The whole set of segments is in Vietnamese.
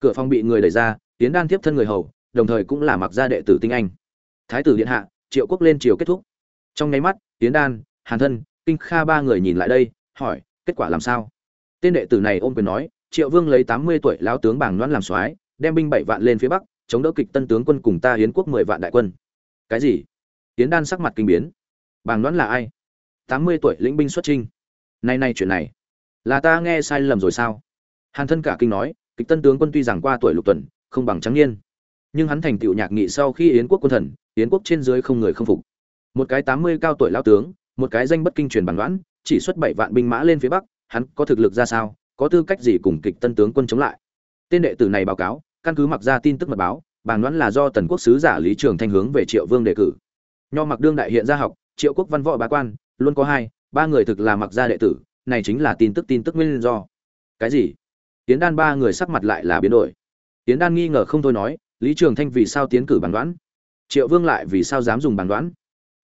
cửa phòng bị người đẩy ra tiến đan tiếp thân người hầu, đồng thời cũng là mặc gia đệ tử tinh anh. Thái tử điện hạ, triệu quốc lên triều kết thúc. Trong nháy mắt tiến đan, hàn thân, kinh kha ba người nhìn lại đây, hỏi, kết quả làm sao? Tên đệ tử này ôm quyền nói, triệu vương lấy tám mươi tuổi lão tướng bảng loan làm soái, đem binh bảy vạn lên phía bắc, chống đỡ kịch tân tướng quân cùng ta hiến quốc mười vạn đại quân. Cái gì? Tiến đan sắc mặt kinh biến. Bàng loan là ai? Tám mươi tuổi lĩnh binh xuất trinh nay nay chuyện này, là ta nghe sai lầm rồi sao? Hàn thân cả kinh nói kịch tân tướng quân tuy rằng qua tuổi lục tuần, không bằng trắng niên, nhưng hắn thành tựu nhạc nghị sau khi yến quốc quân thần, yến quốc trên dưới không người không phục. Một cái tám mươi cao tuổi lao tướng, một cái danh bất kinh truyền bản đoán, chỉ xuất bảy vạn binh mã lên phía bắc, hắn có thực lực ra sao, có tư cách gì cùng kịch tân tướng quân chống lại? Tên đệ tử này báo cáo, căn cứ mặc ra tin tức mật báo, bản đoán là do tần quốc sứ giả lý trường thanh hướng về triệu vương đề cử. Nho mặc đương đại hiện gia học, triệu quốc văn võ bá quan, luôn có hai, ba người thực là mặc gia đệ tử, này chính là tin tức tin tức nguyên do. Cái gì? Tiến đan ba người sắc mặt lại là biến đổi. Tiến đan nghi ngờ không thôi nói lý trường thanh vì sao tiến cử bằng đoán? Triệu vương lại vì sao dám dùng bằng đoán?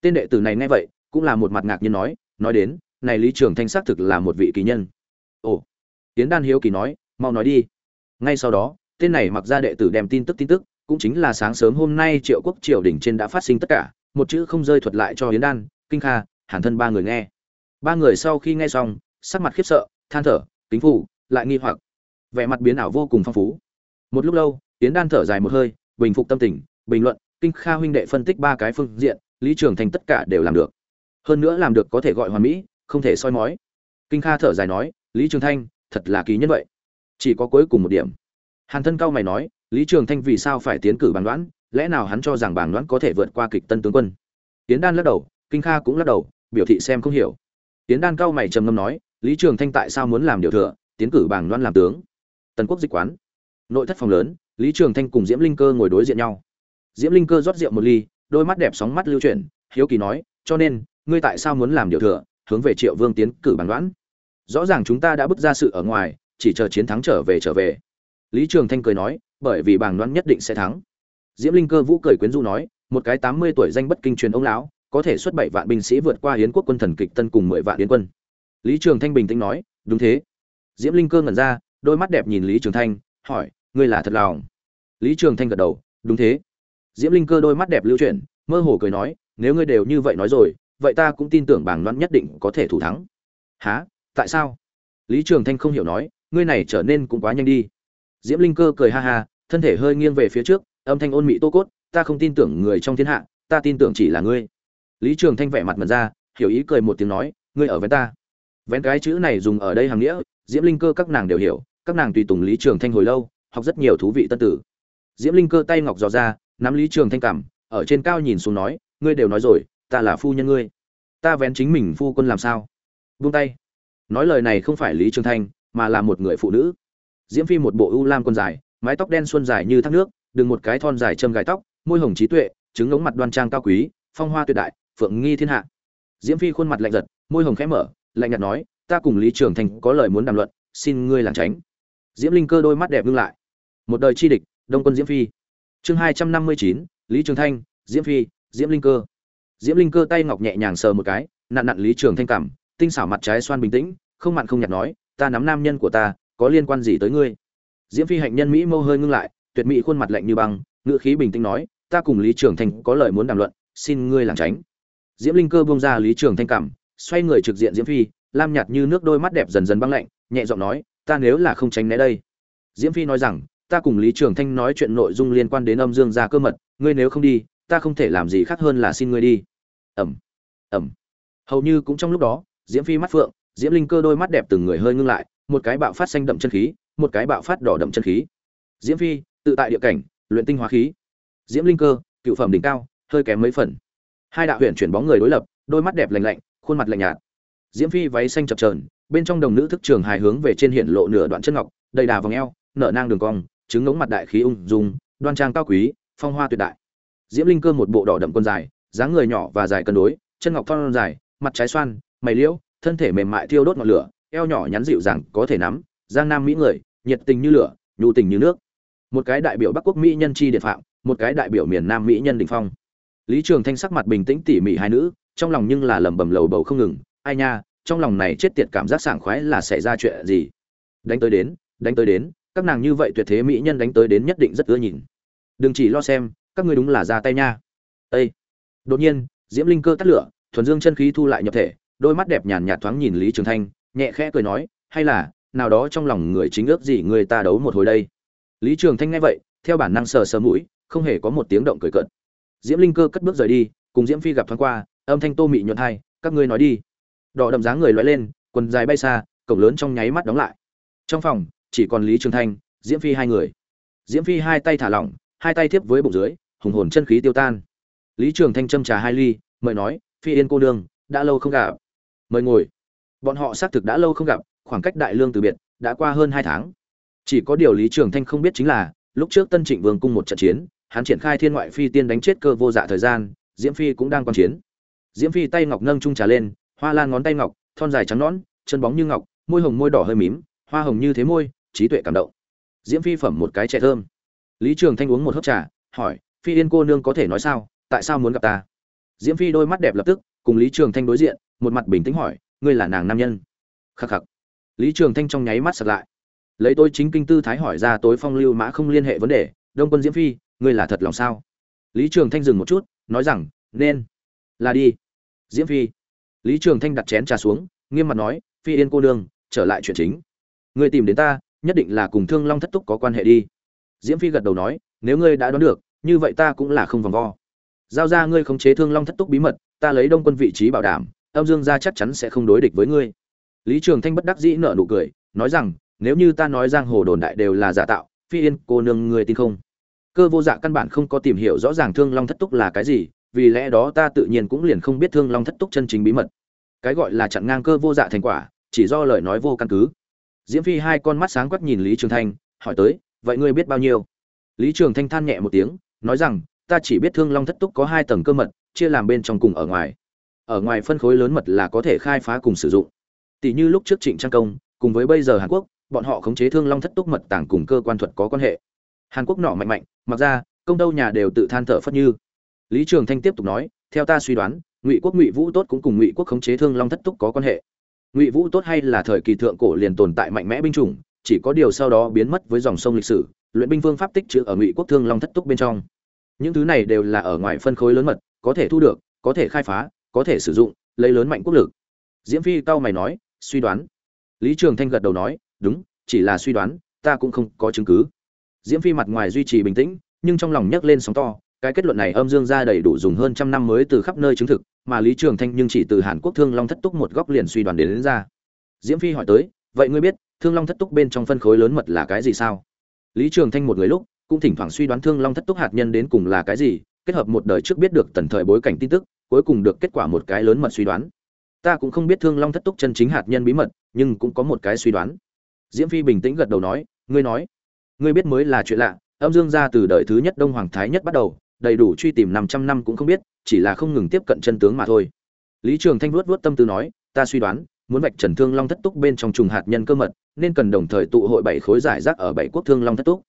Tên đệ tử này nghe vậy cũng là một mặt ngạc nhiên nói nói đến này lý trường thanh xác thực là một vị kỳ nhân. Ồ. Tiến đan hiếu kỳ nói mau nói đi. Ngay sau đó tên này mặc ra đệ tử đem tin tức tin tức cũng chính là sáng sớm hôm nay triệu quốc triều đình trên đã phát sinh tất cả một chữ không rơi thuật lại cho Yến đan kinh kha hàn thân ba người nghe. Ba người sau khi nghe xong sắc mặt khiếp sợ than thở kính phụ, lại nghi hoặc vẻ mặt biến ảo vô cùng phong phú. Một lúc lâu Tiễn đan thở dài một hơi, bình phục tâm tình, bình luận, kinh kha huynh đệ phân tích ba cái phương diện, lý trường thành tất cả đều làm được. Hơn nữa làm được có thể gọi hoàn mỹ, không thể soi mói. Kinh kha thở dài nói, lý trường thanh thật là kỳ nhân vậy. Chỉ có cuối cùng một điểm. Hàn thân cao mày nói, lý trường thanh vì sao phải tiến cử bàng đoán? Lẽ nào hắn cho rằng bàng đoán có thể vượt qua kịch tân tướng quân? Tiến đan lắc đầu, kinh kha cũng lắc đầu, biểu thị xem không hiểu. Tiến đan cao mày trầm ngâm nói, lý trường thanh tại sao muốn làm điều thừa, tiến cử bàng đoán làm tướng? Tần quốc dịch quán. Nội thất phòng lớn, lý trường thanh cùng diễm linh cơ ngồi đối diện nhau. Diễm linh cơ rót rượu một ly, đôi mắt đẹp sóng mắt lưu chuyển, hiếu kỳ nói, cho nên, ngươi tại sao muốn làm điều thừa, hướng về triệu vương tiến cử bàn đoán? Rõ ràng chúng ta đã bước ra sự ở ngoài, chỉ chờ chiến thắng trở về trở về. Lý trường thanh cười nói, bởi vì bàng đoán nhất định sẽ thắng. Diễm linh cơ vũ cười quyến rũ nói, một cái tám mươi tuổi danh bất kinh truyền ông lão, có thể xuất bảy vạn binh sĩ vượt qua hiến quốc quân thần kịch tân cùng mười vạn hiến quân. Lý trường thanh bình tĩnh nói, đúng thế. Diễm linh cơ ngẩn ra đôi mắt đẹp nhìn lý trường thanh, hỏi, ngươi là thật lòng? Lý trường thanh gật đầu, đúng thế. Diễm linh cơ đôi mắt đẹp lưu chuyển, mơ hồ cười nói, nếu ngươi đều như vậy nói rồi, vậy ta cũng tin tưởng bàng Loan nhất định có thể thủ thắng. Há tại sao? Lý trường thanh không hiểu nói, ngươi này trở nên cũng quá nhanh đi. Diễm linh cơ cười ha ha, thân thể hơi nghiêng về phía trước, âm thanh ôn mị tô cốt, ta không tin tưởng người trong thiên hạ, ta tin tưởng chỉ là ngươi. Lý trường thanh vẻ mặt mật ra, hiểu ý cười một tiếng nói, ngươi ở với ta. Vén cái chữ này dùng ở đây hàm nghĩa diễm linh cơ các nàng đều hiểu, các nàng tùy tùng lý trường thanh hồi lâu, học rất nhiều thú vị tân tử. Diễm linh cơ tay ngọc dò ra, nắm lý trường thanh cảm ở trên cao nhìn xuống nói, ngươi đều nói rồi, ta là phu nhân ngươi. Ta vén chính mình phu quân làm sao? Vung tay. Nói lời này không phải lý trường thanh, mà là một người phụ nữ. Diễm phi một bộ ưu lam quần dài, mái tóc đen xuân dài như thác nước, đừng một cái thon dài châm gài tóc, môi hồng trí tuệ, trứng ngống mặt đoan trang cao quý, phong hoa tuyệt đại, phượng nghi thiên hạ. Diễm phi khuôn mặt lạnh giật, môi hồng khẽ mở, lạnh nhạt nói ta cùng lý trường thành có lời muốn đàm luận, xin ngươi lảng tránh. Diễm linh cơ đôi mắt đẹp ngưng lại. Một đời chi địch, đông quân diễm phi. Chương hai trăm năm mươi chín, lý trường thanh diễm phi, diễm linh cơ. Diễm linh cơ tay ngọc nhẹ nhàng sờ một cái nạn nặn lý trường thanh cảm, tinh xảo mặt trái xoan bình tĩnh, không mặn không nhạt nói, ta nắm nam nhân của ta, có liên quan gì tới ngươi? Diễm phi hạnh nhân mỹ mâu hơi ngưng lại, tuyệt mỹ khuôn mặt lạnh như băng, ngữ khí bình tĩnh nói, ta cùng lý trường thanh có lời muốn đàm luận, xin ngươi lảng tránh. Diễm linh cơ buông ra lý trường thanh cảm, xoay người trực diện diễm phi lam nhạt như nước đôi mắt đẹp dần dần băng lạnh, nhẹ giọng nói, ta nếu là không tránh né đây. Diễm phi nói rằng, ta cùng lý trường thanh nói chuyện nội dung liên quan đến âm dương gia cơ mật, ngươi nếu không đi, ta không thể làm gì khác hơn là xin ngươi đi. Ẩm ẩm. Hầu như cũng trong lúc đó, diễm phi mắt phượng, diễm linh cơ đôi mắt đẹp từng người hơi ngưng lại, một cái bạo phát xanh đậm chân khí, một cái bạo phát đỏ đậm chân khí. Diễm phi, tự tại địa cảnh, luyện tinh hóa khí. Diễm linh cơ, cựu phẩm đỉnh cao, hơi kém mấy phần. Hai đạo huyện chuyển bóng người đối lập, đôi mắt đẹp lành lạnh, khuôn mặt lạnh nhạt diễm phi váy xanh chập trờn bên trong đồng nữ thức trường hài hướng về trên hiện lộ nửa đoạn chân ngọc, đầy đà vòng eo, nở nang đường cong, trứng ngống mặt đại khí ung dung, đoan trang cao quý, phong hoa tuyệt đại. Diễm linh cơ một bộ đỏ đậm quần dài, dáng người nhỏ và dài cân đối, chân ngọc thon dài, mặt trái xoan, mày liễu, thân thể mềm mại thiêu đốt ngọn lửa, eo nhỏ nhắn dịu dàng, có thể nắm, giang nam mỹ người, nhiệt tình như lửa, nhu tình như nước. Một cái đại biểu bắc quốc mỹ nhân chi điện phạm, một cái đại biểu miền nam mỹ nhân đình phong. Lý trường thanh sắc mặt bình tĩnh tỉ mỉ hai nữ, trong lòng nhưng là lẩm bẩm lầu bầu không ngừng ai nha, trong lòng này chết tiệt cảm giác sảng khoái là xảy ra chuyện gì? Đánh tới đến, đánh tới đến, các nàng như vậy tuyệt thế mỹ nhân đánh tới đến nhất định rất ưa nhìn. Đừng chỉ lo xem, các ngươi đúng là ra tay nha. Ê! đột nhiên, diễm linh cơ tắt lửa, thuần dương chân khí thu lại nhập thể, đôi mắt đẹp nhàn nhạt thoáng nhìn lý trường thanh, nhẹ khẽ cười nói, hay là, nào đó trong lòng người chính ước gì người ta đấu một hồi đây? Lý trường thanh nghe vậy, theo bản năng sờ sờ mũi, không hề có một tiếng động cười cợt. Diễm linh cơ cất bước rời đi, cùng diễm phi gặp thoáng qua, âm thanh tô mị nhuận hai, các ngươi nói đi đỏ đậm dáng người loay lên, quần dài bay xa, cổng lớn trong nháy mắt đóng lại. Trong phòng, chỉ còn lý trường thanh, diễm phi hai người. Diễm phi hai tay thả lỏng, hai tay tiếp với bụng dưới, hùng hồn chân khí tiêu tan. Lý trường thanh châm trà hai ly, mời nói, phi yên cô nương, đã lâu không gặp. Mời ngồi. Bọn họ xác thực đã lâu không gặp, khoảng cách đại lương từ biệt đã qua hơn hai tháng. Chỉ có điều lý trường thanh không biết chính là, lúc trước tân trịnh vương cung một trận chiến, hắn triển khai thiên ngoại phi tiên đánh chết cơ vô dạ thời gian, diễm phi cũng đang quan chiến. Diễm phi tay ngọc nâng trung trà lên hoa lan ngón tay ngọc, thon dài trắng nõn, chân bóng như ngọc, môi hồng môi đỏ hơi mím, hoa hồng như thế môi, trí tuệ cảm động. Diễm phi phẩm một cái trẻ thơm. Lý trường thanh uống một hớp trà, hỏi, phi yên cô nương có thể nói sao? Tại sao muốn gặp ta? Diễm phi đôi mắt đẹp lập tức, cùng lý trường thanh đối diện, một mặt bình tĩnh hỏi, ngươi là nàng nam nhân? Khắc khắc. Lý trường thanh trong nháy mắt sập lại. Lấy tôi chính kinh tư thái hỏi ra tối phong lưu mã không liên hệ vấn đề, đông quân diễm phi, ngươi là thật lòng sao? Lý trường thanh dừng một chút, nói rằng, nên. Là đi. Diễm phi lý trường thanh đặt chén trà xuống, nghiêm mặt nói, phi yên cô đương trở lại chuyện chính. Ngươi tìm đến ta, nhất định là cùng thương long thất túc có quan hệ đi. Diễm phi gật đầu nói, nếu ngươi đã đoán được, như vậy ta cũng là không vòng vo. Giao ra ngươi khống chế thương long thất túc bí mật, ta lấy đông quân vị trí bảo đảm, âm dương gia chắc chắn sẽ không đối địch với ngươi. Lý trường thanh bất đắc dĩ nở nụ cười, nói rằng, nếu như ta nói giang hồ đồn đại đều là giả tạo, phi yên cô nương ngươi tin không? Cơ vô dạ căn bản không có tìm hiểu rõ ràng thương long thất túc là cái gì vì lẽ đó ta tự nhiên cũng liền không biết thương long thất túc chân chính bí mật. Cái gọi là chặn ngang cơ vô dạ thành quả, chỉ do lời nói vô căn cứ. Diễm phi hai con mắt sáng quắc nhìn lý trường thanh, hỏi tới, vậy ngươi biết bao nhiêu? Lý trường thanh than nhẹ một tiếng, nói rằng, ta chỉ biết thương long thất túc có hai tầng cơ mật, chia làm bên trong cùng ở ngoài. Ở ngoài phân khối lớn mật là có thể khai phá cùng sử dụng. Tỷ như lúc trước trịnh trang công, cùng với bây giờ hàn quốc, bọn họ khống chế thương long thất túc mật tàng cùng cơ quan thuật có quan hệ. Hàn quốc nọ mạnh mạnh, mặc ra, công đâu nhà đều tự than thở phất như lý trường thanh tiếp tục nói, theo ta suy đoán, ngụy quốc ngụy vũ tốt cũng cùng ngụy quốc khống chế thương long thất túc có quan hệ. Ngụy vũ tốt hay là thời kỳ thượng cổ liền tồn tại mạnh mẽ binh chủng, chỉ có điều sau đó biến mất với dòng sông lịch sử, luyện binh phương pháp tích trữ ở ngụy quốc thương long thất túc bên trong. Những thứ này đều là ở ngoài phân khối lớn mật, có thể thu được, có thể khai phá, có thể sử dụng, lấy lớn mạnh quốc lực. Diễm phi cao mày nói, suy đoán. Lý trường thanh gật đầu nói, đúng, chỉ là suy đoán, ta cũng không có chứng cứ. Diễm phi mặt ngoài duy trì bình tĩnh, nhưng trong lòng nhấc lên sóng to cái kết luận này âm dương ra đầy đủ dùng hơn trăm năm mới từ khắp nơi chứng thực mà lý trường thanh nhưng chỉ từ hàn quốc thương long thất túc một góc liền suy đoán đến, đến ra. Diễm phi hỏi tới vậy ngươi biết thương long thất túc bên trong phân khối lớn mật là cái gì sao? Lý trường thanh một người lúc cũng thỉnh thoảng suy đoán thương long thất túc hạt nhân đến cùng là cái gì kết hợp một đời trước biết được tần thời bối cảnh tin tức cuối cùng được kết quả một cái lớn mật suy đoán. Ta cũng không biết thương long thất túc chân chính hạt nhân bí mật nhưng cũng có một cái suy đoán. Diễm phi bình tĩnh gật đầu nói ngươi nói ngươi biết mới là chuyện lạ âm dương gia từ đời thứ nhất đông hoàng thái nhất bắt đầu đầy đủ truy tìm năm trăm năm cũng không biết, chỉ là không ngừng tiếp cận chân tướng mà thôi. Lý trường thanh vuốt vuốt tâm tư nói, ta suy đoán, muốn vạch trần thương long thất túc bên trong trùng hạt nhân cơ mật, nên cần đồng thời tụ hội bảy khối giải rác ở bảy quốc thương long thất túc.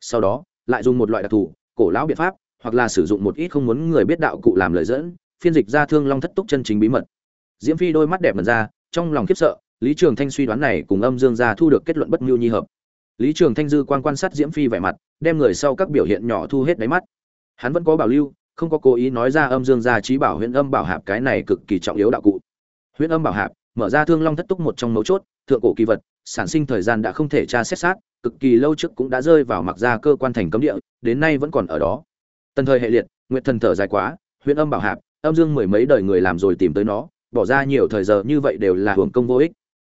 Sau đó, lại dùng một loại đặc thù, cổ lão biện pháp, hoặc là sử dụng một ít không muốn người biết đạo cụ làm lời dẫn, phiên dịch ra thương long thất túc chân chính bí mật. Diễm phi đôi mắt đẹp mở ra, trong lòng khiếp sợ, lý trường thanh suy đoán này cùng âm dương gia thu được kết luận bất nhu nhi hợp. Lý trường thanh dư quan quan sát diễm phi vẻ mặt, đem người sau các biểu hiện nhỏ thu hết đáy mắt hắn vẫn có bảo lưu, không có cố ý nói ra âm dương gia trí bảo huyễn âm bảo hạp cái này cực kỳ trọng yếu đạo cụ. Huyễn âm bảo hạp, mở ra thương long thất túc một trong mấu chốt, thượng cổ kỳ vật, sản sinh thời gian đã không thể tra xét sát, cực kỳ lâu trước cũng đã rơi vào mặc ra cơ quan thành cấm địa, đến nay vẫn còn ở đó. Tần thời hệ liệt nguyện thần thở dài quá, huyễn âm bảo hạp, âm dương mười mấy đời người làm rồi tìm tới nó, bỏ ra nhiều thời giờ như vậy đều là hưởng công vô ích.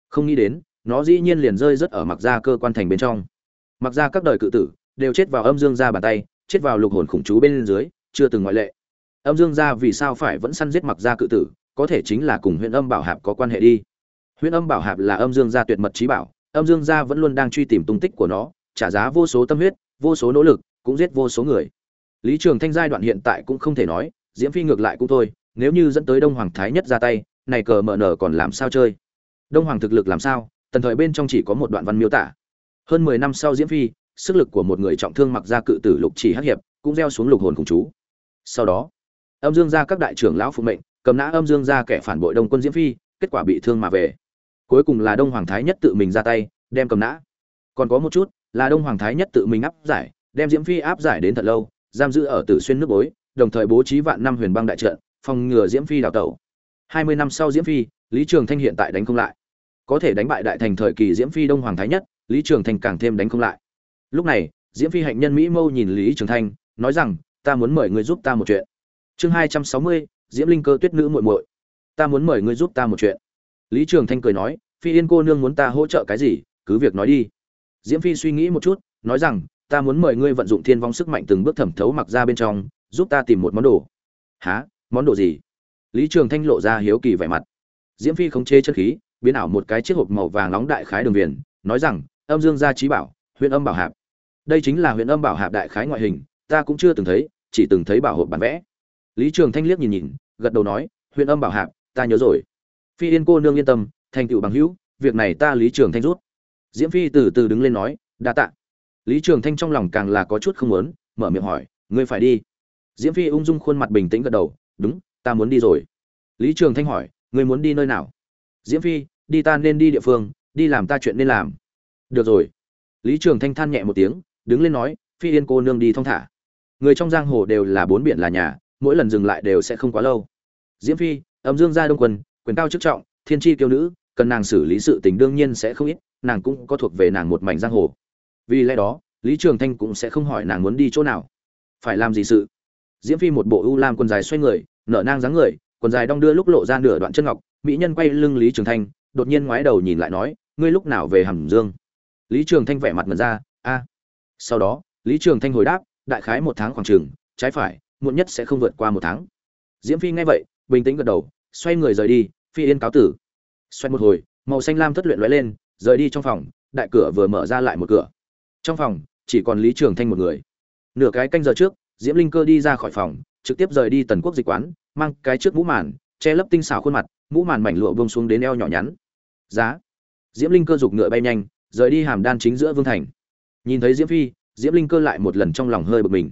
Không nghĩ đến, nó dĩ nhiên liền rơi rất ở mặc ra cơ quan thành bên trong. Mặc ra các đời cự tử đều chết vào âm dương ra bàn tay chết vào lục hồn khủng chú bên dưới, chưa từng ngoại lệ. Âm dương gia vì sao phải vẫn săn giết mặc gia cự tử, có thể chính là cùng huyện âm bảo hạp có quan hệ đi. Huyện âm bảo hạp là âm dương gia tuyệt mật trí bảo, âm dương gia vẫn luôn đang truy tìm tung tích của nó, trả giá vô số tâm huyết, vô số nỗ lực, cũng giết vô số người. Lý trường thanh giai đoạn hiện tại cũng không thể nói, diễm phi ngược lại cũng thôi, nếu như dẫn tới đông hoàng thái nhất ra tay, này cờ mở nở còn làm sao chơi? Đông hoàng thực lực làm sao? Tần thời bên trong chỉ có một đoạn văn miêu tả. Hơn mười năm sau diễm phi sức lực của một người trọng thương mặc ra cự tử lục chỉ hắc hiệp, cũng gieo xuống lục hồn cùng chú. Sau đó, âm dương gia các đại trưởng lão phụ mệnh, cầm nã âm dương gia kẻ phản bội đông quân diễm phi, kết quả bị thương mà về. Cuối cùng là đông hoàng thái nhất tự mình ra tay, đem cầm nã. Còn có một chút, là đông hoàng thái nhất tự mình áp giải, đem diễm phi áp giải đến thật lâu, giam giữ ở tử xuyên nước bối, đồng thời bố trí vạn năm huyền băng đại trận, phòng ngừa diễm phi đào tẩu. Hai mươi năm sau diễm phi, lý trường thanh hiện tại đánh không lại. Có thể đánh bại đại thành thời kỳ diễm phi đông hoàng thái nhất, lý trường thanh càng thêm đánh không lại lúc này, diễm phi hạnh nhân mỹ mâu nhìn lý trường thanh, nói rằng, ta muốn mời người giúp ta một chuyện. Chương hai trăm sáu mươi, diễm linh cơ tuyết nữ muội muội. Ta muốn mời ngươi giúp ta một chuyện. Lý trường thanh cười nói, phi yên cô nương muốn ta hỗ trợ cái gì, cứ việc nói đi. Diễm phi suy nghĩ một chút, nói rằng, ta muốn mời ngươi vận dụng thiên vong sức mạnh từng bước thẩm thấu mặc ra bên trong, giúp ta tìm một món đồ. Há món đồ gì? Lý trường thanh lộ ra hiếu kỳ vẻ mặt. Diễm phi khống chế chân khí, biến ảo một cái chiếc hộp màu vàng nóng đại khái đường viền, nói rằng, âm dương gia trí bảo, huyện âm bảo hạp đây chính là huyện âm bảo hạp đại khái ngoại hình, ta cũng chưa từng thấy, chỉ từng thấy bảo hộp bản vẽ. Lý trường thanh liếc nhìn nhìn, gật đầu nói, huyện âm bảo hạp, ta nhớ rồi. Phi yên cô nương yên tâm, thành tựu bằng hữu, việc này ta lý trường thanh rút. Diễm phi từ từ đứng lên nói, đa tạ. Lý trường thanh trong lòng càng là có chút không muốn, mở miệng hỏi, ngươi phải đi? Diễm phi ung dung khuôn mặt bình tĩnh gật đầu, đúng, ta muốn đi rồi. Lý trường thanh hỏi, ngươi muốn đi nơi nào? Diễm phi, đi ta nên đi địa phương, đi làm ta chuyện nên làm. Được rồi. Lý trường thanh than nhẹ một tiếng đứng lên nói, phi yên cô nương đi thong thả. Người trong giang hồ đều là bốn biển là nhà, mỗi lần dừng lại đều sẽ không quá lâu. Diễm phi, âm dương gia đông quân, quyền cao chức trọng, thiên tri kiêu nữ, cần nàng xử lý sự tình đương nhiên sẽ không ít, nàng cũng có thuộc về nàng một mảnh giang hồ. Vì lẽ đó, lý trường thanh cũng sẽ không hỏi nàng muốn đi chỗ nào. Phải làm gì sự? Diễm phi một bộ ưu lam quần dài xoay người, nở nang dáng người, quần dài đong đưa lúc lộ ra nửa đoạn chân ngọc, mỹ nhân quay lưng lý trường thanh, đột nhiên ngoái đầu nhìn lại nói, ngươi lúc nào về hàm dương? Lý trường thanh vẻ mặt mật ra, a sau đó, lý trường thanh hồi đáp, đại khái một tháng khoảng trường trái phải, muộn nhất sẽ không vượt qua một tháng. Diễm phi nghe vậy, bình tĩnh gật đầu, xoay người rời đi, phi yên cáo tử. Xoay một hồi, màu xanh lam thất luyện lóe lên, rời đi trong phòng, đại cửa vừa mở ra lại một cửa. Trong phòng, chỉ còn lý trường thanh một người. Nửa cái canh giờ trước, diễm linh cơ đi ra khỏi phòng, trực tiếp rời đi tần quốc dịch quán, mang cái trước mũ màn, che lấp tinh xảo khuôn mặt, mũ màn mảnh lụa bông xuống đến eo nhỏ nhắn. Giá. Diễm linh cơ giục ngựa bay nhanh, rời đi hàm đan chính giữa vương thành nhìn thấy diễm phi, diễm linh cơ lại một lần trong lòng hơi bực mình.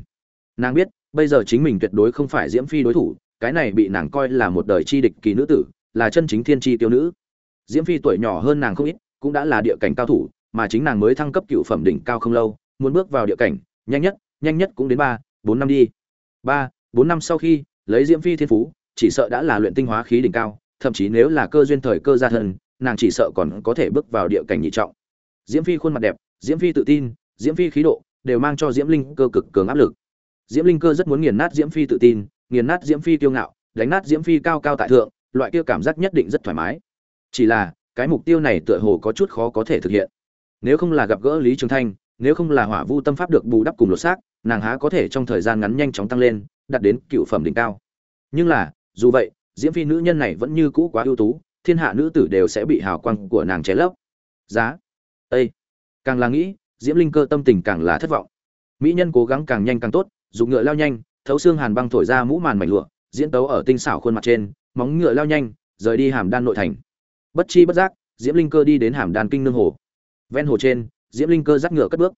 Nàng biết, bây giờ chính mình tuyệt đối không phải diễm phi đối thủ, cái này bị nàng coi là một đời chi địch kỳ nữ tử, là chân chính thiên chi tiêu nữ. Diễm phi tuổi nhỏ hơn nàng không ít, cũng đã là địa cảnh cao thủ, mà chính nàng mới thăng cấp cựu phẩm đỉnh cao không lâu, muốn bước vào địa cảnh, nhanh nhất nhanh nhất cũng đến ba, bốn năm đi. Ba, bốn năm sau khi, lấy diễm phi thiên phú, chỉ sợ đã là luyện tinh hóa khí đỉnh cao, thậm chí nếu là cơ duyên thời cơ gia thân, nàng chỉ sợ còn có thể bước vào địa cảnh nhị trọng. Diễm phi khuôn mặt đẹp, diễm phi tự tin diễm phi khí độ đều mang cho diễm linh cơ cực cường áp lực. Diễm linh cơ rất muốn nghiền nát diễm phi tự tin, nghiền nát diễm phi kiêu ngạo, đánh nát diễm phi cao cao tại thượng, loại kia cảm giác nhất định rất thoải mái. Chỉ là, cái mục tiêu này tựa hồ có chút khó có thể thực hiện. Nếu không là gặp gỡ lý trường thanh, nếu không là hỏa vu tâm pháp được bù đắp cùng lột xác, nàng há có thể trong thời gian ngắn nhanh chóng tăng lên, đạt đến cựu phẩm đỉnh cao. Nhưng là, dù vậy, diễm phi nữ nhân này vẫn như cũ quá ưu tú, thiên hạ nữ tử đều sẽ bị hào quang của nàng ché lấp. Giá. Ây càng là nghĩ diễm linh cơ tâm tình càng là thất vọng. Mỹ nhân cố gắng càng nhanh càng tốt dùng ngựa lao nhanh thấu xương hàn băng thổi ra mũ màn mảnh lụa diễn tấu ở tinh xảo khuôn mặt trên móng ngựa lao nhanh rời đi hàm đan nội thành. Bất chi bất giác diễm linh cơ đi đến hàm đan kinh nương hồ. Ven hồ trên diễm linh cơ dắt ngựa cất bước.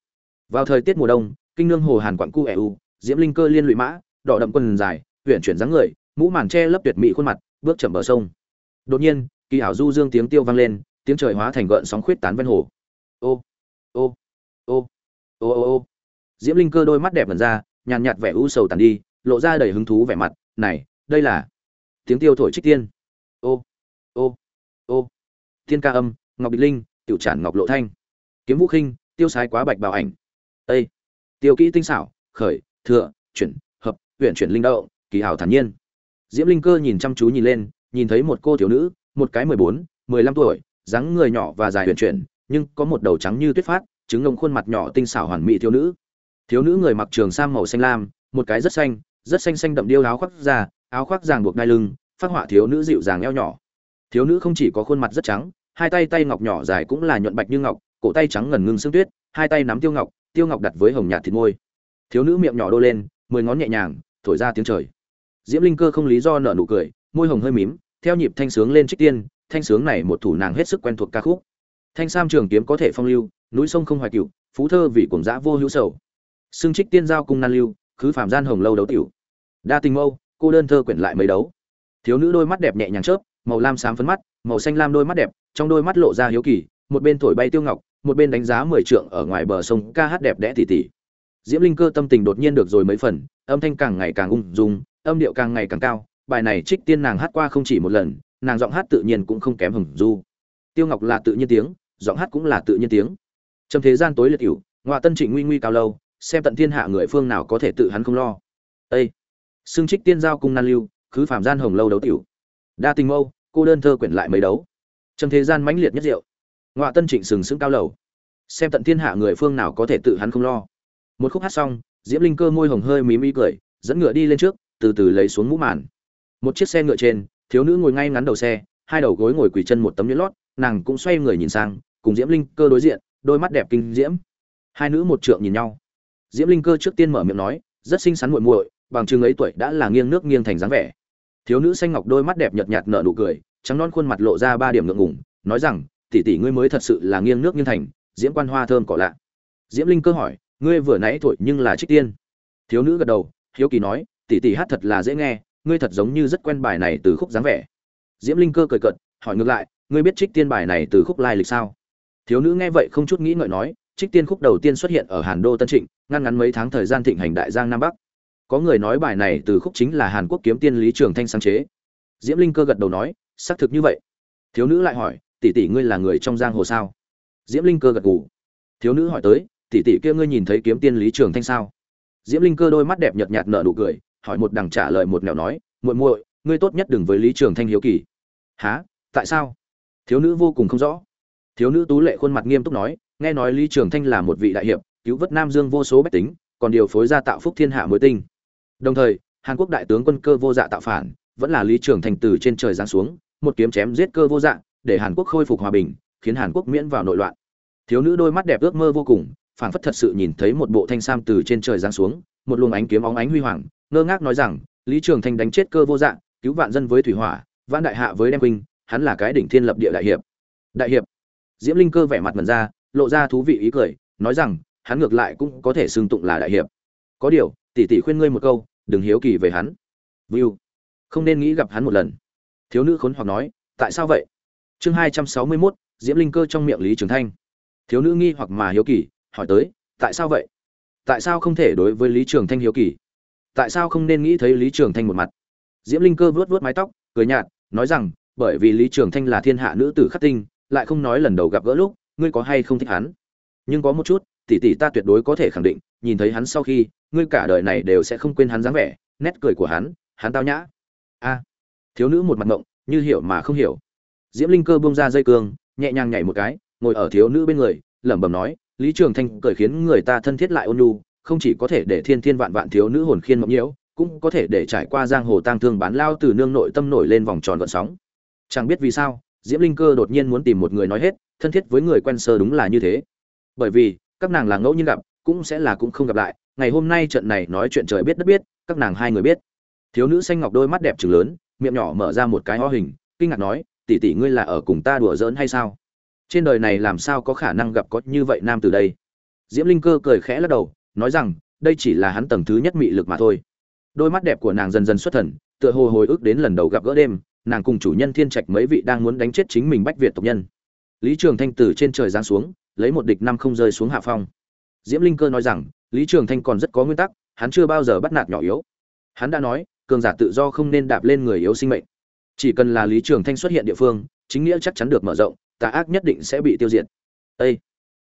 Vào thời tiết mùa đông kinh nương hồ hàn quặn cu u, diễm linh cơ liên lụy mã đỏ đậm quần dài huyện chuyển dáng người mũ màn che lấp tuyệt mỹ khuôn mặt bước chậm bờ sông. Đột nhiên kỳ ảo du dương tiếng tiêu vang lên tiếng trời hóa thành gợn sóng khuyết tán ven hồ. Ô ô ô ô ô. Diễm linh cơ đôi mắt đẹp vần ra, nhàn nhạt vẻ u sầu tàn đi, lộ ra đầy hứng thú vẻ mặt, này, đây là tiếng tiêu thổi trích tiên. Ô ô ô. Thiên ca âm, ngọc Bị linh, tiểu trản ngọc lộ thanh. Kiếm vũ khinh, tiêu sái quá bạch bảo ảnh. Ây tiêu kỹ tinh xảo, khởi thừa chuyển, hợp huyện chuyển linh đậu kỳ hảo thản nhiên. Diễm linh cơ nhìn chăm chú nhìn lên, nhìn thấy một cô thiếu nữ, một cái mười bốn, mười lăm tuổi, dáng người nhỏ và dài huyền chuyển, nhưng có một đầu trắng như tuyết phát chứng ngông khuôn mặt nhỏ tinh xảo hoàn mỹ thiếu nữ. Thiếu nữ người mặc trường sam màu xanh lam, một cái rất xanh rất xanh xanh đậm điêu áo khoác ra áo khoác ràng buộc đai lưng, phát họa thiếu nữ dịu dàng eo nhỏ. Thiếu nữ không chỉ có khuôn mặt rất trắng, hai tay tay ngọc nhỏ dài cũng là nhuận bạch như ngọc, cổ tay trắng ngần ngưng xương tuyết, hai tay nắm tiêu ngọc tiêu ngọc đặt với hồng nhạt thịt môi. Thiếu nữ miệng nhỏ đô lên, mười ngón nhẹ nhàng, thổi ra tiếng trời. Diễm linh cơ không lý do nở nụ cười, môi hồng hơi mím, theo nhịp thanh sướng lên trích tiên, thanh sướng này một thủ nàng hết sức quen thuộc ca khúc thanh sam trường kiếm có thể phong lưu, núi sông không hoài cựu phú thơ vì cuồng dã vô hữu sầu. Xương trích tiên giao cung nan lưu, khứ phạm gian hồng lâu đấu tiểu. Đa tình mâu, cô đơn thơ quyển lại mấy đấu. Thiếu nữ đôi mắt đẹp nhẹ nhàng chớp, màu lam xám phấn mắt, màu xanh lam đôi mắt đẹp, trong đôi mắt lộ ra hiếu kỳ, một bên thổi bay tiêu ngọc, một bên đánh giá mười trượng ở ngoài bờ sông ca hát đẹp đẽ tỉ tỉ. Diễm linh cơ tâm tình đột nhiên được rồi mấy phần, âm thanh càng ngày càng ung dung, âm điệu càng ngày càng cao, bài này trích tiên nàng hát qua không chỉ một lần, nàng giọng hát tự nhiên cũng không kém hừng du. Tiêu ngọc là tự nhiên tiếng giọng hát cũng là tự nhiên tiếng. Trong thế gian tối liệt cửu ngoại tân trịnh nguy nguy cao lâu, xem tận thiên hạ người phương nào có thể tự hắn không lo. Ê! xương trích tiên giao cung nan lưu cứ phạm gian hồng lâu đấu tiểu. Đa tình mâu, cô đơn thơ quyển lại mấy đấu. Trong thế gian mãnh liệt nhất diệu. Ngoại tân trịnh sừng sững cao lầu. Xem tận thiên hạ người phương nào có thể tự hắn không lo. Một khúc hát xong, diễm linh cơ môi hồng hơi mí mí cười, dẫn ngựa đi lên trước, từ từ lấy xuống mũ màn. Một chiếc xe ngựa trên, thiếu nữ ngồi ngay ngắn đầu xe, hai đầu gối ngồi quỳ chân một tấm nhuyễn lót, nàng cũng xoay người nhìn sang cùng diễm linh cơ đối diện, đôi mắt đẹp kinh diễm. Hai nữ một trượng nhìn nhau. Diễm linh cơ trước tiên mở miệng nói, rất xinh xắn muội muội, bằng chừng ấy tuổi đã là nghiêng nước nghiêng thành dáng vẻ. Thiếu nữ xanh ngọc đôi mắt đẹp nhợt nhạt nở nụ cười, trắng non khuôn mặt lộ ra ba điểm ngượng ngùng, nói rằng, tỷ tỷ ngươi mới thật sự là nghiêng nước nghiêng thành, diễm quan hoa thơm cỏ lạ. Diễm linh cơ hỏi, ngươi vừa nãy tuổi nhưng là trích tiên? Thiếu nữ gật đầu, hiếu kỳ nói, tỷ tỷ hát thật là dễ nghe, ngươi thật giống như rất quen bài này từ khúc dáng vẻ. Diễm linh cơ cười cợt, hỏi ngược lại, ngươi biết trích tiên bài này từ khúc lai lịch sao? Thiếu nữ nghe vậy không chút nghĩ ngợi nói, trích tiên khúc đầu tiên xuất hiện ở hàn đô tân trịnh, ngăn ngắn mấy tháng thời gian thịnh hành đại giang nam bắc. Có người nói bài này từ khúc chính là hàn quốc kiếm tiên lý trường thanh sáng chế. Diễm linh cơ gật đầu nói, xác thực như vậy. Thiếu nữ lại hỏi, tỷ tỷ ngươi là người trong giang hồ sao? Diễm linh cơ gật gù. Thiếu nữ hỏi tới, tỷ tỷ kia ngươi nhìn thấy kiếm tiên lý trường thanh sao? Diễm linh cơ đôi mắt đẹp nhợt nhạt nở nụ cười, hỏi một đằng trả lời một nẻo nói, muội muội, ngươi tốt nhất đừng với lý trường thanh hiếu kỳ. Há tại sao? Thiếu nữ vô cùng không rõ thiếu nữ tú lệ khuôn mặt nghiêm túc nói, nghe nói lý trường thanh là một vị đại hiệp, cứu vớt nam dương vô số bách tính, còn điều phối ra tạo phúc thiên hạ mới tinh. Đồng thời, hàn quốc đại tướng quân cơ vô dạ tạo phản, vẫn là lý trường thành từ trên trời giáng xuống, một kiếm chém giết cơ vô dạ để hàn quốc khôi phục hòa bình, khiến hàn quốc miễn vào nội loạn. Thiếu nữ đôi mắt đẹp ước mơ vô cùng, phảng phất thật sự nhìn thấy một bộ thanh sam từ trên trời giáng xuống, một luồng ánh kiếm óng ánh huy hoàng, ngơ ngác nói rằng, lý trường thanh đánh chết cơ vô dạng cứu vạn dân với thủy hỏa, vạn đại hạ với đem huynh hắn là cái đỉnh thiên lập địa đại hiệp. Đại hiệp diễm linh cơ vẻ mặt mần ra lộ ra thú vị ý cười nói rằng hắn ngược lại cũng có thể xưng tụng là đại hiệp. Có điều tỷ tỷ khuyên ngươi một câu đừng hiếu kỳ về hắn. View. Không nên nghĩ gặp hắn một lần. Thiếu nữ khốn hoặc nói tại sao vậy? Chương hai trăm sáu mươi 261, diễm linh cơ trong miệng lý trường thanh. Thiếu nữ nghi hoặc mà hiếu kỳ hỏi tới tại sao vậy? Tại sao không thể đối với lý trường thanh hiếu kỳ? Tại sao không nên nghĩ thấy lý trường thanh một mặt? Diễm linh cơ vớt vớt mái tóc cười nhạt nói rằng bởi vì lý trường thanh là thiên hạ nữ tử khắc tinh lại không nói lần đầu gặp gỡ lúc, ngươi có hay không thích hắn? Nhưng có một chút, tỷ tỷ ta tuyệt đối có thể khẳng định, nhìn thấy hắn sau khi, ngươi cả đời này đều sẽ không quên hắn dáng vẻ, nét cười của hắn hắn tao nhã. A. Thiếu nữ một mặt ngộng như hiểu mà không hiểu. Diễm linh cơ bông ra dây cương, nhẹ nhàng nhảy một cái, ngồi ở thiếu nữ bên người, lẩm bẩm nói, lý trường thanh cười khiến người ta thân thiết lại ôn nhu, không chỉ có thể để thiên thiên vạn vạn thiếu nữ hồn khiên mộng nhiễu, cũng có thể để trải qua giang hồ tang thương bán lao từ nương nội tâm nổi lên vòng tròn gợn sóng. Chẳng biết vì sao diễm linh cơ đột nhiên muốn tìm một người nói hết, thân thiết với người quen sơ đúng là như thế. Bởi vì, các nàng là ngẫu nhiên gặp, cũng sẽ là cũng không gặp lại. Ngày hôm nay trận này nói chuyện trời biết đất biết, các nàng hai người biết. Thiếu nữ xanh ngọc đôi mắt đẹp trừng lớn, miệng nhỏ mở ra một cái ho hình, kinh ngạc nói, tỷ tỷ ngươi là ở cùng ta đùa giỡn hay sao? Trên đời này làm sao có khả năng gặp có như vậy nam từ đây? Diễm linh cơ cười khẽ lắc đầu, nói rằng, đây chỉ là hắn tầng thứ nhất mị lực mà thôi. Đôi mắt đẹp của nàng dần dần xuất thần, tựa hồ hồi ức đến lần đầu gặp gỡ đêm nàng cùng chủ nhân thiên trạch mấy vị đang muốn đánh chết chính mình bách việt tộc nhân. Lý trường thanh từ trên trời giáng xuống, lấy một địch năm không rơi xuống hạ phong. Diễm linh cơ nói rằng, lý trường thanh còn rất có nguyên tắc, hắn chưa bao giờ bắt nạt nhỏ yếu. Hắn đã nói, cường giả tự do không nên đạp lên người yếu sinh mệnh. Chỉ cần là lý trường thanh xuất hiện địa phương, chính nghĩa chắc chắn được mở rộng, tà ác nhất định sẽ bị tiêu diệt. Â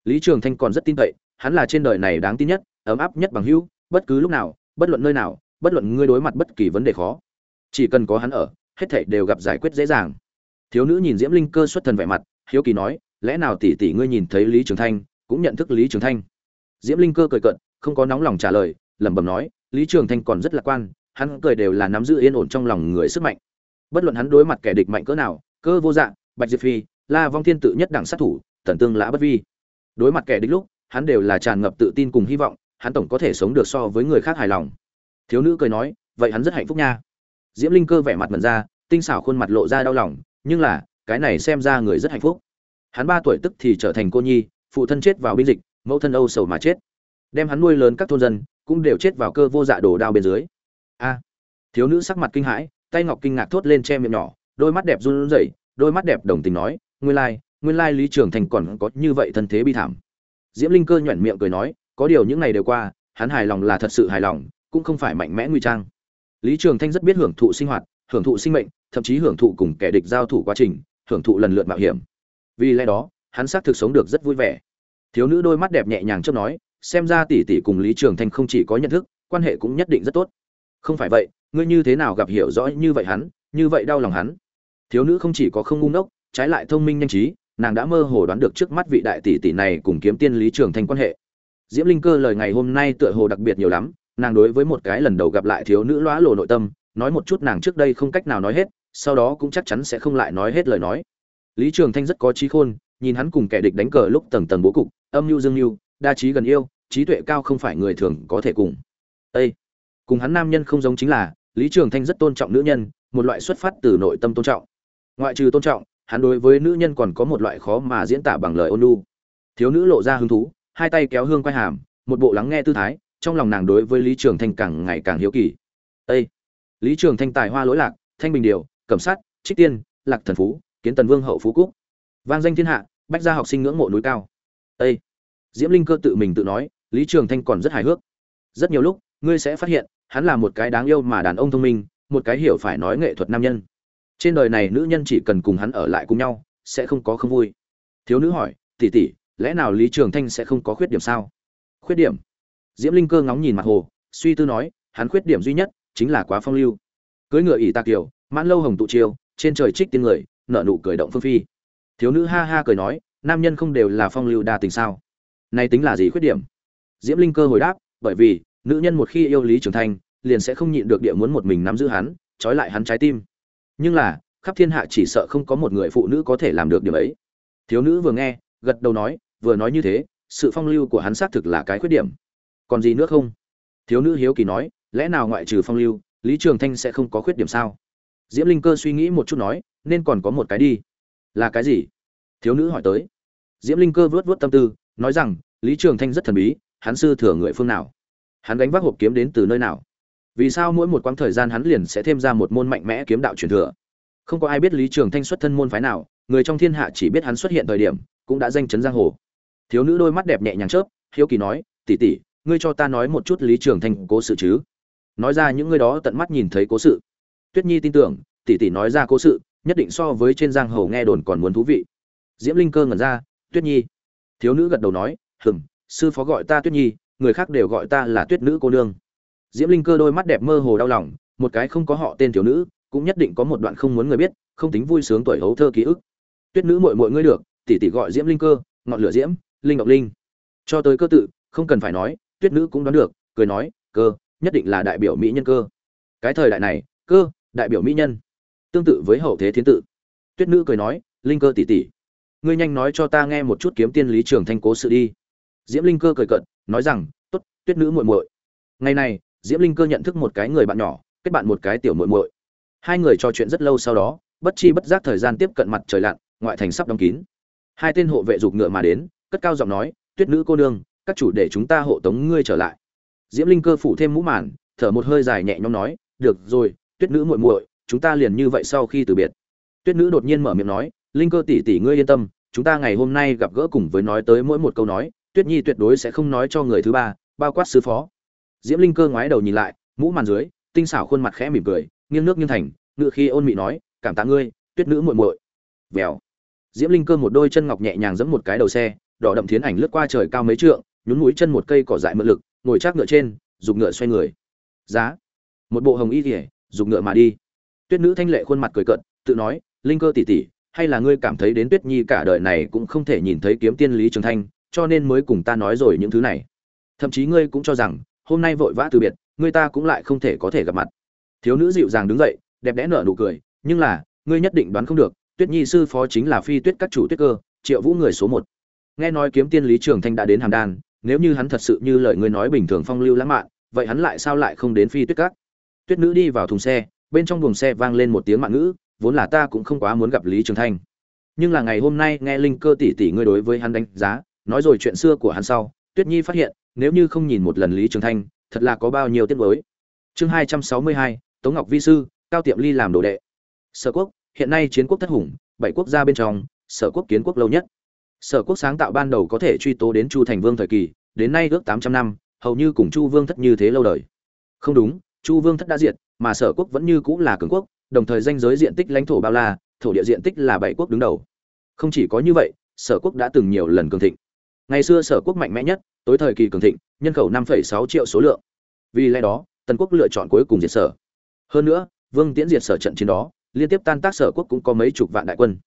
lý trường thanh còn rất tin cậy, hắn là trên đời này đáng tin nhất, ấm áp nhất bằng hữu, bất cứ lúc nào, bất luận nơi nào, bất luận ngươi đối mặt bất kỳ vấn đề khó, chỉ cần có hắn ở hết thảy đều gặp giải quyết dễ dàng. Thiếu nữ nhìn diễm linh cơ xuất thần vẻ mặt, hiếu kỳ nói, lẽ nào tỷ tỷ ngươi nhìn thấy lý trường thanh, cũng nhận thức lý trường thanh? Diễm linh cơ cười cận không có nóng lòng trả lời, lẩm bẩm nói, lý trường thanh còn rất lạc quan, hắn cười đều là nắm giữ yên ổn trong lòng người sức mạnh. Bất luận hắn đối mặt kẻ địch mạnh cỡ nào, cơ vô dạng bạch diệp phi, la vong thiên tự nhất đẳng sát thủ tần tương lã bất vi. Đối mặt kẻ địch lúc, hắn đều là tràn ngập tự tin cùng hy vọng, hắn tổng có thể sống được so với người khác hài lòng. Thiếu nữ cười nói, vậy hắn rất hạnh phúc nha diễm linh cơ vẻ mặt mật ra, tinh xảo khuôn mặt lộ ra đau lòng, nhưng là, cái này xem ra người rất hạnh phúc. Hắn ba tuổi tức thì trở thành cô nhi, phụ thân chết vào binh dịch, mẫu thân âu sầu mà chết. Đem hắn nuôi lớn các thôn dân, cũng đều chết vào cơ vô dạ đồ đao bên dưới. A. Thiếu nữ sắc mặt kinh hãi, tay ngọc kinh ngạc thốt lên che miệng nhỏ, đôi mắt đẹp run rẩy, đôi mắt đẹp đồng tình nói, nguyên lai nguyên lai lý trường thành còn có như vậy thân thế bi thảm. Diễm linh cơ nhoẻn miệng cười nói, có điều những ngày đều qua, hắn hài lòng là thật sự hài lòng, cũng không phải mạnh mẽ nguy trang lý trường thanh rất biết hưởng thụ sinh hoạt, hưởng thụ sinh mệnh, thậm chí hưởng thụ cùng kẻ địch giao thủ quá trình, hưởng thụ lần lượt mạo hiểm. Vì lẽ đó, hắn xác thực sống được rất vui vẻ. Thiếu nữ đôi mắt đẹp nhẹ nhàng chớp nói, xem ra tỷ tỷ cùng lý trường thanh không chỉ có nhận thức, quan hệ cũng nhất định rất tốt. Không phải vậy, ngươi như thế nào gặp hiểu rõ như vậy hắn, như vậy đau lòng hắn? Thiếu nữ không chỉ có không ngu ngốc, trái lại thông minh nhanh trí, nàng đã mơ hồ đoán được trước mắt vị đại tỷ tỷ này cùng kiếm tiên lý trường thanh quan hệ. Diễm linh cơ lời ngày hôm nay tựa hồ đặc biệt nhiều lắm nàng đối với một cái lần đầu gặp lại thiếu nữ lóa lộ nội tâm, nói một chút nàng trước đây không cách nào nói hết, sau đó cũng chắc chắn sẽ không lại nói hết lời nói. Lý trường thanh rất có trí khôn, nhìn hắn cùng kẻ địch đánh cờ lúc tầng tầng bố cục, âm mưu dương mưu, đa trí gần yêu, trí tuệ cao không phải người thường có thể cùng. Â cùng hắn nam nhân không giống chính là, lý trường thanh rất tôn trọng nữ nhân, một loại xuất phát từ nội tâm tôn trọng. Ngoại trừ tôn trọng, hắn đối với nữ nhân còn có một loại khó mà diễn tả bằng lời ôn lu thiếu nữ lộ ra hứng thú, hai tay kéo hương quay hàm, một bộ lắng nghe tư thái trong lòng nàng đối với lý trường thanh càng ngày càng hiếu kỳ. Ê! lý trường thanh tài hoa lỗi lạc, thanh bình điều, cẩm sát, trích tiên, lạc thần phú, kiến tần vương hậu phú cúc, vang danh thiên hạ, bách gia học sinh ngưỡng mộ núi cao. Ê! diễm linh cơ tự mình tự nói, lý trường thanh còn rất hài hước. Rất nhiều lúc, ngươi sẽ phát hiện, hắn là một cái đáng yêu mà đàn ông thông minh, một cái hiểu phải nói nghệ thuật nam nhân. Trên đời này nữ nhân chỉ cần cùng hắn ở lại cùng nhau, sẽ không có không vui. Thiếu nữ hỏi tỉ tỉ lẽ nào lý trường thanh sẽ không có khuyết điểm sao? Khuyết điểm? Diễm linh cơ ngóng nhìn mặt hồ suy tư nói hắn khuyết điểm duy nhất chính là quá phong lưu. Cưới ngựa ỷ ta kiều mãn lâu hồng tụ chiêu trên trời trích tiên người nợ nụ cười động phương phi. Thiếu nữ ha ha cười nói nam nhân không đều là phong lưu đa tình sao? Này tính là gì khuyết điểm? Diễm linh cơ hồi đáp bởi vì nữ nhân một khi yêu lý trưởng thành, liền sẽ không nhịn được địa muốn một mình nắm giữ hắn trói lại hắn trái tim. Nhưng là khắp thiên hạ chỉ sợ không có một người phụ nữ có thể làm được điều ấy. Thiếu nữ vừa nghe gật đầu nói vừa nói như thế sự phong lưu của hắn xác thực là cái khuyết điểm còn gì nữa không? Thiếu nữ hiếu kỳ nói, lẽ nào ngoại trừ phong lưu, lý trường thanh sẽ không có khuyết điểm sao? Diễm linh cơ suy nghĩ một chút nói, nên còn có một cái đi. Là cái gì? Thiếu nữ hỏi tới. Diễm linh cơ vớt vớt tâm tư, nói rằng, lý trường thanh rất thần bí, hắn sư thừa người phương nào? Hắn gánh vác hộp kiếm đến từ nơi nào? Vì sao mỗi một quãng thời gian hắn liền sẽ thêm ra một môn mạnh mẽ kiếm đạo truyền thừa? Không có ai biết lý trường thanh xuất thân môn phái nào, người trong thiên hạ chỉ biết hắn xuất hiện thời điểm, cũng đã danh chấn giang hồ. Thiếu nữ đôi mắt đẹp nhẹ nhàng chớp, hiếu kỳ nói tỉ tỉ ngươi cho ta nói một chút lý trường thanh cố sự chứ? Nói ra những người đó tận mắt nhìn thấy cố sự. Tuyết nhi tin tưởng tỉ tỉ nói ra cố sự, nhất định so với trên giang hồ nghe đồn còn muốn thú vị. Diễm linh cơ ngẩn ra, tuyết nhi. Thiếu nữ gật đầu nói hừng sư phó gọi ta tuyết nhi, người khác đều gọi ta là tuyết nữ cô nương. Diễm linh cơ đôi mắt đẹp mơ hồ đau lòng, một cái không có họ tên thiếu nữ, cũng nhất định có một đoạn không muốn người biết, không tính vui sướng tuổi hấu thơ ký ức. Tuyết nữ mội mội ngươi được, tỷ tỷ gọi diễm linh cơ, ngọn lửa diễm, linh ngọc linh. Cho tới cơ tự, không cần phải nói tuyết nữ cũng đoán được, cười nói, cơ, nhất định là đại biểu mỹ nhân cơ. Cái thời đại này, cơ, đại biểu mỹ nhân, tương tự với hậu thế thiên tự. Tuyết nữ cười nói, linh cơ tỷ tỷ, ngươi nhanh nói cho ta nghe một chút kiếm tiên lý trường thanh cố sự đi. Diễm linh cơ cười cận nói rằng, tốt, tuyết nữ muội muội. Ngày này, diễm linh cơ nhận thức một cái người bạn nhỏ, kết bạn một cái tiểu muội muội. Hai người trò chuyện rất lâu sau đó, bất chi bất giác thời gian tiếp cận mặt trời lặn, ngoại thành sắp đóng kín. Hai tên hộ vệ giục ngựa mà đến, cất cao giọng nói, tuyết nữ cô nương các chủ để chúng ta hộ tống ngươi trở lại. Diễm linh cơ phủ thêm mũ màn, thở một hơi dài nhẹ nhõm nói, được rồi, tuyết nữ muội muội, chúng ta liền như vậy sau khi từ biệt. Tuyết nữ đột nhiên mở miệng nói, linh cơ tỷ tỷ ngươi yên tâm, chúng ta ngày hôm nay gặp gỡ cùng với nói tới mỗi một câu nói, tuyết nhi tuyệt đối sẽ không nói cho người thứ ba, bao quát sứ phó. Diễm linh cơ ngoái đầu nhìn lại, mũ màn dưới, tinh xảo khuôn mặt khẽ mỉm cười, nghiêng nước nghiêng thành, ngựa khi ôn mị nói, cảm tạ ngươi, tuyết nữ muội muội. Vèo. Diễm linh cơ một đôi chân ngọc nhẹ nhàng giẫm một cái đầu xe, đỏ đậm thiến ảnh lướt qua trời cao mấy trượng nhún mũi chân một cây cỏ dại mượn lực, ngồi chắc ngựa trên dùng ngựa xoay người. Giá. Một bộ hồng y kỉa dùng ngựa mà đi. Tuyết nữ thanh lệ khuôn mặt cười cận tự nói, linh cơ tỷ tỷ, hay là ngươi cảm thấy đến tuyết nhi cả đời này cũng không thể nhìn thấy kiếm tiên lý trường thanh, cho nên mới cùng ta nói rồi những thứ này. Thậm chí ngươi cũng cho rằng, hôm nay vội vã từ biệt, ngươi ta cũng lại không thể có thể gặp mặt. Thiếu nữ dịu dàng đứng dậy, đẹp đẽ nở nụ cười, nhưng là, ngươi nhất định đoán không được, tuyết nhi sư phó chính là phi tuyết các chủ tuyết cơ, triệu vũ người số một. Nghe nói kiếm tiên lý trường thanh đã đến hàm đan nếu như hắn thật sự như lời ngươi nói bình thường phong lưu lãng mạn, vậy hắn lại sao lại không đến phi tuyết các tuyết nữ đi vào thùng xe, bên trong buồng xe vang lên một tiếng mạng ngữ, vốn là ta cũng không quá muốn gặp lý trường thanh. Nhưng là ngày hôm nay nghe linh cơ tỷ tỷ ngươi đối với hắn đánh giá, nói rồi chuyện xưa của hắn sau, tuyết nhi phát hiện, nếu như không nhìn một lần lý trường thanh, thật là có bao nhiêu tiết mới chương hai trăm sáu mươi hai, tống ngọc vi sư, cao tiệm ly làm đồ đệ. Sở quốc, hiện nay chiến quốc thất hùng, bảy quốc gia bên trong, sở quốc kiến quốc lâu nhất sở quốc sáng tạo ban đầu có thể truy tố đến chu thành vương thời kỳ, đến nay ước tám trăm năm, hầu như cùng chu vương thất như thế lâu đời. Không đúng, chu vương thất đã diệt, mà sở quốc vẫn như cũng là cường quốc, đồng thời danh giới diện tích lãnh thổ bao la, thổ địa diện tích là bảy quốc đứng đầu. Không chỉ có như vậy, sở quốc đã từng nhiều lần cường thịnh. Ngày xưa sở quốc mạnh mẽ nhất, tối thời kỳ cường thịnh, nhân khẩu năm sáu triệu số lượng. Vì lẽ đó, tần quốc lựa chọn cuối cùng diệt sở. Hơn nữa, vương tiễn diệt sở trận chiến đó, liên tiếp tan tác sở quốc cũng có mấy chục vạn đại quân.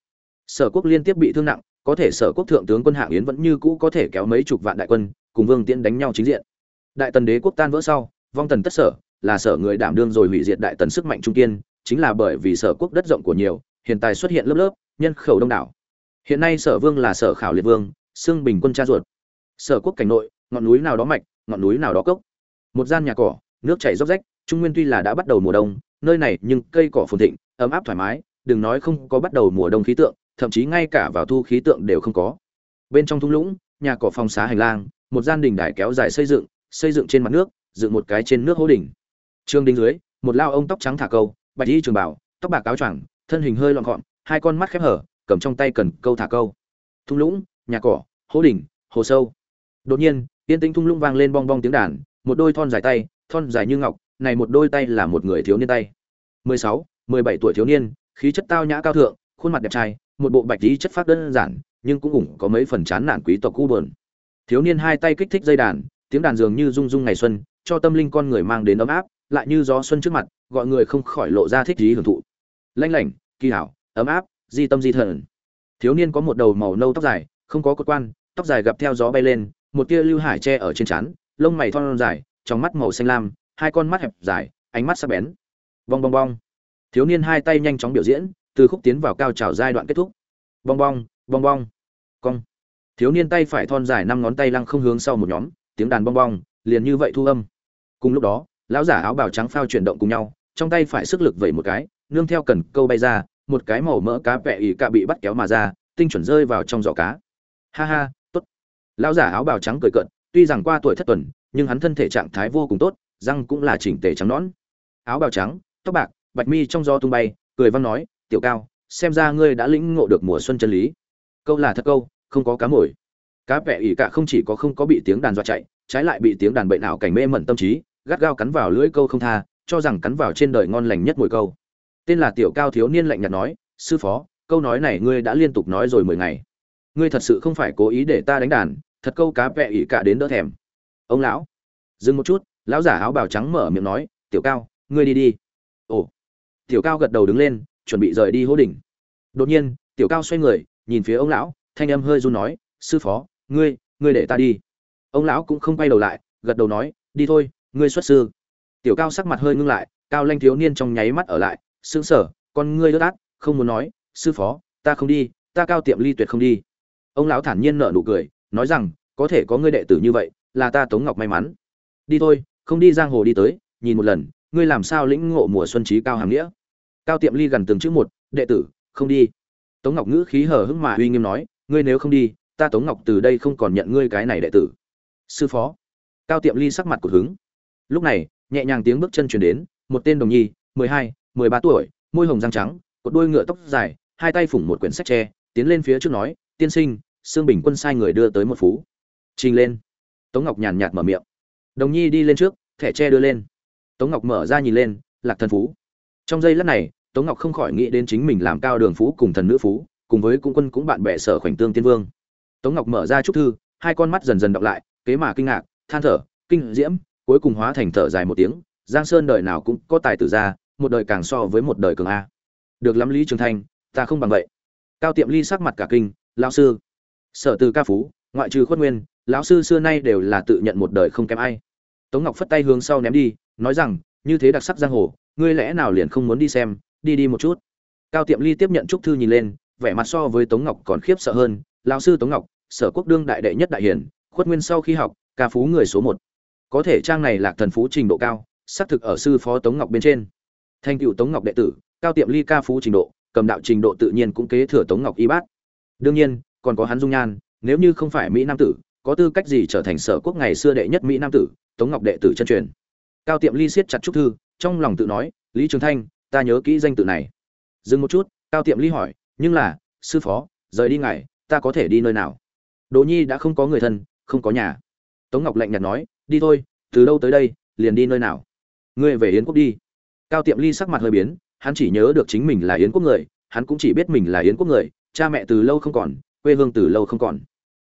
Sở quốc liên tiếp bị thương nặng có thể sở quốc thượng tướng quân hạng yến vẫn như cũ có thể kéo mấy chục vạn đại quân, cùng vương tiễn đánh nhau chính diện. Đại tần đế quốc tan vỡ sau, vong tần tất sở, là sở người đảm đương rồi hủy diệt đại tần sức mạnh trung kiên, chính là bởi vì sở quốc đất rộng của nhiều, hiện tại xuất hiện lớp lớp, nhân khẩu đông đảo. Hiện nay sở vương là sở khảo liệt vương, xương bình quân cha ruột. Sở quốc cảnh nội, ngọn núi nào đó mạch, ngọn núi nào đó cốc. Một gian nhà cỏ, nước chảy róc rách, trung nguyên tuy là đã bắt đầu mùa đông, nơi này nhưng cây cỏ phồn thịnh, ấm áp thoải mái, đừng nói không có bắt đầu mùa đông khí tượng thậm chí ngay cả vào thu khí tượng đều không có. Bên trong thung lũng, nhà cỏ phòng xá hành lang, một gian đình đài kéo dài xây dựng xây dựng trên mặt nước, dựng một cái trên nước hố đỉnh. Trương Đình dưới, một lao ông tóc trắng thả câu, bạch y trường bảo, tóc bạc áo choàng, thân hình hơi lọn gọn, hai con mắt khép hở, cầm trong tay cần câu thả câu. Thung lũng, nhà cỏ, hố đỉnh, hồ sâu. Đột nhiên, yên tĩnh thung lũng vang lên bong bong tiếng đàn, một đôi thon dài tay, thon dài như ngọc, này một đôi tay là một người thiếu niên tay. Mười sáu, mười bảy tuổi thiếu niên, khí chất tao nhã cao thượng, khuôn mặt đẹp trai một bộ bạch lý chất phát đơn giản, nhưng cũng ủng có mấy phần chán nản quý tộc cu bờn thiếu niên hai tay kích thích dây đàn, tiếng đàn dường như rung rung ngày xuân, cho tâm linh con người mang đến ấm áp, lại như gió xuân trước mặt, gọi người không khỏi lộ ra thích trí hưởng thụ. Lanh lảnh, kỳ hảo, ấm áp, di tâm di thần. Thiếu niên có một đầu màu nâu tóc dài, không có cột quan, tóc dài gặp theo gió bay lên, một tia lưu hải che ở trên trán, lông mày thon dài, trong mắt màu xanh lam, hai con mắt hẹp dài, ánh mắt sắc bén. Bong bong bong. Thiếu niên hai tay nhanh chóng biểu diễn từ khúc tiến vào cao trào giai đoạn kết thúc. Bong bong bong bong, cong. Thiếu niên tay phải thon dài năm ngón tay lăng không hướng sau một nhóm, tiếng đàn bong bong, liền như vậy thu âm. Cùng lúc đó, lão giả áo bào trắng phao chuyển động cùng nhau, trong tay phải sức lực vẩy một cái, nương theo cần câu bay ra, một cái màu mỡ cá vẹ ỉ cạ bị bắt kéo mà ra, tinh chuẩn rơi vào trong giỏ cá. Ha ha, tốt. Lão giả áo bào trắng cười cận tuy rằng qua tuổi thất tuần, nhưng hắn thân thể trạng thái vô cùng tốt, răng cũng là chỉnh tề trắng nõn. Áo bào trắng, tóc bạc, bạch mi trong gió tung bay, cười văn nói tiểu cao, xem ra ngươi đã lĩnh ngộ được mùa xuân chân lý. Câu là thật câu, không có cá mồi. Cá vẻ ỉ cả không chỉ có không có bị tiếng đàn dọa chạy, trái lại bị tiếng đàn bệnh ảo cảnh mê mẩn tâm trí, gắt gao cắn vào lưỡi câu không tha, cho rằng cắn vào trên đời ngon lành nhất mùi câu. Tên là tiểu cao thiếu niên lạnh nhạt nói, sư phó, câu nói này ngươi đã liên tục nói rồi mười ngày. Ngươi thật sự không phải cố ý để ta đánh đàn, thật câu cá vẻ ỉ cả đến đỡ thèm. Ông lão, dừng một chút, lão giả áo bào trắng mở miệng nói, tiểu cao, ngươi đi đi. Ồ. Tiểu cao gật đầu đứng lên chuẩn bị rời đi hố đỉnh. Đột nhiên, tiểu cao xoay người, nhìn phía ông lão, thanh âm hơi run nói, sư phó, ngươi ngươi để ta đi. Ông lão cũng không quay đầu lại, gật đầu nói, đi thôi, ngươi xuất sư. Tiểu cao sắc mặt hơi ngưng lại, cao lanh thiếu niên trong nháy mắt ở lại sững sờ con ngươi đớt át, không muốn nói, sư phó, ta không đi, ta cao tiệm ly tuyệt không đi. Ông lão thản nhiên nở nụ cười, nói rằng, có thể có ngươi đệ tử như vậy, là ta tống ngọc may mắn. Đi thôi, không đi giang hồ đi tới, nhìn một lần, ngươi làm sao lĩnh ngộ mùa xuân trí cao hàm nghĩa? Cao tiệm ly gần từng chữ một, đệ tử, không đi. Tống ngọc ngữ khí hở hững mà uy nghiêm nói, ngươi nếu không đi, ta tống ngọc từ đây không còn nhận ngươi cái này đệ tử. Sư phó. Cao tiệm ly sắc mặt của hứng. Lúc này, nhẹ nhàng tiếng bước chân chuyển đến, một tên đồng nhi, mười hai, mười ba tuổi, môi hồng răng trắng, cột đôi ngựa tóc dài, hai tay phủng một quyển sách tre, tiến lên phía trước nói, tiên sinh, sương bình quân sai người đưa tới một phú. Trình lên. Tống ngọc nhàn nhạt mở miệng. Đồng nhi đi lên trước, thẻ tre đưa lên. Tống ngọc mở ra nhìn lên, lạc thần phú. Trong giây lát này tống ngọc không khỏi nghĩ đến chính mình làm cao đường phú cùng thần nữ phú, cùng với cung quân cũng bạn bè sở khoảnh tương tiên vương. Tống ngọc mở ra chúc thư, hai con mắt dần dần đọc lại, kế mà kinh ngạc, than thở, kinh diễm, cuối cùng hóa thành thở dài một tiếng, giang sơn đời nào cũng có tài tử ra, một đời càng so với một đời cường a. Được lắm lý trường thanh, ta không bằng vậy. Cao tiệm ly sắc mặt cả kinh, lão sư, sở từ ca phú, ngoại trừ khuất nguyên, lão sư xưa nay đều là tự nhận một đời không kém ai. Tống ngọc phất tay hướng sau ném đi, nói rằng, như thế đặc sắc giang hồ, ngươi lẽ nào liền không muốn đi xem đi đi một chút. Cao tiệm ly tiếp nhận trúc thư nhìn lên, vẻ mặt so với tống ngọc còn khiếp sợ hơn. Lão sư tống ngọc, sở quốc đương đại đệ nhất đại hiển khuất nguyên sau khi học, ca phú người số một. Có thể trang này lạc thần phú trình độ cao, xác thực ở sư phó tống ngọc bên trên. Thành cựu tống ngọc đệ tử, cao tiệm ly ca phú trình độ, cầm đạo trình độ tự nhiên cũng kế thừa tống ngọc y bát. Đương nhiên, còn có hắn dung nhan, nếu như không phải mỹ nam tử, có tư cách gì trở thành sở quốc ngày xưa đệ nhất mỹ nam tử, tống ngọc đệ tử chân truyền. Cao tiệm ly siết chặt trúc thư, trong lòng tự nói, lý trường thanh ta nhớ kỹ danh tự này. Dừng một chút, cao tiệm ly hỏi, nhưng là, sư phó, rời đi ngài, ta có thể đi nơi nào? Đỗ nhi đã không có người thân, không có nhà. Tống ngọc lạnh nhạt nói, đi thôi, từ đâu tới đây, liền đi nơi nào? Ngươi về yến quốc đi. Cao tiệm ly sắc mặt hơi biến, hắn chỉ nhớ được chính mình là yến quốc người, hắn cũng chỉ biết mình là yến quốc người, cha mẹ từ lâu không còn, quê hương từ lâu không còn.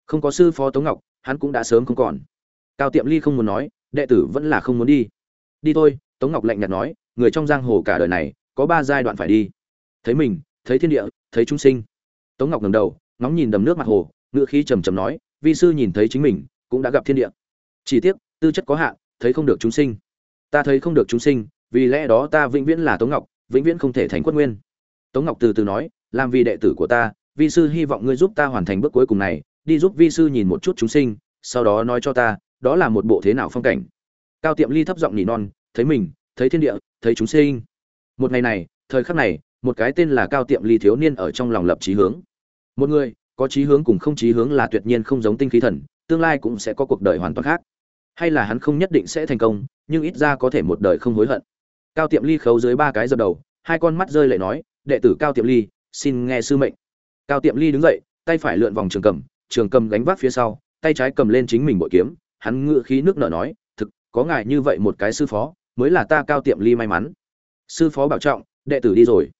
Không có sư phó tống ngọc, hắn cũng đã sớm không còn. Cao tiệm ly không muốn nói, đệ tử vẫn là không muốn đi. Đi thôi, tống ngọc lạnh nhạt nói người trong giang hồ cả đời này có ba giai đoạn phải đi. Thấy mình, thấy thiên địa, thấy chúng sinh. Tống ngọc ngầm đầu, ngóng nhìn đầm nước mặt hồ ngựa khí trầm trầm nói, vi sư nhìn thấy chính mình, cũng đã gặp thiên địa. Chỉ tiếc, tư chất có hạn, thấy không được chúng sinh. Ta thấy không được chúng sinh, vì lẽ đó ta vĩnh viễn là tống ngọc, vĩnh viễn không thể thành quất nguyên. Tống ngọc từ từ nói, làm vì đệ tử của ta, vi sư hy vọng ngươi giúp ta hoàn thành bước cuối cùng này, đi giúp vi sư nhìn một chút chúng sinh, sau đó nói cho ta, đó là một bộ thế nào phong cảnh. Cao tiệm ly thấp giọng nỉ non, thấy mình thấy thiên địa, thấy chúng sinh. Một ngày này, thời khắc này, một cái tên là cao tiệm ly thiếu niên ở trong lòng lập chí hướng. Một người, có chí hướng cùng không chí hướng là tuyệt nhiên không giống tinh khí thần, tương lai cũng sẽ có cuộc đời hoàn toàn khác. Hay là hắn không nhất định sẽ thành công, nhưng ít ra có thể một đời không hối hận. Cao tiệm ly khấu dưới ba cái dập đầu, hai con mắt rơi lệ nói, đệ tử cao tiệm ly, xin nghe sư mệnh. Cao tiệm ly đứng dậy, tay phải lượn vòng trường cầm trường cầm gánh vác phía sau, tay trái cầm lên chính mình bội kiếm. Hắn ngự khí nước nở nói, thực, có ngài như vậy một cái sư phó mới là ta cao tiệm ly may mắn. Sư phó bảo trọng, đệ tử đi rồi.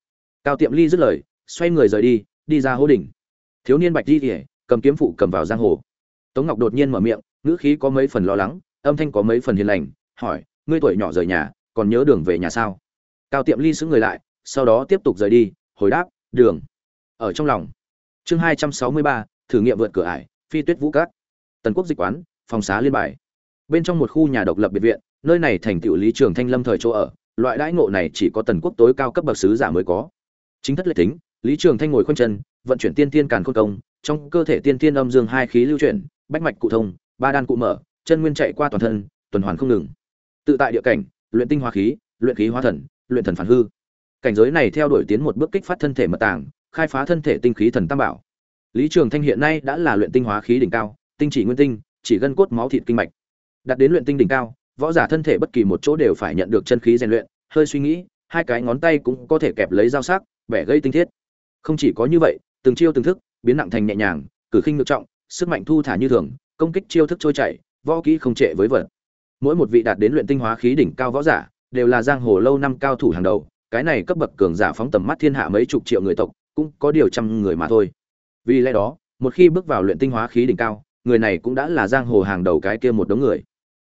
Cao tiệm ly dứt lời, xoay người rời đi đi ra hố đỉnh. Thiếu niên bạch di kỉa cầm kiếm phụ cầm vào giang hồ. Tống ngọc đột nhiên mở miệng, ngữ khí có mấy phần lo lắng, âm thanh có mấy phần hiền lành, hỏi, ngươi tuổi nhỏ rời nhà, còn nhớ đường về nhà sao? Cao tiệm ly xứng người lại, sau đó tiếp tục rời đi, hồi đáp, đường, ở trong lòng. Chương hai trăm sáu mươi ba, thử nghiệm vượt cửa ải, phi tuyết vũ cát. Tần quốc dịch quán, phòng xá liên bài. Bên trong một khu nhà độc lập biệt viện nơi này thành tựu lý trường thanh lâm thời chỗ ở, loại đãi ngộ này chỉ có tần quốc tối cao cấp bậc sứ giả mới có. Chính thất lệ tính, lý trường thanh ngồi khoanh chân, vận chuyển tiên tiên càn khôn công, trong cơ thể tiên tiên âm dương hai khí lưu chuyển, bách mạch cụ thông, ba đan cụ mở, chân nguyên chạy qua toàn thân, tuần hoàn không ngừng. Tự tại địa cảnh, luyện tinh hóa khí, luyện khí hóa thần, luyện thần phản hư. Cảnh giới này theo đuổi tiến một bước kích phát thân thể mật tàng khai phá thân thể tinh khí thần tam bảo. Lý trường thanh hiện nay đã là luyện tinh hóa khí đỉnh cao, tinh chỉ nguyên tinh, chỉ gân cốt máu thịt kinh mạch. Đạt đến luyện tinh đỉnh cao võ giả thân thể bất kỳ một chỗ đều phải nhận được chân khí rèn luyện, hơi suy nghĩ, hai cái ngón tay cũng có thể kẹp lấy dao sắc, bẻ gây tinh thiết. Không chỉ có như vậy, từng chiêu từng thức, biến nặng thành nhẹ nhàng, cử khinh ngược trọng, sức mạnh thu thả như thường, công kích chiêu thức trôi chảy, võ kỹ không trệ với vật. Mỗi một vị đạt đến luyện tinh hóa khí đỉnh cao võ giả, đều là giang hồ lâu năm cao thủ hàng đầu, cái này cấp bậc cường giả phóng tầm mắt thiên hạ mấy chục triệu người tộc, cũng có điều trăm người mà thôi. Vì lẽ đó, một khi bước vào luyện tinh hóa khí đỉnh cao, người này cũng đã là giang hồ hàng đầu cái kia một đống người.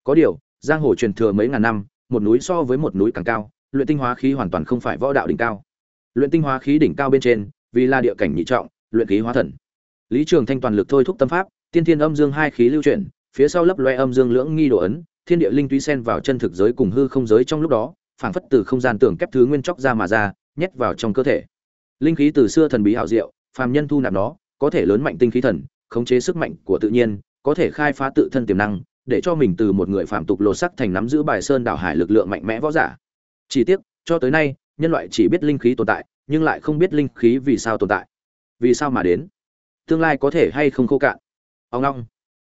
Có điều giang hồ truyền thừa mấy ngàn năm, một núi so với một núi càng cao, luyện tinh hóa khí hoàn toàn không phải võ đạo đỉnh cao. Luyện tinh hóa khí đỉnh cao bên trên, vì là địa cảnh nhị trọng, luyện khí hóa thần. Lý trường thanh toàn lực thôi thúc tâm pháp, tiên thiên âm dương hai khí lưu chuyển, phía sau lấp loe âm dương lưỡng nghi đồ ấn, thiên địa linh túy xen vào chân thực giới cùng hư không giới trong lúc đó, phảng phất từ không gian tưởng kép thứ nguyên chóc ra mà ra, nhét vào trong cơ thể. Linh khí từ xưa thần bí hảo diệu, phàm nhân thu nạp nó, có thể lớn mạnh tinh khí thần, khống chế sức mạnh của tự nhiên, có thể khai phá tự thân tiềm năng để cho mình từ một người phạm tục lột sắc thành nắm giữ bài sơn đảo hải lực lượng mạnh mẽ võ giả. Chỉ tiếc cho tới nay nhân loại chỉ biết linh khí tồn tại nhưng lại không biết linh khí vì sao tồn tại. Vì sao mà đến? Tương lai có thể hay không khô cạn? Ông long.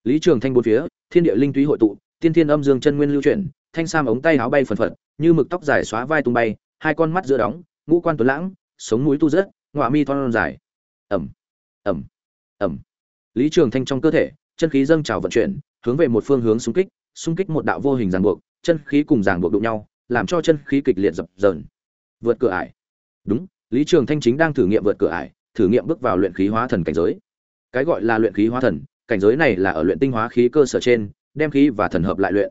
Lý trường thanh bốn phía thiên địa linh túy hội tụ tiên thiên âm dương chân nguyên lưu chuyển thanh sam ống tay áo bay phần phật như mực tóc dài xóa vai tung bay hai con mắt giữa đóng ngũ quan tuấn lãng sống mũi tu rớt, ngọa mi thon dài. Ẩm. Ẩm. Ẩm. Lý trường thanh trong cơ thể chân khí dâng trào vận chuyển hướng về một phương hướng xung kích xung kích một đạo vô hình ràng buộc, chân khí cùng ràng buộc đụng nhau, làm cho chân khí kịch liệt dập dờn. Vượt cửa ải. Đúng, lý trường thanh chính đang thử nghiệm vượt cửa ải, thử nghiệm bước vào luyện khí hóa thần cảnh giới. Cái gọi là luyện khí hóa thần, cảnh giới này là ở luyện tinh hóa khí cơ sở trên, đem khí và thần hợp lại luyện.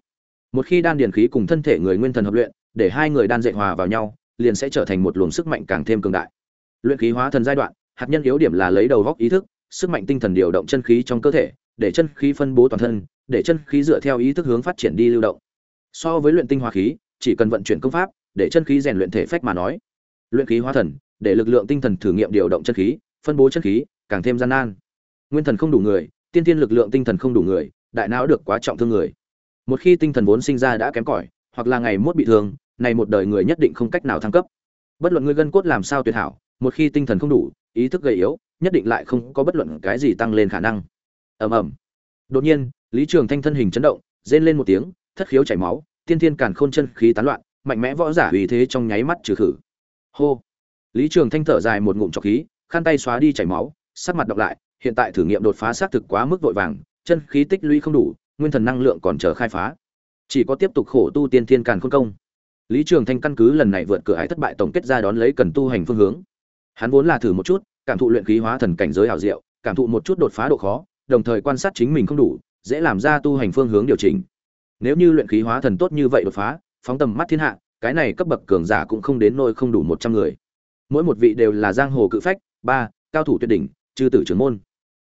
Một khi đan điền khí cùng thân thể người nguyên thần hợp luyện, để hai người đan dệt hòa vào nhau, liền sẽ trở thành một luồng sức mạnh càng thêm cường đại. Luyện khí hóa thần giai đoạn, hạt nhân yếu điểm là lấy đầu góc ý thức, sức mạnh tinh thần điều động chân khí trong cơ thể, để chân khí phân bố toàn thân để chân khí dựa theo ý thức hướng phát triển đi lưu động. So với luyện tinh hóa khí, chỉ cần vận chuyển công pháp, để chân khí rèn luyện thể phách mà nói. Luyện khí hóa thần, để lực lượng tinh thần thử nghiệm điều động chân khí, phân bố chân khí, càng thêm gian nan. Nguyên thần không đủ người, tiên tiên lực lượng tinh thần không đủ người, đại não được quá trọng thương người. Một khi tinh thần vốn sinh ra đã kém cỏi, hoặc là ngày mốt bị thương, này một đời người nhất định không cách nào thăng cấp. Bất luận người gân cốt làm sao tuyệt hảo, một khi tinh thần không đủ, ý thức gầy yếu, nhất định lại không có bất luận cái gì tăng lên khả năng. Ầm ầm. Đột nhiên lý trường thanh thân hình chấn động, rên lên một tiếng, thất khiếu chảy máu, tiên thiên càn khôn chân khí tán loạn, mạnh mẽ võ giả uy thế trong nháy mắt trừ khử. Hô! Lý trường thanh thở dài một ngụm trọc khí, khăn tay xóa đi chảy máu, sắc mặt đọc lại, hiện tại thử nghiệm đột phá xác thực quá mức vội vàng, chân khí tích lũy không đủ, nguyên thần năng lượng còn chờ khai phá. Chỉ có tiếp tục khổ tu tiên thiên càn khôn công. Lý trường thanh căn cứ lần này vượt cửa ải thất bại tổng kết ra đón lấy cần tu hành phương hướng. Hắn vốn là thử một chút, cảm thụ luyện khí hóa thần cảnh giới hảo diệu, cảm thụ một chút đột phá độ khó, đồng thời quan sát chính mình không đủ dễ làm ra tu hành phương hướng điều chỉnh. Nếu như luyện khí hóa thần tốt như vậy đột phá, phóng tầm mắt thiên hạ, cái này cấp bậc cường giả cũng không đến nôi không đủ một trăm người. Mỗi một vị đều là giang hồ cự phách, ba, cao thủ tuyệt đỉnh, chư tử trưởng môn.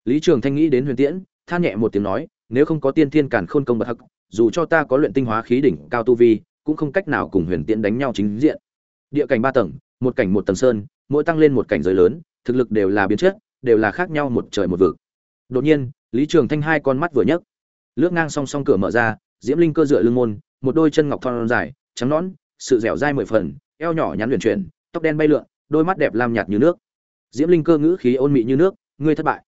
Lý trường thanh nghĩ đến huyền tiễn, than nhẹ một tiếng nói, nếu không có tiên thiên cản khôn công bậc hắc, dù cho ta có luyện tinh hóa khí đỉnh cao tu vi, cũng không cách nào cùng huyền tiễn đánh nhau chính diện. Địa cảnh ba tầng, một cảnh một tầng sơn, mỗi tăng lên một cảnh giới lớn, thực lực đều là biến chất, đều là khác nhau một trời một vực. Đột nhiên lý trường thanh hai con mắt vừa nhấc. Lướt ngang song song cửa mở ra, diễm linh cơ dựa lưng môn, một đôi chân ngọc thon dài, trắng nõn, sự dẻo dai mười phần, eo nhỏ nhắn huyền chuyển, tóc đen bay lượn, đôi mắt đẹp lam nhạt như nước. Diễm linh cơ ngữ khí ôn mị như nước, ngươi thất bại.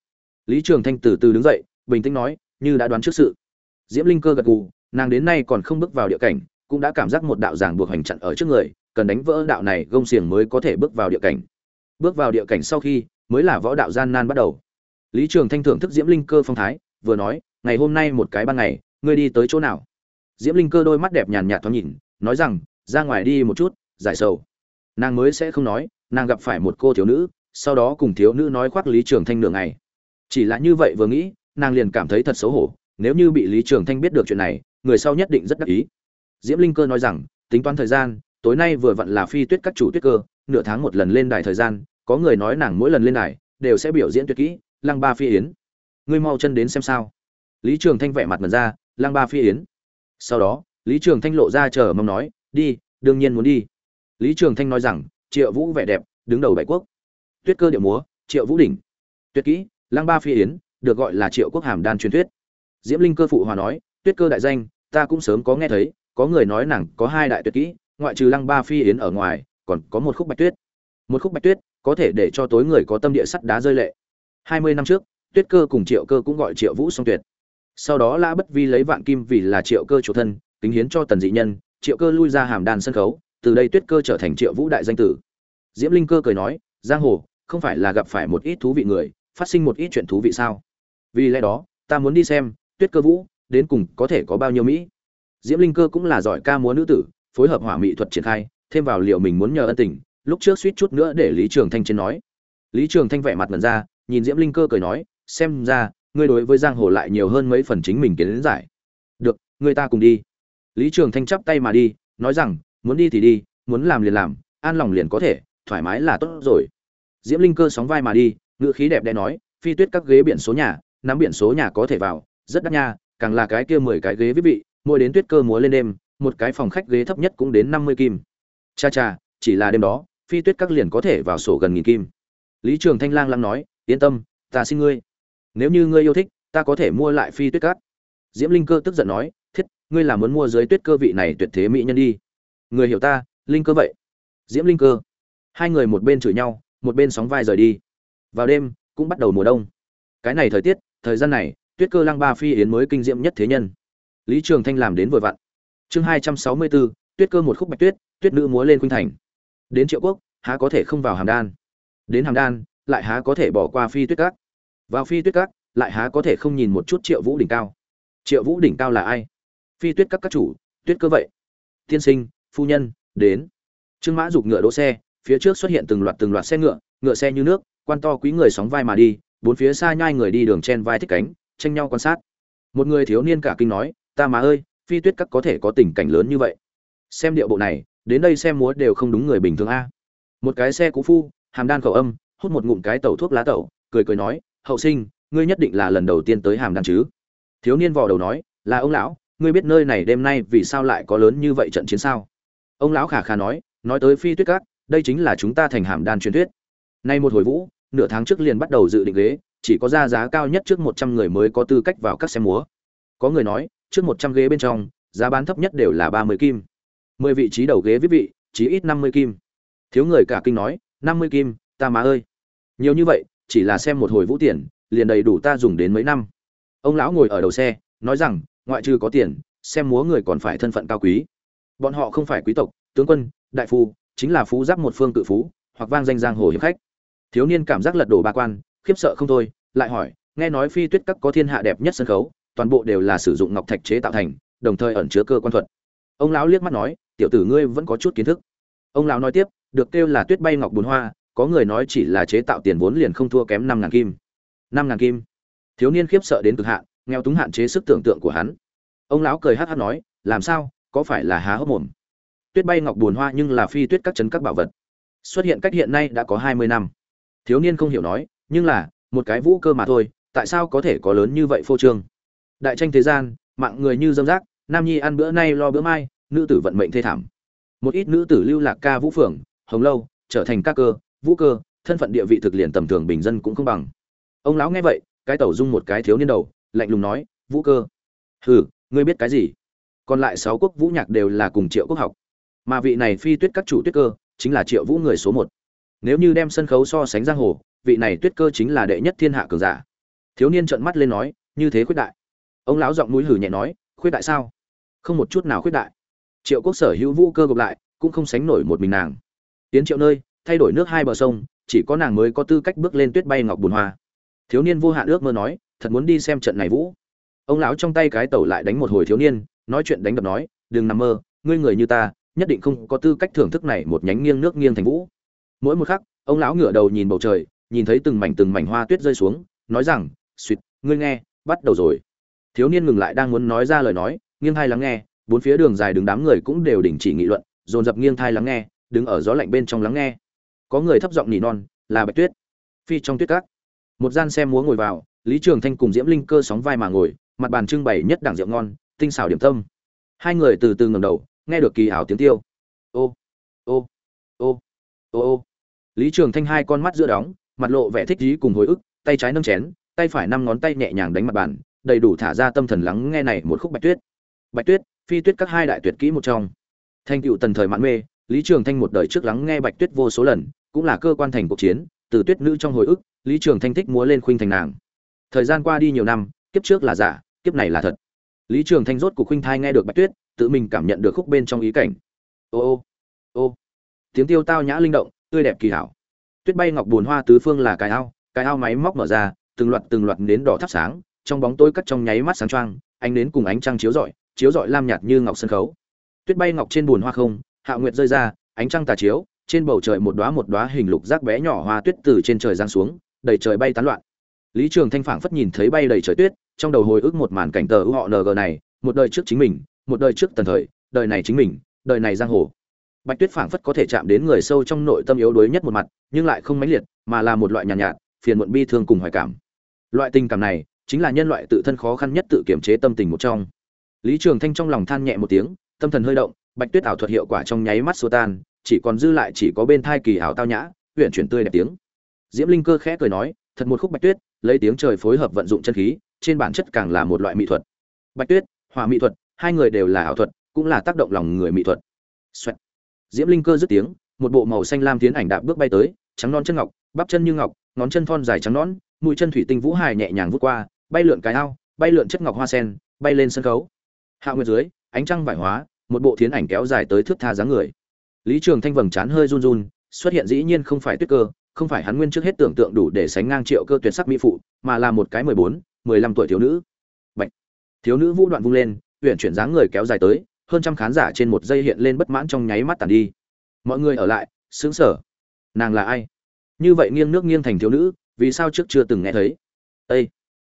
Lý trường thanh từ từ đứng dậy, bình tĩnh nói, như đã đoán trước sự. Diễm linh cơ gật gù, nàng đến nay còn không bước vào địa cảnh, cũng đã cảm giác một đạo giảng buộc hành chặn ở trước người, cần đánh vỡ đạo này gông xiềng mới có thể bước vào địa cảnh. Bước vào địa cảnh sau khi, mới là võ đạo gian nan bắt đầu lý trường thanh thưởng thức diễm linh cơ phong thái, vừa nói, ngày hôm nay một cái ban ngày, ngươi đi tới chỗ nào? Diễm linh cơ đôi mắt đẹp nhàn nhạt thoáng nhìn, nói rằng, ra ngoài đi một chút, giải sầu. Nàng mới sẽ không nói, nàng gặp phải một cô thiếu nữ, sau đó cùng thiếu nữ nói khoác lý trường thanh nửa ngày. Chỉ là như vậy vừa nghĩ, nàng liền cảm thấy thật xấu hổ, nếu như bị lý trường thanh biết được chuyện này, người sau nhất định rất đắc ý. Diễm linh cơ nói rằng, tính toán thời gian, tối nay vừa vặn là phi tuyết các chủ tuyết cơ, nửa tháng một lần lên đài thời gian, có người nói nàng mỗi lần lên đài, đều sẽ biểu diễn tuyệt kỹ lăng ba phi yến. Ngươi mau chân đến xem sao. Lý trường thanh vẻ mặt mật ra, lăng ba phi yến. Sau đó, lý trường thanh lộ ra chờ mong nói, đi, đương nhiên muốn đi. Lý trường thanh nói rằng, triệu vũ vẻ đẹp, đứng đầu bảy quốc. Tuyết cơ điệu múa, triệu vũ đỉnh. Tuyệt kỹ, lăng ba phi yến, được gọi là triệu quốc hàm đan truyền thuyết. Diễm linh cơ phụ hòa nói, tuyết cơ đại danh, ta cũng sớm có nghe thấy, có người nói nàng có hai đại tuyệt kỹ, ngoại trừ lăng ba phi yến ở ngoài, còn có một khúc bạch tuyết. Một khúc bạch tuyết có thể để cho tối người có tâm địa sắt đá rơi lệ hai mươi năm trước, tuyết cơ cùng triệu cơ cũng gọi triệu vũ song tuyệt. Sau đó lã bất vi lấy vạn kim vì là triệu cơ chủ thân, kính hiến cho tần dị nhân, triệu cơ lui ra hàm đàn sân khấu, từ đây tuyết cơ trở thành triệu vũ đại danh tử. Diễm linh cơ cười nói, giang hồ, không phải là gặp phải một ít thú vị người, phát sinh một ít chuyện thú vị sao? Vì lẽ đó, ta muốn đi xem tuyết cơ vũ, đến cùng có thể có bao nhiêu mỹ. Diễm linh cơ cũng là giỏi ca múa nữ tử, phối hợp hỏa mỹ thuật triển khai, thêm vào liệu mình muốn nhờ ân tình, lúc trước suýt chút nữa để lý trường thanh trên nói. Lý trường thanh vẻ mặt ngần ra nhìn diễm linh cơ cười nói, xem ra, ngươi đối với giang hồ lại nhiều hơn mấy phần chính mình kiến giải. Được người ta cùng đi. Lý trường thanh chắp tay mà đi, nói rằng, muốn đi thì đi, muốn làm liền làm, an lòng liền có thể, thoải mái là tốt rồi. Diễm linh cơ sóng vai mà đi, ngữ khí đẹp đẽ nói, phi tuyết các ghế biển số nhà, nắm biển số nhà có thể vào, rất đắt nha, càng là cái kia mười cái ghế vip vị, mỗi đến tuyết cơ múa lên đêm, một cái phòng khách ghế thấp nhất cũng đến năm mươi kim. Cha cha, chỉ là đêm đó, phi tuyết các liền có thể vào sổ gần nghìn kim. Lý trường thanh lang lăng nói yên tâm, ta xin ngươi. Nếu như ngươi yêu thích, ta có thể mua lại phi tuyết cát. diễm linh cơ tức giận nói, thiết, ngươi là muốn mua dưới tuyết cơ vị này tuyệt thế mỹ nhân đi. Người hiểu ta, linh cơ vậy. Diễm linh cơ. Hai người một bên chửi nhau, một bên sóng vai rời đi. Vào đêm, cũng bắt đầu mùa đông. Cái này thời tiết, thời gian này, tuyết cơ lăng ba phi yến mới kinh diễm nhất thế nhân. Lý trường thanh làm đến vội vặn. Chương hai trăm sáu mươi bốn tuyết cơ một khúc bạch tuyết tuyết nữ múa lên khuynh thành. Đến triệu quốc, há có thể không vào hàm đan. Đến hàm đan lại há có thể bỏ qua phi tuyết Cát? vào phi tuyết Cát, lại há có thể không nhìn một chút triệu vũ đỉnh cao. Triệu vũ đỉnh cao là ai? Phi tuyết các các chủ tuyết cơ vậy. Tiên sinh phu nhân đến. Trương mã giục ngựa đỗ xe phía trước xuất hiện từng loạt từng loạt xe ngựa ngựa xe như nước quan to quý người sóng vai mà đi bốn phía xa nhai người đi đường chen vai thích cánh tranh nhau quan sát. Một người thiếu niên cả kinh nói ta má ơi phi tuyết các có thể có tình cảnh lớn như vậy. Xem điệu bộ này đến đây xem múa đều không đúng người bình thường a. Một cái xe cũ phu hàm đan khẩu âm hút một ngụm cái tẩu thuốc lá tẩu, cười cười nói, hậu sinh, ngươi nhất định là lần đầu tiên tới hàm đan chứ? Thiếu niên vò đầu nói, là ông lão, ngươi biết nơi này đêm nay vì sao lại có lớn như vậy trận chiến sao? Ông lão khả khả nói nói tới phi tuyết các, đây chính là chúng ta thành hàm đan truyền thuyết. Nay một hồi vũ, nửa tháng trước liền bắt đầu dự định ghế, chỉ có ra giá cao nhất trước một trăm người mới có tư cách vào các xe múa. Có người nói, trước một trăm ghế bên trong, giá bán thấp nhất đều là ba mươi kim. Mười vị trí đầu ghế viết vị chỉ ít năm mươi kim. Thiếu người cả kinh nói, năm mươi kim, ta má ơi nhiều như vậy, chỉ là xem một hồi vũ tiền, liền đầy đủ ta dùng đến mấy năm. Ông lão ngồi ở đầu xe, nói rằng, ngoại trừ có tiền, xem múa người còn phải thân phận cao quý. Bọn họ không phải quý tộc, tướng quân, đại phu, chính là phú giáp một phương cự phú, hoặc vang danh giang hồ hiệp khách. Thiếu niên cảm giác lật đổ ba quan, khiếp sợ không thôi, lại hỏi, nghe nói phi tuyết các có thiên hạ đẹp nhất sân khấu, toàn bộ đều là sử dụng ngọc thạch chế tạo thành, đồng thời ẩn chứa cơ quan thuật. Ông lão liếc mắt nói, tiểu tử ngươi vẫn có chút kiến thức. Ông lão nói tiếp, được kêu là tuyết bay ngọc bùn hoa có người nói chỉ là chế tạo tiền vốn liền không thua kém năm ngàn kim. Năm ngàn kim? Thiếu niên khiếp sợ đến cực hạn, nghèo túng hạn chế sức tưởng tượng của hắn. Ông lão cười hát hát nói, làm sao? Có phải là há hốc mồm? Tuyết bay ngọc bùn hoa nhưng là phi tuyết các chấn các bảo vật. Xuất hiện cách hiện nay đã có hai mươi năm. Thiếu niên không hiểu nói, nhưng là, một cái vũ cơ mà thôi, tại sao có thể có lớn như vậy phô trương? Đại tranh thế gian, mạng người như dâm rác, nam nhi ăn bữa nay lo bữa mai, nữ tử vận mệnh thê thảm. Một ít nữ tử lưu lạc ca vũ phường, hồng lâu, trở thành ca cơ vũ cơ, thân phận địa vị thực liền tầm thường bình dân cũng không bằng. Ông lão nghe vậy, cái tẩu dung một cái thiếu niên đầu, lạnh lùng nói, vũ cơ. Hừ, ngươi biết cái gì? Còn lại sáu quốc vũ nhạc đều là cùng triệu quốc học. Mà vị này phi tuyết các chủ tuyết cơ, chính là triệu vũ người số một. Nếu như đem sân khấu so sánh giang hồ, vị này tuyết cơ chính là đệ nhất thiên hạ cường giả. Thiếu niên trợn mắt lên nói, như thế khuyết đại. Ông lão giọng núi hử nhẹ nói, khuyết đại sao? Không một chút nào khuyết đại. Triệu quốc sở hữu vũ cơ gộp lại, cũng không sánh nổi một mình nàng. Tiến triệu nơi thay đổi nước hai bờ sông, chỉ có nàng mới có tư cách bước lên tuyết bay ngọc bùn hoa. Thiếu niên vô hạn ước mơ nói, thật muốn đi xem trận này vũ. Ông lão trong tay cái tẩu lại đánh một hồi thiếu niên, nói chuyện đánh đập nói, đừng nằm mơ, ngươi người như ta, nhất định không có tư cách thưởng thức này một nhánh nghiêng nước nghiêng thành vũ. Mỗi một khắc, ông lão ngửa đầu nhìn bầu trời, nhìn thấy từng mảnh từng mảnh hoa tuyết rơi xuống, nói rằng suýt ngươi nghe, bắt đầu rồi. Thiếu niên ngừng lại đang muốn nói ra lời nói, nghiêng thai lắng nghe, bốn phía đường dài đứng đám người cũng đều đình chỉ nghị luận, dồn dập nghiêng thai lắng nghe, đứng ở gió lạnh bên trong lắng nghe có người thấp giọng nỉ non, là bạch tuyết. Phi trong tuyết cát một gian xem múa ngồi vào, lý trường thanh cùng diễm linh cơ sóng vai mà ngồi, mặt bàn trưng bày nhất đẳng rượu ngon, tinh xảo điểm tâm. Hai người từ từ ngẩng đầu, nghe được kỳ ảo tiếng tiêu. Ô ô ô ô ô. Lý trường thanh hai con mắt giữa đóng, mặt lộ vẻ thích ý cùng hồi ức, tay trái nâng chén, tay phải năm ngón tay nhẹ nhàng đánh mặt bàn, đầy đủ thả ra tâm thần lắng nghe này một khúc bạch tuyết. Bạch tuyết, phi tuyết các hai đại tuyệt kỹ một trong. Thanh cựu tần thời mãn mê, lý trường thanh một đời trước lắng nghe bạch tuyết vô số lần cũng là cơ quan thành cuộc chiến, từ tuyết nữ trong hồi ức, lý trường thanh thích múa lên khuynh thành nàng. Thời gian qua đi nhiều năm, kiếp trước là giả, kiếp này là thật. Lý trường thanh rốt của khuynh thai nghe được bạch tuyết, tự mình cảm nhận được khúc bên trong ý cảnh. Ô ô ô. Tiếng tiêu tao nhã linh động, tươi đẹp kỳ hảo. Tuyết bay ngọc bùn hoa tứ phương là cái ao cái ao máy móc mở ra, từng loạt từng loạt nến đỏ thắp sáng, trong bóng tối cắt trong nháy mắt sáng choang, ánh nến cùng ánh trăng chiếu rọi chiếu rọi lam nhạt như ngọc sân khấu. Tuyết bay ngọc trên bùn hoa không, hạ nguyệt rơi ra, ánh trăng tà chiếu trên bầu trời một đóa một đóa hình lục rác bé nhỏ hoa tuyết từ trên trời giáng xuống đầy trời bay tán loạn. Lý trường thanh phảng phất nhìn thấy bay đầy trời tuyết trong đầu hồi ức một màn cảnh tờ họ ng này một đời trước chính mình một đời trước tần thời đời này chính mình đời này giang hồ. Bạch tuyết phảng phất có thể chạm đến người sâu trong nội tâm yếu đuối nhất một mặt nhưng lại không mãnh liệt mà là một loại nhàn nhạt, nhạt phiền muộn bi thương cùng hoài cảm. Loại tình cảm này chính là nhân loại tự thân khó khăn nhất tự kiểm chế tâm tình một trong. Lý trường thanh trong lòng than nhẹ một tiếng tâm thần hơi động bạch tuyết ảo thuật hiệu quả trong nháy mắt xua tan chỉ còn dư lại chỉ có bên thai kỳ ảo tao nhã huyện chuyển tươi đẹp tiếng. Diễm linh cơ khẽ cười nói, thật một khúc bạch tuyết, lấy tiếng trời phối hợp vận dụng chân khí, trên bản chất càng là một loại mỹ thuật. Bạch tuyết hòa mỹ thuật, hai người đều là ảo thuật, cũng là tác động lòng người mỹ thuật. Xoẹt. diễm linh cơ dứt tiếng, một bộ màu xanh lam tiến ảnh đạp bước bay tới, trắng non chân ngọc, bắp chân như ngọc, ngón chân thon dài trắng nón mũi chân thủy tinh vũ hài nhẹ nhàng vút qua, bay lượn cái ao, bay lượn chất ngọc hoa sen, bay lên sân khấu. Hạ nguyệt dưới, ánh trăng vải hóa, một bộ thiến ảnh kéo dài tới thước tha dáng người lý trường thanh vầng trán hơi run run, xuất hiện dĩ nhiên không phải tuyết cơ, không phải hắn nguyên trước hết tưởng tượng đủ để sánh ngang triệu cơ tuyệt sắc mỹ phụ, mà là một cái mười bốn, mười lăm tuổi thiếu nữ. Bạch. thiếu nữ vũ đoạn vung lên huyện chuyển dáng người kéo dài tới, hơn trăm khán giả trên một giây hiện lên bất mãn trong nháy mắt tàn đi. Mọi người ở lại, sững sờ. Nàng là ai? Như vậy nghiêng nước nghiêng thành thiếu nữ, vì sao trước chưa từng nghe thấy? Ê!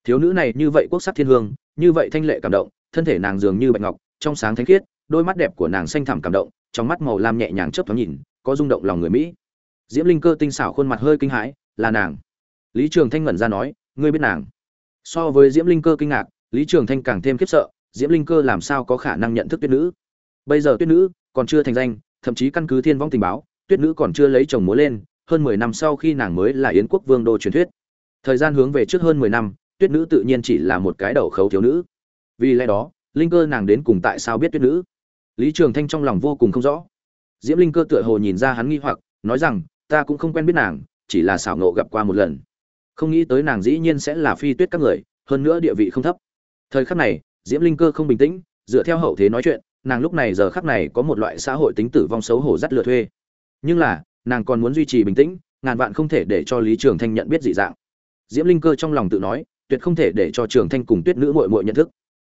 thiếu nữ này như vậy quốc sắc thiên hương, như vậy thanh lệ cảm động, thân thể nàng dường như bạch ngọc, trong sáng thánh khiết, đôi mắt đẹp của nàng xanh thẳm cảm động trong mắt màu lam nhẹ nhàng chớp thoáng nhìn, có rung động lòng người mỹ. Diễm linh cơ tinh xảo khuôn mặt hơi kinh hãi, là nàng. Lý trường thanh ngẩn ra nói, ngươi biết nàng? So với diễm linh cơ kinh ngạc, lý trường thanh càng thêm khiếp sợ, diễm linh cơ làm sao có khả năng nhận thức tuyết nữ? Bây giờ tuyết nữ còn chưa thành danh, thậm chí căn cứ thiên vong tình báo, tuyết nữ còn chưa lấy chồng múa lên, hơn mười năm sau khi nàng mới là yến quốc vương đô truyền thuyết. Thời gian hướng về trước hơn mười năm, tuyết nữ tự nhiên chỉ là một cái đầu khấu thiếu nữ. Vì lẽ đó, linh cơ nàng đến cùng tại sao biết tuyết nữ? Lý trường thanh trong lòng vô cùng không rõ. Diễm linh cơ tựa hồ nhìn ra hắn nghi hoặc, nói rằng, ta cũng không quen biết nàng, chỉ là xảo nộ gặp qua một lần. Không nghĩ tới nàng dĩ nhiên sẽ là phi tuyết các người, hơn nữa địa vị không thấp. Thời khắc này, diễm linh cơ không bình tĩnh, dựa theo hậu thế nói chuyện, nàng lúc này giờ khắc này có một loại xã hội tính tử vong xấu hổ dắt lừa thuê. Nhưng là, nàng còn muốn duy trì bình tĩnh, ngàn vạn không thể để cho lý trường thanh nhận biết dị dạng. Diễm linh cơ trong lòng tự nói, tuyệt không thể để cho trường thanh cùng tuyết nữ muội muội nhận thức.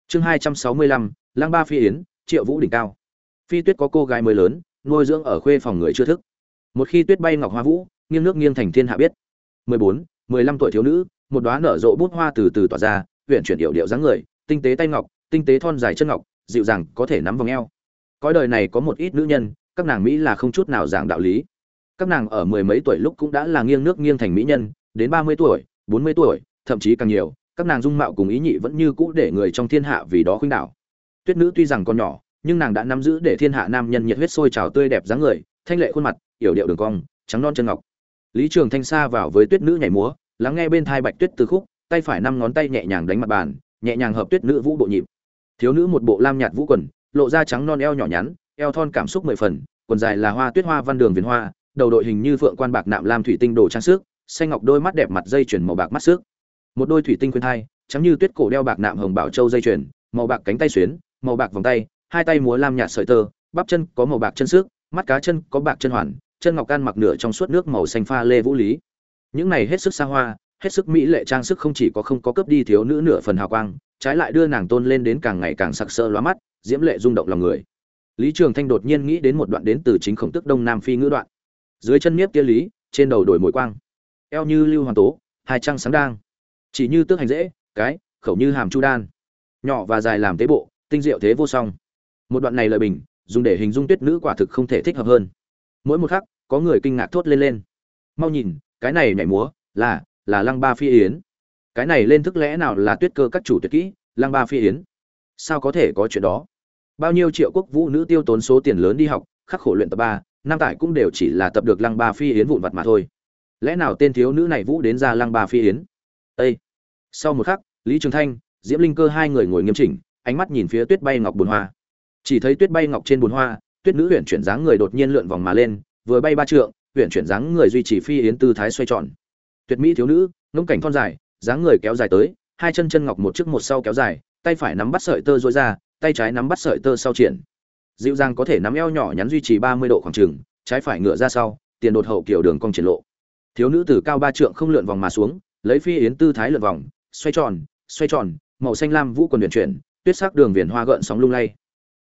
Chương hai trăm sáu mươi lăm, lang ba phi yến triệu vũ đỉnh cao. Phi tuyết có cô gái mới lớn, nuôi dưỡng ở khuê phòng người chưa thức. Một khi tuyết bay ngọc hoa vũ, nghiêng nước nghiêng thành thiên hạ biết. Mười bốn, mười lăm tuổi thiếu nữ, một đóa nở rộ bút hoa từ từ tỏa ra, huyện chuyển điệu điệu dáng người, tinh tế tay ngọc, tinh tế thon dài chân ngọc, dịu dàng, có thể nắm vòng eo. Cõi đời này có một ít nữ nhân, các nàng mỹ là không chút nào giảng đạo lý. Các nàng ở mười mấy tuổi lúc cũng đã là nghiêng nước nghiêng thành mỹ nhân, đến ba mươi tuổi, bốn mươi tuổi, thậm chí càng nhiều, các nàng dung mạo cùng ý nhị vẫn như cũ để người trong thiên hạ vì đó khuynh đảo tuyết nữ tuy rằng còn nhỏ nhưng nàng đã nắm giữ để thiên hạ nam nhân nhiệt huyết sôi trào tươi đẹp dáng người thanh lệ khuôn mặt yểu điệu đường cong trắng non chân ngọc. Lý trường thanh xa vào với tuyết nữ nhảy múa lắng nghe bên thai bạch tuyết từ khúc tay phải năm ngón tay nhẹ nhàng đánh mặt bàn nhẹ nhàng hợp tuyết nữ vũ bộ nhịp. Thiếu nữ một bộ lam nhạt vũ quần lộ ra trắng non eo nhỏ nhắn eo thon cảm xúc mười phần quần dài là hoa tuyết hoa văn đường viền hoa đầu đội hình như phượng quan bạc nạm lam thủy tinh đồ trang sức xanh ngọc đôi mắt đẹp mặt dây chuyền màu bạc mắt xước, một đôi thủy tinh khuyên thai trắng như tuyết cổ đeo bạc nạm hồng bảo châu dây chuyền màu bạc cánh tay xuyến màu bạc vòng tay, hai tay múa lam nhạt sợi tơ, bắp chân có màu bạc chân sức mắt cá chân có bạc chân hoàn, chân ngọc can mặc nửa trong suốt nước màu xanh pha lê vũ lý. Những này hết sức xa hoa, hết sức mỹ lệ trang sức không chỉ có không có cướp đi thiếu nữ nửa phần hào quang, trái lại đưa nàng tôn lên đến càng ngày càng sặc sỡ lóa mắt, diễm lệ rung động lòng người. Lý trường thanh đột nhiên nghĩ đến một đoạn đến từ chính khổng tức đông nam phi ngữ đoạn. Dưới chân miếp tia lý, trên đầu đổi mồi quang. Eo như lưu hoàn tố, hai trăng sáng đang. Chỉ như tước hành dễ, cái, khẩu như hàm chu đan. Nhỏ và dài làm tế bộ tinh diệu thế vô song. Một đoạn này lời bình, dùng để hình dung tuyết nữ quả thực không thể thích hợp hơn. Mỗi một khắc, có người kinh ngạc thốt lên lên. Mau nhìn, cái này nhảy múa, là là lăng ba phi yến. Cái này lên thức lẽ nào là tuyết cơ các chủ tuyệt kỹ, lăng ba phi yến? Sao có thể có chuyện đó? Bao nhiêu triệu quốc vũ nữ tiêu tốn số tiền lớn đi học, khắc khổ luyện tập ba năm tải cũng đều chỉ là tập được lăng ba phi yến vụn vặt mà thôi. Lẽ nào tên thiếu nữ này vũ đến ra lăng ba phi yến? Ê! sau một khắc, lý trường thanh, diễm linh cơ hai người ngồi nghiêm chỉnh ánh mắt nhìn phía tuyết bay ngọc bùn hoa. Chỉ thấy tuyết bay ngọc trên bùn hoa, tuyết nữ huyện chuyển dáng người đột nhiên lượn vòng mà lên, vừa bay ba trượng huyện chuyển dáng người duy trì phi yến tư thái xoay tròn. Tuyệt mỹ thiếu nữ, ngông cảnh thon dài, dáng người kéo dài tới, hai chân chân ngọc một trước một sau kéo dài, tay phải nắm bắt sợi tơ dối ra, tay trái nắm bắt sợi tơ sau triển. Dịu dàng có thể nắm eo nhỏ nhắn duy trì ba mươi độ khoảng trừng trái phải ngựa ra sau, tiền đột hậu kiểu đường cong triển lộ. Thiếu nữ từ cao ba trượng không lượn vòng mà xuống, lấy phi yến tư thái lượn vòng, xoay tròn xoay tròn, màu xanh lam vũ quần huyền chuyển tuyết sắc đường viền hoa gợn sóng lung lay.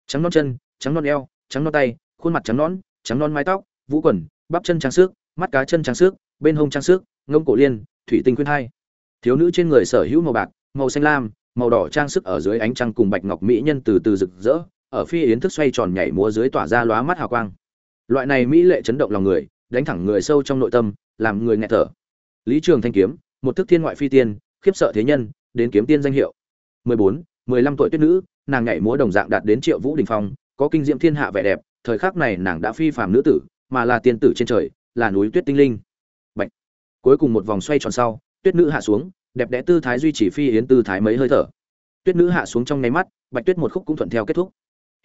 Trắng non chân trắng non eo trắng non tay khuôn mặt trắng nón trắng non mái tóc vũ quần bắp chân trang sức mắt cá chân trang sức bên hông trang sức ngông cổ liên thủy tinh khuyên hai. Thiếu nữ trên người sở hữu màu bạc màu xanh lam màu đỏ trang sức ở dưới ánh trăng cùng bạch ngọc mỹ nhân từ từ rực rỡ ở phi yến thức xoay tròn nhảy múa dưới tỏa ra lóa mắt hào quang. Loại này mỹ lệ chấn động lòng người đánh thẳng người sâu trong nội tâm làm người nghẹt thở. Lý trường thanh kiếm một thức thiên ngoại phi tiên khiếp sợ thế nhân đến kiếm tiên danh hiệu. 14, 15 tuổi tuyết nữ, nàng nhảy múa đồng dạng đạt đến triệu vũ đình phong, có kinh diệm thiên hạ vẻ đẹp, thời khắc này nàng đã phi phàm nữ tử, mà là tiên tử trên trời, là núi tuyết tinh linh. Bạch. cuối cùng một vòng xoay tròn sau, tuyết nữ hạ xuống, đẹp đẽ tư thái duy trì phi yến tư thái mấy hơi thở. Tuyết nữ hạ xuống trong nháy mắt, bạch tuyết một khúc cũng thuận theo kết thúc.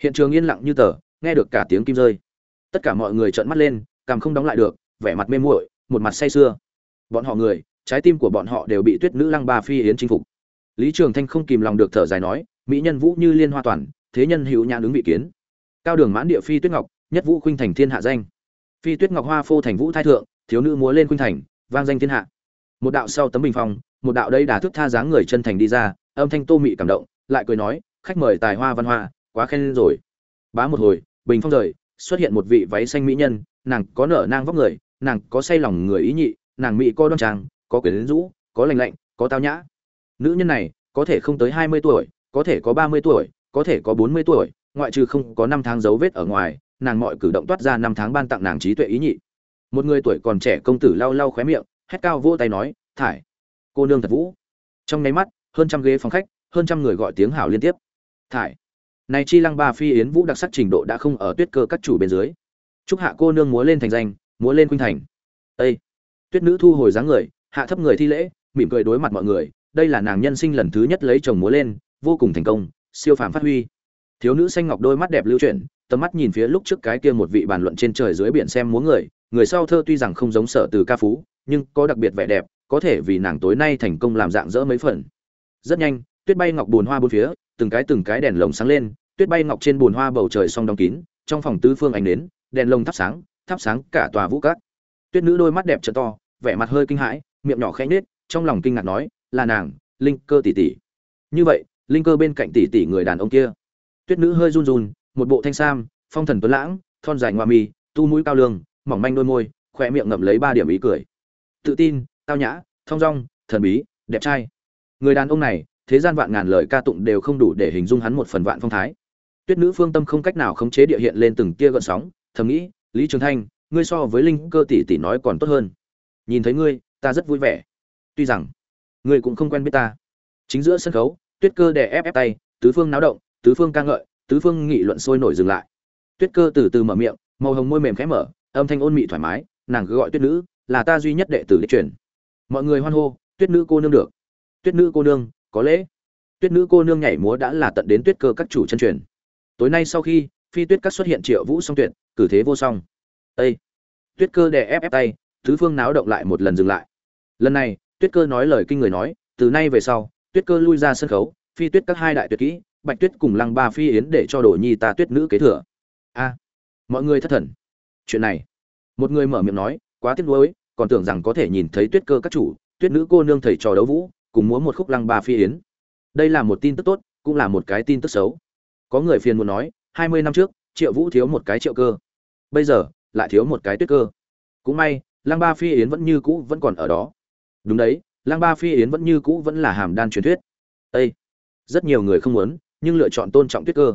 Hiện trường yên lặng như tờ, nghe được cả tiếng kim rơi. Tất cả mọi người trợn mắt lên càng không đóng lại được, vẻ mặt mê muội, một mặt say sưa. Bọn họ người, trái tim của bọn họ đều bị tuyết nữ lăng ba phi yến chinh phục lý trường thanh không kìm lòng được thở dài nói, mỹ nhân vũ như liên hoa toàn, thế nhân hữu nhãn ứng vị kiến. Cao đường mãn địa phi tuyết ngọc, nhất vũ khuynh thành thiên hạ danh. Phi tuyết ngọc hoa phô thành vũ thái thượng, thiếu nữ múa lên khuynh thành, vang danh thiên hạ. Một đạo sau tấm bình phong, một đạo đây đà thức tha dáng người chân thành đi ra, âm thanh tô mị cảm động, lại cười nói, khách mời tài hoa văn hoa, quá khen rồi. Bá một hồi, bình phong rời, xuất hiện một vị váy xanh mỹ nhân, nàng có nở nang vóc người, nàng có say lòng người ý nhị, nàng mỹ có đoan trang, có quyến rũ, có lành lạnh, có tao nhã nữ nhân này, có thể không tới hai mươi tuổi, có thể có ba mươi tuổi, có thể có bốn mươi tuổi, ngoại trừ không có năm tháng dấu vết ở ngoài, nàng mọi cử động toát ra năm tháng ban tặng nàng trí tuệ ý nhị. Một người tuổi còn trẻ công tử lau lau khóe miệng, hét cao vỗ tay nói, thải, cô nương thật vũ. Trong nháy mắt, hơn trăm ghế phòng khách, hơn trăm người gọi tiếng hảo liên tiếp. Thải, này chi lăng ba phi yến vũ đặc sắc trình độ đã không ở tuyết cơ các chủ bên dưới. Chúc hạ cô nương múa lên thành danh, múa lên khuynh thành. Ê! tuyết nữ thu hồi dáng người, hạ thấp người thi lễ, mỉm cười đối mặt mọi người đây là nàng nhân sinh lần thứ nhất lấy chồng múa lên, vô cùng thành công, siêu phàm phát huy. Thiếu nữ xanh ngọc đôi mắt đẹp lưu chuyển, tầm mắt nhìn phía lúc trước cái kia một vị bàn luận trên trời dưới biển xem múa người người sau thơ tuy rằng không giống sở từ ca phú, nhưng có đặc biệt vẻ đẹp, có thể vì nàng tối nay thành công làm dạng dỡ mấy phần. Rất nhanh, tuyết bay ngọc bùn hoa bốn phía, từng cái từng cái đèn lồng sáng lên, tuyết bay ngọc trên bùn hoa bầu trời song đóng kín, trong phòng tứ phương ánh đến đèn lồng thắp sáng thắp sáng cả tòa vũ cát. Tuyết nữ đôi mắt đẹp trợ to, vẻ mặt hơi kinh hãi, miệng nhỏ khẽ nết trong lòng kinh ngạc nói là nàng, linh cơ tỷ tỷ. Như vậy, linh cơ bên cạnh tỷ tỷ người đàn ông kia. Tuyết nữ hơi run run, một bộ thanh sam, phong thần tuấn lãng, thon dài ngoa mi, tu mũi cao lương, mỏng manh đôi môi khoe miệng ngậm lấy ba điểm ý cười. Tự tin, tao nhã, thong dong, thần bí, đẹp trai. Người đàn ông này, thế gian vạn ngàn lời ca tụng đều không đủ để hình dung hắn một phần vạn phong thái. Tuyết nữ phương tâm không cách nào khống chế địa hiện lên từng tia gợn sóng, thầm nghĩ, lý trường thanh, ngươi so với linh cơ tỷ tỷ nói còn tốt hơn. Nhìn thấy ngươi, ta rất vui vẻ. Tuy rằng ngươi cũng không quen biết ta. Chính giữa sân khấu, tuyết cơ đè ép ép tay, tứ phương náo động, tứ phương ca ngợi, tứ phương nghị luận sôi nổi dừng lại. Tuyết cơ từ từ mở miệng, màu hồng môi mềm khẽ mở, âm thanh ôn mị thoải mái, nàng cứ gọi tuyết nữ, là ta duy nhất đệ tử đích truyền. Mọi người hoan hô, tuyết nữ cô nương được. Tuyết nữ cô nương, có lễ. Tuyết nữ cô nương nhảy múa đã là tận đến tuyết cơ các chủ chân truyền. Tối nay sau khi, phi tuyết các xuất hiện triệu vũ song tuyệt, cử thế vô song. Ây tuyết cơ đè ép ép tay, tứ phương náo động lại một lần dừng lại. Lần này tuyết cơ nói lời kinh người nói, từ nay về sau, tuyết cơ lui ra sân khấu, phi tuyết các hai đại tuyệt kỹ, bạch tuyết cùng lăng ba phi yến để cho đồ nhi ta tuyết nữ kế thừa. A, mọi người thất thần. Chuyện này, một người mở miệng nói, quá tiếc nuối, còn tưởng rằng có thể nhìn thấy tuyết cơ các chủ, tuyết nữ cô nương thầy trò đấu vũ, cùng múa một khúc lăng ba phi yến. Đây là một tin tức tốt, cũng là một cái tin tức xấu. Có người phiền muốn nói, hai mươi năm trước, triệu vũ thiếu một cái triệu cơ. Bây giờ, lại thiếu một cái tuyết cơ. Cũng may, lăng ba phi yến vẫn như cũ vẫn còn ở đó đúng đấy, Lang ba phi yến vẫn như cũ vẫn là hàm đan truyền thuyết. Ây rất nhiều người không muốn, nhưng lựa chọn tôn trọng tuyết cơ.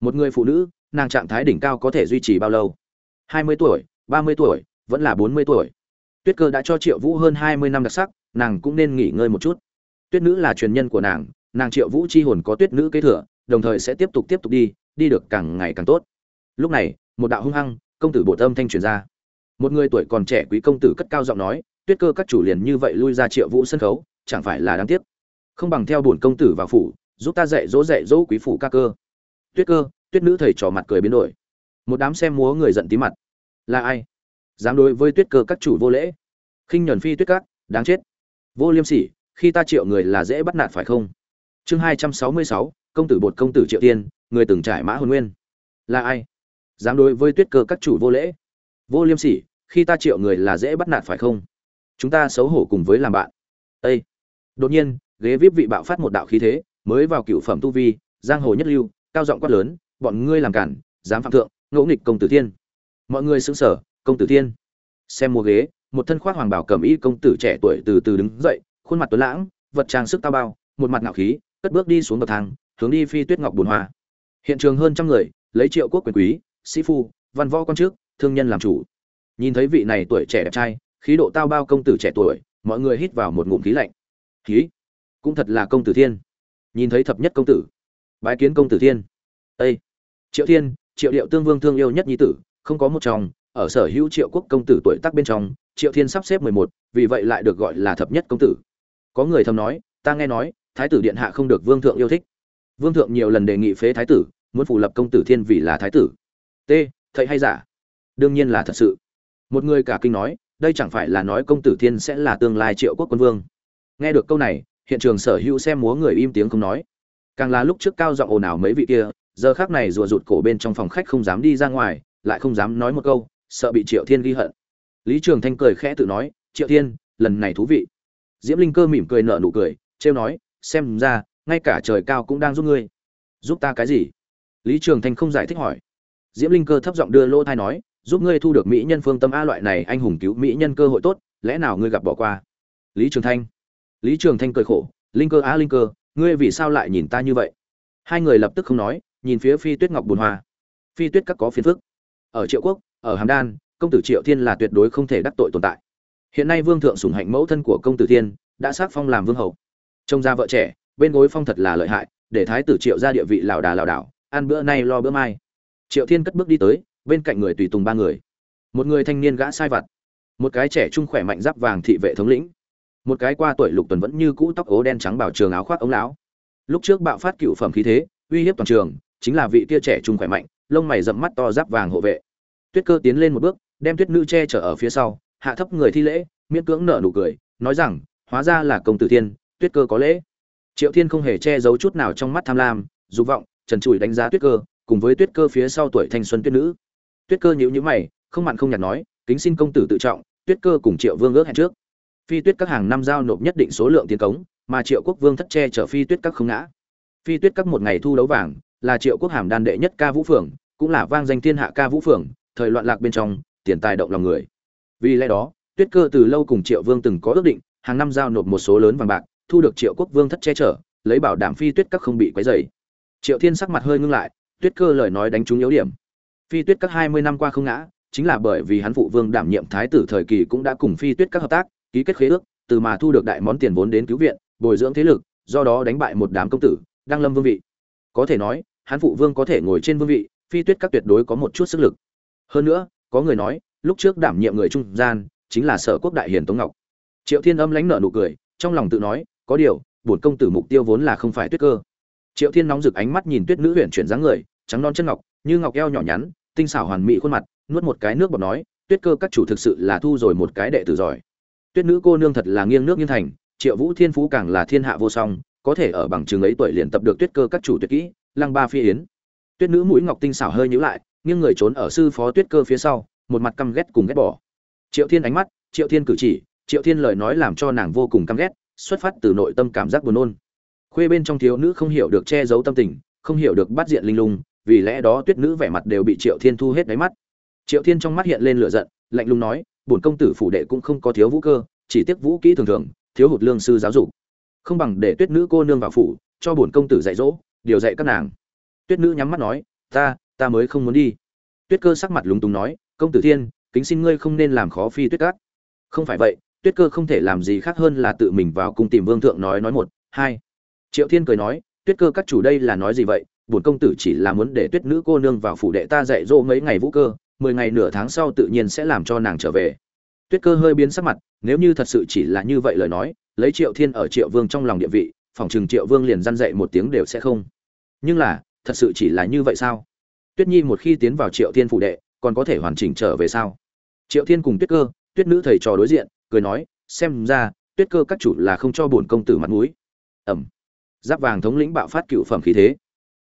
Một người phụ nữ, nàng trạng thái đỉnh cao có thể duy trì bao lâu? Hai mươi tuổi, ba mươi tuổi, vẫn là bốn mươi tuổi. Tuyết cơ đã cho triệu vũ hơn hai mươi năm đặc sắc, nàng cũng nên nghỉ ngơi một chút. Tuyết nữ là truyền nhân của nàng nàng triệu vũ c h i hồn có tuyết nữ kế thừa, đồng thời sẽ tiếp tục tiếp tục đi đi được càng ngày càng tốt. Lúc này, một đạo hung hăng, công tử bộ tâm thanh truyền ra. Một người tuổi còn trẻ quý công tử cất cao giọng nói tuyết cơ các chủ liền như vậy lui ra triệu vũ sân khấu, chẳng phải là đáng tiếc. Không bằng theo bổn công tử vào phủ, giúp ta dạy dỗ dạy dỗ quý phủ ca cơ. Tuyết cơ, tuyết nữ thầy trò mặt cười biến đổi. Một đám xem múa người giận tí mặt. Là ai? Dám đối với tuyết cơ các chủ vô lễ. Khinh nhuần phi tuyết các, đáng chết. Vô liêm sỉ, khi ta triệu người là dễ bắt nạt phải không? Chương hai trăm sáu mươi sáu, công tử bột công tử triệu tiên, người từng trải mã hồn nguyên. Là ai? Dám đối với tuyết cơ các chủ vô lễ. Vô liêm sỉ, khi ta triệu người là dễ bắt nạt phải không? Chúng ta xấu hổ cùng với làm bạn. Ê! đột nhiên, ghế vip vị bạo phát một đạo khí thế, mới vào cựu phẩm tu vi, giang hồ nhất lưu, cao giọng quát lớn, bọn ngươi làm cản, dám phạm thượng ngẫu nghịch công tử thiên. Mọi người xứng sở công tử thiên. Xem mua ghế, một thân khoác hoàng bảo cầm y công tử trẻ tuổi từ từ đứng dậy, khuôn mặt tuấn lãng, vật trang sức tao bao, một mặt ngạo khí, cất bước đi xuống bậc thang, hướng đi phi tuyết ngọc bùn hoa. Hiện trường hơn trăm người, lấy triệu quốc quyền quý, sĩ phu, văn võ quan trước, thương nhân làm chủ. Nhìn thấy vị này tuổi trẻ đẹp trai khí độ tao bao công tử trẻ tuổi, mọi người hít vào một ngụm khí lạnh. Khí? Cũng thật là công tử thiên. Nhìn thấy thập nhất công tử. Bái kiến công tử thiên. Ây triệu thiên, triệu điệu tương vương thương yêu nhất nhi tử, không có một chồng, ở sở hữu triệu quốc công tử tuổi tác bên trong, triệu thiên sắp xếp mười một, vì vậy lại được gọi là thập nhất công tử. Có người thầm nói, ta nghe nói, thái tử điện hạ không được vương thượng yêu thích. Vương thượng nhiều lần đề nghị phế thái tử, muốn phủ lập công tử thiên vì là thái tử. T, thầy hay giả? Đương nhiên là thật sự. Một người cả kinh nói đây chẳng phải là nói công tử thiên sẽ là tương lai triệu quốc quân vương. Nghe được câu này, hiện trường sở hữu xem múa người im tiếng không nói. Càng là lúc trước cao giọng ồn ào mấy vị kia, giờ khác này rùa rụt cổ bên trong phòng khách không dám đi ra ngoài, lại không dám nói một câu, sợ bị triệu thiên ghi hận. Lý trường thanh cười khẽ tự nói, triệu thiên, lần này thú vị. Diễm linh cơ mỉm cười nở nụ cười, trêu nói, xem ra, ngay cả trời cao cũng đang giúp ngươi. Giúp ta cái gì? Lý trường thanh không giải thích hỏi. Diễm linh cơ thấp giọng đưa lỗ thai nói giúp ngươi thu được mỹ nhân phương tâm a loại này, anh hùng cứu mỹ nhân cơ hội tốt, lẽ nào ngươi gặp bỏ qua? Lý trường thanh. Lý trường thanh cười khổ, linh cơ á, linh cơ, ngươi vì sao lại nhìn ta như vậy? Hai người lập tức không nói, nhìn phía phi tuyết ngọc bùn hoa phi tuyết các có phiền phức. Ở triệu quốc, ở hàm đan, công tử triệu thiên là tuyệt đối không thể đắc tội tồn tại. Hiện nay vương thượng sủng hạnh mẫu thân của công tử thiên, đã xác phong làm vương hậu trông ra vợ trẻ, bên gối phong thật là lợi hại, để thái tử triệu ra địa vị lảo đà lảo đảo, ăn bữa nay lo bữa mai. Triệu thiên cất bước đi tới bên cạnh người tùy tùng ba người. Một người thanh niên gã sai vặt, một cái trẻ trung khỏe mạnh giáp vàng thị vệ thống lĩnh, một cái qua tuổi lục tuần vẫn như cũ tóc ố đen trắng bảo trường áo khoác ống lão. Lúc trước bạo phát cựu phẩm khí thế, uy hiếp toàn trường, chính là vị kia trẻ trung khỏe mạnh, lông mày rậm mắt to giáp vàng hộ vệ. Tuyết cơ tiến lên một bước, đem tuyết nữ che chở ở phía sau, hạ thấp người thi lễ, miễn cưỡng nở nụ cười, nói rằng, hóa ra là công tử thiên, tuyết cơ có lễ. Triệu thiên không hề che giấu chút nào trong mắt tham lam, dục vọng, trần trụi đánh giá tuyết cơ, cùng với tuyết cơ phía sau tuổi thanh xuân tuyết nữ tuyết cơ nhíu nhíu mày, không mặn không nhạt nói, kính xin công tử tự trọng, tuyết cơ cùng triệu vương ước hẹn trước. Phi tuyết các hàng năm giao nộp nhất định số lượng tiền cống, mà triệu quốc vương thất che chở phi tuyết các không ngã. Phi tuyết các một ngày thu đấu vàng, là triệu quốc hàm đan đệ nhất ca vũ phường, cũng là vang danh thiên hạ ca vũ phường, thời loạn lạc bên trong, tiền tài động lòng người. Vì lẽ đó, tuyết cơ từ lâu cùng triệu vương từng có ước định, hàng năm giao nộp một số lớn vàng bạc, thu được triệu quốc vương thất che chở, lấy bảo đảm phi tuyết các không bị quấy dày triệu thiên sắc mặt hơi ngưng lại, tuyết cơ lời nói đánh trúng yếu điểm phi tuyết các hai mươi năm qua không ngã, chính là bởi vì hắn phụ vương đảm nhiệm thái tử thời kỳ cũng đã cùng phi tuyết các hợp tác, ký kết khế ước, từ mà thu được đại món tiền vốn đến cứu viện, bồi dưỡng thế lực, do đó đánh bại một đám công tử, đăng lâm vương vị. Có thể nói, hắn phụ vương có thể ngồi trên vương vị, phi tuyết các tuyệt đối có một chút sức lực. Hơn nữa, có người nói, lúc trước đảm nhiệm người trung gian, chính là sở quốc đại hiền tống ngọc. Triệu thiên âm lãnh nợ nụ cười, trong lòng tự nói, có điều, bổn công tử mục tiêu vốn là không phải tuyết cơ. Triệu thiên nóng rực ánh mắt nhìn tuyết nữ huyện chuyển dáng người, trắng non chân ngọc, như ngọc eo nhỏ nhắn tinh xảo hoàn mỹ khuôn mặt, nuốt một cái nước bọt nói, tuyết cơ, các chủ thực sự là thu rồi một cái đệ tử giỏi. Tuyết nữ cô nương thật là nghiêng nước nghiêng thành, triệu vũ thiên phú càng là thiên hạ vô song, có thể ở bằng chứng ấy tuổi liền tập được tuyết cơ các chủ tuyệt kỹ, lăng ba phi yến. Tuyết nữ mũi ngọc tinh xảo hơi nhíu lại, nghiêng người trốn ở sư phó tuyết cơ phía sau, một mặt căm ghét cùng ghét bỏ. Triệu thiên ánh mắt, triệu thiên cử chỉ, triệu thiên lời nói làm cho nàng vô cùng căm ghét, xuất phát từ nội tâm cảm giác buồn nôn. Khuê bên trong thiếu nữ không hiểu được che giấu tâm tình, không hiểu được bắt diện linh lung vì lẽ đó tuyết nữ vẻ mặt đều bị triệu thiên thu hết đáy mắt. Triệu thiên trong mắt hiện lên lửa giận, lạnh lùng nói, bổn công tử phủ đệ cũng không có thiếu vũ cơ, chỉ tiếc vũ kỹ thường thường, thiếu hụt lương sư giáo dục. Không bằng để tuyết nữ cô nương vào phủ, cho bổn công tử dạy dỗ, điều dạy các nàng. Tuyết nữ nhắm mắt nói, ta ta mới không muốn đi. Tuyết cơ sắc mặt lúng túng nói, công tử thiên, kính xin ngươi không nên làm khó phi tuyết cát không phải vậy, tuyết cơ không thể làm gì khác hơn là tự mình vào cùng tìm vương thượng nói nói một, hai. Triệu thiên cười nói, tuyết cơ các chủ đây là nói gì vậy? Bổn công tử chỉ là muốn để tuyết nữ cô nương vào phủ đệ ta dạy dỗ mấy ngày vũ cơ, mười ngày nửa tháng sau tự nhiên sẽ làm cho nàng trở về. Tuyết cơ hơi biến sắc mặt, nếu như thật sự chỉ là như vậy lời nói, lấy triệu thiên ở triệu vương trong lòng địa vị, phòng chừng triệu vương liền răn dạy một tiếng đều sẽ không. Nhưng là, thật sự chỉ là như vậy sao? Tuyết nhi một khi tiến vào triệu thiên phủ đệ, còn có thể hoàn chỉnh trở về sao? Triệu thiên cùng tuyết cơ, tuyết nữ thầy trò đối diện, cười nói, xem ra, tuyết cơ các chủ là không cho bổn công tử mặt mũi. Ẩm. Giáp vàng thống lĩnh bạo phát cựu phẩm khí thế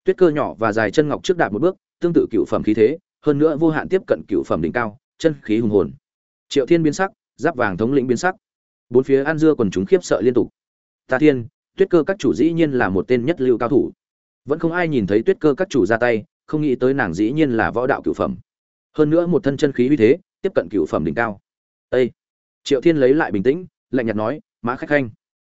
tuyết cơ nhỏ và dài chân ngọc trước đạp một bước, tương tự cựu phẩm khí thế, hơn nữa vô hạn tiếp cận cựu phẩm đỉnh cao, chân khí hùng hồn. Triệu thiên biến sắc, giáp vàng thống lĩnh biến sắc. Bốn phía an dưa quần chúng khiếp sợ liên tục. Ta thiên, tuyết cơ các chủ dĩ nhiên là một tên nhất lưu cao thủ. Vẫn không ai nhìn thấy tuyết cơ các chủ ra tay, không nghĩ tới nàng dĩ nhiên là võ đạo cựu phẩm. Hơn nữa một thân chân khí uy thế, tiếp cận cựu phẩm đỉnh cao. Ê! triệu thiên lấy lại bình tĩnh, lạnh nhạt nói, mã khách khanh.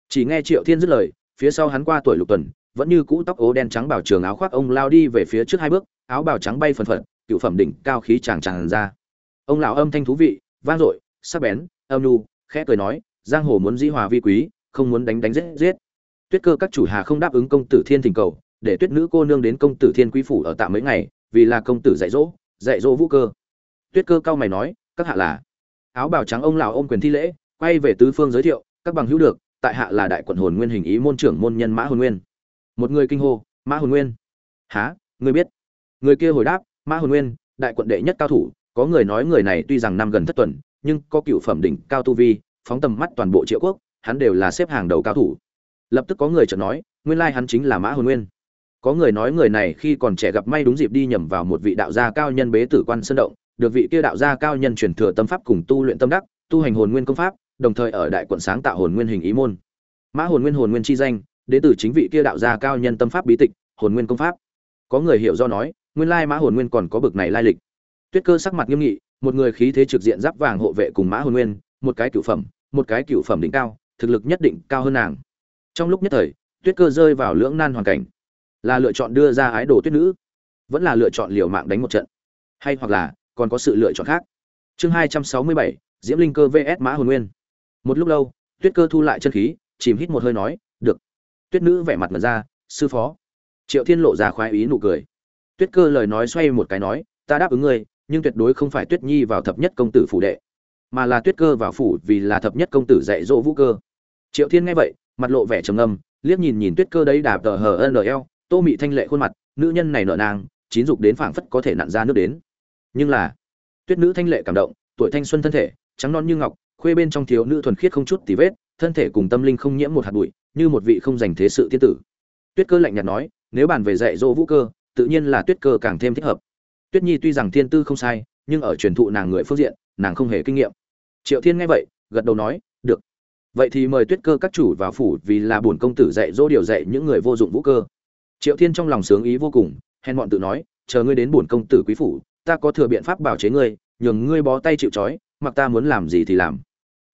Chỉ nghe triệu thiên dứt lời, phía sau hắn qua tuổi lục tuần vẫn như cũ tóc ố đen trắng bảo trường áo khoác ông lao đi về phía trước hai bước, áo bào trắng bay phần phật, cựu phẩm đỉnh cao khí tràng tràn ra. Ông lão âm thanh thú vị, vang dội, sắc bén, âm nu khẽ cười nói, giang hồ muốn dĩ hòa vi quý, không muốn đánh đánh giết giết. Tuyết cơ các chủ hà không đáp ứng công tử thiên thỉnh cầu, để tuyết nữ cô nương đến công tử thiên quý phủ ở tạm mấy ngày, vì là công tử dạy dỗ dạy dỗ vũ cơ. Tuyết cơ cao mày nói, các hạ là áo bào trắng ông lão ôm quyền thi lễ, quay về tứ phương giới thiệu, các bằng hữu được, tại hạ là đại quận hồn nguyên hình ý môn trưởng môn nhân mã hồn nguyên một người kinh hô, mã hồn nguyên. Há người biết? Người kia hồi đáp, mã hồn nguyên, đại quận đệ nhất cao thủ, có người nói người này tuy rằng năm gần thất tuần, nhưng có cựu phẩm đỉnh cao tu vi, phóng tầm mắt toàn bộ triệu quốc, hắn đều là xếp hàng đầu cao thủ. Lập tức có người chợt nói, nguyên lai hắn chính là mã hồn nguyên. Có người nói người này khi còn trẻ gặp may đúng dịp đi nhầm vào một vị đạo gia cao nhân bế tử quan sơn động, được vị kia đạo gia cao nhân truyền thừa tâm pháp cùng tu luyện tâm đắc, tu hành hồn nguyên công pháp, đồng thời ở đại quận sáng tạo hồn nguyên hình ý môn. Mã hồn nguyên hồn nguyên chi danh đến từ chính vị kia đạo gia cao nhân tâm pháp bí tịch, hồn nguyên công pháp. Có người hiểu do nói, nguyên lai mã hồn nguyên còn có bực này lai lịch. Tuyết cơ sắc mặt nghiêm nghị, một người khí thế trực diện giáp vàng hộ vệ cùng mã hồn nguyên, một cái cửu phẩm, một cái cửu phẩm đỉnh cao, thực lực nhất định cao hơn nàng. Trong lúc nhất thời, tuyết cơ rơi vào lưỡng nan hoàn cảnh. Là lựa chọn đưa ra ái đồ tuyết nữ, vẫn là lựa chọn liều mạng đánh một trận. Hay hoặc là, còn có sự lựa chọn khác. Chương hai trăm sáu mươi bảy, diễm linh cơ vs mã hồn nguyên. Một lúc lâu, tuyết cơ thu lại chân khí, chìm hít một hơi nói tuyết nữ vẻ mặt mật ra, sư phó. Triệu thiên lộ ra khoái ý nụ cười. Tuyết cơ lời nói xoay một cái nói, ta đáp ứng ngươi, nhưng tuyệt đối không phải tuyết nhi vào thập nhất công tử phủ đệ, mà là tuyết cơ vào phủ vì là thập nhất công tử dạy dỗ vũ cơ. Triệu thiên nghe vậy, mặt lộ vẻ trầm ngâm, liếc nhìn nhìn tuyết cơ đấy đạp tờ hờ nl tô mị thanh lệ khuôn mặt, nữ nhân này nợ nàng, chín dục đến phảng phất có thể nặn ra nước đến. Nhưng là, tuyết nữ thanh lệ cảm động, tuổi thanh xuân thân thể, trắng non như ngọc, khuê bên trong thiếu nữ thuần khiết không chút tì vết, thân thể cùng tâm linh không nhiễm một hạt bụi như một vị không dành thế sự tiên tử. Tuyết cơ lạnh nhạt nói, nếu bàn về dạy dỗ vũ cơ, tự nhiên là tuyết cơ càng thêm thích hợp. Tuyết nhi tuy rằng thiên tư không sai, nhưng ở truyền thụ nàng người phương diện, nàng không hề kinh nghiệm. Triệu thiên nghe vậy, gật đầu nói, được. Vậy thì mời tuyết cơ các chủ vào phủ vì là bổn công tử dạy dỗ điều dạy những người vô dụng vũ cơ. Triệu thiên trong lòng sướng ý vô cùng, hèn bọn tự nói, chờ ngươi đến bổn công tử quý phủ, ta có thừa biện pháp bảo chế ngươi, nhường ngươi bó tay chịu trói, mặc ta muốn làm gì thì làm.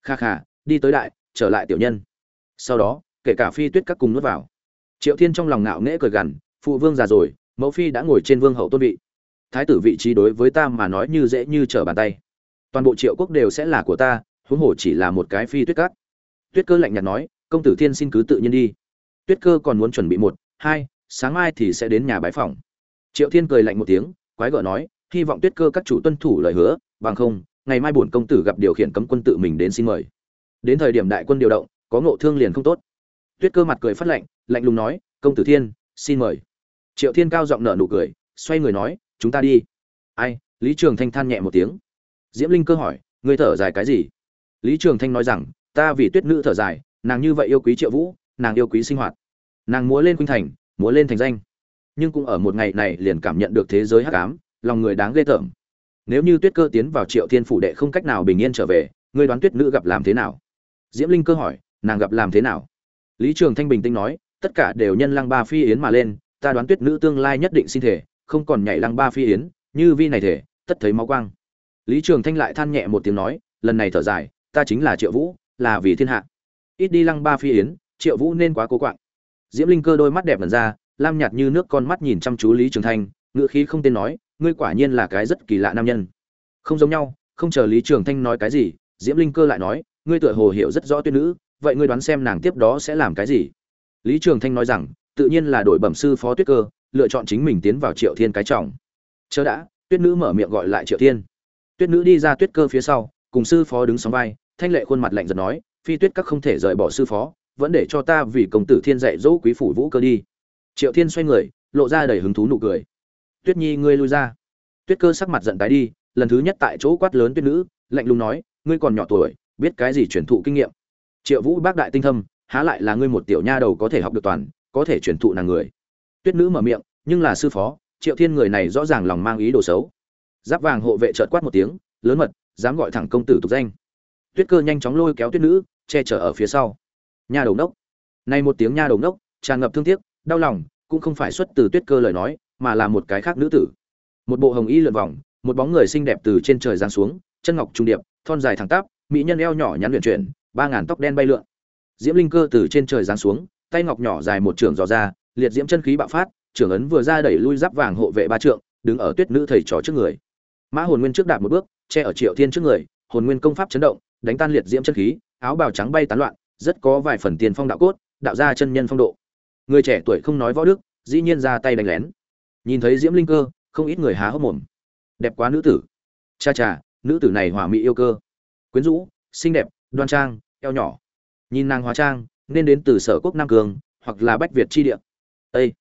Kha kha, đi tới đại, trở lại tiểu nhân. Sau đó kể cả phi tuyết các cùng nuốt vào. Triệu thiên trong lòng ngạo nghễ cười gằn, phụ vương già rồi, mẫu phi đã ngồi trên vương hậu tôn vị. Thái tử vị trí đối với ta mà nói như dễ như trở bàn tay. Toàn bộ triệu quốc đều sẽ là của ta, huống hồ chỉ là một cái phi tuyết các. Tuyết cơ lạnh nhạt nói, công tử thiên xin cứ tự nhiên đi. Tuyết cơ còn muốn chuẩn bị một, hai, sáng mai thì sẽ đến nhà bái phòng triệu thiên cười lạnh một tiếng, quái gở nói, hy vọng tuyết cơ các chủ tuân thủ lời hứa, bằng không, ngày mai bổn công tử gặp điều khiển cấm quân tự mình đến xin mời. Đến thời điểm đại quân điều động, có ngộ thương liền không tốt tuyết cơ mặt cười phát lạnh lạnh lùng nói, công tử thiên, xin mời. Triệu thiên cao giọng nở nụ cười, xoay người nói, chúng ta đi. Ai? Lý trường thanh than nhẹ một tiếng. Diễm linh cơ hỏi, ngươi thở dài cái gì? Lý trường thanh nói rằng, ta vì tuyết nữ thở dài, nàng như vậy yêu quý triệu vũ, nàng yêu quý sinh hoạt. Nàng múa lên khuynh thành, múa lên thành danh. Nhưng cũng ở một ngày này liền cảm nhận được thế giới hắc ám, lòng người đáng ghê tởm. Nếu như tuyết cơ tiến vào triệu thiên phủ đệ không cách nào bình yên trở về, ngươi đoán tuyết nữ gặp làm thế nào? Diễm linh cơ hỏi, nàng gặp làm thế nào? Lý trường thanh bình tĩnh nói, tất cả đều nhân lăng ba phi yến mà lên, ta đoán tuyết nữ tương lai nhất định sinh thể, không còn nhảy lăng ba phi yến, như vi này thể, tất thấy máu quang. Lý trường thanh lại than nhẹ một tiếng nói, lần này thở dài, ta chính là triệu vũ, là vì thiên hạ. Ít đi lăng ba phi yến, triệu vũ nên quá cố quạng. Diễm linh cơ đôi mắt đẹp lần ra, lam nhạt như nước con mắt nhìn chăm chú lý trường thanh ngựa khí không tên nói, ngươi quả nhiên là cái rất kỳ lạ nam nhân. Không giống nhau, không chờ lý trường thanh nói cái gì, diễm linh cơ lại nói, ngươi tựa hồ hiểu rất rõ tuyết nữ vậy ngươi đoán xem nàng tiếp đó sẽ làm cái gì? Lý trường thanh nói rằng, tự nhiên là đổi bẩm sư phó tuyết cơ, lựa chọn chính mình tiến vào triệu thiên cái trọng. Chớ đã, tuyết nữ mở miệng gọi lại triệu thiên. Tuyết nữ đi ra tuyết cơ phía sau, cùng sư phó đứng sóng vai, thanh lệ khuôn mặt lạnh giật nói, phi tuyết các không thể rời bỏ sư phó, vẫn để cho ta vì công tử thiên dạy dỗ quý phủ vũ cơ đi. Triệu thiên xoay người, lộ ra đầy hứng thú nụ cười. Tuyết nhi, ngươi lui ra. Tuyết cơ sắc mặt giận tái đi, lần thứ nhất tại chỗ quát lớn tuyết nữ, lạnh lùng nói, ngươi còn nhỏ tuổi, biết cái gì truyền thụ kinh nghiệm? Triệu vũ bác đại tinh thâm, há lại là ngươi một tiểu nha đầu có thể học được toàn, có thể truyền thụ nàng người. Tuyết nữ mở miệng, nhưng là sư phó, triệu thiên người này rõ ràng lòng mang ý đồ xấu. Giáp vàng hộ vệ trợt quát một tiếng, lớn mật, dám gọi thẳng công tử tục danh. Tuyết cơ nhanh chóng lôi kéo tuyết nữ, che chở ở phía sau. Nha đầu nốc nay một tiếng nha đầu nốc tràn ngập thương tiếc, đau lòng, cũng không phải xuất từ tuyết cơ lời nói, mà là một cái khác nữ tử. Một bộ hồng y lượn vòng, một bóng người xinh đẹp từ trên trời giáng xuống, chân ngọc trung điệp, thon dài thẳng tắp, mỹ nhân eo nhỏ nhắn luyện chuyển ba ngàn tóc đen bay lượn. Diễm linh cơ từ trên trời giáng xuống, tay ngọc nhỏ dài một trường dò ra, liệt diễm chân khí bạo phát, trưởng ấn vừa ra đẩy lui giáp vàng hộ vệ ba trượng, đứng ở tuyết nữ thầy trò trước người. Mã hồn nguyên trước đạp một bước, che ở triệu thiên trước người, hồn nguyên công pháp chấn động, đánh tan liệt diễm chân khí, áo bào trắng bay tán loạn, rất có vài phần tiền phong đạo cốt, đạo ra chân nhân phong độ. Người trẻ tuổi không nói võ đức, dĩ nhiên ra tay đánh lén. Nhìn thấy diễm linh cơ, không ít người há hốc mồm. Đẹp quá nữ tử. Cha cha, nữ tử này hỏa mỹ yêu cơ. Quyến rũ, xinh đẹp, đoan trang eo nhỏ. Nhìn nàng hóa trang, nên đến từ sở quốc nam cường, hoặc là bách việt chi địa. Ây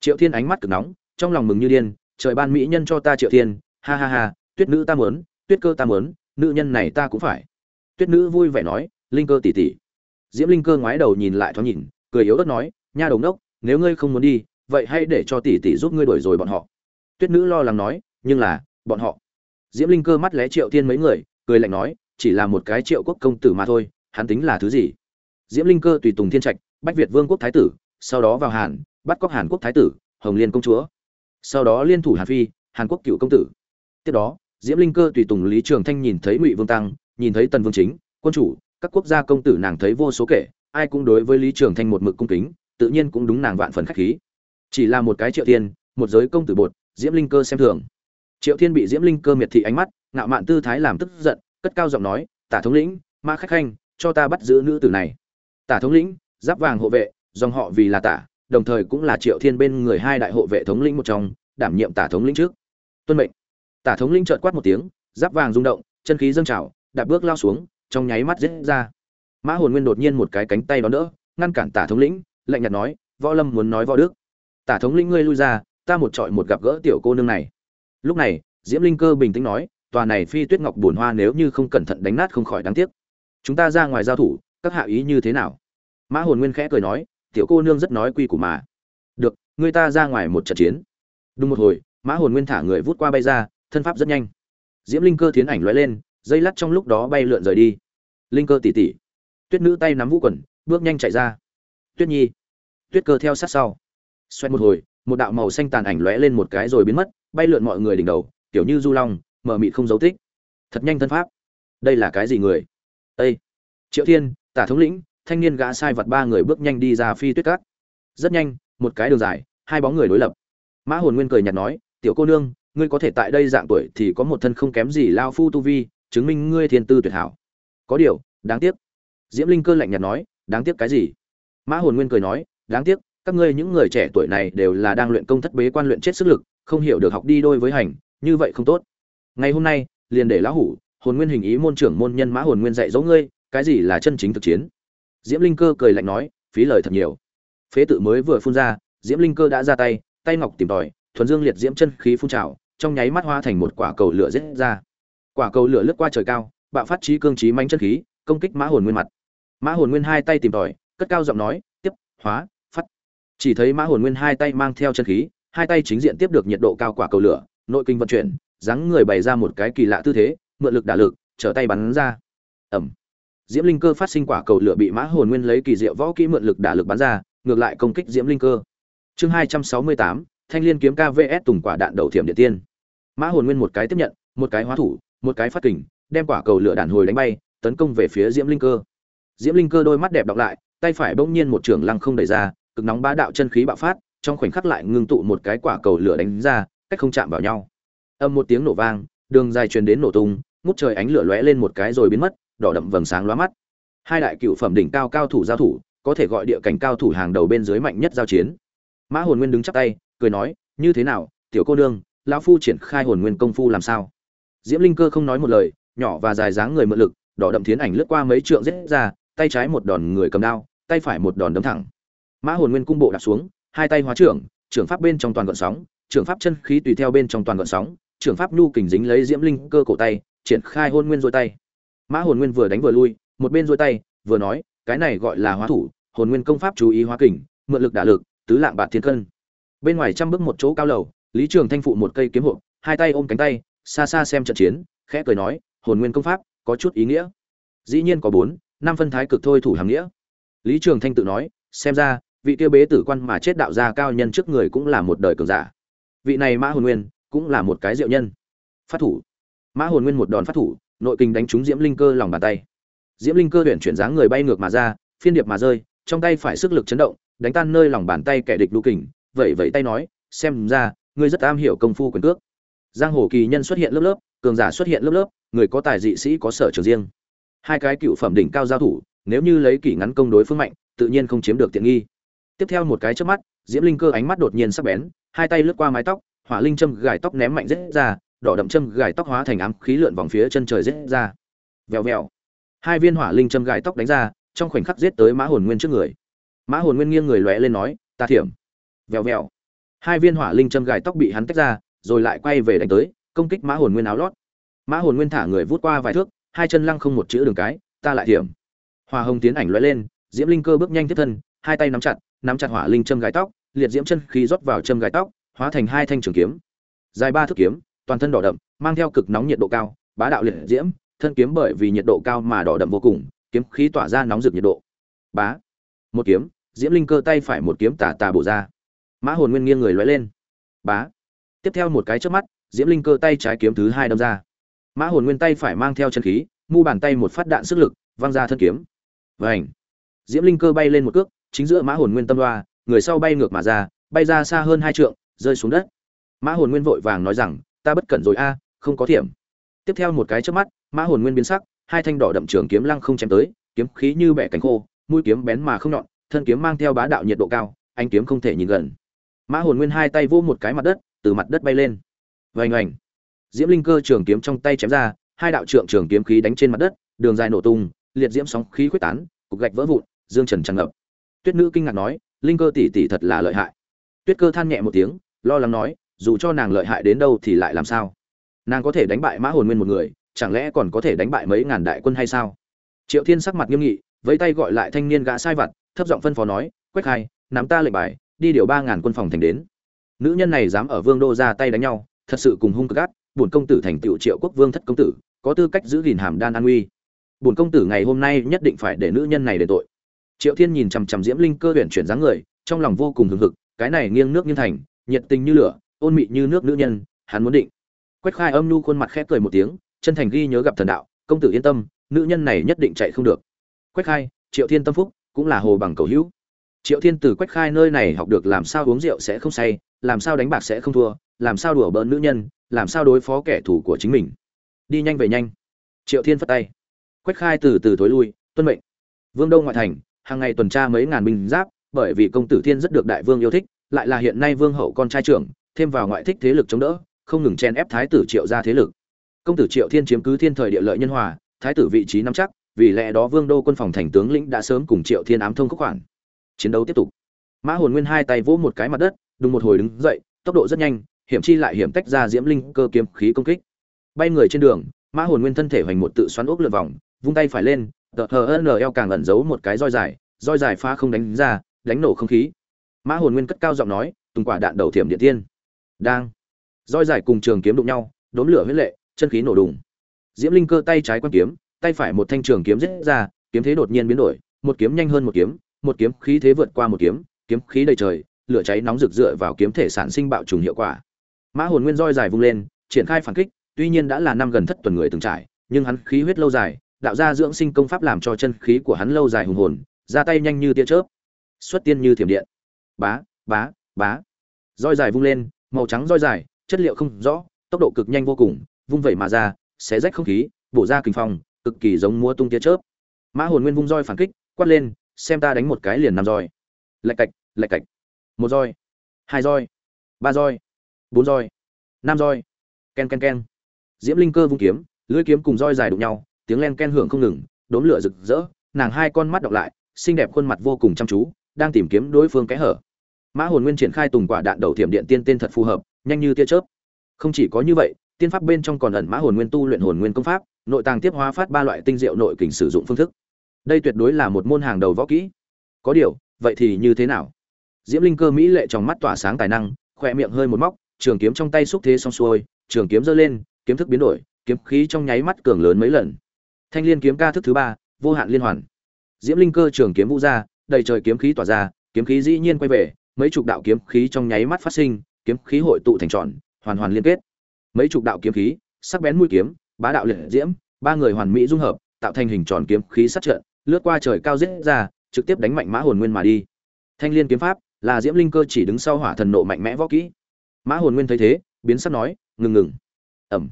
triệu thiên ánh mắt cực nóng, trong lòng mừng như điên, trời ban mỹ nhân cho ta triệu thiên, ha ha ha, tuyết nữ ta muốn, tuyết cơ ta muốn, nữ nhân này ta cũng phải. Tuyết nữ vui vẻ nói, linh cơ tỷ tỷ. Diễm linh cơ ngoái đầu nhìn lại thoáng nhìn, cười yếu ớt nói, nha đầu đốc nếu ngươi không muốn đi, vậy hãy để cho tỷ tỷ giúp ngươi đuổi rồi bọn họ. Tuyết nữ lo lắng nói, nhưng là, bọn họ. Diễm linh cơ mắt lé triệu thiên mấy người, cười lạnh nói, chỉ là một cái triệu quốc công tử mà thôi hắn tính là thứ gì? Diễm linh cơ tùy tùng thiên trạch, bách việt vương quốc thái tử, sau đó vào hàn, bắt cóc hàn quốc thái tử, hồng liên công chúa. Sau đó liên thủ hàn phi, hàn quốc cựu công tử. Tiếp đó, diễm linh cơ tùy tùng lý trường thanh nhìn thấy ngụy vương tăng, nhìn thấy tần vương chính, quân chủ, các quốc gia công tử nàng thấy vô số kể, ai cũng đối với lý trường thanh một mực cung kính, tự nhiên cũng đúng nàng vạn phần khách khí. Chỉ là một cái triệu thiên, một giới công tử bột, diễm linh cơ xem thường. Triệu thiên bị diễm linh cơ miệt thị ánh mắt, ngạo mạn tư thái làm tức giận, cất cao giọng nói, tả thống lĩnh, ma khách khanh cho ta bắt giữ nữ tử này. Tả thống lĩnh, giáp vàng hộ vệ, dòng họ vì là tả, đồng thời cũng là triệu thiên bên người hai đại hộ vệ thống lĩnh một trong, đảm nhiệm tả thống lĩnh trước. Tuân mệnh. Tả thống lĩnh chợt quát một tiếng, giáp vàng rung động, chân khí dâng trào, đạp bước lao xuống, trong nháy mắt giết ra. Mã hồn nguyên đột nhiên một cái cánh tay đón đỡ, ngăn cản tả thống lĩnh, lạnh nhạt nói, võ lâm muốn nói võ đức. Tả thống lĩnh ngươi lui ra, ta một trọi một gặp gỡ tiểu cô nương này. Lúc này, diễm linh cơ bình tĩnh nói, tòa này phi tuyết ngọc buồn hoa nếu như không cẩn thận đánh nát không khỏi đáng tiếc chúng ta ra ngoài giao thủ, các hạ ý như thế nào? Mã hồn nguyên khẽ cười nói, tiểu cô nương rất nói quy củ mà. Được, người ta ra ngoài một trận chiến. Đúng một hồi, mã hồn nguyên thả người vút qua bay ra, thân pháp rất nhanh. Diễm linh cơ tiến ảnh lóe lên, dây lắt trong lúc đó bay lượn rời đi. Linh cơ tỉ tỉ. Tuyết nữ tay nắm vũ quần, bước nhanh chạy ra. Tuyết nhi. Tuyết cơ theo sát sau. Xoay một hồi, một đạo màu xanh tàn ảnh lóe lên một cái rồi biến mất, bay lượn mọi người đỉnh đầu, kiểu như du long mờ mịt không dấu tích. Thật nhanh thân pháp. Đây là cái gì người? Ê! triệu thiên, tả thống lĩnh, thanh niên gã sai vật ba người bước nhanh đi ra phi tuyết cát. Rất nhanh, một cái đường dài, hai bóng người đối lập. Mã hồn nguyên cười nhạt nói, tiểu cô nương, ngươi có thể tại đây dạng tuổi thì có một thân không kém gì lao phu tu vi, chứng minh ngươi thiên tư tuyệt hảo. Có điều, đáng tiếc. Diễm linh cơ lạnh nhạt nói, đáng tiếc cái gì? Mã hồn nguyên cười nói, đáng tiếc, các ngươi những người trẻ tuổi này đều là đang luyện công thất bế quan luyện chết sức lực, không hiểu được học đi đôi với hành, như vậy không tốt. Ngày hôm nay, liền để lão hủ hồn nguyên hình ý môn trưởng môn nhân mã hồn nguyên dạy dỗ ngươi, cái gì là chân chính thực chiến? Diễm linh cơ cười lạnh nói, phí lời thật nhiều. Phế tự mới vừa phun ra, diễm linh cơ đã ra tay tay ngọc tìm tòi, thuần dương liệt diễm chân khí phun trào, trong nháy mắt hoa thành một quả cầu lửa rết ra. Quả cầu lửa lướt qua trời cao, bạo phát trí cương trí manh chân khí, công kích mã hồn nguyên mặt. Mã hồn nguyên hai tay tìm tòi, cất cao giọng nói, tiếp, hóa, phát. Chỉ thấy mã hồn nguyên hai tay mang theo chân khí, hai tay chính diện tiếp được nhiệt độ cao quả cầu lửa, nội kinh vận chuyển, dáng người bày ra một cái kỳ lạ tư thế mượn lực đả lực, trở tay bắn ra. Ẩm. Diễm linh cơ phát sinh quả cầu lửa bị mã hồn nguyên lấy kỳ diệu võ kỹ mượn lực đả lực bắn ra, ngược lại công kích diễm linh cơ. Chương hai trăm sáu mươi tám, thanh liên kiếm kvs tùng quả đạn đầu thiểm địa tiên. Mã hồn nguyên một cái tiếp nhận, một cái hóa thủ, một cái phát kình, đem quả cầu lửa đạn hồi đánh bay, tấn công về phía diễm linh cơ. Diễm linh cơ đôi mắt đẹp đọc lại, tay phải bỗng nhiên một trường lăng không đẩy ra, cực nóng bá đạo chân khí bạo phát, trong khoảnh khắc lại ngưng tụ một cái quả cầu lửa đánh ra, cách không chạm vào nhau. Âm một tiếng nổ vang, đường dài truyền đến nổ tung ngút trời ánh lửa lóe lên một cái rồi biến mất, đỏ đậm vầng sáng lóa mắt. Hai đại cựu phẩm đỉnh cao cao thủ giao thủ, có thể gọi địa cảnh cao thủ hàng đầu bên dưới mạnh nhất giao chiến. Mã hồn nguyên đứng chắp tay, cười nói, như thế nào, tiểu cô nương, lão phu triển khai hồn nguyên công phu làm sao? Diễm linh cơ không nói một lời, nhỏ và dài dáng người mượn lực, đỏ đậm thiến ảnh lướt qua mấy trượng giết ra, tay trái một đòn người cầm đao, tay phải một đòn đấm thẳng. Mã hồn nguyên cung bộ đạp xuống, hai tay hóa trưởng trưởng pháp bên trong toàn gợn sóng, trưởng pháp chân khí tùy theo bên trong toàn gợn sóng, trưởng pháp nhu kình dính lấy diễm linh cơ cổ tay triển khai hôn nguyên dôi tay. Mã hồn nguyên vừa đánh vừa lui, một bên dôi tay, vừa nói, cái này gọi là hóa thủ, hồn nguyên công pháp chú ý hóa kình, mượn lực đả lực, tứ lạng bạt thiên cân. Bên ngoài trăm bước một chỗ cao lầu, lý trường thanh phụ một cây kiếm hộp, hai tay ôm cánh tay, xa xa xem trận chiến, khẽ cười nói, hồn nguyên công pháp, có chút ý nghĩa. Dĩ nhiên có bốn, năm phân thái cực thôi thủ hàm nghĩa. Lý trường thanh tự nói, xem ra, vị tiêu bế tử quan mà chết đạo gia cao nhân trước người cũng là một đời cường giả. Vị này mã hồn nguyên cũng là một cái diệu nhân. Phát thủ mã hồn nguyên một đòn phát thủ, nội kinh đánh trúng diễm linh cơ lòng bàn tay. Diễm linh cơ huyện chuyển dáng người bay ngược mà ra, phiên điệp mà rơi, trong tay phải sức lực chấn động, đánh tan nơi lòng bàn tay kẻ địch lưu kình vậy vậy tay nói, xem ra, ngươi rất am hiểu công phu quyền cước. Giang hồ kỳ nhân xuất hiện lớp lớp, cường giả xuất hiện lớp lớp, người có tài dị sĩ có sở trường riêng. Hai cái cựu phẩm đỉnh cao giao thủ, nếu như lấy kỷ ngắn công đối phương mạnh, tự nhiên không chiếm được tiện nghi. Tiếp theo một cái trước mắt, diễm linh cơ ánh mắt đột nhiên sắc bén, hai tay lướt qua mái tóc, hỏa linh châm gài tóc ném mạnh rết ra đỏ đậm châm gài tóc hóa thành ám khí lượn vòng phía chân trời rết ra. Vèo vèo. Hai viên hỏa linh châm gài tóc đánh ra, trong khoảnh khắc giết tới mã hồn nguyên trước người. Mã hồn nguyên nghiêng người lóe lên nói, ta thiểm. Vèo vèo. Hai viên hỏa linh châm gài tóc bị hắn tách ra, rồi lại quay về đánh tới, công kích mã hồn nguyên áo lót. Mã hồn nguyên thả người vút qua vài thước, hai chân lăng không một chữ đường cái, ta lại thiểm. Hoa hồng tiến ảnh lóe lên, diễm linh cơ bước nhanh tiếp thân, hai tay nắm chặt nắm chặt hỏa linh châm gái tóc, liệt diễm chân khí rót vào châm gái tóc, hóa thành hai thanh trường kiếm. Dài ba thước kiếm toàn thân đỏ đậm mang theo cực nóng nhiệt độ cao bá đạo liệt diễm thân kiếm bởi vì nhiệt độ cao mà đỏ đậm vô cùng kiếm khí tỏa ra nóng rực nhiệt độ. Bá một kiếm diễm linh cơ tay phải một kiếm tà tà bổ ra. Mã hồn nguyên nghiêng người lóe lên. Bá tiếp theo một cái chớp mắt diễm linh cơ tay trái kiếm thứ hai đâm ra. Mã hồn nguyên tay phải mang theo chân khí mu bàn tay một phát đạn sức lực văng ra thân kiếm. Vành, diễm linh cơ bay lên một cước chính giữa mã hồn nguyên tâm loa, người sau bay ngược mà ra bay ra xa hơn hai trượng rơi xuống đất. Mã hồn nguyên vội vàng nói rằng ta bất cẩn rồi a, không có thiểm. Tiếp theo một cái trước mắt, mã hồn nguyên biến sắc, hai thanh đỏ đậm trường kiếm lăng không chém tới, kiếm khí như bẻ cánh khô, mũi kiếm bén mà không nhọn, thân kiếm mang theo bá đạo nhiệt độ cao anh kiếm không thể nhìn gần. Mã hồn nguyên hai tay vô một cái mặt đất, từ mặt đất bay lên. Vành oành. Diễm linh cơ trường kiếm trong tay chém ra, hai đạo trượng trường kiếm khí đánh trên mặt đất, đường dài nổ tung, liệt diễm sóng khí quyết tán, cục gạch vỡ vụn, dương trần tràn ngập. Tuyết nữ kinh ngạc nói, linh cơ tỷ tỷ thật là lợi hại. Tuyết cơ than nhẹ một tiếng, lo lắng nói dù cho nàng lợi hại đến đâu thì lại làm sao? Nàng có thể đánh bại mã hồn nguyên một người chẳng lẽ còn có thể đánh bại mấy ngàn đại quân hay sao? Triệu thiên sắc mặt nghiêm nghị vẫy tay gọi lại thanh niên gã sai vặt thấp giọng phân phó nói quách Hai, nắm ta lệnh bài đi điều ba ngàn quân phòng thành đến. Nữ nhân này dám ở vương đô ra tay đánh nhau thật sự cùng hung cực ác bổn công tử thành tựu triệu quốc vương thất công tử có tư cách giữ gìn hàm đan an uy. Bổn công tử ngày hôm nay nhất định phải để nữ nhân này để tội. Triệu thiên nhìn chằm chằm diễm linh cơ huyện chuyển dáng người trong lòng vô cùng hừng hực cái này nghiêng nước nghiêng thành nhiệt tình như lửa ôn mị như nước nữ nhân, hắn muốn định. Quách khai âm nhu khuôn mặt khẽ cười một tiếng, chân thành ghi nhớ gặp thần đạo, công tử yên tâm, nữ nhân này nhất định chạy không được. Quách khai, triệu thiên tâm phúc, cũng là hồ bằng cầu hữu. Triệu thiên từ quách khai nơi này học được làm sao uống rượu sẽ không say, làm sao đánh bạc sẽ không thua, làm sao đùa bỡn nữ nhân, làm sao đối phó kẻ thù của chính mình. Đi nhanh về nhanh. Triệu thiên phất tay. Quách khai từ từ thối lui, tuân mệnh. Vương đông ngoại thành, hàng ngày tuần tra mấy ngàn binh giáp, bởi vì công tử thiên rất được đại vương yêu thích, lại là hiện nay vương hậu con trai trưởng thêm vào ngoại thích thế lực chống đỡ, không ngừng chen ép thái tử triệu gia thế lực. Công tử triệu thiên chiếm cứ thiên thời địa lợi nhân hòa, thái tử vị trí nắm chắc, vì lẽ đó vương đô quân phòng thành tướng lĩnh đã sớm cùng triệu thiên ám thông khúc khoản. Chiến đấu tiếp tục. Mã hồn nguyên hai tay vỗ một cái mặt đất, đùng một hồi đứng dậy, tốc độ rất nhanh, hiểm chi lại hiểm tách ra diễm linh cơ kiếm khí công kích. Bay người trên đường, mã hồn nguyên thân thể hoành một tự xoắn ốc lượn vòng, vung tay phải lên, tờ hờ eo càng ẩn giấu một cái roi dài roi dài pha không đánh ra, đánh nổ không khí. Mã hồn nguyên cất cao giọng nói, tùng quả đạn đầu thiểm điện tiên đang. Roi dài cùng trường kiếm đụng nhau đốn lửa huyết lệ, chân khí nổ đùng. Diễm linh cơ tay trái quan kiếm, tay phải một thanh trường kiếm dứt ra, kiếm thế đột nhiên biến đổi, một kiếm nhanh hơn một kiếm một kiếm khí thế vượt qua một kiếm kiếm khí đầy trời, lửa cháy nóng rực dựa vào kiếm thể sản sinh bạo trùng hiệu quả. Mã hồn nguyên roi dài vung lên, triển khai phản kích, tuy nhiên đã là năm gần thất tuần người từng trải, nhưng hắn khí huyết lâu dài, đạo ra dưỡng sinh công pháp làm cho chân khí của hắn lâu dài hùng hồn, ra tay nhanh như tia chớp. Xuất tiên như thiểm điện. Bá bá bá. Roi dài vung lên màu trắng roi dài, chất liệu không rõ, tốc độ cực nhanh vô cùng, vung vẩy mà ra, xé rách không khí, bổ ra kinh phong, cực kỳ giống múa tung tia chớp. Mã hồn nguyên vung roi phản kích, quát lên, xem ta đánh một cái liền năm roi. Lạch cạch lạch cạch. Một roi, hai roi, ba roi, bốn roi, năm roi. Ken ken ken. Diễm linh cơ vung kiếm, lưỡi kiếm cùng roi dài đụng nhau, tiếng len ken hưởng không ngừng, đốm lửa rực rỡ, nàng hai con mắt đọc lại, xinh đẹp khuôn mặt vô cùng chăm chú, đang tìm kiếm đối phương kẽ hở mã hồn nguyên triển khai tùng quả đạn đầu thiểm điện tiên tên thật phù hợp, nhanh như tia chớp. Không chỉ có như vậy, tiên pháp bên trong còn ẩn mã hồn nguyên tu luyện hồn nguyên công pháp, nội tàng tiếp hóa phát ba loại tinh diệu nội kình sử dụng phương thức. Đây tuyệt đối là một môn hàng đầu võ kỹ. Có điều, vậy thì như thế nào? Diễm linh cơ mỹ lệ trong mắt tỏa sáng tài năng, khỏe miệng hơi một móc, trường kiếm trong tay xúc thế xong xuôi, trường kiếm giơ lên, kiếm thức biến đổi, kiếm khí trong nháy mắt cường lớn mấy lần. Thanh liên kiếm ca thức thứ ba, vô hạn liên hoàn. Diễm linh cơ trường kiếm vũ ra, đầy trời kiếm khí tỏa ra, kiếm khí dĩ nhiên quay về mấy chục đạo kiếm khí trong nháy mắt phát sinh kiếm khí hội tụ thành tròn hoàn hoàn liên kết. Mấy chục đạo kiếm khí sắc bén mũi kiếm bá đạo liệt diễm ba người hoàn mỹ dung hợp tạo thành hình tròn kiếm khí sát trận lướt qua trời cao giết ra trực tiếp đánh mạnh mã hồn nguyên mà đi. Thanh liên kiếm pháp là diễm linh cơ chỉ đứng sau hỏa thần nộ mạnh mẽ võ kỹ. Mã hồn nguyên thấy thế biến sắc nói ngừng ngừng. Ầm,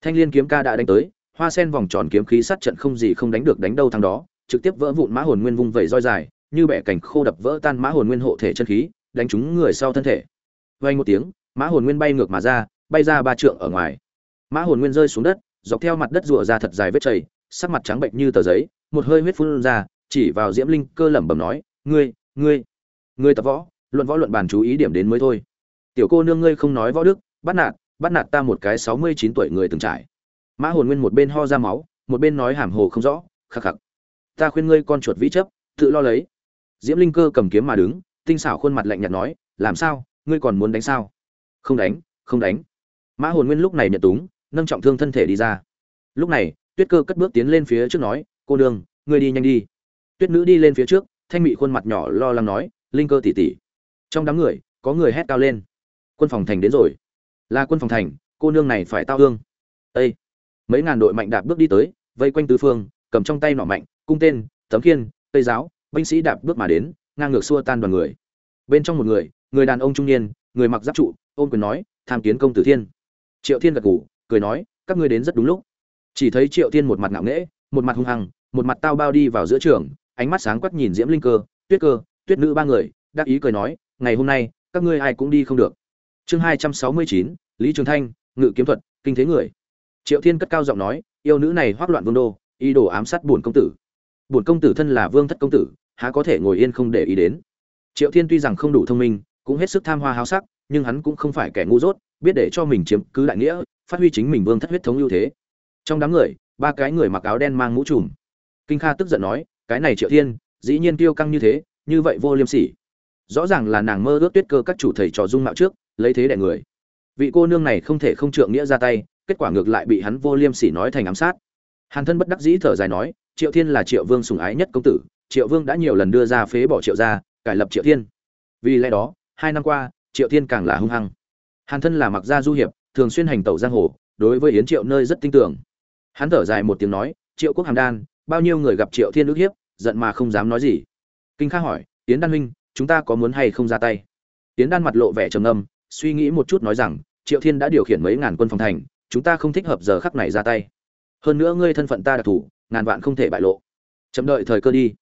thanh liên kiếm ca đã đánh tới hoa sen vòng tròn kiếm khí sát trận không gì không đánh được đánh đâu thằng đó trực tiếp vỡ vụn mã hồn nguyên vung vẩy roi dài như bẻ cảnh khô đập vỡ tan mã hồn nguyên hộ thể chân khí đánh trúng người sau thân thể. Vây một tiếng, mã hồn nguyên bay ngược mà ra, bay ra ba trượng ở ngoài. Mã hồn nguyên rơi xuống đất, dọc theo mặt đất rụa ra thật dài vết chảy sắc mặt trắng bệnh như tờ giấy, một hơi huyết phun ra, chỉ vào diễm linh cơ lẩm bẩm nói, ngươi ngươi ngươi tập võ, luận võ luận bàn chú ý điểm đến mới thôi. Tiểu cô nương ngươi không nói võ đức, bắt nạt bắt nạt ta một cái sáu mươi chín tuổi người từng trải. Mã hồn nguyên một bên ho ra máu, một bên nói hàm hồ không rõ, khắc khắc. Ta khuyên ngươi con chuột vĩ chấp, tự lo lấy. Diễm linh cơ cầm kiếm mà đứng tinh xảo khuôn mặt lạnh nhạt nói làm sao? Ngươi còn muốn đánh sao? Không đánh không đánh. Mã hồn nguyên lúc này nhận túng nâng trọng thương thân thể đi ra. Lúc này tuyết cơ cất bước tiến lên phía trước nói cô nương ngươi đi nhanh đi. Tuyết nữ đi lên phía trước thanh mị khuôn mặt nhỏ lo lắng nói linh cơ tỉ tỉ trong đám người có người hét cao lên. Quân phòng thành đến rồi. Là quân phòng thành cô nương này phải tao hương. Ê, mấy ngàn đội mạnh đạp bước đi tới vây quanh tứ phương cầm trong tay nỏ mạnh cung tên tấm khiên cây giáo binh sĩ đạp bước mà đến ngang ngược xua tan đoàn người. Bên trong một người người đàn ông trung niên, người mặc giáp trụ, ôm quyền nói, tham kiến công tử thiên. Triệu thiên gật gù, cười nói, các ngươi đến rất đúng lúc. Chỉ thấy triệu thiên một mặt ngạo nghễ, một mặt hung hăng, một mặt tao bao đi vào giữa trường, ánh mắt sáng quắc nhìn diễm linh cơ, tuyết cơ, tuyết nữ ba người, đắc ý cười nói, ngày hôm nay, các ngươi ai cũng đi không được. Chương hai trăm sáu mươi chín, lý trường thanh, ngự kiếm thuật, kinh thế người. Triệu thiên cất cao giọng nói, yêu nữ này hoắc loạn vương đô, ý đồ ám sát bổn công tử. Bổn công tử thân là vương thất công tử há có thể ngồi yên không để ý đến. Triệu thiên tuy rằng không đủ thông minh, cũng hết sức tham hoa háo sắc, nhưng hắn cũng không phải kẻ ngu dốt, biết để cho mình chiếm cứ đại nghĩa, phát huy chính mình vương thất huyết thống ưu thế. Trong đám người, ba cái người mặc áo đen mang mũ trùm. Kinh kha tức giận nói, cái này triệu thiên, dĩ nhiên tiêu căng như thế, như vậy vô liêm sỉ. Rõ ràng là nàng mơ ước tuyết cơ các chủ thầy trò dung mạo trước, lấy thế đẻ người. Vị cô nương này không thể không trượng nghĩa ra tay, kết quả ngược lại bị hắn vô liêm sỉ nói thành ám sát. Hàn thân bất đắc dĩ thở dài nói, triệu thiên là triệu vương sủng ái nhất công tử triệu vương đã nhiều lần đưa ra phế bỏ triệu gia, cải lập triệu thiên. Vì lẽ đó, hai năm qua, triệu thiên càng là hung hăng. Hàn thân là mặc gia du hiệp, thường xuyên hành tẩu giang hồ, đối với yến triệu nơi rất tin tưởng. Hắn thở dài một tiếng nói, triệu quốc hàm đan, bao nhiêu người gặp triệu thiên ước hiếp, giận mà không dám nói gì. Kinh kha hỏi, yến đan huynh, chúng ta có muốn hay không ra tay? Yến đan mặt lộ vẻ trầm ngâm, suy nghĩ một chút nói rằng, triệu thiên đã điều khiển mấy ngàn quân phòng thành, chúng ta không thích hợp giờ khắc này ra tay. Hơn nữa ngươi thân phận ta đặc thủ ngàn vạn không thể bại lộ. Chậm đợi thời cơ đi.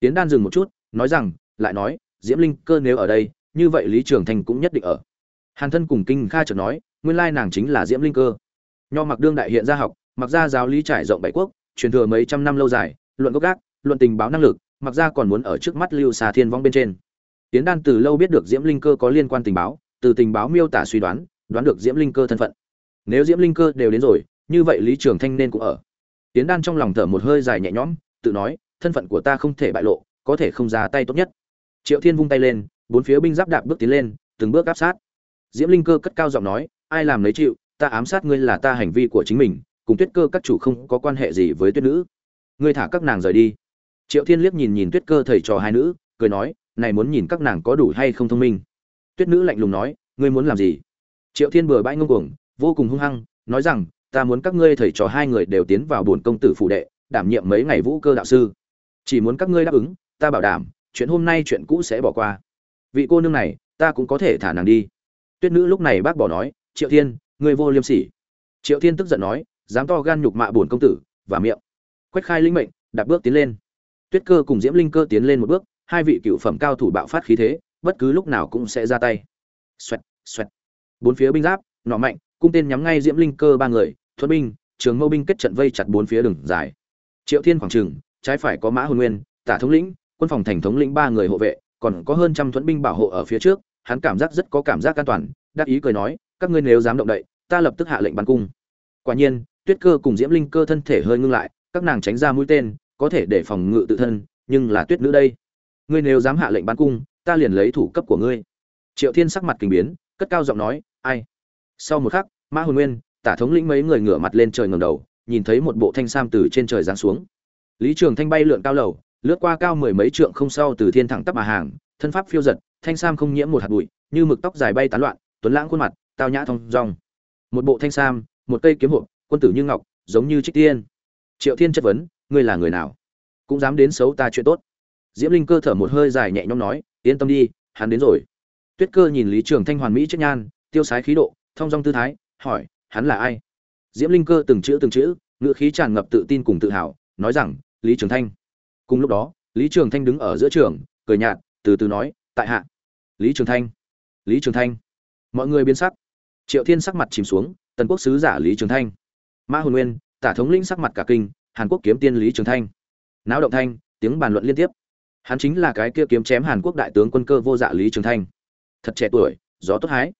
Tiễn đan dừng một chút, nói rằng, lại nói, diễm linh cơ nếu ở đây, như vậy lý trường thành cũng nhất định ở. Hàn thân cùng kinh kha chợt nói, nguyên lai nàng chính là diễm linh cơ. Nho mặc đương đại hiện gia học mặc gia giáo lý trải rộng bảy quốc, truyền thừa mấy trăm năm lâu dài, luận gốc gác, luận tình báo năng lực mặc gia còn muốn ở trước mắt lưu xà thiên vong bên trên. Tiến đan từ lâu biết được diễm linh cơ có liên quan tình báo, từ tình báo miêu tả suy đoán đoán được diễm linh cơ thân phận. Nếu diễm linh cơ đều đến rồi, như vậy lý trường thanh nên cũng ở. Tiến đan trong lòng thở một hơi dài nhẹ nhõm, tự nói thân phận của ta không thể bại lộ, có thể không ra tay tốt nhất. Triệu thiên vung tay lên, bốn phía binh giáp đạp bước tiến lên, từng bước áp sát. Diễm linh cơ cất cao giọng nói, ai làm lấy chịu, ta ám sát ngươi là ta hành vi của chính mình, cùng tuyết cơ các chủ không có quan hệ gì với tuyết nữ. Ngươi thả các nàng rời đi. Triệu thiên liếc nhìn nhìn tuyết cơ thầy trò hai nữ, cười nói, này muốn nhìn các nàng có đủ hay không thông minh? Tuyết nữ lạnh lùng nói, ngươi muốn làm gì? Triệu thiên bừa bãi ngông cuồng, vô cùng hung hăng, nói rằng, ta muốn các ngươi thầy trò hai người đều tiến vào bổn công tử phụ đệ, đảm nhiệm mấy ngày vũ cơ đạo sư chỉ muốn các ngươi đáp ứng, ta bảo đảm, chuyện hôm nay chuyện cũ sẽ bỏ qua. Vị cô nương này, ta cũng có thể thả nàng đi. Tuyết nữ lúc này bác bỏ nói, triệu thiên, ngươi vô liêm sỉ. Triệu thiên tức giận nói, dám to gan nhục mạ bổn công tử, và miệng. Quách khai linh mệnh, đạp bước tiến lên. Tuyết cơ cùng diễm linh cơ tiến lên một bước, hai vị cựu phẩm cao thủ bạo phát khí thế, bất cứ lúc nào cũng sẽ ra tay. Xoẹt xoẹt. Bốn phía binh giáp, nọ mạnh, cung tên nhắm ngay diễm linh cơ ba người, thuận binh trường mâu binh kết trận vây chặt bốn phía đường dài. Triệu thiên khoảng trừng trái phải có mã hồn nguyên, tả thống lĩnh, quân phòng thành thống lĩnh ba người hộ vệ, còn có hơn trăm thuẫn binh bảo hộ ở phía trước, hắn cảm giác rất có cảm giác an toàn, đắc ý cười nói, các ngươi nếu dám động đậy, ta lập tức hạ lệnh bắn cung. Quả nhiên, tuyết cơ cùng diễm linh cơ thân thể hơi ngưng lại, các nàng tránh ra mũi tên, có thể để phòng ngự tự thân, nhưng là tuyết nữ đây. Ngươi nếu dám hạ lệnh bắn cung, ta liền lấy thủ cấp của ngươi. Triệu thiên sắc mặt kinh biến, cất cao giọng nói, ai? Sau một khắc, mã hồn nguyên, tả thống lĩnh mấy người ngửa mặt lên trời ngầm đầu, nhìn thấy một bộ thanh sam từ trên trời giáng xuống lý trường thanh bay lượn cao lầu lướt qua cao mười mấy trượng không sau từ thiên thẳng tắp mà hàng thân pháp phiêu giật thanh sam không nhiễm một hạt bụi như mực tóc dài bay tán loạn tuấn lãng khuôn mặt tao nhã thong dong. Một bộ thanh sam một cây kiếm hộ, quân tử như ngọc giống như trích tiên. Triệu thiên chất vấn ngươi là người nào? Cũng dám đến xấu ta chuyện tốt. Diễm linh cơ thở một hơi dài nhẹ nhõm nói yên tâm đi hắn đến rồi. Tuyết cơ nhìn lý trường thanh hoàn mỹ chất nhan tiêu sái khí độ thong dong tư thái hỏi hắn là ai? Diễm linh cơ từng chữ từng chữ ngữ khí tràn ngập tự tin cùng tự hào nói rằng lý trường thanh. Cùng lúc đó, lý trường thanh đứng ở giữa trường, cười nhạt, từ từ nói, tại hạ. Lý trường thanh. Lý trường thanh. Mọi người biến sắc. Triệu thiên sắc mặt chìm xuống, tần quốc sứ giả lý trường thanh. Mã hồn nguyên, tả thống lĩnh sắc mặt cả kinh, hàn quốc kiếm tiên lý trường thanh. Náo động thanh, tiếng bàn luận liên tiếp. Hắn chính là cái kia kiếm chém hàn quốc đại tướng quân cơ vô dạ lý trường thanh. Thật trẻ tuổi, gió tốt hái.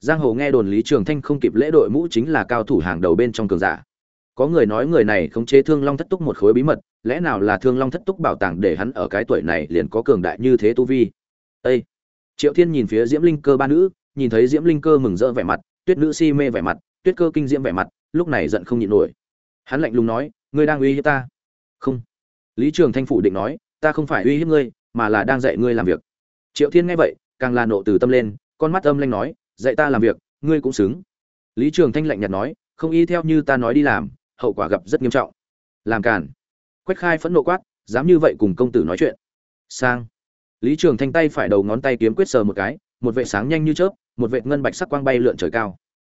Giang hồ nghe đồn lý trường thanh không kịp lễ đội mũ chính là cao thủ hàng đầu bên trong cường giả có người nói người này khống chế thương long thất túc một khối bí mật, lẽ nào là thương long thất túc bảo tàng để hắn ở cái tuổi này liền có cường đại như thế tu vi? Ê! triệu thiên nhìn phía diễm linh cơ ba nữ, nhìn thấy diễm linh cơ mừng rỡ vẻ mặt, tuyết nữ si mê vẻ mặt, tuyết cơ kinh diễm vẻ mặt, lúc này giận không nhịn nổi. Hắn lạnh lùng nói, ngươi đang uy hiếp ta? Không. Lý trường thanh phủ định nói, ta không phải uy hiếp ngươi, mà là đang dạy ngươi làm việc. Triệu thiên nghe vậy, càng là nộ từ tâm lên, con mắt âm lanh nói, dạy ta làm việc, ngươi cũng xứng. Lý trường thanh lạnh nhạt nói, không y theo như ta nói đi làm hậu quả gặp rất nghiêm trọng. Làm cản quách khai phẫn nộ quát, dám như vậy cùng công tử nói chuyện. Sang. Lý trường thanh tay phải đầu ngón tay kiếm quyết sờ một cái, một vệ sáng nhanh như chớp, một vệ ngân bạch sắc quang bay lượn trời cao.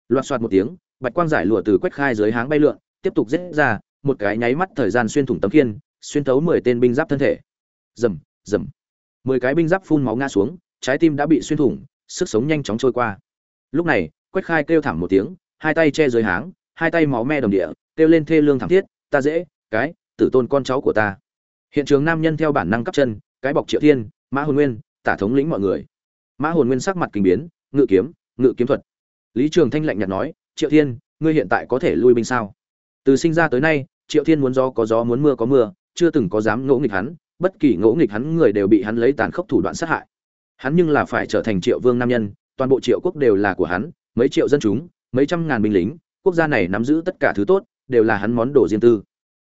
Loạt soạt một tiếng, bạch quang giải lụa từ quách khai dưới háng bay lượn, tiếp tục rết ra, một cái nháy mắt thời gian xuyên thủng tấm kiên xuyên thấu mười tên binh giáp thân thể. Rầm rầm. Mười cái binh giáp phun máu ngã xuống, trái tim đã bị xuyên thủng, sức sống nhanh chóng trôi qua. Lúc này, quách khai kêu thảm một tiếng, hai tay che dưới háng, hai tay máu me đồng địa kêu lên thê lương thảm thiết, ta dễ, cái, tử tôn con cháu của ta. Hiện trường nam nhân theo bản năng cắp chân, cái bọc triệu thiên, mã hồn nguyên, tả thống lĩnh mọi người. Mã hồn nguyên sắc mặt kinh biến, ngự kiếm ngự kiếm thuật. Lý trường thanh lạnh nhạt nói, triệu thiên, ngươi hiện tại có thể lui binh sao? Từ sinh ra tới nay, triệu thiên muốn gió có gió, muốn mưa có mưa, chưa từng có dám ngỗ nghịch hắn, bất kỳ ngỗ nghịch hắn người đều bị hắn lấy tàn khốc thủ đoạn sát hại. Hắn nhưng là phải trở thành triệu vương nam nhân, toàn bộ triệu quốc đều là của hắn, mấy triệu dân chúng, mấy trăm ngàn binh lính, quốc gia này nắm giữ tất cả thứ tốt đều là hắn món đồ riêng tư.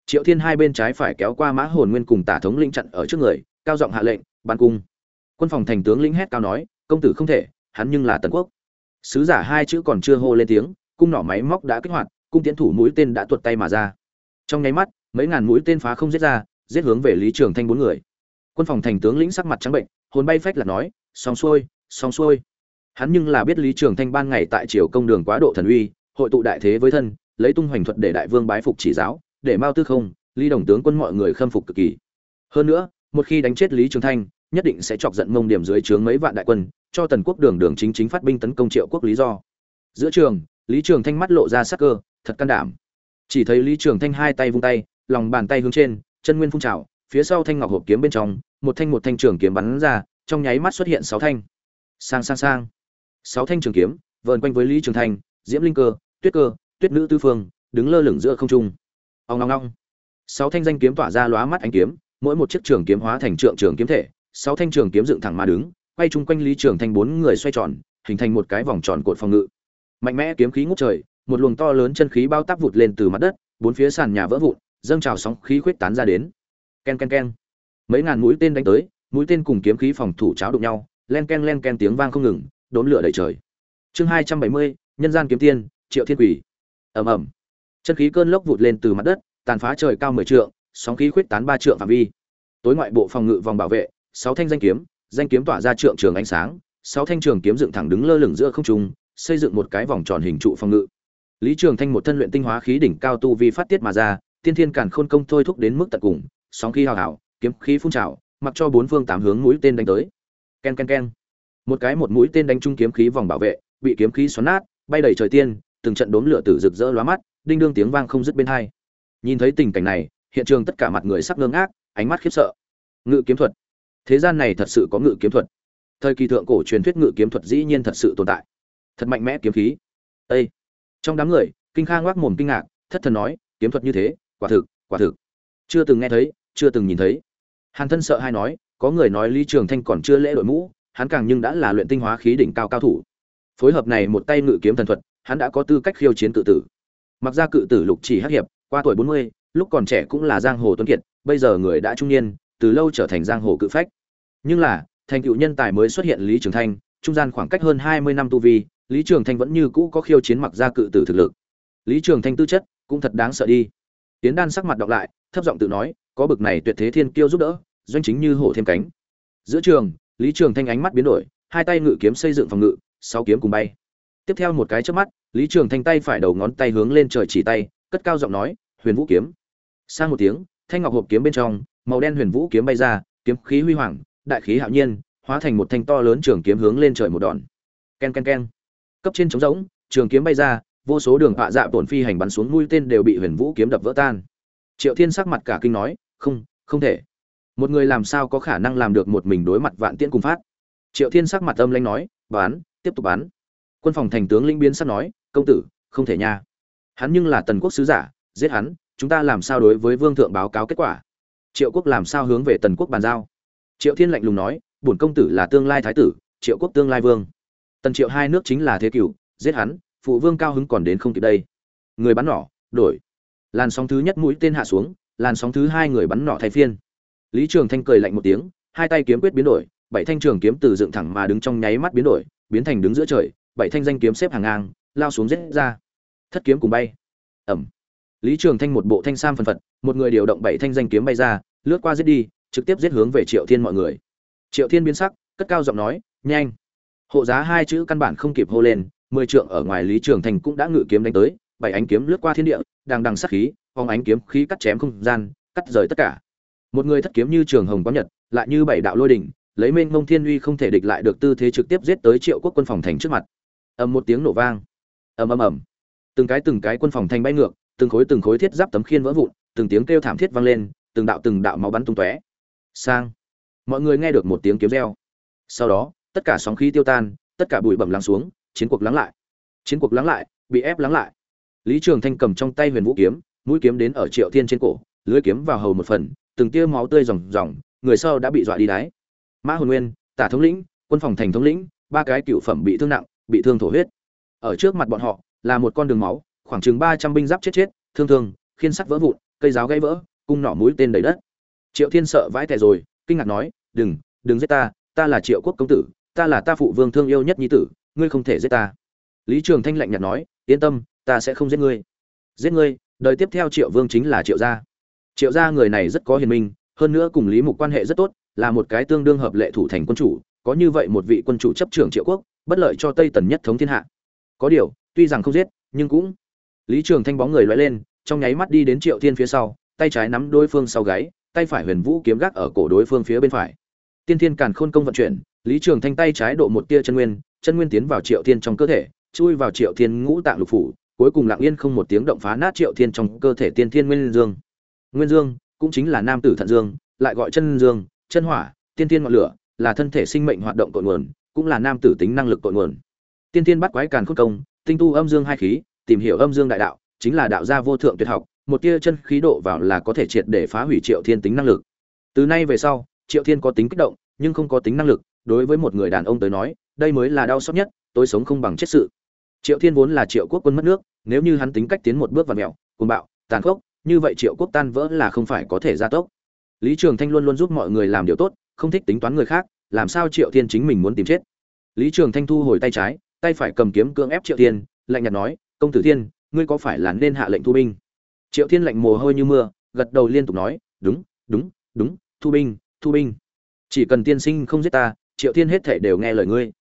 Triệu thiên hai bên trái phải kéo qua mã hồn nguyên cùng tả thống lĩnh chặn ở trước người, cao giọng hạ lệnh, ban cung. Quân phòng thành tướng lĩnh hét cao nói, công tử không thể, hắn nhưng là tần quốc. Sứ giả hai chữ còn chưa hô lên tiếng, cung nỏ máy móc đã kích hoạt, cung tiến thủ mũi tên đã tuột tay mà ra. Trong nháy mắt, mấy ngàn mũi tên phá không giết ra, giết hướng về lý trường thanh bốn người. Quân phòng thành tướng lĩnh sắc mặt trắng bệnh, hồn bay phách là nói, xong xuôi xong xuôi. Hắn nhưng là biết lý trường thanh ban ngày tại triều công đường quá độ thần uy, hội tụ đại thế với thân lấy tung hoành thuật để đại vương bái phục chỉ giáo, để mao tư không, lý đồng tướng quân mọi người khâm phục cực kỳ. Hơn nữa, một khi đánh chết lý trường thanh, nhất định sẽ chọc giận mông điểm dưới trướng mấy vạn đại quân, cho tần quốc đường đường chính chính phát binh tấn công triệu quốc lý do. Giữa trường, lý trường thanh mắt lộ ra sắc cơ, thật can đảm. Chỉ thấy lý trường thanh hai tay vung tay, lòng bàn tay hướng trên, chân nguyên phun trào, phía sau thanh ngọc hộp kiếm bên trong, một thanh một thanh trường kiếm bắn ra, trong nháy mắt xuất hiện sáu thanh. Sang sang sang. Sáu thanh trường kiếm, vờn quanh với lý trường thanh, diễm linh cơ, tuyết cơ tuyết nữ tư phương, đứng lơ lửng giữa không trung. Ông ngong ngong sáu thanh danh kiếm tỏa ra lóa mắt ánh kiếm, mỗi một chiếc trường kiếm hóa thành trượng trường kiếm thể, sáu thanh trường kiếm dựng thẳng mà đứng, quay chung quanh lý trường thanh bốn người xoay tròn, hình thành một cái vòng tròn cột phòng ngự. Mạnh mẽ kiếm khí ngút trời, một luồng to lớn chân khí bao tác vụt lên từ mặt đất, bốn phía sàn nhà vỡ vụn, dâng trào sóng khí khuyết tán ra đến. Ken ken ken. Mấy ngàn mũi tên đánh tới, mũi tên cùng kiếm khí phòng thủ cháo đụng nhau, len ken len ken tiếng vang không ngừng, đốn lửa đầy trời. Chương hai trăm bảy mươi, nhân gian kiếm tiên, triệu thiên quỷ ầm ầm. Chân khí cơn lốc vụt lên từ mặt đất, tàn phá trời cao mười trượng, sóng khí khuyết tán ba trượng phạm vi. Tối ngoại bộ phòng ngự vòng bảo vệ, sáu thanh danh kiếm danh kiếm tỏa ra trượng trường ánh sáng, sáu thanh trường kiếm dựng thẳng đứng lơ lửng giữa không trung, xây dựng một cái vòng tròn hình trụ phòng ngự. Lý trường thanh một thân luyện tinh hóa khí đỉnh cao tu vi phát tiết mà ra, tiên thiên càn khôn công thôi thúc đến mức tận cùng, sóng khí hào hào, kiếm khí phun trào, mặc cho bốn phương tám hướng mũi tên đánh tới. Ken ken ken. Một cái một mũi tên đánh trúng kiếm khí vòng bảo vệ, bị kiếm khí xoắn nát, bay đầy trời tiên từng trận đốm lửa tử rực rỡ lóa mắt, đinh đương tiếng vang không dứt bên hai. Nhìn thấy tình cảnh này, hiện trường tất cả mặt người sắc ngơ ngác, ánh mắt khiếp sợ. Ngự kiếm thuật. Thế gian này thật sự có ngự kiếm thuật. Thời kỳ thượng cổ truyền thuyết ngự kiếm thuật dĩ nhiên thật sự tồn tại. Thật mạnh mẽ kiếm khí. Ê! trong đám người, kinh kha ngoác mồm kinh ngạc, thất thần nói, kiếm thuật như thế, quả thực quả thực. Chưa từng nghe thấy, chưa từng nhìn thấy. Hàn thân sợ hai nói, có người nói lý trường thanh còn chưa lễ đội mũ, hắn càng nhưng đã là luyện tinh hóa khí đỉnh cao cao thủ. Phối hợp này một tay ngự kiếm thần thuật hắn đã có tư cách khiêu chiến cự tử. Mặc ra cự tử lục chỉ hắc hiệp, qua tuổi bốn mươi, lúc còn trẻ cũng là giang hồ tuấn kiệt, bây giờ người đã trung niên, từ lâu trở thành giang hồ cự phách. Nhưng là, thành tựu nhân tài mới xuất hiện lý trường thanh, trung gian khoảng cách hơn hai mươi năm tu vi, lý trường thanh vẫn như cũ có khiêu chiến mặc ra cự tử thực lực. Lý trường thanh tư chất cũng thật đáng sợ đi. Tiến đan sắc mặt đọc lại, thấp giọng tự nói, có bực này tuyệt thế thiên kiêu giúp đỡ, doanh chính như hổ thêm cánh. Giữa trường, lý trường thanh ánh mắt biến đổi, hai tay ngự kiếm xây dựng phòng ngự, sáu kiếm cùng bay tiếp theo một cái trước mắt, lý trường thanh tay phải đầu ngón tay hướng lên trời chỉ tay, cất cao giọng nói, huyền vũ kiếm. Sang một tiếng, thanh ngọc hộp kiếm bên trong, màu đen huyền vũ kiếm bay ra, kiếm khí huy hoàng, đại khí hạo nhiên, hóa thành một thanh to lớn trường kiếm hướng lên trời một đòn. Ken ken ken. Cấp trên trống rỗng, trường kiếm bay ra, vô số đường họa dạ tổn phi hành bắn xuống, mũi tên đều bị huyền vũ kiếm đập vỡ tan. Triệu thiên sắc mặt cả kinh nói, không không thể. Một người làm sao có khả năng làm được một mình đối mặt vạn tiễn cùng phát? Triệu thiên sắc mặt âm lanh nói, bán, tiếp tục bán quân phòng thành tướng linh biến sắc nói, công tử, không thể nha. Hắn nhưng là tần quốc sứ giả, giết hắn, chúng ta làm sao đối với vương thượng báo cáo kết quả? Triệu quốc làm sao hướng về tần quốc bàn giao? Triệu thiên lạnh lùng nói, bổn công tử là tương lai thái tử, triệu quốc tương lai vương. Tần triệu hai nước chính là thế cửu giết hắn, phụ vương cao hứng còn đến không kịp đây. Người bắn nỏ, đổi. Làn sóng thứ nhất mũi tên hạ xuống, làn sóng thứ hai người bắn nỏ thay phiên. Lý trường thanh cười lạnh một tiếng, hai tay kiếm quyết biến đổi, bảy thanh trường kiếm từ dựng thẳng mà đứng trong nháy mắt biến đổi, biến thành đứng giữa trời bảy thanh danh kiếm xếp hàng ngang, lao xuống giết ra. Thất kiếm cùng bay. Ẩm. Lý trường thanh một bộ thanh sam phân phật, một người điều động bảy thanh danh kiếm bay ra, lướt qua giết đi, trực tiếp giết hướng về triệu thiên mọi người. Triệu thiên biến sắc, cất cao giọng nói, nhanh. Hộ giá hai chữ căn bản không kịp hô lên, mười trượng ở ngoài lý trường thành cũng đã ngự kiếm đánh tới, bảy ánh kiếm lướt qua thiên địa, đang đằng sát khí phong ánh kiếm khí cắt chém không gian, cắt rời tất cả. Một người thất kiếm như trường hồng có nhật, lại như bảy đạo lôi đỉnh, lấy mênh mông thiên uy không thể địch lại được tư thế trực tiếp giết tới triệu quốc quân phòng thành trước mặt ầm một tiếng nổ vang. Ầm ầm ầm. Từng cái từng cái quân phòng thành bay ngược, từng khối từng khối thiết giáp tấm khiên vỡ vụn, từng tiếng kêu thảm thiết vang lên, từng đạo từng đạo máu bắn tung tóe. Sang. Mọi người nghe được một tiếng kiếm reo. Sau đó, tất cả sóng khí tiêu tan, tất cả bụi bẩm lắng xuống, chiến cuộc lắng lại. Chiến cuộc lắng lại, bị ép lắng lại. Lý trường thanh cầm trong tay huyền vũ kiếm, mũi kiếm đến ở triệu thiên trên cổ lưỡi kiếm vào hầu một phần, từng tia máu tươi ròng ròng, người sau đã bị dọa đi đáy. Mã hồn nguyên, tả thống lĩnh, quân phòng thành thống lĩnh, ba cái cựu phẩm bị thương nặng bị thương thổ huyết. Ở trước mặt bọn họ là một con đường máu, khoảng chừng ba trăm binh giáp chết chết, thương thương, khiên sắt vỡ vụn, cây giáo gãy vỡ, cung nỏ mũi tên đầy đất. Triệu thiên sợ vãi tè rồi, kinh ngạc nói, đừng đừng giết ta ta là triệu quốc công tử, ta là ta phụ vương thương yêu nhất nhi tử, ngươi không thể giết ta. Lý trường thanh lạnh nhạt nói, yên tâm, ta sẽ không giết ngươi. Giết ngươi? Đời tiếp theo triệu vương chính là triệu gia. Triệu gia người này rất có hiền minh, hơn nữa cùng lý mục quan hệ rất tốt, là một cái tương đương hợp lệ thủ thành quân chủ, có như vậy một vị quân chủ chấp trưởng triệu quốc bất lợi cho tây tần nhất thống thiên hạ. Có điều, tuy rằng không giết, nhưng cũng. Lý trường thanh bóng người loay lên, trong nháy mắt đi đến triệu thiên phía sau, tay trái nắm đối phương sau gáy, tay phải huyền vũ kiếm gác ở cổ đối phương phía bên phải. Tiên thiên càn khôn công vận chuyển, lý trường thanh tay trái độ một tia chân nguyên chân nguyên tiến vào triệu thiên trong cơ thể, chui vào triệu thiên ngũ tạng lục phủ, cuối cùng lặng yên không một tiếng động phá nát triệu thiên trong cơ thể tiên thiên nguyên dương. Nguyên dương cũng chính là nam tử thận dương, lại gọi chân dương, chân hỏa, tiên thiên ngọn lửa, là thân thể sinh mệnh hoạt động cội nguồn cũng là nam tử tính năng lực cội nguồn. Tiên thiên bắt quái càn khôn công, tinh tu âm dương hai khí, tìm hiểu âm dương đại đạo, chính là đạo gia vô thượng tuyệt học, một tia chân khí độ vào là có thể triệt để phá hủy triệu thiên tính năng lực. Từ nay về sau, triệu thiên có tính kích động, nhưng không có tính năng lực, đối với một người đàn ông tới nói, đây mới là đau xót nhất, tôi sống không bằng chết sự. Triệu thiên vốn là triệu quốc quân mất nước, nếu như hắn tính cách tiến một bước vào mèo cuồng bạo, tàn khốc, như vậy triệu quốc tan vỡ là không phải có thể gia tốc. Lý trường thanh luôn luôn giúp mọi người làm điều tốt, không thích tính toán người khác làm sao triệu thiên chính mình muốn tìm chết? Lý trường thanh thu hồi tay trái, tay phải cầm kiếm cưỡng ép triệu thiên, lạnh nhạt nói, công tử thiên, ngươi có phải là nên hạ lệnh thu binh? Triệu thiên lạnh mồ hôi như mưa, gật đầu liên tục nói, đúng đúng đúng, thu binh thu binh. Chỉ cần tiên sinh không giết ta, triệu thiên hết thể đều nghe lời ngươi.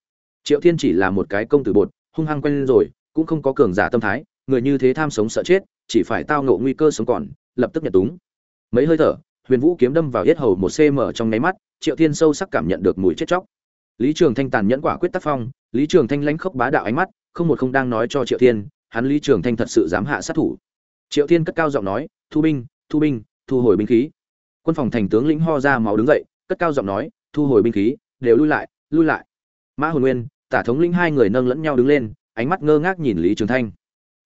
Triệu thiên chỉ là một cái công tử bột, hung hăng quen rồi, cũng không có cường giả tâm thái, người như thế tham sống sợ chết, chỉ phải tao ngộ nguy cơ sống còn, lập tức nhận túng. Mấy hơi thở huyền vũ kiếm đâm vào yết hầu một cm trong nháy mắt, triệu thiên sâu sắc cảm nhận được mùi chết chóc. Lý trường thanh tàn nhẫn quả quyết tác phong, lý trường thanh lãnh khốc bá đạo ánh mắt, không một không đang nói cho triệu thiên, hắn lý trường thanh thật sự dám hạ sát thủ. Triệu thiên cất cao giọng nói, thu binh thu binh, thu hồi binh khí. Quân phòng thành tướng lĩnh ho ra máu đứng dậy, cất cao giọng nói, thu hồi binh khí, đều lui lại lui lại. Mã hồn nguyên, tả thống lĩnh hai người nâng lẫn nhau đứng lên, ánh mắt ngơ ngác nhìn lý trường thanh.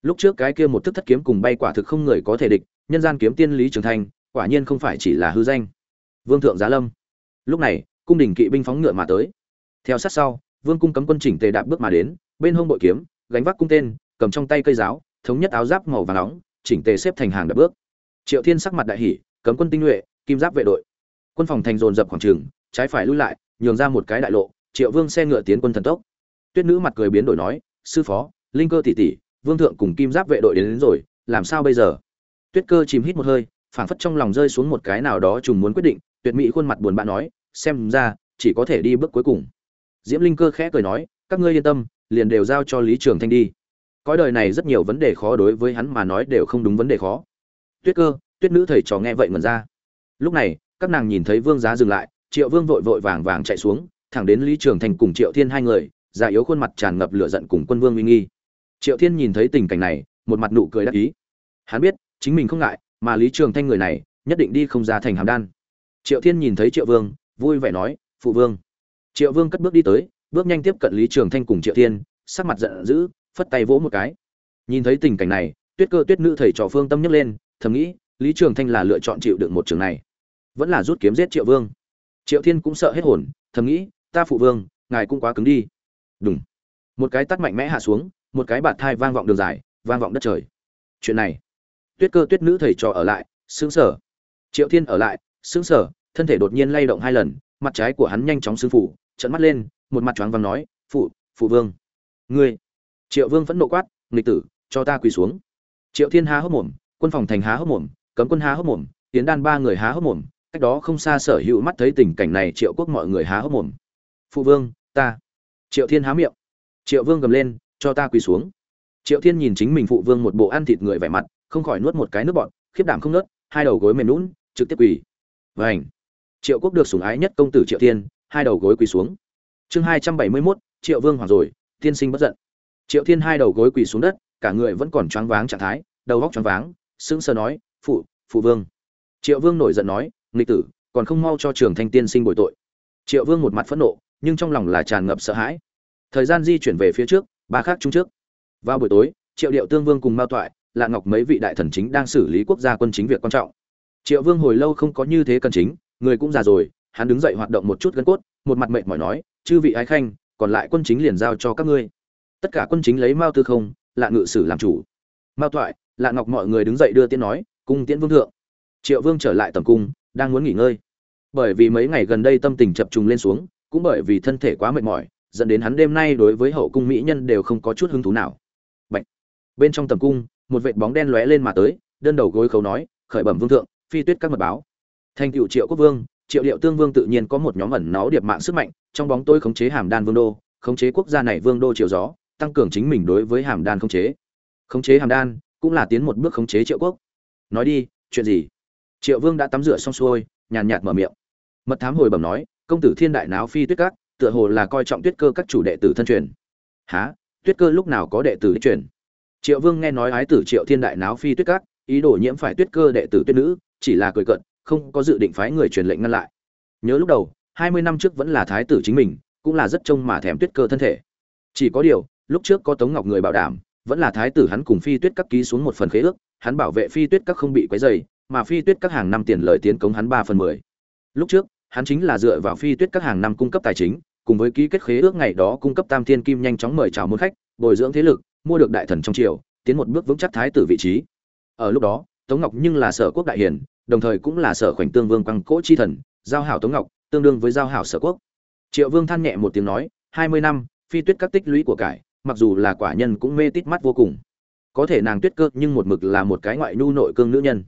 Lúc trước cái kia một thức thất kiếm cùng bay quả thực không người có thể địch, nhân gian kiếm tiên lý trường thanh quả nhiên không phải chỉ là hư danh. Vương thượng giá lâm. Lúc này cung đình kỵ binh phóng ngựa mà tới. Theo sát sau vương cung cấm quân chỉnh tề đạp bước mà đến bên hông bội kiếm gánh vác cung tên cầm trong tay cây giáo thống nhất áo giáp màu vàng nóng chỉnh tề xếp thành hàng đạp bước. Triệu thiên sắc mặt đại hỉ cấm quân tinh nhuệ kim giáp vệ đội. Quân phòng thành dồn dập khoảng trường trái phải lui lại nhường ra một cái đại lộ triệu vương xe ngựa tiến quân thần tốc. Tuyết nữ mặt cười biến đổi nói sư phó linh cơ tỷ tỷ vương thượng cùng kim giáp vệ đội đến, đến rồi làm sao bây giờ? Tuyết cơ chìm hít một hơi phảng phất trong lòng rơi xuống một cái nào đó trùng muốn quyết định, tuyệt mỹ khuôn mặt buồn bã nói, xem ra, chỉ có thể đi bước cuối cùng. Diễm linh cơ khẽ cười nói, các ngươi yên tâm, liền đều giao cho lý trường thanh đi. Cõi đời này rất nhiều vấn đề khó đối với hắn mà nói đều không đúng vấn đề khó. Tuyết cơ, tuyết nữ thầy trò nghe vậy ngẩn ra. Lúc này, các nàng nhìn thấy vương giá dừng lại, triệu vương vội vội vàng vàng chạy xuống, thẳng đến lý trường thành cùng triệu thiên hai người, già yếu khuôn mặt tràn ngập lửa giận cùng quân vương uy nghi. Triệu thiên nhìn thấy tình cảnh này, một mặt nụ cười đắc ý. Hắn biết, chính mình không ngại mà lý trường thanh người này nhất định đi không ra thành hàm đan. Triệu thiên nhìn thấy triệu vương, vui vẻ nói, phụ vương. Triệu vương cất bước đi tới, bước nhanh tiếp cận lý trường thanh cùng triệu thiên, sắc mặt giận dữ, phất tay vỗ một cái. Nhìn thấy tình cảnh này, tuyết cơ tuyết nữ thầy trò phương tâm nhấc lên, thầm nghĩ, lý trường thanh là lựa chọn chịu đựng một trường này. Vẫn là rút kiếm giết triệu vương. Triệu thiên cũng sợ hết hồn, thầm nghĩ, ta phụ vương, ngài cũng quá cứng đi. Đúng một cái tắt mạnh mẽ hạ xuống, một cái bạt thai vang vọng đường dài, vang vọng đất trời. Chuyện này tuyết cơ tuyết nữ thầy trò ở lại xứng sở triệu thiên ở lại xứng sở thân thể đột nhiên lay động hai lần, mặt trái của hắn nhanh chóng xưng phủ trận mắt lên, một mặt choáng vàng nói, phụ phụ vương. Ngươi? Triệu vương vẫn nộ quát, nghịch tử, cho ta quỳ xuống. Triệu thiên há hốc mồm, quân phòng thành há hốc mồm, cấm quân há hốc mồm, tiến đan ba người há hốc mồm, cách đó không xa sở hữu mắt thấy tình cảnh này triệu quốc mọi người há hốc mồm. Phụ vương, ta. Triệu thiên há miệng. Triệu vương gầm lên, cho ta quỳ xuống. Triệu thiên nhìn chính mình phụ vương một bộ ăn thịt người vẻ mặt không khỏi nuốt một cái nước bọt khiếp đảm không nớt hai đầu gối mềm nhũn, trực tiếp quỳ. Vành. triệu quốc được sủng ái nhất công tử triệu thiên hai đầu gối quỳ xuống. Chương hai trăm bảy mươi mốt triệu vương hoàng rồi tiên sinh bất giận. Triệu thiên hai đầu gối quỳ xuống đất cả người vẫn còn choáng váng trạng thái đầu óc choáng váng sững sờ nói phụ phụ vương. Triệu vương nổi giận nói nghịch tử còn không mau cho trường thanh tiên sinh bồi tội. Triệu vương một mặt phẫn nộ nhưng trong lòng là tràn ngập sợ hãi. Thời gian di chuyển về phía trước ba khác chung trước. Vào buổi tối triệu điệu tương vương cùng mao toại là ngọc mấy vị đại thần chính đang xử lý quốc gia quân chính việc quan trọng. Triệu vương hồi lâu không có như thế cần chính, người cũng già rồi, hắn đứng dậy hoạt động một chút gân cốt, một mặt mệt mỏi nói, chư vị ái khanh, còn lại quân chính liền giao cho các ngươi. Tất cả quân chính lấy mao tư không, lạ ngự sử làm chủ. Mao toại lạ ngọc mọi người đứng dậy đưa tiễn nói, cung tiễn vương thượng. Triệu vương trở lại tầm cung, đang muốn nghỉ ngơi. Bởi vì mấy ngày gần đây tâm tình chập trùng lên xuống, cũng bởi vì thân thể quá mệt mỏi, dẫn đến hắn đêm nay đối với hậu cung mỹ nhân đều không có chút hứng thú nào. Bạch. bên trong tầm cung một vệt bóng đen lóe lên mà tới, đơn đầu gối khấu nói, khởi bẩm vương thượng, phi tuyết các mật báo. Thành cựu triệu quốc vương, triệu điệu tương vương tự nhiên có một nhóm ẩn náu điệp mạng sức mạnh, trong bóng tôi khống chế hàm đan vương đô, khống chế quốc gia này vương đô triệu gió, tăng cường chính mình đối với hàm đan khống chế. Khống chế hàm đan, cũng là tiến một bước khống chế triệu quốc. Nói đi, chuyện gì? Triệu vương đã tắm rửa xong xuôi, nhàn nhạt mở miệng. Mật thám hồi bẩm nói, công tử thiên đại náo phi tuyết các, tựa hồ là coi trọng tuyết cơ các chủ đệ tử thân truyền. Há tuyết cơ lúc nào có đệ tử đích truyền? Triệu vương nghe nói ái tử triệu thiên đại náo phi tuyết các, ý đồ nhiễm phải tuyết cơ đệ tử tuyết nữ, chỉ là cười cận không có dự định phái người truyền lệnh ngăn lại. Nhớ lúc đầu, hai mươi năm trước vẫn là thái tử chính mình, cũng là rất trông mà thèm tuyết cơ thân thể. Chỉ có điều, lúc trước có tống ngọc người bảo đảm, vẫn là thái tử hắn cùng phi tuyết các ký xuống một phần khế ước, hắn bảo vệ phi tuyết các không bị quấy dày mà phi tuyết các hàng năm tiền lời tiến cống hắn ba phần mười. Lúc trước, hắn chính là dựa vào phi tuyết các hàng năm cung cấp tài chính, cùng với ký kết khế ước ngày đó cung cấp tam thiên kim nhanh chóng mời chào môn khách, bồi dưỡng thế lực mua được đại thần trong triều, tiến một bước vững chắc thái tử vị trí. Ở lúc đó, tống ngọc nhưng là sở quốc đại hiền, đồng thời cũng là sở khoảnh tương vương quăng cỗ chi thần, giao hảo tống ngọc, tương đương với giao hảo sở quốc. Triệu vương than nhẹ một tiếng nói, hai mươi năm, phi tuyết các tích lũy của cải, mặc dù là quả nhân cũng mê tít mắt vô cùng. Có thể nàng tuyết cơ nhưng một mực là một cái ngoại nhu nội cương nữ nhân.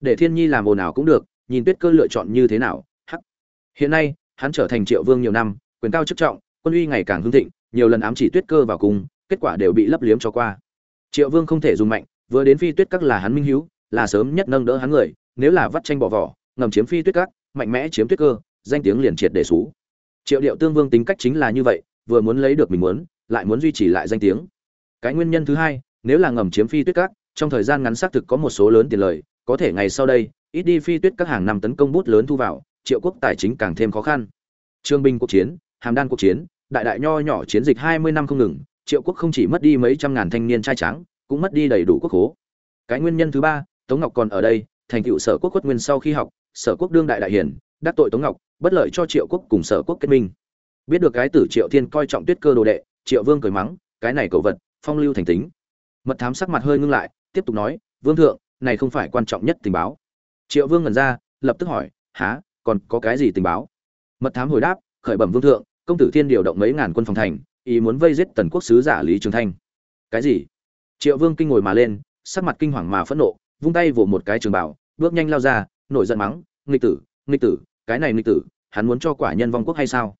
Để thiên nhi làm ồn ào cũng được, nhìn tuyết cơ lựa chọn như thế nào, hắc. Hiện nay, hắn trở thành triệu vương nhiều năm, quyền cao chức trọng, quân uy ngày càng hưng thịnh, nhiều lần ám chỉ tuyết cơ vào cùng kết quả đều bị lấp liếm cho qua. Triệu vương không thể dùng mạnh, vừa đến phi tuyết các là hắn minh hiếu, là sớm nhất nâng đỡ hắn người, nếu là vắt tranh bỏ vỏ, ngầm chiếm phi tuyết các, mạnh mẽ chiếm tuyết cơ, danh tiếng liền triệt để xú triệu điệu tương vương tính cách chính là như vậy, vừa muốn lấy được mình muốn, lại muốn duy trì lại danh tiếng. Cái nguyên nhân thứ hai, nếu là ngầm chiếm phi tuyết các, trong thời gian ngắn xác thực có một số lớn tiền lời, có thể ngày sau đây, ít đi phi tuyết các hàng năm tấn công bút lớn thu vào, triệu quốc tài chính càng thêm khó khăn. Trương binh cuộc chiến, hàm đan cuộc chiến, đại đại nho nhỏ chiến dịch hai mươi năm không ngừng triệu quốc không chỉ mất đi mấy trăm ngàn thanh niên trai trắng cũng mất đi đầy đủ quốc hố cái nguyên nhân thứ ba, tống ngọc còn ở đây, thành tựu sở quốc quất nguyên sau khi học, sở quốc đương đại đại hiển đắc tội tống ngọc, bất lợi cho triệu quốc cùng sở quốc kết minh. Biết được cái tử triệu thiên coi trọng tuyết cơ đồ đệ, triệu vương cười mắng, cái này cầu vật, phong lưu thành tính. Mật thám sắc mặt hơi ngưng lại, tiếp tục nói, vương thượng, này không phải quan trọng nhất tình báo. Triệu vương ngẩn ra, lập tức hỏi há còn có cái gì tình báo? Mật thám hồi đáp, khởi bẩm vương thượng, công tử thiên điều động mấy ngàn quân phòng thành ý muốn vây giết tần quốc sứ giả lý trường thanh. Cái gì? Triệu vương kinh ngồi mà lên, sắc mặt kinh hoàng mà phẫn nộ, vung tay vỗ một cái trường bảo, bước nhanh lao ra, nổi giận mắng, nghịch tử nghịch tử, cái này nghịch tử, hắn muốn cho quả nhân vong quốc hay sao?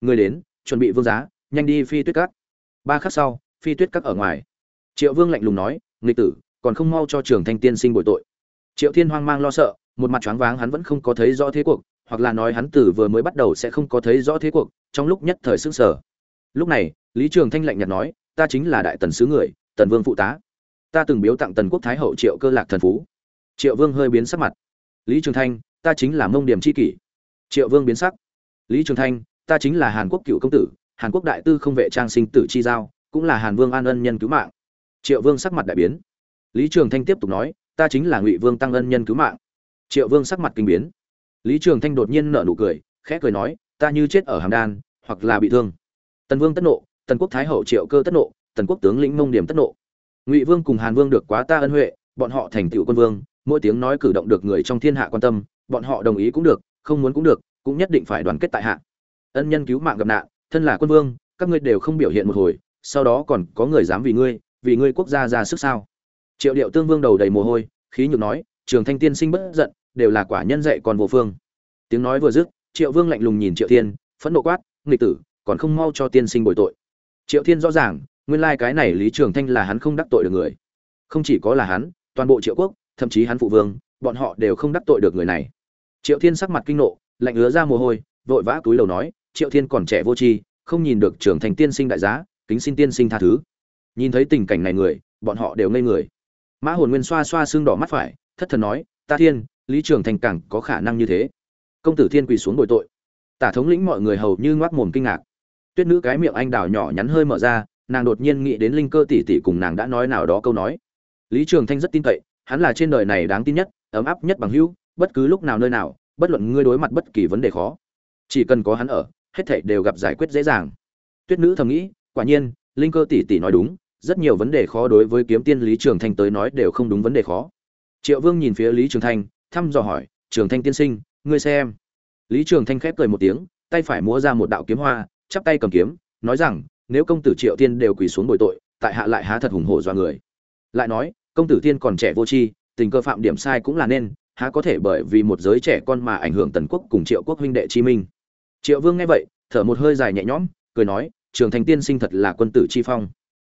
Người đến, chuẩn bị vương giá, nhanh đi phi tuyết cắt ba khắc sau, phi tuyết cắt ở ngoài. Triệu vương lạnh lùng nói, nghịch tử, còn không mau cho trường thanh tiên sinh bồi tội. Triệu thiên hoang mang lo sợ, một mặt choáng váng hắn vẫn không có thấy rõ thế cuộc, hoặc là nói hắn từ vừa mới bắt đầu sẽ không có thấy rõ thế cuộc, trong lúc nhất thời sức sở lúc này, lý trường thanh lạnh nhạt nói, ta chính là đại tần sứ người, tần vương phụ tá. Ta từng biếu tặng tần quốc thái hậu triệu cơ lạc thần phú. Triệu vương hơi biến sắc mặt. Lý trường thanh, ta chính là mông điểm c h i kỷ. Triệu vương biến sắc. Lý trường thanh, ta chính là hàn quốc cựu công tử, hàn quốc đại tư không vệ trang sinh tử chi giao, cũng là hàn vương an ân nhân cứu mạng. Triệu vương sắc mặt đại biến. Lý trường thanh tiếp tục nói, ta chính là ngụy vương tăng ân nhân cứu mạng. Triệu vương sắc mặt kinh biến. Lý trường thanh đột nhiên nở nụ cười, khẽ cười nói, ta như chết ở hàm đan, hoặc là bị thương tần vương tất nộ, tần quốc thái hậu triệu cơ tất nộ, tần quốc tướng lĩnh mông điểm tất nộ. Ngụy vương cùng hàn vương được quá ta ân huệ, bọn họ thành tựu quân vương, mỗi tiếng nói cử động được người trong thiên hạ quan tâm, bọn họ đồng ý cũng được, không muốn cũng được, cũng nhất định phải đoàn kết tại hạ. Ân nhân cứu mạng gặp nạn, thân là quân vương, các ngươi đều không biểu hiện một hồi, sau đó còn có người dám vì ngươi vì ngươi quốc gia ra sức sao? Triệu điệu tương vương đầu đầy mồ hôi, khí nhược nói, trường thanh tiên sinh bất giận, đều là quả nhân dạy còn vô phương. Tiếng nói vừa dứt, triệu vương lạnh lùng nhìn triệu thiên, phẫn nộ quát, nghịch tử còn không mau cho tiên sinh bồi tội. Triệu thiên rõ ràng, nguyên lai cái này lý trường thanh là hắn không đắc tội được người. Không chỉ có là hắn, toàn bộ triệu quốc, thậm chí hắn phụ vương, bọn họ đều không đắc tội được người này. Triệu thiên sắc mặt kinh nộ, lạnh ứa ra mồ hôi, vội vã túi đầu nói, triệu thiên còn trẻ vô tri, không nhìn được trưởng thành tiên sinh đại giá, kính xin tiên sinh tha thứ. Nhìn thấy tình cảnh này người, bọn họ đều ngây người. Mã hồn nguyên xoa xoa xương đỏ mắt phải, thất thần nói, ta thiên, lý trường thành càng có khả năng như thế. Công tử thiên quỳ xuống bồi tội. Tả thống lĩnh mọi người hầu như ngoác mồm kinh ngạc tuyết nữ cái miệng anh đào nhỏ nhắn hơi mở ra, nàng đột nhiên nghĩ đến linh cơ tỷ tỷ cùng nàng đã nói nào đó câu nói. Lý trường thanh rất tin cậy, hắn là trên đời này đáng tin nhất, ấm áp nhất bằng hữu, bất cứ lúc nào nơi nào, bất luận ngươi đối mặt bất kỳ vấn đề khó, chỉ cần có hắn ở, hết thảy đều gặp giải quyết dễ dàng. Tuyết nữ thầm nghĩ, quả nhiên, linh cơ tỷ tỷ nói đúng, rất nhiều vấn đề khó đối với kiếm tiên lý trường thanh tới nói đều không đúng vấn đề khó. Triệu vương nhìn phía lý trường thanh, thăm dò hỏi, trường thanh tiên sinh, ngươi xem. Lý trường thanh khép cười một tiếng, tay phải múa ra một đạo kiếm hoa chắp tay cầm kiếm, nói rằng, nếu công tử triệu tiên đều quỳ xuống bồi tội, tại hạ lại há thật hùng hổ do người. Lại nói, công tử tiên còn trẻ vô tri, tình cơ phạm điểm sai cũng là nên, há có thể bởi vì một giới trẻ con mà ảnh hưởng tần quốc cùng triệu quốc huynh đệ chi minh? Triệu vương nghe vậy, thở một hơi dài nhẹ nhõm, cười nói, trường thành tiên sinh thật là quân tử chi phong.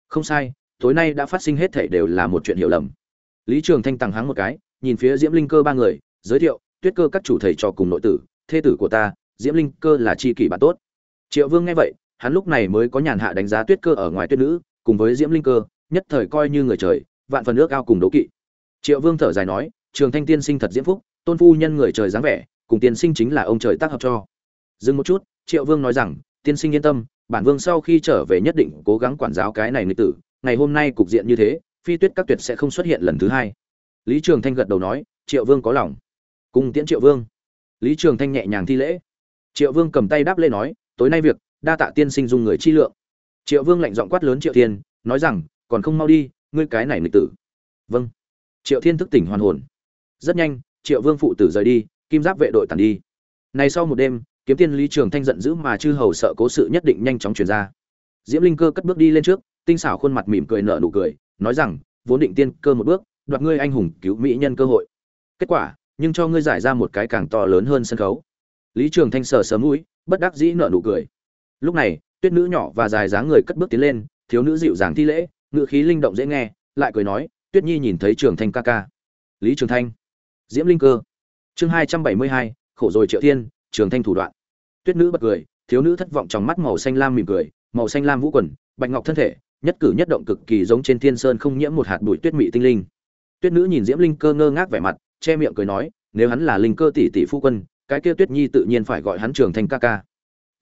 Không sai, tối nay đã phát sinh hết thể đều là một chuyện hiểu lầm. Lý trường thanh tằng hắng một cái, nhìn phía diễm linh cơ ba người, giới thiệu, tuyết cơ các chủ thầy trò cùng nội tử, thê tử của ta, diễm linh cơ là chi kỷ bạn tốt triệu vương nghe vậy, hắn lúc này mới có nhàn hạ đánh giá tuyết cơ ở ngoài tuyết nữ, cùng với diễm linh cơ, nhất thời coi như người trời, vạn phần ước ao cùng đố kỵ. Triệu vương thở dài nói, trường thanh tiên sinh thật diễm phúc, tôn phu nhân người trời dáng vẻ, cùng tiên sinh chính là ông trời tác hợp cho. Dừng một chút, triệu vương nói rằng, tiên sinh yên tâm, bản vương sau khi trở về nhất định cố gắng quản giáo cái này người tử, ngày hôm nay cục diện như thế, phi tuyết các tuyệt sẽ không xuất hiện lần thứ hai. Lý trường thanh gật đầu nói, triệu vương có lòng. Cùng tiễn triệu vương. Lý trường thanh nhẹ nhàng thi lễ. Triệu vương cầm tay đáp lên nói tối nay việc, đa tạ tiên sinh dung người chi lượng. Triệu vương lạnh giọng quát lớn triệu thiên, nói rằng, còn không mau đi, ngươi cái này nghịch tử. Vâng. Triệu thiên thức tỉnh hoàn hồn. Rất nhanh, triệu vương phụ tử rời đi, kim giáp vệ đội tàn đi. Này sau một đêm, kiếm tiên lý trường thanh giận dữ mà chư hầu sợ cố sự nhất định nhanh chóng truyền ra. Diễm linh cơ cất bước đi lên trước, tinh xảo khuôn mặt mỉm cười nở nụ cười, nói rằng, vốn định tiên cơ một bước, đoạt ngươi anh hùng cứu mỹ nhân cơ hội. Kết quả, nhưng cho ngươi giải ra một cái càng to lớn hơn sân khấu lý trường thanh sờ sớm mũi, bất đắc dĩ nở nụ cười. Lúc này, tuyết nữ nhỏ và dài dáng người cất bước tiến lên, thiếu nữ dịu dàng thi lễ ngự khí linh động dễ nghe, lại cười nói, tuyết nhi nhìn thấy trường thanh ca ca. Lý trường thanh. Diễm linh cơ. Chương hai trăm bảy mươi hai, khổ rồi triệu thiên, trường thanh thủ đoạn. Tuyết nữ bật cười, thiếu nữ thất vọng trong mắt màu xanh lam mỉm cười, màu xanh lam vũ quần, bạch ngọc thân thể, nhất cử nhất động cực kỳ giống trên thiên sơn không nhiễm một hạt bụi tuyết mị tinh linh. Tuyết nữ nhìn diễm linh cơ ngơ ngác vẻ mặt, che miệng cười nói, nếu hắn là linh cơ tỷ tỷ phu quân cái kia tuyết nhi tự nhiên phải gọi hắn trường thanh ca ca.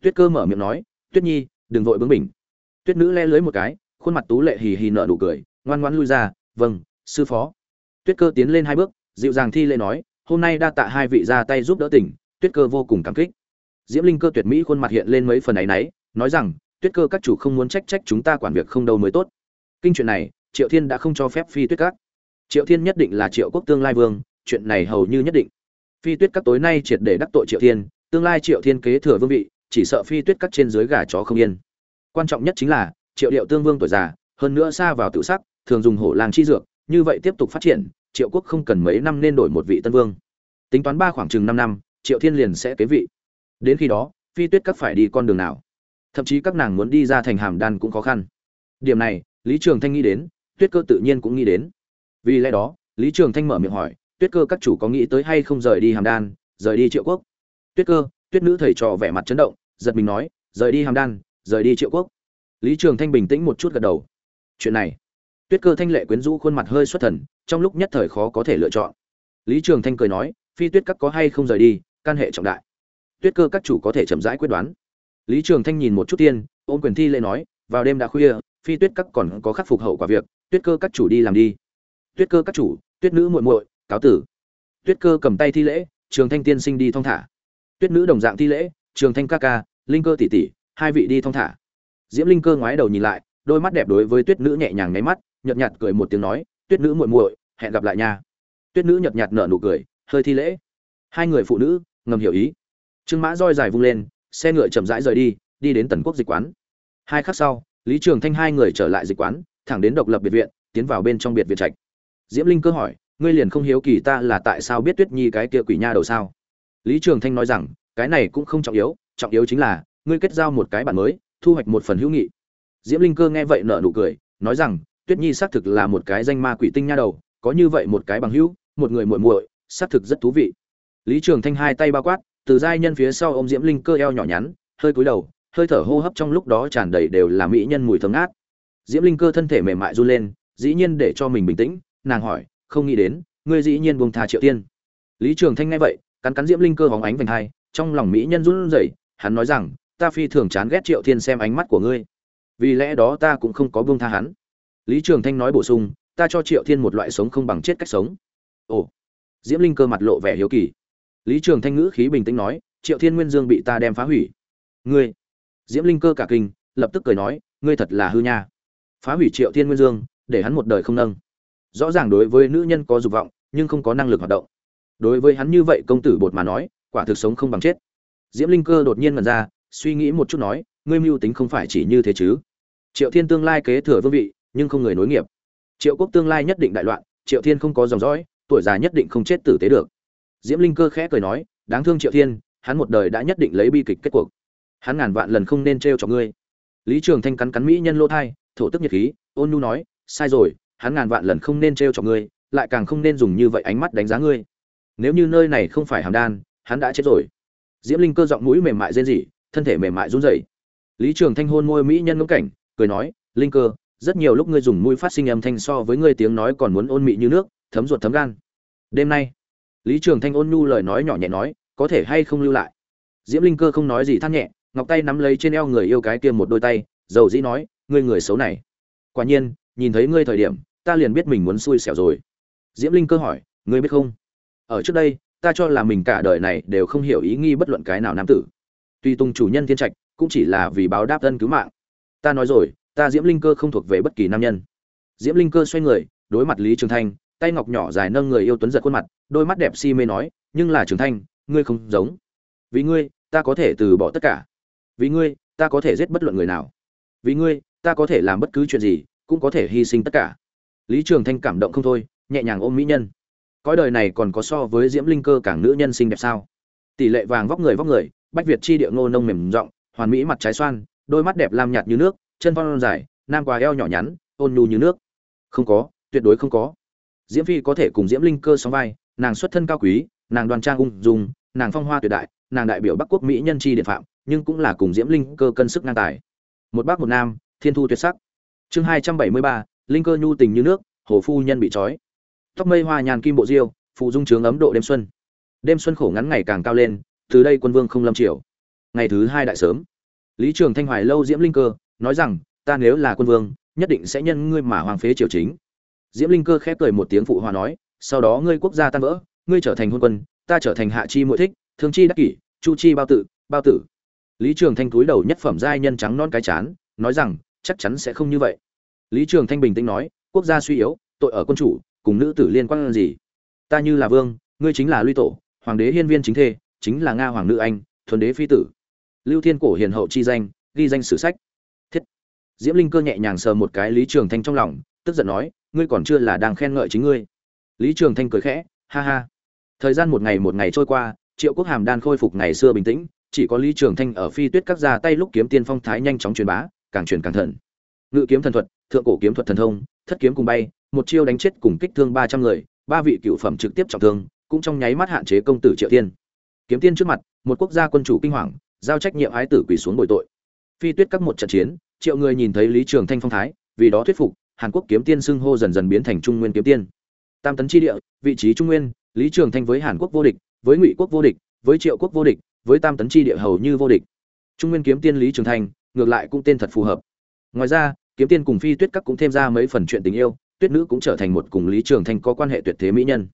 Tuyết cơ mở miệng nói, tuyết nhi, đừng vội bướng bỉnh. Tuyết nữ le lưới một cái, khuôn mặt tú lệ hì hì nở nụ cười, ngoan ngoãn lui ra vâng sư phó. Tuyết cơ tiến lên hai bước, dịu dàng thi lễ nói, hôm nay đa tạ hai vị ra tay giúp đỡ tỉnh tuyết cơ vô cùng cảm kích. Diễm linh cơ tuyệt mỹ khuôn mặt hiện lên mấy phần ấy náy, nói rằng, tuyết cơ các chủ không muốn trách trách chúng ta quản việc không đâu mới tốt. Kinh chuyện này, triệu thiên đã không cho phép phi tuyết các. Triệu thiên nhất định là triệu quốc tương lai vương, chuyện này hầu như nhất định phi tuyết các tối nay triệt để đắc tội triệu thiên, tương lai triệu thiên kế thừa vương vị, chỉ sợ phi tuyết các trên dưới gà chó không yên. Quan trọng nhất chính là, triệu điệu tương vương tuổi già, hơn nữa xa vào tự sắc, thường dùng hổ làng chi dược, như vậy tiếp tục phát triển, triệu quốc không cần mấy năm nên đổi một vị tân vương. Tính toán ba khoảng chừng năm năm, triệu thiên liền sẽ kế vị. Đến khi đó, phi tuyết các phải đi con đường nào? Thậm chí các nàng muốn đi ra thành hàm đan cũng khó khăn. Điểm này, lý trường thanh nghĩ đến, tuyết cơ tự nhiên cũng nghĩ đến. Vì lẽ đó, lý trường thanh mở miệng hỏi tuyết cơ các chủ có nghĩ tới hay không rời đi hàm đan, rời đi triệu quốc? Tuyết cơ, tuyết nữ thầy trò vẻ mặt chấn động, giật mình nói, rời đi hàm đan, rời đi triệu quốc. Lý trường thanh bình tĩnh một chút gật đầu. Chuyện này, tuyết cơ thanh lệ quyến rũ khuôn mặt hơi xuất thần, trong lúc nhất thời khó có thể lựa chọn. Lý trường thanh cười nói, phi tuyết các có hay không rời đi can hệ trọng đại. Tuyết cơ các chủ có thể chậm rãi quyết đoán. Lý trường thanh nhìn một chút tiên, ôm quyền thi lễ nói, vào đêm đã khuya, phi tuyết các còn có khắc phục hậu quả việc, tuyết cơ các chủ đi làm đi. Tuyết cơ các chủ, tuyết nữ muội muội cáo tử. Tuyết cơ cầm tay thi lễ, trường thanh tiên sinh đi thong thả. Tuyết nữ đồng dạng thi lễ, trường thanh ca ca, linh cơ tỷ tỷ, hai vị đi thong thả. Diễm linh cơ ngoái đầu nhìn lại, đôi mắt đẹp đối với tuyết nữ nhẹ nhàng nháy mắt, nhợt nhạt cười một tiếng nói, tuyết nữ muội muội, hẹn gặp lại nha. Tuyết nữ nhợt nhạt nở nụ cười, hơi thi lễ. Hai người phụ nữ, ngầm hiểu ý. Trương mã roi dài vung lên, xe ngựa chậm rãi rời đi đi đến tần quốc dịch quán. Hai khắc sau, lý trường thanh hai người trở lại dịch quán, thẳng đến độc lập biệt viện, tiến vào bên trong biệt viện trạch. Diễm linh cơ hỏi ngươi liền không hiếu kỳ ta là tại sao biết tuyết nhi cái kia quỷ nha đầu sao? Lý trường thanh nói rằng, cái này cũng không trọng yếu trọng yếu chính là, ngươi kết giao một cái bản mới, thu hoạch một phần hữu nghị. Diễm linh cơ nghe vậy nở nụ cười, nói rằng, tuyết nhi xác thực là một cái danh ma quỷ tinh nha đầu, có như vậy một cái bằng hữu, một người muội muội, xác thực rất thú vị. Lý trường thanh hai tay bao quát, từ giai nhân phía sau ôm diễm linh cơ eo nhỏ nhắn, hơi cúi đầu, hơi thở hô hấp trong lúc đó tràn đầy đều là mỹ nhân mùi thơm ngát. Diễm linh cơ thân thể mềm mại run lên, dĩ nhiên để cho mình bình tĩnh, nàng hỏi không nghĩ đến, ngươi dĩ nhiên buông tha triệu tiên. Lý trường thanh nghe vậy, cắn cắn diễm linh cơ hóng ánh vành hai, trong lòng mỹ nhân run rẩy, hắn nói rằng, ta phi thường chán ghét triệu thiên xem ánh mắt của ngươi. Vì lẽ đó ta cũng không có buông tha hắn. Lý trường thanh nói bổ sung, ta cho triệu thiên một loại sống không bằng chết cách sống. Ồ. Diễm linh cơ mặt lộ vẻ hiếu kỳ. Lý trường thanh ngữ khí bình tĩnh nói, triệu thiên nguyên dương bị ta đem phá hủy. Ngươi? Diễm linh cơ cả kinh, lập tức cười nói, ngươi thật là hư nha. Phá hủy triệu thiên nguyên dương, để hắn một đời không nâng rõ ràng đối với nữ nhân có dục vọng, nhưng không có năng lực hoạt động. Đối với hắn như vậy công tử bột mà nói, quả thực sống không bằng chết. Diễm linh cơ đột nhiên ngần ra, suy nghĩ một chút nói, ngươi mưu tính không phải chỉ như thế chứ? Triệu thiên tương lai kế thừa vương vị, nhưng không người nối nghiệp. Triệu quốc tương lai nhất định đại loạn, triệu thiên không có dòng dõi, tuổi già nhất định không chết tử tế được. Diễm linh cơ khẽ cười nói, đáng thương triệu thiên, hắn một đời đã nhất định lấy bi kịch kết cuộc. Hắn ngàn vạn lần không nên trêu cho ngươi. Lý trường thanh cắn cắn mỹ nhân lỗ thai, thổ tức nhiệt khí, ôn nhu nói, sai rồi hắn ngàn vạn lần không nên trêu cho ngươi, lại càng không nên dùng như vậy ánh mắt đánh giá ngươi. Nếu như nơi này không phải hàm đan, hắn đã chết rồi. Diễm linh cơ giọng mũi mềm mại rên rỉ, thân thể mềm mại run rẩy. Lý trường thanh hôn môi mỹ nhân ngẫm cảnh, cười nói, linh cơ, rất nhiều lúc ngươi dùng mũi phát sinh âm thanh so với ngươi tiếng nói còn muốn ôn mị như nước, thấm ruột thấm gan. Đêm nay, lý trường thanh ôn nhu lời nói nhỏ nhẹ nói, có thể hay không lưu lại? Diễm linh cơ không nói gì than nhẹ, ngọc tay nắm lấy trên eo người yêu cái kia một đôi tay, dầu dĩ nói, ngươi người xấu này. Quả nhiên nhìn thấy ngươi thời điểm, ta liền biết mình muốn xui xẻo rồi. Diễm linh cơ hỏi, ngươi biết không? Ở trước đây, ta cho là mình cả đời này đều không hiểu ý nghi bất luận cái nào nam tử. Tuy tung chủ nhân thiên trạch, cũng chỉ là vì báo đáp ân cứu mạng. Ta nói rồi, ta diễm linh cơ không thuộc về bất kỳ nam nhân. Diễm linh cơ xoay người, đối mặt lý trường thanh, tay ngọc nhỏ dài nâng người yêu tuấn giật khuôn mặt, đôi mắt đẹp si mê nói, nhưng là trường thanh, ngươi không giống. Vì ngươi, ta có thể từ bỏ tất cả. Vì ngươi, ta có thể giết bất luận người nào. Vì ngươi, ta có thể làm bất cứ chuyện gì cũng có thể hy sinh tất cả. Lý trường thanh cảm động không thôi, nhẹ nhàng ôm mỹ nhân. Cõi đời này còn có so với diễm linh cơ càng nữ nhân xinh đẹp sao? Tỷ lệ vàng vóc người vóc người, bách việt chi địa ngô nông mềm rộng, hoàn mỹ mặt trái xoan, đôi mắt đẹp lam nhạt như nước, chân phong dài, nam quà eo nhỏ nhắn, ôn nhu như nước. Không có, tuyệt đối không có. Diễm phi có thể cùng diễm linh cơ sóng vai, nàng xuất thân cao quý, nàng đoan trang ung dung, nàng phong hoa tuyệt đại, nàng đại biểu bắc quốc mỹ nhân chi điện phạm, nhưng cũng là cùng diễm linh cơ cân sức ngang tài. Một bác một nam, thiên thu tuyệt sắc chương hai trăm bảy mươi ba, linh cơ nhu tình như nước, hồ phu nhân bị trói. Tóc mây hoa nhàn kim bộ diêu phụ dung trướng ấm độ đêm xuân. Đêm xuân khổ ngắn ngày càng cao lên, từ đây quân vương không lâm triều. Ngày thứ hai đại sớm. Lý trường thanh hoài lâu diễm linh cơ, nói rằng, ta nếu là quân vương, nhất định sẽ nhân ngươi mà hoàng phế triều chính. Diễm linh cơ khép cười một tiếng phụ hòa nói, sau đó ngươi quốc gia tan vỡ, ngươi trở thành hôn quân, ta trở thành hạ chi muội thích, thương chi đắc kỷ, chu chi bao tự bao tử. Lý trường thanh túi đầu nhất phẩm giai nhân trắng non cái chán, nói rằng chắc chắn sẽ không như vậy. Lý trường thanh bình tĩnh nói, quốc gia suy yếu, tội ở quân chủ, cùng nữ tử liên quan gì? Ta như là vương, ngươi chính là luy tổ, hoàng đế hiên viên chính thê, chính là nga hoàng nữ anh, thuần đế phi tử. Lưu thiên cổ hiền hậu chi danh, ghi danh sử sách. Thiết. Diễm linh cơ nhẹ nhàng sờ một cái lý trường thanh trong lòng, tức giận nói, ngươi còn chưa là đang khen ngợi chính ngươi. Lý trường thanh cười khẽ, ha ha. Thời gian một ngày một ngày trôi qua, triệu quốc hàm đan khôi phục ngày xưa bình tĩnh, chỉ có lý trường thanh ở phi tuyết các ra tay lúc kiếm tiên phong thái nhanh chóng truyền bá càng truyền càng thần. Ngự kiếm thần thuật, thượng cổ kiếm thuật thần thông, thất kiếm cùng bay, một chiêu đánh chết cùng kích thương ba trăm người, ba vị cựu phẩm trực tiếp trọng thương, cũng trong nháy mắt hạn chế công tử triệu tiên kiếm tiên trước mặt, một quốc gia quân chủ kinh hoàng, giao trách nhiệm ái tử quỳ xuống bồi tội. Phi tuyết các một trận chiến, triệu người nhìn thấy lý trường thanh phong thái, vì đó thuyết phục, hàn quốc kiếm tiên xưng hô dần dần biến thành trung nguyên kiếm tiên. Tam tấn chi địa, vị trí trung nguyên, lý trường thanh với hàn quốc vô địch, với ngụy quốc vô địch, với triệu quốc vô địch, với tam tấn chi địa hầu như vô địch. Trung nguyên kiếm tiên lý trường thanh ngược lại cũng tên thật phù hợp. Ngoài ra, kiếm tiên cùng phi tuyết các cũng thêm ra mấy phần chuyện tình yêu, tuyết nữ cũng trở thành một cùng lý trường thanh có quan hệ tuyệt thế mỹ nhân.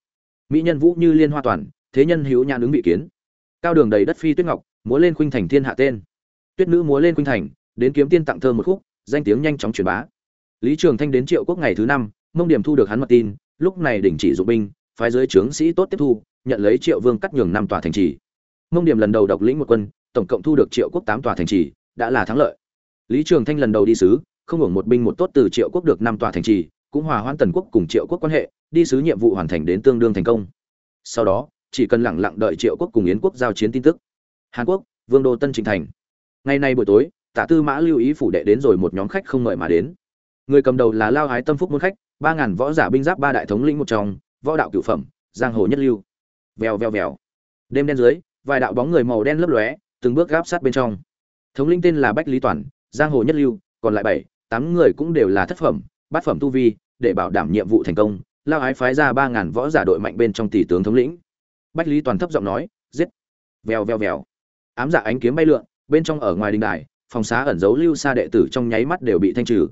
Mỹ nhân vũ như liên hoa toàn, thế nhân hữu nhãn ứng bị kiến. Cao đường đầy đất phi tuyết ngọc, múa lên khuynh thành thiên hạ tên. Tuyết nữ múa lên khuynh thành, đến kiếm tiên tặng thơ một khúc, danh tiếng nhanh chóng truyền bá. Lý trường thanh đến triệu quốc ngày thứ năm, mông điểm thu được hắn mật tin, lúc này đình chỉ dụng binh, phái giới trướng sĩ tốt tiếp thu, nhận lấy triệu vương cắt nhường năm tòa thành trì. Mông điểm lần đầu độc lĩnh một quân, tổng cộng thu được triệu quốc tám tòa thành trì đã là thắng lợi. Lý trường thanh lần đầu đi sứ, không hưởng một binh một tốt từ triệu quốc được năm tòa thành trì, cũng hòa hoãn tần quốc cùng triệu quốc quan hệ, đi sứ nhiệm vụ hoàn thành đến tương đương thành công. Sau đó, chỉ cần lặng lặng đợi triệu quốc cùng yến quốc giao chiến tin tức. Hàn quốc, vương đô tân trình thành. Ngày nay buổi tối tả tư mã lưu ý phủ đệ đến rồi một nhóm khách không mời mà đến. Người cầm đầu là lao hái tâm phúc môn khách, ba ngàn võ giả binh giáp ba đại thống lĩnh một trong, võ đạo cửu phẩm, giang hồ nhất lưu. Vèo vèo vèo. Đêm đen dưới, vài đạo bóng người màu đen lấp lóe, từng bước gáp sát bên trong thống lĩnh tên là bách lý toàn, giang hồ nhất lưu, còn lại bảy, tám người cũng đều là thất phẩm, bát phẩm tu vi, để bảo đảm nhiệm vụ thành công, lao ái phái ra ba ngàn võ giả đội mạnh bên trong tỷ tướng thống lĩnh. Bách lý toàn thấp giọng nói, giết. Vèo vèo vèo. Ám giả ánh kiếm bay lượn, bên trong ở ngoài đình đài, phòng xá ẩn giấu lưu xa đệ tử trong nháy mắt đều bị thanh trừ.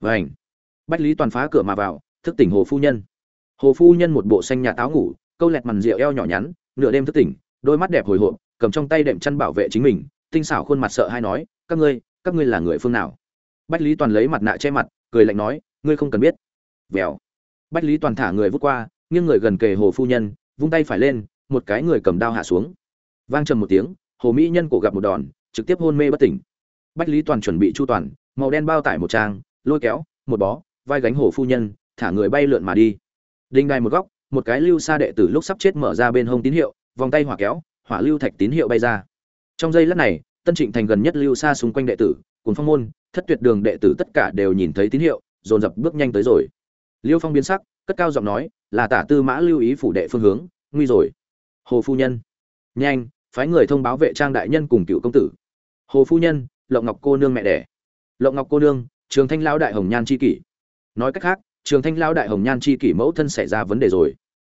Vảnh bách lý toàn phá cửa mà vào, thức tỉnh hồ phu nhân. Hồ phu nhân một bộ xanh nhà táo ngủ, câu lẹt mằn rượu eo nhỏ nhắn, nửa đêm thức tỉnh, đôi mắt đẹp hồi hộp, cầm trong tay đệm chăn bảo vệ chính mình tinh xảo khuôn mặt sợ hay nói, các ngươi các ngươi là người phương nào? Bách lý toàn lấy mặt nạ che mặt, cười lạnh nói, ngươi không cần biết. Vèo. Bách lý toàn thả người vút qua, nghiêng người gần kề hồ phu nhân, vung tay phải lên, một cái người cầm đao hạ xuống. Vang trầm một tiếng, hồ mỹ nhân cổ gặp một đòn, trực tiếp hôn mê bất tỉnh. Bách lý toàn chuẩn bị chu toàn, màu đen bao tải một trang, lôi kéo, một bó, vai gánh hồ phu nhân, thả người bay lượn mà đi. Đinh đài một góc, một cái lưu xa đệ tử lúc sắp chết mở ra bên hông tín hiệu, vòng tay hỏa kéo, hỏa lưu thạch tín hiệu bay ra trong giây lát này, tân trịnh thành gần nhất lưu xa xung quanh đệ tử, cùng phong môn, thất tuyệt đường đệ tử tất cả đều nhìn thấy tín hiệu, dồn dập bước nhanh tới rồi. Liêu phong biến sắc, cất cao giọng nói, là tả tư mã lưu ý phủ đệ phương hướng, nguy rồi. Hồ phu nhân. Nhanh, phái người thông báo vệ trang đại nhân cùng cựu công tử. Hồ phu nhân, lộng ngọc cô nương mẹ đẻ. Lộng ngọc cô nương, trường thanh lao đại hồng nhan chi kỷ. Nói cách khác, trường thanh lao đại hồng nhan chi kỷ mẫu thân xảy ra vấn đề rồi.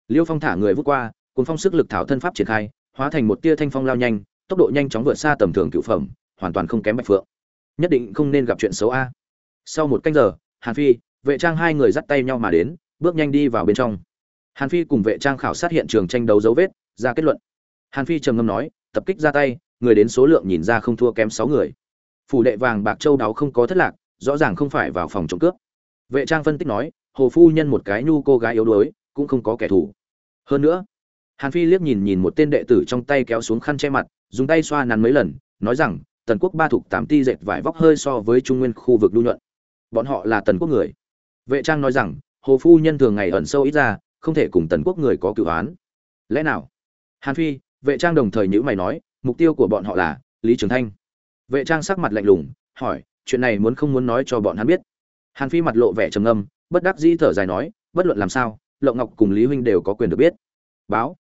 Liêu phong thả người vút qua, cuốn phong sức lực thảo thân pháp triển khai, hóa thành một tia thanh phong lao nhanh tốc độ nhanh chóng vượt xa tầm thường cựu phẩm, hoàn toàn không kém bạch phượng. Nhất định không nên gặp chuyện xấu a. Sau một canh giờ, hàn phi, vệ trang hai người dắt tay nhau mà đến, bước nhanh đi vào bên trong. Hàn phi cùng vệ trang khảo sát hiện trường tranh đấu dấu vết, ra kết luận. Hàn phi trầm ngâm nói, tập kích ra tay, người đến số lượng nhìn ra không thua kém sáu người. Phủ đệ vàng bạc châu đáo không có thất lạc, rõ ràng không phải vào phòng trộm cướp. Vệ trang phân tích nói, hồ phu nhân một cái nhu cô gái yếu đuối, cũng không có kẻ thù. Hơn nữa hàn phi liếc nhìn nhìn một tên đệ tử trong tay kéo xuống khăn che mặt, dùng tay xoa nắn mấy lần, nói rằng, tần quốc ba thuộc tám ti dệt vải vóc hơi so với trung nguyên khu vực lưu nhuận. Bọn họ là tần quốc người. Vệ trang nói rằng, hồ phu nhân thường ngày ẩn sâu ít ra, không thể cùng tần quốc người có cựu án lẽ nào? Hàn phi, vệ trang đồng thời nhữ mày nói, mục tiêu của bọn họ là lý trường thanh. Vệ trang sắc mặt lạnh lùng, hỏi, chuyện này muốn không muốn nói cho bọn hắn biết? Hàn phi mặt lộ vẻ trầm ngâm, bất đắc dĩ thở dài nói, bất luận làm sao, lộng ngọc cùng lý huynh đều có quyền được biết. Báo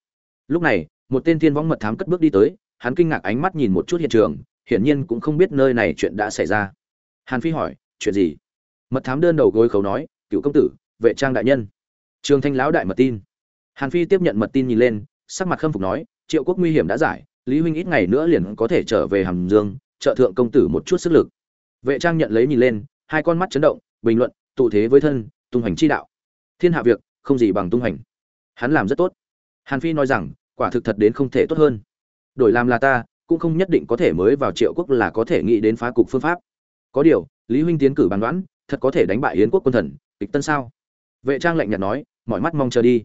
lúc này, một tên thiên võng mật thám cất bước đi tới, hắn kinh ngạc ánh mắt nhìn một chút hiện trường, hiển nhiên cũng không biết nơi này chuyện đã xảy ra. Hàn phi hỏi, chuyện gì? Mật thám đơn đầu gối khấu nói, cựu công tử, vệ trang đại nhân. Trường thanh lão đại mật tin. Hàn phi tiếp nhận mật tin nhìn lên, sắc mặt khâm phục nói, triệu quốc nguy hiểm đã giải, lý huynh ít ngày nữa liền có thể trở về hàm dương, trợ thượng công tử một chút sức lực. Vệ trang nhận lấy nhìn lên, hai con mắt chấn động, bình luận, tụ thế với thân, tung hành chi đạo. Thiên hạ việc, không gì bằng tung hành hắn làm rất tốt hàn phi nói rằng, quả thực thật đến không thể tốt hơn. Đổi làm là ta, cũng không nhất định có thể mới vào triệu quốc là có thể nghĩ đến phá cục phương pháp. Có điều, lý huynh tiến cử bàn đoán, thật có thể đánh bại yến quốc quân thần kịch tân sao? Vệ trang lạnh nhạt nói, mọi mắt mong chờ đi.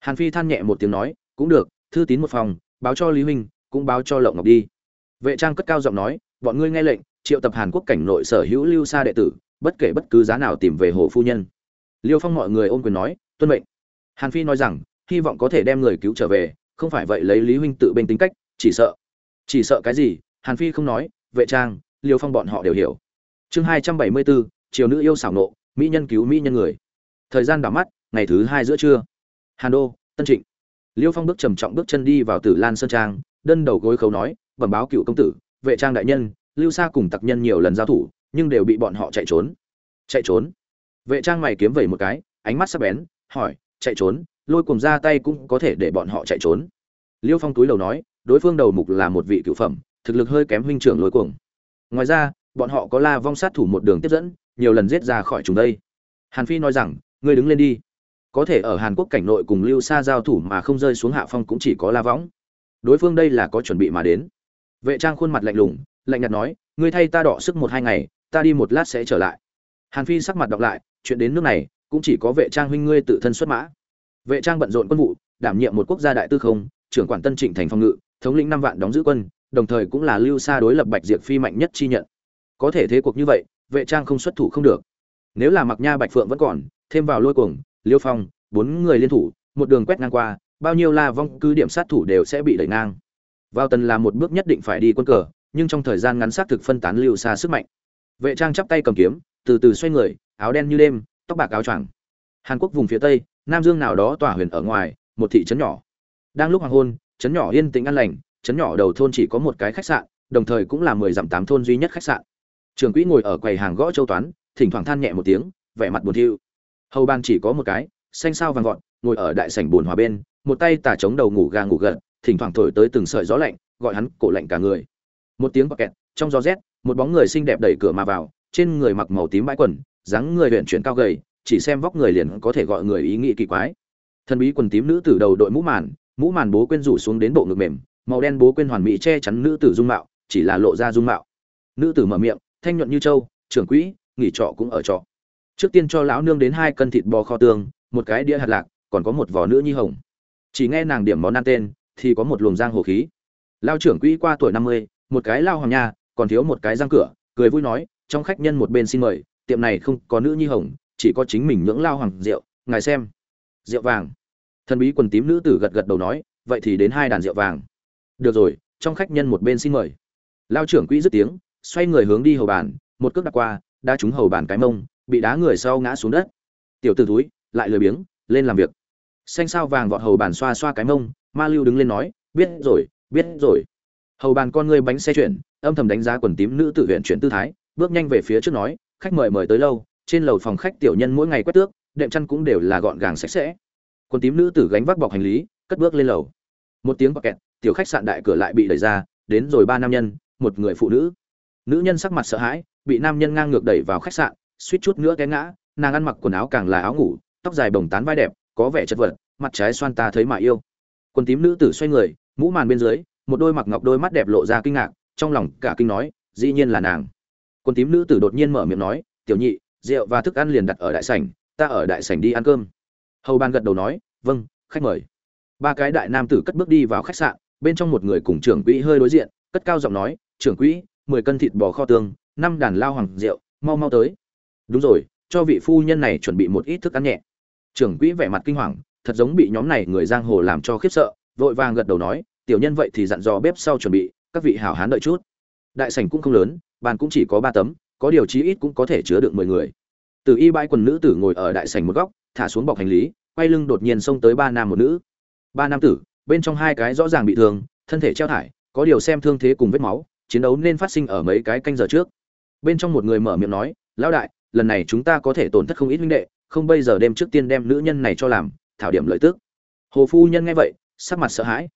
Hàn phi than nhẹ một tiếng nói, cũng được, thư tín một phòng, báo cho lý huynh, cũng báo cho lộng ngọc đi. Vệ trang cất cao giọng nói, bọn ngươi nghe lệnh, triệu tập hàn quốc cảnh nội sở hữu lưu xa đệ tử, bất kể bất cứ giá nào tìm về hồ phu nhân. Liêu phong mọi người ôm quyền nói, tuân mệnh. Hàn phi nói rằng hy vọng có thể đem người cứu trở về, không phải vậy lấy lý huynh tự bên tính cách, chỉ sợ chỉ sợ cái gì, hàn phi không nói, vệ trang, liêu phong bọn họ đều hiểu. Chương hai trăm bảy mươi bốn triều nữ yêu xảo nộ, mỹ nhân cứu mỹ nhân người. Thời gian đảo mắt, ngày thứ hai giữa trưa. Hàn đô, tân trịnh. Liêu phong bước trầm trọng bước chân đi vào tử lan sơn trang, đơn đầu gối khấu nói, bẩm báo cựu công tử, vệ trang đại nhân, lưu xa cùng tặc nhân nhiều lần giao thủ, nhưng đều bị bọn họ chạy trốn. Chạy trốn? Vệ trang mày kiếm vẩy một cái, ánh mắt sắc bén, hỏi, chạy trốn? Lôi cùng ra tay cũng có thể để bọn họ chạy trốn. Liêu phong túi đầu nói, đối phương đầu mục là một vị cựu phẩm, thực lực hơi kém huynh trưởng lôi cuồng. Ngoài ra, bọn họ có la vong sát thủ một đường tiếp dẫn, nhiều lần giết ra khỏi chúng đây. Hàn phi nói rằng, ngươi đứng lên đi. Có thể ở hàn quốc cảnh nội cùng lưu xa giao thủ mà không rơi xuống hạ phong cũng chỉ có la võng đối phương đây là có chuẩn bị mà đến. Vệ trang khuôn mặt lạnh lùng, lạnh nhạt nói, ngươi thay ta đọ sức một hai ngày, ta đi một lát sẽ trở lại. Hàn phi sắc mặt đọc lại, chuyện đến nước này, cũng chỉ có vệ trang huynh ngươi tự thân xuất mã vệ trang bận rộn quân vụ, đảm nhiệm một quốc gia đại tư không, trưởng quản tân trịnh thành phòng ngự, thống lĩnh năm vạn đóng giữ quân, đồng thời cũng là lưu xa đối lập bạch diệp phi mạnh nhất chi nhận. Có thể thế cuộc như vậy, vệ trang không xuất thủ không được. Nếu là mặc nha bạch phượng vẫn còn, thêm vào lôi cuồng, liêu phong, bốn người liên thủ, một đường quét ngang qua, bao nhiêu la vong cứ điểm sát thủ đều sẽ bị đẩy ngang. Vào tần là một bước nhất định phải đi quân cờ, nhưng trong thời gian ngắn xác thực phân tán lưu xa sức mạnh. Vệ trang chắp tay cầm kiếm, từ từ xoay người, áo đen như đêm, tóc bạc áo choàng. Hàn quốc vùng phía tây nam dương nào đó tỏa huyền ở ngoài, một thị trấn nhỏ. Đang lúc hoàng hôn, trấn nhỏ yên tĩnh an lành, trấn nhỏ đầu thôn chỉ có một cái khách sạn, đồng thời cũng là mười dặm tám thôn duy nhất khách sạn. Trường quỹ ngồi ở quầy hàng gõ châu toán, thỉnh thoảng than nhẹ một tiếng, vẻ mặt buồn thiu. Hầu ban chỉ có một cái, xanh sao vàng gọn ngồi ở đại sảnh buồn hòa bên, một tay tà chống đầu ngủ gà ngủ gật, thỉnh thoảng thổi tới từng sợi gió lạnh, gọi hắn cổ lạnh cả người. Một tiếng bọc kẹt trong gió rét, một bóng người xinh đẹp đẩy cửa mà vào, trên người mặc màu tím bãi quần, dáng người huyện chuyển cao gầy chỉ xem vóc người liền có thể gọi người ý nghĩ kỳ quái. Thần bí quần tím nữ tử đầu đội mũ màn mũ màn bố quên rủ xuống đến bộ ngực mềm, màu đen bố quên hoàn mỹ che chắn nữ tử dung mạo, chỉ là lộ ra dung mạo. Nữ tử mở miệng, thanh nhuận như châu, trưởng quỹ, nghỉ trọ cũng ở trọ. Trước tiên cho lão nương đến hai cân thịt bò kho tương một cái đĩa hạt lạc, còn có một vỏ nữ nhi hồng. Chỉ nghe nàng điểm món ăn tên, thì có một luồng giang hồ khí. Lao trưởng quỹ qua tuổi năm mươi, một cái lao hoàng nha, còn thiếu một cái răng cửa, cười vui nói, trong khách nhân một bên xin mời, tiệm này không có nữ nhi hồng chỉ có chính mình nhưỡng lao hoàng rượu, ngài xem. Rượu vàng. Thần bí quần tím nữ tử gật gật đầu nói, vậy thì đến hai đàn rượu vàng. Được rồi, trong khách nhân một bên xin mời. Lao trưởng quỹ dứt tiếng, xoay người hướng đi hầu bàn, một cước đặt qua, đã trúng hầu bàn cái mông, bị đá người sau ngã xuống đất. Tiểu t ử túi lại lười biếng, lên làm việc. Xanh sao vàng vọt hầu bàn xoa xoa cái mông, ma lưu đứng lên nói, biết rồi biết rồi. Hầu bàn con ngươi bánh xe chuyển, âm thầm đánh giá quần tím nữ tử huyện chuyển tư thái, bước nhanh về phía trước nói, khách mời mời tới lâu trên lầu phòng khách tiểu nhân mỗi ngày quét tước, đệm chăn cũng đều là gọn gàng sạch sẽ. Quần tím nữ tử gánh vác bọc hành lý, cất bước lên lầu. Một tiếng bọc kẹt, tiểu khách sạn đại cửa lại bị đẩy ra, đến rồi ba nam nhân, một người phụ nữ. Nữ nhân sắc mặt sợ hãi, bị nam nhân ngang ngược đẩy vào khách sạn, suýt chút nữa té ngã, nàng ăn mặc quần áo càng là áo ngủ, tóc dài bồng tán vai đẹp, có vẻ chật vật, mặt trái xoan ta thấy mà yêu. Quần tím nữ tử xoay người, mũ màn bên dưới, một đôi mặc ngọc đôi mắt đẹp lộ ra kinh ngạc, trong lòng cả kinh nói, dĩ nhiên là nàng. Quần tím nữ tử đột nhiên mở miệng nói, tiểu nhị rượu và thức ăn liền đặt ở đại sảnh, ta ở đại sảnh đi ăn cơm. Hầu ban gật đầu nói vâng khách mời. Ba cái đại nam tử cất bước đi vào khách sạn, bên trong một người cùng trưởng quỹ hơi đối diện, cất cao giọng nói, trưởng quỹ, mười cân thịt bò kho tương, năm đàn lao hoàng rượu, mau mau tới. Đúng rồi, cho vị phu nhân này chuẩn bị một ít thức ăn nhẹ. Trưởng quỹ vẻ mặt kinh hoàng, thật giống bị nhóm này người giang hồ làm cho khiếp sợ, vội vàng gật đầu nói, tiểu nhân vậy thì dặn dò bếp sau chuẩn bị, các vị hảo hán đợi chút. Đại sảnh cũng không lớn, bàn cũng chỉ có ba tấm có điều chí ít cũng có thể chứa được mười người. Từ y bãi quần nữ tử ngồi ở đại sảnh một góc, thả xuống bọc hành lý, quay lưng đột nhiên xông tới ba nam một nữ. Ba nam tử, bên trong hai cái rõ ràng bị thương, thân thể treo thải, có điều xem thương thế cùng vết máu, chiến đấu nên phát sinh ở mấy cái canh giờ trước. Bên trong một người mở miệng nói, lão đại, lần này chúng ta có thể tổn thất không ít huynh đệ, không bây giờ đêm trước tiên đem nữ nhân này cho làm, thảo điểm lợi tức. Hồ phu nhân nghe vậy, sắc mặt sợ hãi.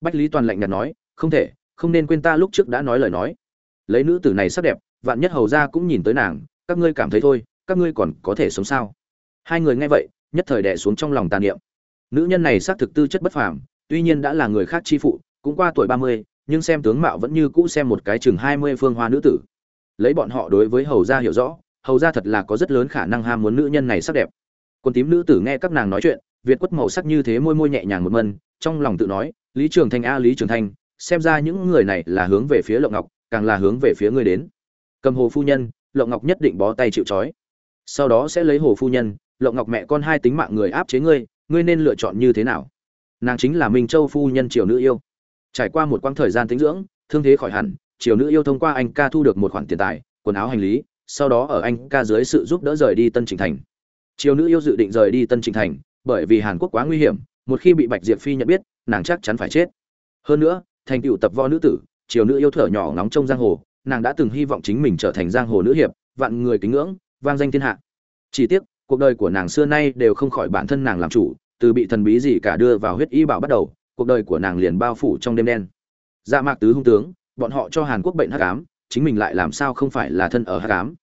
Bách lý toàn lạnh nhạt nói, không thể, không nên quên ta lúc trước đã nói lời nói. Lấy nữ tử này sắc đẹp vạn nhất hầu ra cũng nhìn tới nàng, các ngươi cảm thấy thôi, các ngươi còn có thể sống sao? Hai người nghe vậy, nhất thời đẻ xuống trong lòng tàn niệm. Nữ nhân này xác thực tư chất bất phàm, tuy nhiên đã là người khác chi phụ, cũng qua tuổi ba mươi, nhưng xem tướng mạo vẫn như cũ xem một cái chừng hai mươi phương hoa nữ tử. Lấy bọn họ đối với hầu gia hiểu rõ, hầu gia thật là có rất lớn khả năng ham muốn nữ nhân này sắc đẹp. Quân tím nữ tử nghe các nàng nói chuyện, việt quất màu sắc như thế môi môi nhẹ nhàng một mân, trong lòng tự nói, lý trường thanh a, lý trường thanh, xem ra những người này là hướng về phía lộng ngọc, càng là hướng về phía ngươi đến cầm hồ phu nhân, lộng ngọc nhất định bó tay chịu trói. Sau đó sẽ lấy hồ phu nhân, lộng ngọc mẹ con hai tính mạng người áp chế ngươi ngươi nên lựa chọn như thế nào? Nàng chính là minh châu phu nhân triều nữ yêu. Trải qua một quãng thời gian tính dưỡng, thương thế khỏi hẳn, triều nữ yêu thông qua anh ca thu được một khoản tiền tài, quần áo hành lý, sau đó ở anh ca dưới sự giúp đỡ rời đi tân trình thành. Triều nữ yêu dự định rời đi tân trình thành, bởi vì hàn quốc quá nguy hiểm, một khi bị bạch diệp phi nhận biết, nàng chắc chắn phải chết. Hơn nữa, thành tựu tập võ nữ tử, triều nữ yêu thở nhỏ nóng trong giang hồ nàng đã từng hy vọng chính mình trở thành giang hồ nữ hiệp, vạn người kính ngưỡng, vang danh thiên hạ. Chỉ tiếc, cuộc đời của nàng xưa nay đều không khỏi bản thân nàng làm chủ, từ bị thần bí gì cả đưa vào huyết y bảo bắt đầu, cuộc đời của nàng liền bao phủ trong đêm đen. Dạ mạc tứ hung tướng, bọn họ cho hàn quốc bệnh hắc ám, chính mình lại làm sao không phải là thân ở hắc ám?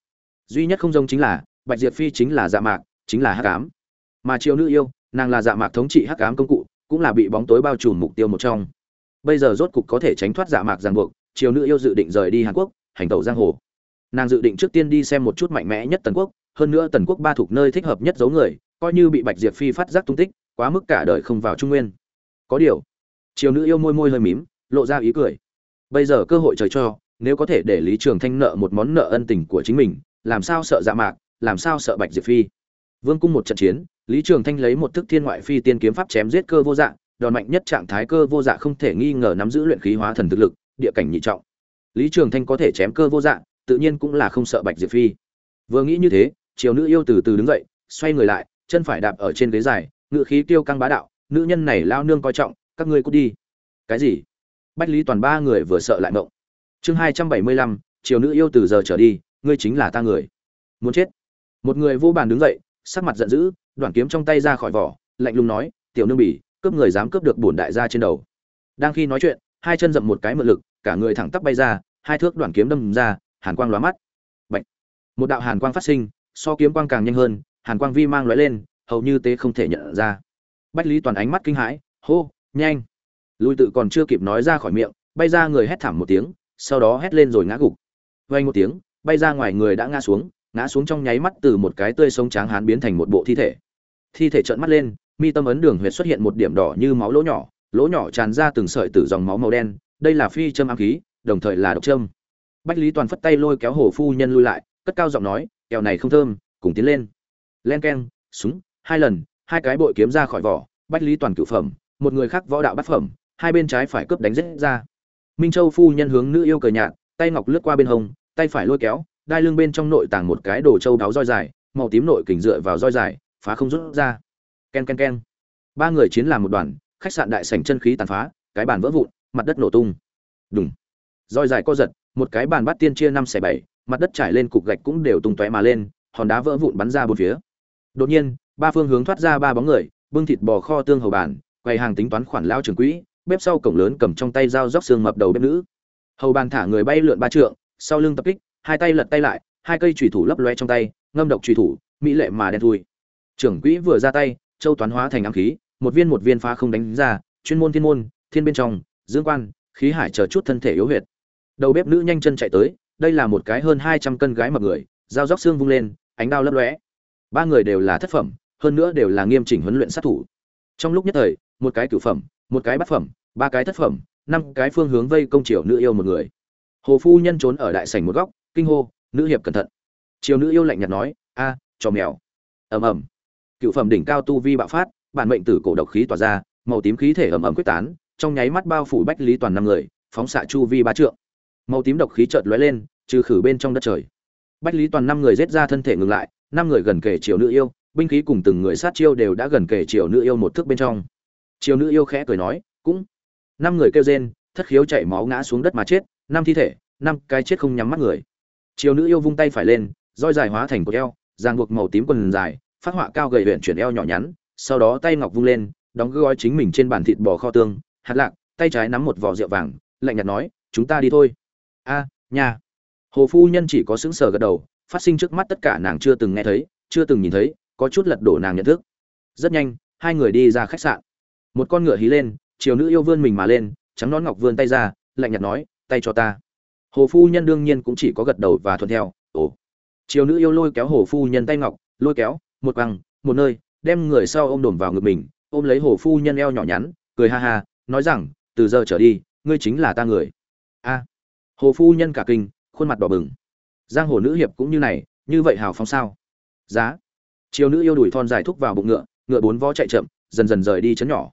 Duy nhất không giống chính là, bạch diệp phi chính là dạ mạc, chính là hắc ám. Mà triều nữ yêu, nàng là dạ mạc thống trị hắc ám công cụ, cũng là bị bóng tối bao trùm mục tiêu một trong. Bây giờ rốt cục có thể tránh thoát dạ mạc ràng buộc triều nữ yêu dự định rời đi hàn quốc, hành tẩu giang hồ. Nàng dự định trước tiên đi xem một chút mạnh mẽ nhất tần quốc, hơn nữa tần quốc ba thuộc nơi thích hợp nhất giấu người, coi như bị bạch diệp phi phát giác tung tích, quá mức cả đời không vào trung nguyên. Có điều triều nữ yêu môi môi hơi mím, lộ ra ý cười. Bây giờ cơ hội trời cho, nếu có thể để lý trường thanh nợ một món nợ ân tình của chính mình, làm sao sợ dạ mạc, làm sao sợ bạch diệp phi? Vương cung một trận chiến, lý trường thanh lấy một thức thiên ngoại phi tiên kiếm pháp chém giết cơ vô dạ đòn mạnh nhất trạng thái cơ vô dạ không thể nghi ngờ nắm giữ luyện khí hóa thần thực lực địa cảnh nhị trọng. Lý trường thanh có thể chém cơ vô dạng, tự nhiên cũng là không sợ bạch diệp phi. Vừa nghĩ như thế triều nữ yêu từ từ đứng dậy xoay người lại chân phải đạp ở trên ghế dài ngự khí tiêu căng bá đạo nữ nhân này lao nương coi trọng các ngươi cút đi. Cái gì? Bách lý toàn ba người vừa sợ lại mộng chương hai trăm bảy mươi lăm triều nữ yêu từ giờ trở đi ngươi chính là ta người. Muốn chết. Một người vô bàn đứng dậy sắc mặt giận dữ đoạn kiếm trong tay ra khỏi vỏ lạnh lùng nói tiểu nương bỉ cướp người dám cướp được bổn đại gia trên đầu. Đang khi nói chuyện hai chân dậm một cái mượn lực, cả người thẳng tắp bay ra, hai thước đoạn kiếm đâm ra, hàn quang lóa mắt. Bạch. một đạo hàn quang phát sinh, so kiếm quang càng nhanh hơn, hàn quang vi mang lóe lên, hầu như tế không thể nhận ra. Bách lý toàn ánh mắt kinh hãi, hô, nhanh. Lùi tự còn chưa kịp nói ra khỏi miệng, bay ra người hét thảm một tiếng, sau đó hét lên rồi ngã gục. Vay một tiếng, bay ra ngoài người đã ngã xuống ngã xuống trong nháy mắt từ một cái tươi sống tráng hán biến thành một bộ thi thể. Thi thể trợn mắt lên, mi tâm ấn đường huyệt xuất hiện một điểm đỏ như máu lỗ nhỏ lỗ nhỏ tràn ra từng sợi từ dòng máu màu đen, đây là phi châm ám khí, đồng thời là độc châm. Bách lý toàn phất tay lôi kéo hồ phu nhân lui lại, cất cao giọng nói, kẹo này không thơm, cùng tiến lên. Len keng, súng, hai lần, hai cái bội kiếm ra khỏi vỏ, bách lý toàn cửu phẩm, một người khác võ đạo bát phẩm, hai bên trái phải cướp đánh rết ra. Minh châu phu nhân hướng nữ yêu cờ nhạt, tay ngọc lướt qua bên hông, tay phải lôi kéo, đai lưng bên trong nội tàng một cái đồ châu đáo roi dài, màu tím nội kình dựa vào roi dài, phá không rút ra. Ken ken ken. Ba người chiến làm một đoàn khách sạn đại sảnh chân khí tàn phá, cái bàn vỡ vụn, mặt đất nổ tung. Đùng. Roi dài co giật, một cái bàn bắt tiên chia năm xẻ bảy, mặt đất trải lên cục gạch cũng đều tung tóe mà lên, hòn đá vỡ vụn bắn ra bốn phía. Đột nhiên, ba phương hướng thoát ra ba bóng người, bưng thịt bò kho tương hầu bàn, quầy hàng tính toán khoản lao trường quỹ, bếp sau cổng lớn cầm trong tay dao róc xương mập đầu bếp nữ. Hầu bàn thả người bay lượn ba trượng, sau lưng tập kích, hai tay lật tay lại, hai cây chủy thủ lấp loe trong tay, ngâm độc chủy thủ, mỹ lệ mà đen thui. Trưởng quỹ vừa ra tay, châu toán hóa thành ám khí một viên một viên phá không đánh ra, chuyên môn thiên môn, thiên bên trong, dương quan, khí hải chờ chút thân thể yếu huyệt. Đầu bếp nữ nhanh chân chạy tới, đây là một cái hơn hai trăm cân gái mập người, dao róc xương vung lên, ánh đao lấp lóe. Ba người đều là thất phẩm, hơn nữa đều là nghiêm chỉnh huấn luyện sát thủ. Trong lúc nhất thời, một cái cửu phẩm, một cái bát phẩm, ba cái thất phẩm, năm cái phương hướng vây công triều nữ yêu một người. Hồ phu nhân trốn ở đại sảnh một góc, kinh hô, nữ hiệp cẩn thận. Triều nữ yêu lạnh nhạt nói, a cho mèo. Ầm ầm. Cửu phẩm đỉnh cao tu vi bạo phát bản mệnh tử cổ độc khí tỏa ra, màu tím khí thể ẩm ẩm quyết tán, trong nháy mắt bao phủ bách lý toàn năm người, phóng xạ chu vi ba trượng. Màu tím độc khí chợt lóe lên, trừ khử bên trong đất trời. Bách lý toàn năm người giết ra thân thể ngừng lại, năm người gần kề triều nữ yêu, binh khí cùng từng người sát chiêu đều đã gần kề triều nữ yêu một thước bên trong. Triều nữ yêu khẽ cười nói, cũng. Năm người kêu rên, thất khiếu chảy máu ngã xuống đất mà chết, năm thi thể, năm cái chết không nhắm mắt người. Triều nữ yêu vung tay phải lên, roi dài hóa thành cột eo giang buộc màu tím quần dài, phát họa cao gầy luyện chuyển eo nhỏ nhắn sau đó tay ngọc vung lên, đóng gói chính mình trên bàn thịt bò kho tương, hạt lạc, tay trái nắm một vỏ rượu vàng, lạnh nhạt nói, chúng ta đi thôi. A, nhà. Hồ phu nhân chỉ có sững sờ gật đầu, phát sinh trước mắt tất cả nàng chưa từng nghe thấy, chưa từng nhìn thấy, có chút lật đổ nàng nhận thức. Rất nhanh, hai người đi ra khách sạn. Một con ngựa hí lên, chiều nữ yêu vươn mình mà lên, trắng nón ngọc vươn tay ra, lạnh nhạt nói, tay cho ta. Hồ phu nhân đương nhiên cũng chỉ có gật đầu và thuận theo, ồ. Chiều nữ yêu lôi kéo hồ phu nhân tay ngọc, lôi kéo, một bằng một nơi đem người sau ôm đổm vào ngực mình, ôm lấy hồ phu nhân eo nhỏ nhắn, cười ha ha, nói rằng, từ giờ trở đi, ngươi chính là ta người. A. Hồ phu nhân cả kinh, khuôn mặt đỏ bừng. Giang hồ nữ hiệp cũng như này, như vậy hào phóng sao? Giá. Chiều nữ yêu đuổi thon dài thúc vào bụng ngựa ngựa bốn vó chạy chậm, dần dần rời đi chấn nhỏ.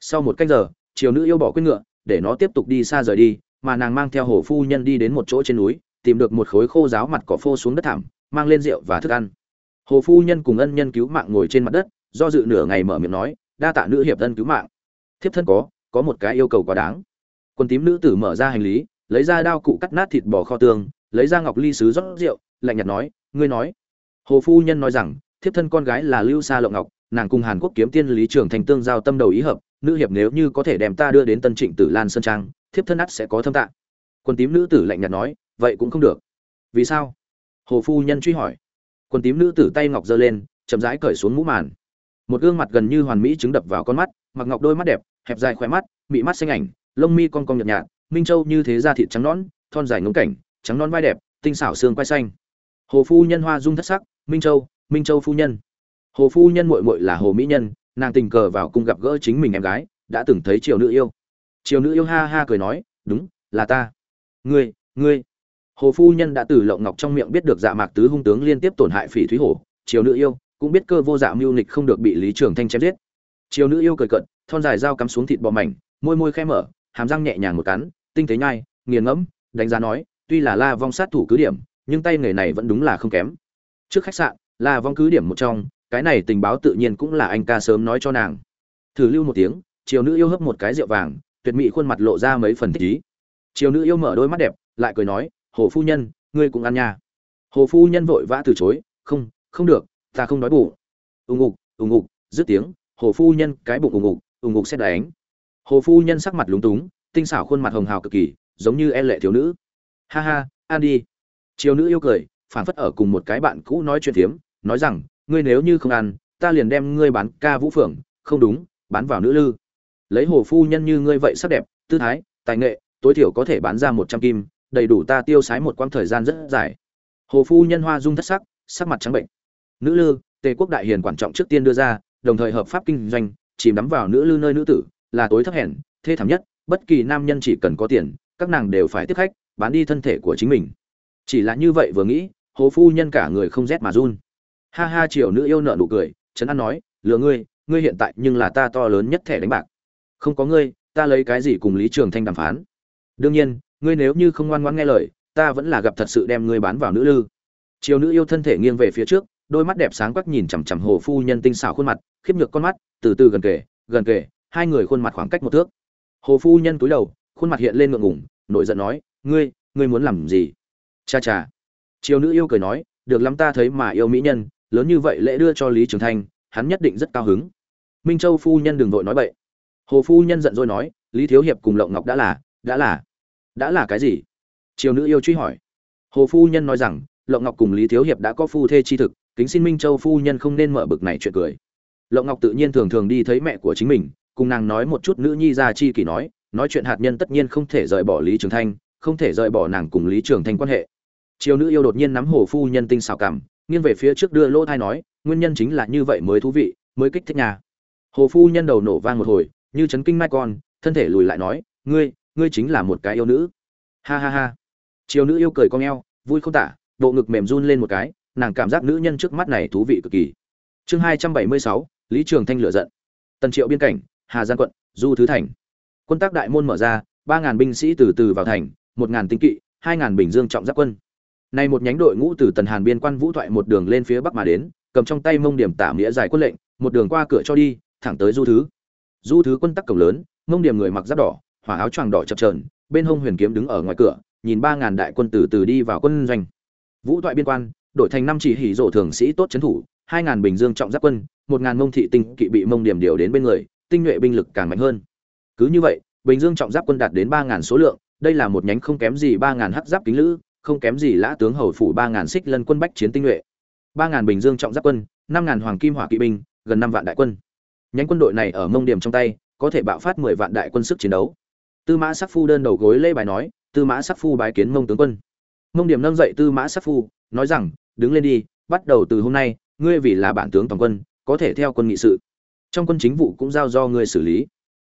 Sau một cách giờ chiều nữ yêu bỏ quyết ngựa, để nó tiếp tục đi xa rời đi, mà nàng mang theo hồ phu nhân đi đến một chỗ trên núi, tìm được một khối khô giáo mặt cỏ phô xuống đất thảm, mang lên rượu và thức ăn hồ phu nhân cùng ân nhân cứu mạng ngồi trên mặt đất, do dự nửa ngày mở miệng nói, đa tạ nữ hiệp ân cứu mạng. Thiếp thân có có một cái yêu cầu quá đáng. Quân tím nữ tử mở ra hành lý, lấy ra đao cụ cắt nát thịt bò kho tương lấy ra ngọc ly sứ rót rượu, lạnh nhạt nói, ngươi nói. Hồ phu nhân nói rằng, thiếp thân con gái là lưu sa lộng ngọc, nàng cùng hàn quốc kiếm tiên lý trường thành tương giao tâm đầu ý hợp, nữ hiệp nếu như có thể đem ta đưa đến tân trịnh tử lan sơn trang, thiếp thân ắt sẽ có thâm tạng quân tím nữ tử lạnh nhạt nói, vậy cũng không được. Vì sao? Hồ phu nhân truy hỏi quần tím nữ tử tay ngọc giơ lên, chậm rãi cởi xuống mũ màn. Một gương mặt gần như hoàn mỹ chứng đập vào con mắt, mặc ngọc đôi mắt đẹp, hẹp dài khỏe mắt, mị mắt xanh ảnh, lông mi con cong nhợt nhạt, minh châu như thế da thịt trắng nõn, thon dài ngống cảnh, trắng non vai đẹp, tinh xảo xương quai xanh. Hồ phu nhân hoa dung thất sắc, minh châu minh châu phu nhân. Hồ phu nhân muội muội là hồ mỹ nhân, nàng tình cờ vào cung gặp gỡ chính mình em gái, đã từng thấy triều nữ yêu. Triều nữ yêu ha ha cười nói, đúng, là ta. Ngươi ngươi hồ phu nhân đã từ lộng ngọc trong miệng biết được dạ mạc tứ hung tướng liên tiếp tổn hại phỉ thúy hổ, triều nữ yêu, cũng biết cơ vô dạ mưu nịch không được bị lý trường thanh chém giết. Triều nữ yêu cười cận thon dài dao cắm xuống thịt bò mảnh, môi môi khẽ mở, hàm răng nhẹ nhàng một cắn, tinh tế nhai, nghiền ngẫm, đánh giá nói, tuy là la vong sát thủ cứ điểm, nhưng tay nghề này vẫn đúng là không kém. Trước khách sạn, la vong cứ điểm một trong, cái này tình báo tự nhiên cũng là anh ca sớm nói cho nàng. Thử lưu một tiếng chiều nữ yêu hấp một cái rượu vàng, tuyệt mỹ khuôn mặt lộ ra mấy phần thích ý. Chiều nữ yêu mở đôi mắt đẹp, lại cười nói hồ phu nhân, ngươi cũng ăn nha. Hồ phu nhân vội vã từ chối, không không được, ta không đói bụng. Ùng ục ùng ục dứt tiếng, hồ phu nhân cái bụng ùng ục ùng ục xét đánh. Hồ phu nhân sắc mặt lúng túng, tinh xảo khuôn mặt hồng hào cực kỳ, giống như e lệ thiếu nữ. Ha ha an đi. Chiều nữ yêu cười phản phất ở cùng một cái bạn cũ nói chuyện thiếm nói rằng, ngươi nếu như không ăn, ta liền đem ngươi bán ca vũ phượng, không đúng, bán vào nữ lư. Lấy hồ phu nhân như ngươi vậy sắc đẹp, tư thái, tài nghệ, tối thiểu có thể bán ra một trăm kim đầy đủ ta tiêu sái một quãng thời gian rất dài. Hồ phu nhân hoa dung thất sắc sắc mặt trắng bệnh. Nữ lư, tề quốc đại hiền quan trọng trước tiên đưa ra, đồng thời hợp pháp kinh doanh, chìm đắm vào nữ lư nơi nữ tử, là tối thấp hèn, thê thảm nhất, bất kỳ nam nhân chỉ cần có tiền, các nàng đều phải tiếp khách, bán đi thân thể của chính mình. Chỉ là như vậy vừa nghĩ, hồ phu nhân cả người không rét mà run. Ha ha, triều nữ yêu nợ nụ cười, trấn an nói, lừa ngươi ngươi hiện tại nhưng là ta to lớn nhất thẻ đánh bạc. Không có ngươi, ta lấy cái gì cùng lý trường thanh đàm phán? Đương nhiên ngươi nếu như không ngoan ngoãn nghe lời, ta vẫn là gặp thật sự đem ngươi bán vào nữ lư. Chiều nữ yêu thân thể nghiêng về phía trước, đôi mắt đẹp sáng quắc nhìn chằm chằm hồ phu nhân tinh xảo khuôn mặt, khiếp nhược con mắt, từ từ gần kề gần kề, hai người khuôn mặt khoảng cách một thước. Hồ phu nhân cúi đầu, khuôn mặt hiện lên ngượng ngủng nổi giận nói, ngươi ngươi muốn làm gì? Cha cha. Chiều nữ yêu cười nói, được lắm ta thấy mà yêu mỹ nhân, lớn như vậy lễ đưa cho lý trường thanh, hắn nhất định rất cao hứng. Minh châu phu nhân đừng vội nói bậy. Hồ phu nhân giận dỗi nói, lý thiếu hiệp cùng lộng ngọc đã là đã là đã là cái gì? Triều nữ yêu truy hỏi. Hồ phu nhân nói rằng, lộng ngọc cùng lý thiếu hiệp đã có phu thê chi thực, kính xin minh châu phu nhân không nên mở bực này chuyện cười. Lộng ngọc tự nhiên thường thường đi thấy mẹ của chính mình, cùng nàng nói một chút nữ nhi ra chi kỷ nói nói chuyện hạt nhân tất nhiên không thể rời bỏ lý trường thanh, không thể rời bỏ nàng cùng lý trường thanh quan hệ. Triều nữ yêu đột nhiên nắm hồ phu nhân tinh xào cảm, nghiêng về phía trước đưa lỗ thai nói, nguyên nhân chính là như vậy mới thú vị, mới kích thích nhà. Hồ phu nhân đầu nổ vang một hồi, như chấn kinh mai con, thân thể lùi lại nói, ngươi ngươi chính là một cái yêu nữ. Ha ha ha. Chiều nữ yêu cười cong eo, vui không tả, bộ ngực mềm run lên một cái, nàng cảm giác nữ nhân trước mắt này thú vị cực kỳ. Chương hai trăm bảy mươi sáu, lý trường thanh lựa giận. Tần triệu biên cảnh, hà giang quận, du thứ thành. Quân tác đại môn mở ra, ba ngàn binh sĩ từ từ vào thành, một ngàn tinh kỵ, hai ngàn bình dương trọng giáp quân. Nay một nhánh đội ngũ từ tần hàn biên quan vũ thoại một đường lên phía bắc mà đến, cầm trong tay mông điểm tả nghĩa giải quân lệnh, một đường qua cửa cho đi, thẳng tới du thứ. Du thứ quân tắc cổng lớn, mông điểm người mặc giáp đỏ hỏa áo choàng đỏ chập chờn, bên hông huyền kiếm đứng ở ngoài cửa nhìn ba ngàn đại quân từ từ đi vào quân doanh. Vũ thoại biên quan đổi thành năm chỉ hỉ rộ thường sĩ tốt trấn thủ hai ngàn bình dương trọng giáp quân một ngàn mông thị tinh kỵ bị mông điểm điều đến bên người tinh nhuệ binh lực càng mạnh hơn. Cứ như vậy bình dương trọng giáp quân đạt đến ba ngàn số lượng đây là một nhánh không kém gì ba ngàn hắc giáp kính lữ không kém gì lã tướng hầu phủ ba ngàn xích lân quân bách chiến tinh nhuệ. Ba ngàn bình dương trọng giáp quân năm ngàn hoàng kim hỏa kỵ binh gần năm vạn đại quân. Nhánh quân đội này ở mông điểm trong tay có thể bạo phát mười vạn đại quân sức chiến đấu tư mã sắc phu đơn đầu gối lê bài nói, tư mã sắc phu bái kiến mông tướng quân. Mông điểm nâng dậy tư mã sắc phu, nói rằng, đứng lên đi, bắt đầu từ hôm nay, ngươi vì là bản tướng toàn quân, có thể theo quân nghị sự. Trong quân chính vụ cũng giao do ngươi xử lý.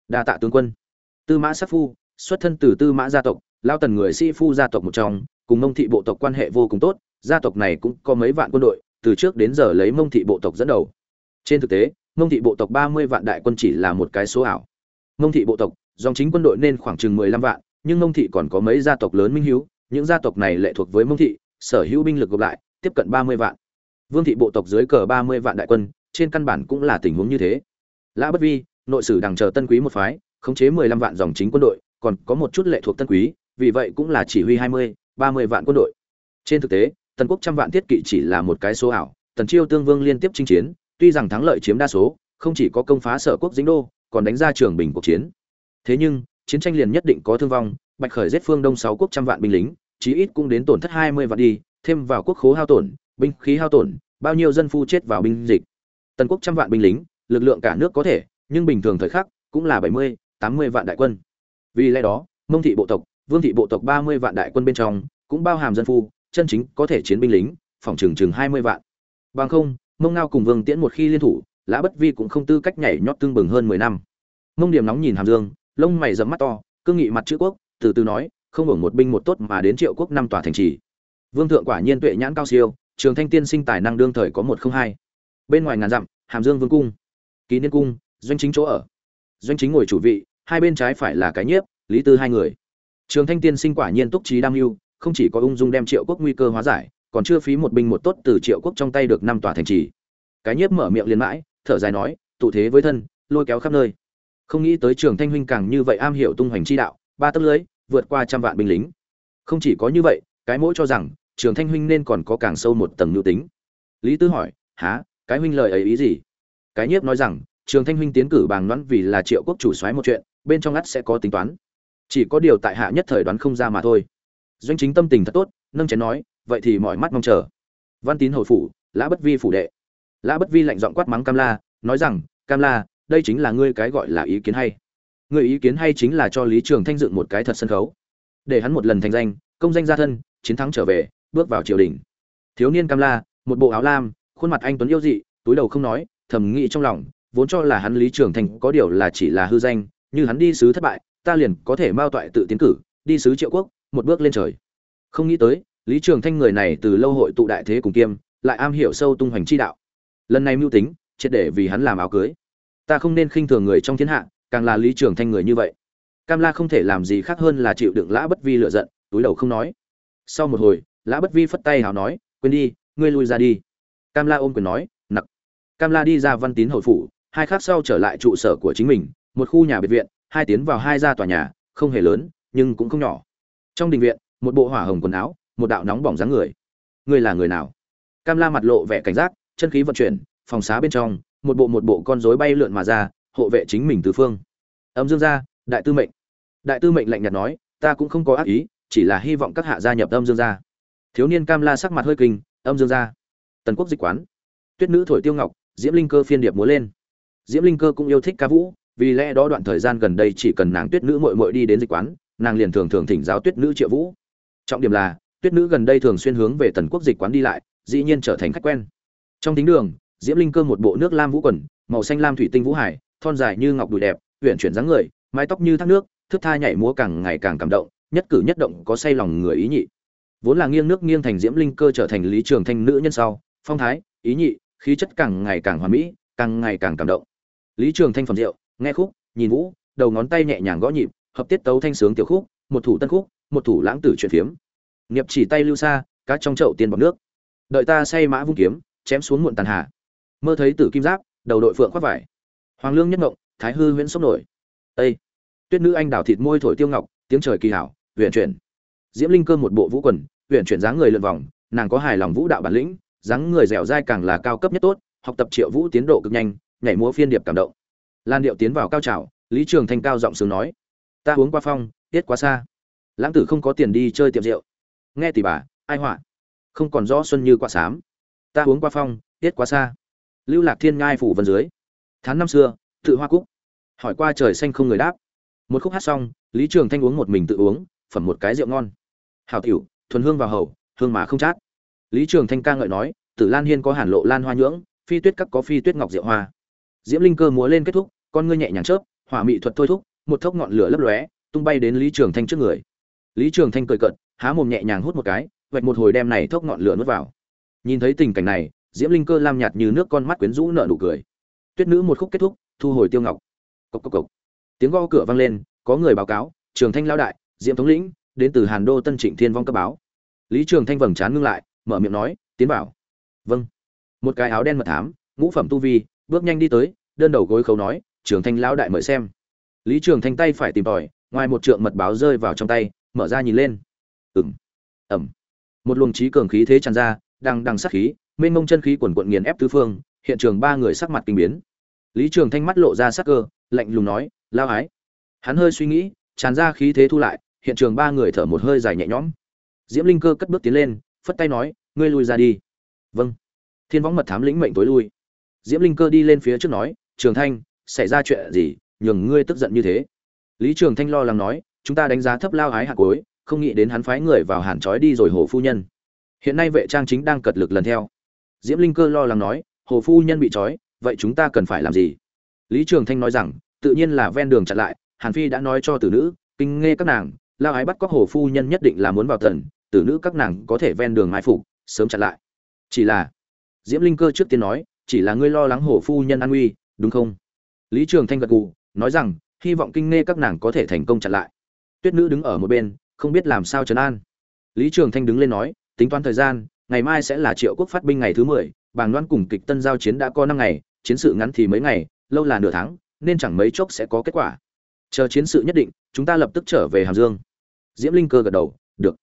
Đa tạ tướng quân. Tư mã sắc phu, xuất thân từ tư mã gia tộc, lao tần người sĩ phu gia tộc một trong, cùng mông thị bộ tộc quan hệ vô cùng tốt, gia tộc này cũng có mấy vạn quân đội, từ trước đến giờ lấy mông thị bộ tộc dẫn đầu. Trên thực tế, mông thị bộ tộc ba mươi vạn đại quân chỉ là một cái số ảo. Mông thị bộ tộc dòng chính quân đội nên khoảng chừng mười lăm vạn, nhưng mông thị còn có mấy gia tộc lớn minh hiếu, những gia tộc này lệ thuộc với mông thị, sở hữu binh lực gộp lại, tiếp cận ba mươi vạn. Vương thị bộ tộc dưới cờ ba mươi vạn đại quân, trên căn bản cũng là tình huống như thế. Lã bất vi, nội sử đằng chờ tân quý một phái, khống chế mười lăm vạn dòng chính quân đội, còn có một chút lệ thuộc tân quý, vì vậy cũng là chỉ huy hai mươi, ba mươi vạn quân đội. Trên thực tế, tần quốc trăm vạn thiết kỵ chỉ là một cái số ảo, tần chiêu tương vương liên tiếp chinh chiến, tuy rằng thắng lợi chiếm đa số, không chỉ có công phá sở quốc dính đô, còn đánh ra trường bình cuộc chiến thế nhưng, chiến tranh liền nhất định có thương vong, bạch khởi giết phương đông sáu quốc trăm vạn binh lính, chí ít cũng đến tổn thất hai mươi vạn đi, thêm vào quốc khố hao tổn, binh khí hao tổn, bao nhiêu dân phu chết vào binh dịch. Tần quốc trăm vạn binh lính, lực lượng cả nước có thể, nhưng bình thường thời khắc, cũng là bảy mươi, tám mươi vạn đại quân. Vì lẽ đó, mông thị bộ tộc, vương thị bộ tộc ba mươi vạn đại quân bên trong, cũng bao hàm dân phu, chân chính có thể chiến binh lính, phòng trường chừng hai mươi vạn. Bằng không, mông ngao cùng vương tiễn một khi liên thủ, lã bất vi cũng không tư cách nhảy nhót tương bừng hơn mười năm. Mông điểm nóng nhìn hàm dương lông mày rậm mắt to, cương nghị mặt chữ quốc, từ từ nói, không hưởng một binh một tốt mà đến triệu quốc năm tòa thành trì. Vương thượng quả nhiên tuệ nhãn cao siêu, trường thanh tiên sinh tài năng đương thời có một không hai. Bên ngoài ngàn dặm, hàm dương vương cung, ký niên cung, doanh chính chỗ ở. Doanh chính ngồi chủ vị, hai bên trái phải là cái nhiếp, lý tư hai người. Trường thanh tiên sinh quả nhiên túc trí đam mưu, không chỉ có ung dung đem triệu quốc nguy cơ hóa giải, còn chưa phí một binh một tốt từ triệu quốc trong tay được năm tòa thành trì. Cái nhiếp mở miệng liền mãi, thở dài nói, tụ thế với thân, lôi kéo khắp nơi không nghĩ tới trường thanh huynh càng như vậy am hiểu tung hoành chi đạo, ba tấc lưới, vượt qua trăm vạn binh lính. Không chỉ có như vậy, cái mỗi cho rằng, trường thanh huynh nên còn có càng sâu một tầng nhu tính. Lý tư hỏi há cái huynh lời ấy ý gì? Cái nhiếp nói rằng, trường thanh huynh tiến cử bàng đoán vì là triệu quốc chủ soái một chuyện, bên trong ngắt sẽ có tính toán. Chỉ có điều tại hạ nhất thời đoán không ra mà thôi. Doanh chính tâm tình thật tốt, nâng chén nói, vậy thì mọi mắt mong chờ. Văn tín hồi phủ, lã bất vi phủ đệ. Lã bất vi lạnh giọng quát mắng cam la, nói rằng, cam la đây chính là ngươi cái gọi là ý kiến hay. Người ý kiến hay chính là cho lý trường thanh dựng một cái thật sân khấu. Để hắn một lần thành danh, công danh gia thân, chiến thắng trở về, bước vào triều đình. Thiếu niên cam la, một bộ áo lam, khuôn mặt anh tuấn yêu dị, túi đầu không nói, thầm nghĩ trong lòng, vốn cho là hắn lý trường thành có điều là chỉ là hư danh, như hắn đi sứ thất bại, ta liền có thể mao toại tự tiến cử, đi sứ triệu quốc, một bước lên trời. Không nghĩ tới, lý trường thanh người này từ lâu hội tụ đại thế cùng kiêm, lại am hiểu sâu tung hoành chi đạo. Lần này mưu tính, triệt để vì hắn làm áo cưới ta không nên khinh thường người trong thiên hạ, càng là lý trường thanh người như vậy. Cam la không thể làm gì khác hơn là chịu đựng lã bất vi lựa giận, túi đầu không nói. Sau một hồi, lã bất vi phất tay hào nói, quên đi, ngươi lui ra đi. Cam la ôm quyền nói, nặc. Cam la đi ra văn tín hồi phủ, hai khác sau trở lại trụ sở của chính mình, một khu nhà biệt viện, hai tiến vào hai ra tòa nhà, không hề lớn, nhưng cũng không nhỏ. Trong đình viện, một bộ hỏa hồng quần áo, một đạo nóng bỏng dáng người. Ngươi là người nào? Cam la mặt lộ vẻ cảnh giác, chân khí vận chuyển, phòng xá bên trong một bộ một bộ con rối bay lượn mà ra, hộ vệ chính mình tứ phương. Âm dương gia, đại tư mệnh. Đại tư mệnh lạnh nhạt nói, ta cũng không có ác ý, chỉ là hy vọng các hạ gia nhập âm dương gia. Thiếu niên cam la sắc mặt hơi kinh, âm dương gia. Tần quốc dịch quán. Tuyết nữ thổi tiêu ngọc, diễm linh cơ phiên điệp múa lên. Diễm linh cơ cũng yêu thích ca vũ, vì lẽ đó đoạn thời gian gần đây chỉ cần nàng tuyết nữ muội muội đi đến dịch quán, nàng liền thường thường thỉnh giáo tuyết nữ triệu vũ. Trọng điểm là, tuyết nữ gần đây thường xuyên hướng về tần quốc dịch quán đi lại, dĩ nhiên trở thành khách quen. Trong thính đường diễm linh cơ một bộ nước lam vũ quần, màu xanh lam thủy tinh vũ hải, thon dài như ngọc đùi đẹp huyện chuyển dáng người, mái tóc như thác nước, thước tha nhảy múa càng ngày càng cảm động, nhất cử nhất động có say lòng người ý nhị. Vốn là nghiêng nước nghiêng thành diễm linh cơ trở thành lý trường thanh nữ nhân sau, phong thái, ý nhị, khí chất càng ngày càng hoàn mỹ, càng ngày càng cảm động. Lý trường thanh phẩm rượu, nghe khúc, nhìn vũ, đầu ngón tay nhẹ nhàng gõ nhịp, hợp tiết tấu thanh sướng tiểu khúc, một thủ tân khúc, một thủ lãng tử chuyện phiếm. Nghiệp chỉ tay lưu xa, cá trong chậu tiền bọc nước. Đợi ta say mã vung kiếm, chém xuống muộn tàn hạ mơ thấy tử kim giáp, đầu đội phượng khoác vải. Hoàng lương nhất ngộng, thái hư huyễn sốc nổi. Ây tuyết nữ anh đào thịt môi thổi tiêu ngọc, tiếng trời kỳ hảo, huyền chuyển. Diễm linh cơ một bộ vũ quần, huyền chuyển dáng người lượn vòng, nàng có hài lòng vũ đạo bản lĩnh, dáng người dẻo dai càng là cao cấp nhất tốt, học tập triệu vũ tiến độ cực nhanh, nhảy múa phiên điệp cảm động. Lan điệu tiến vào cao trào, lý trường thanh cao giọng sướng nói, ta uống qua phong, tiết quá xa. Lãng tử không có tiền đi chơi tiệm rượu. Nghe tỷ bà, ai họa? Không còn rõ xuân như quả sám. Ta uống qua phong, tiết quá xa lưu lạc thiên ngai phủ vân dưới. Tháng năm xưa, tự hoa cúc hỏi qua trời xanh không người đáp. Một khúc hát xong, lý trường thanh uống một mình tự uống, phẩm một cái rượu ngon. Hào tiểu, thuần hương vào hầu, hương mà không chát. Lý trường thanh ca ngợi nói, tử lan hiên có hàn lộ lan hoa nhưỡng, phi tuyết các có phi tuyết ngọc rượu hoa. Diễm linh cơ múa lên kết thúc, con ngươi nhẹ nhàng chớp, hỏa mị thuật thôi thúc, một thốc ngọn lửa lấp lóe, tung bay đến lý trường thanh trước người. Lý trường thanh cười cận há mồm nhẹ nhàng hút một cái, vạch một hồi đem này thốc ngọn lửa nuốt vào. Nhìn thấy tình cảnh này diễm linh cơ lam nhạt như nước con mắt quyến rũ nở nụ cười. Tuyết nữ một khúc kết thúc, thu hồi tiêu ngọc. Cộc cộc cộc. Tiếng gõ cửa vang lên, có người báo cáo, trường thanh lao đại, diễm thống lĩnh, đến từ hàn đô tân trịnh thiên vong cấp báo. Lý trường thanh vầng trán ngưng lại, mở miệng nói, tiến bảo vâng. Một cái áo đen mật thám, ngũ phẩm tu vi, bước nhanh đi tới, đơn đầu gối khấu nói, trường thanh lão đại mời xem. Lý trường thanh tay phải tìm tòi, ngoài một trượng mật báo rơi vào trong tay, mở ra nhìn lên. Ừng ẩm. Một luồng trí cường khí thế tràn ra đang đằng sát khí mênh mông chân khí quần quận nghiền ép tứ phương, hiện trường ba người sắc mặt kinh biến. Lý trường thanh mắt lộ ra sắc cơ, lạnh lùng nói, lao ái hắn hơi suy nghĩ, tràn ra khí thế thu lại, hiện trường ba người thở một hơi dài nhẹ nhõm. Diễm linh cơ cất bước tiến lên, phất tay nói, ngươi lui ra đi. Vâng. Thiên võng mật thám lĩnh mệnh tối lui. Diễm linh cơ đi lên phía trước nói, trường thanh, xảy ra chuyện gì? Nhường ngươi tức giận như thế. Lý trường thanh lo lắng nói, chúng ta đánh giá thấp lao ái hạ cối không nghĩ đến hắn phái người vào hàn trói đi rồi hổ phu nhân. Hiện nay vệ trang chính đang cật lực lần theo diễm linh cơ lo lắng nói, hồ phu nhân bị trói, vậy chúng ta cần phải làm gì? Lý trường thanh nói rằng, tự nhiên là ven đường chặn lại, hàn phi đã nói cho tử nữ, kinh nghe các nàng, lao ái bắt cóc hồ phu nhân nhất định là muốn vào tần tử nữ các nàng có thể ven đường mai phục, sớm chặn lại. Chỉ là, diễm linh cơ trước tiên nói, chỉ là ngươi lo lắng hồ phu nhân an nguy, đúng không? Lý trường thanh gật gù, nói rằng, hy vọng kinh nghe các nàng có thể thành công chặn lại. Tuyết nữ đứng ở một bên, không biết làm sao trấn an. Lý trường thanh đứng lên nói, tính toán thời gian ngày mai sẽ là triệu quốc phát binh ngày thứ mười, bàng loan cùng kịch tân giao chiến đã có năm ngày, chiến sự ngắn thì mấy ngày, lâu là nửa tháng, nên chẳng mấy chốc sẽ có kết quả. Chờ chiến sự nhất định, chúng ta lập tức trở về hàm dương. Diễm linh cơ gật đầu, được.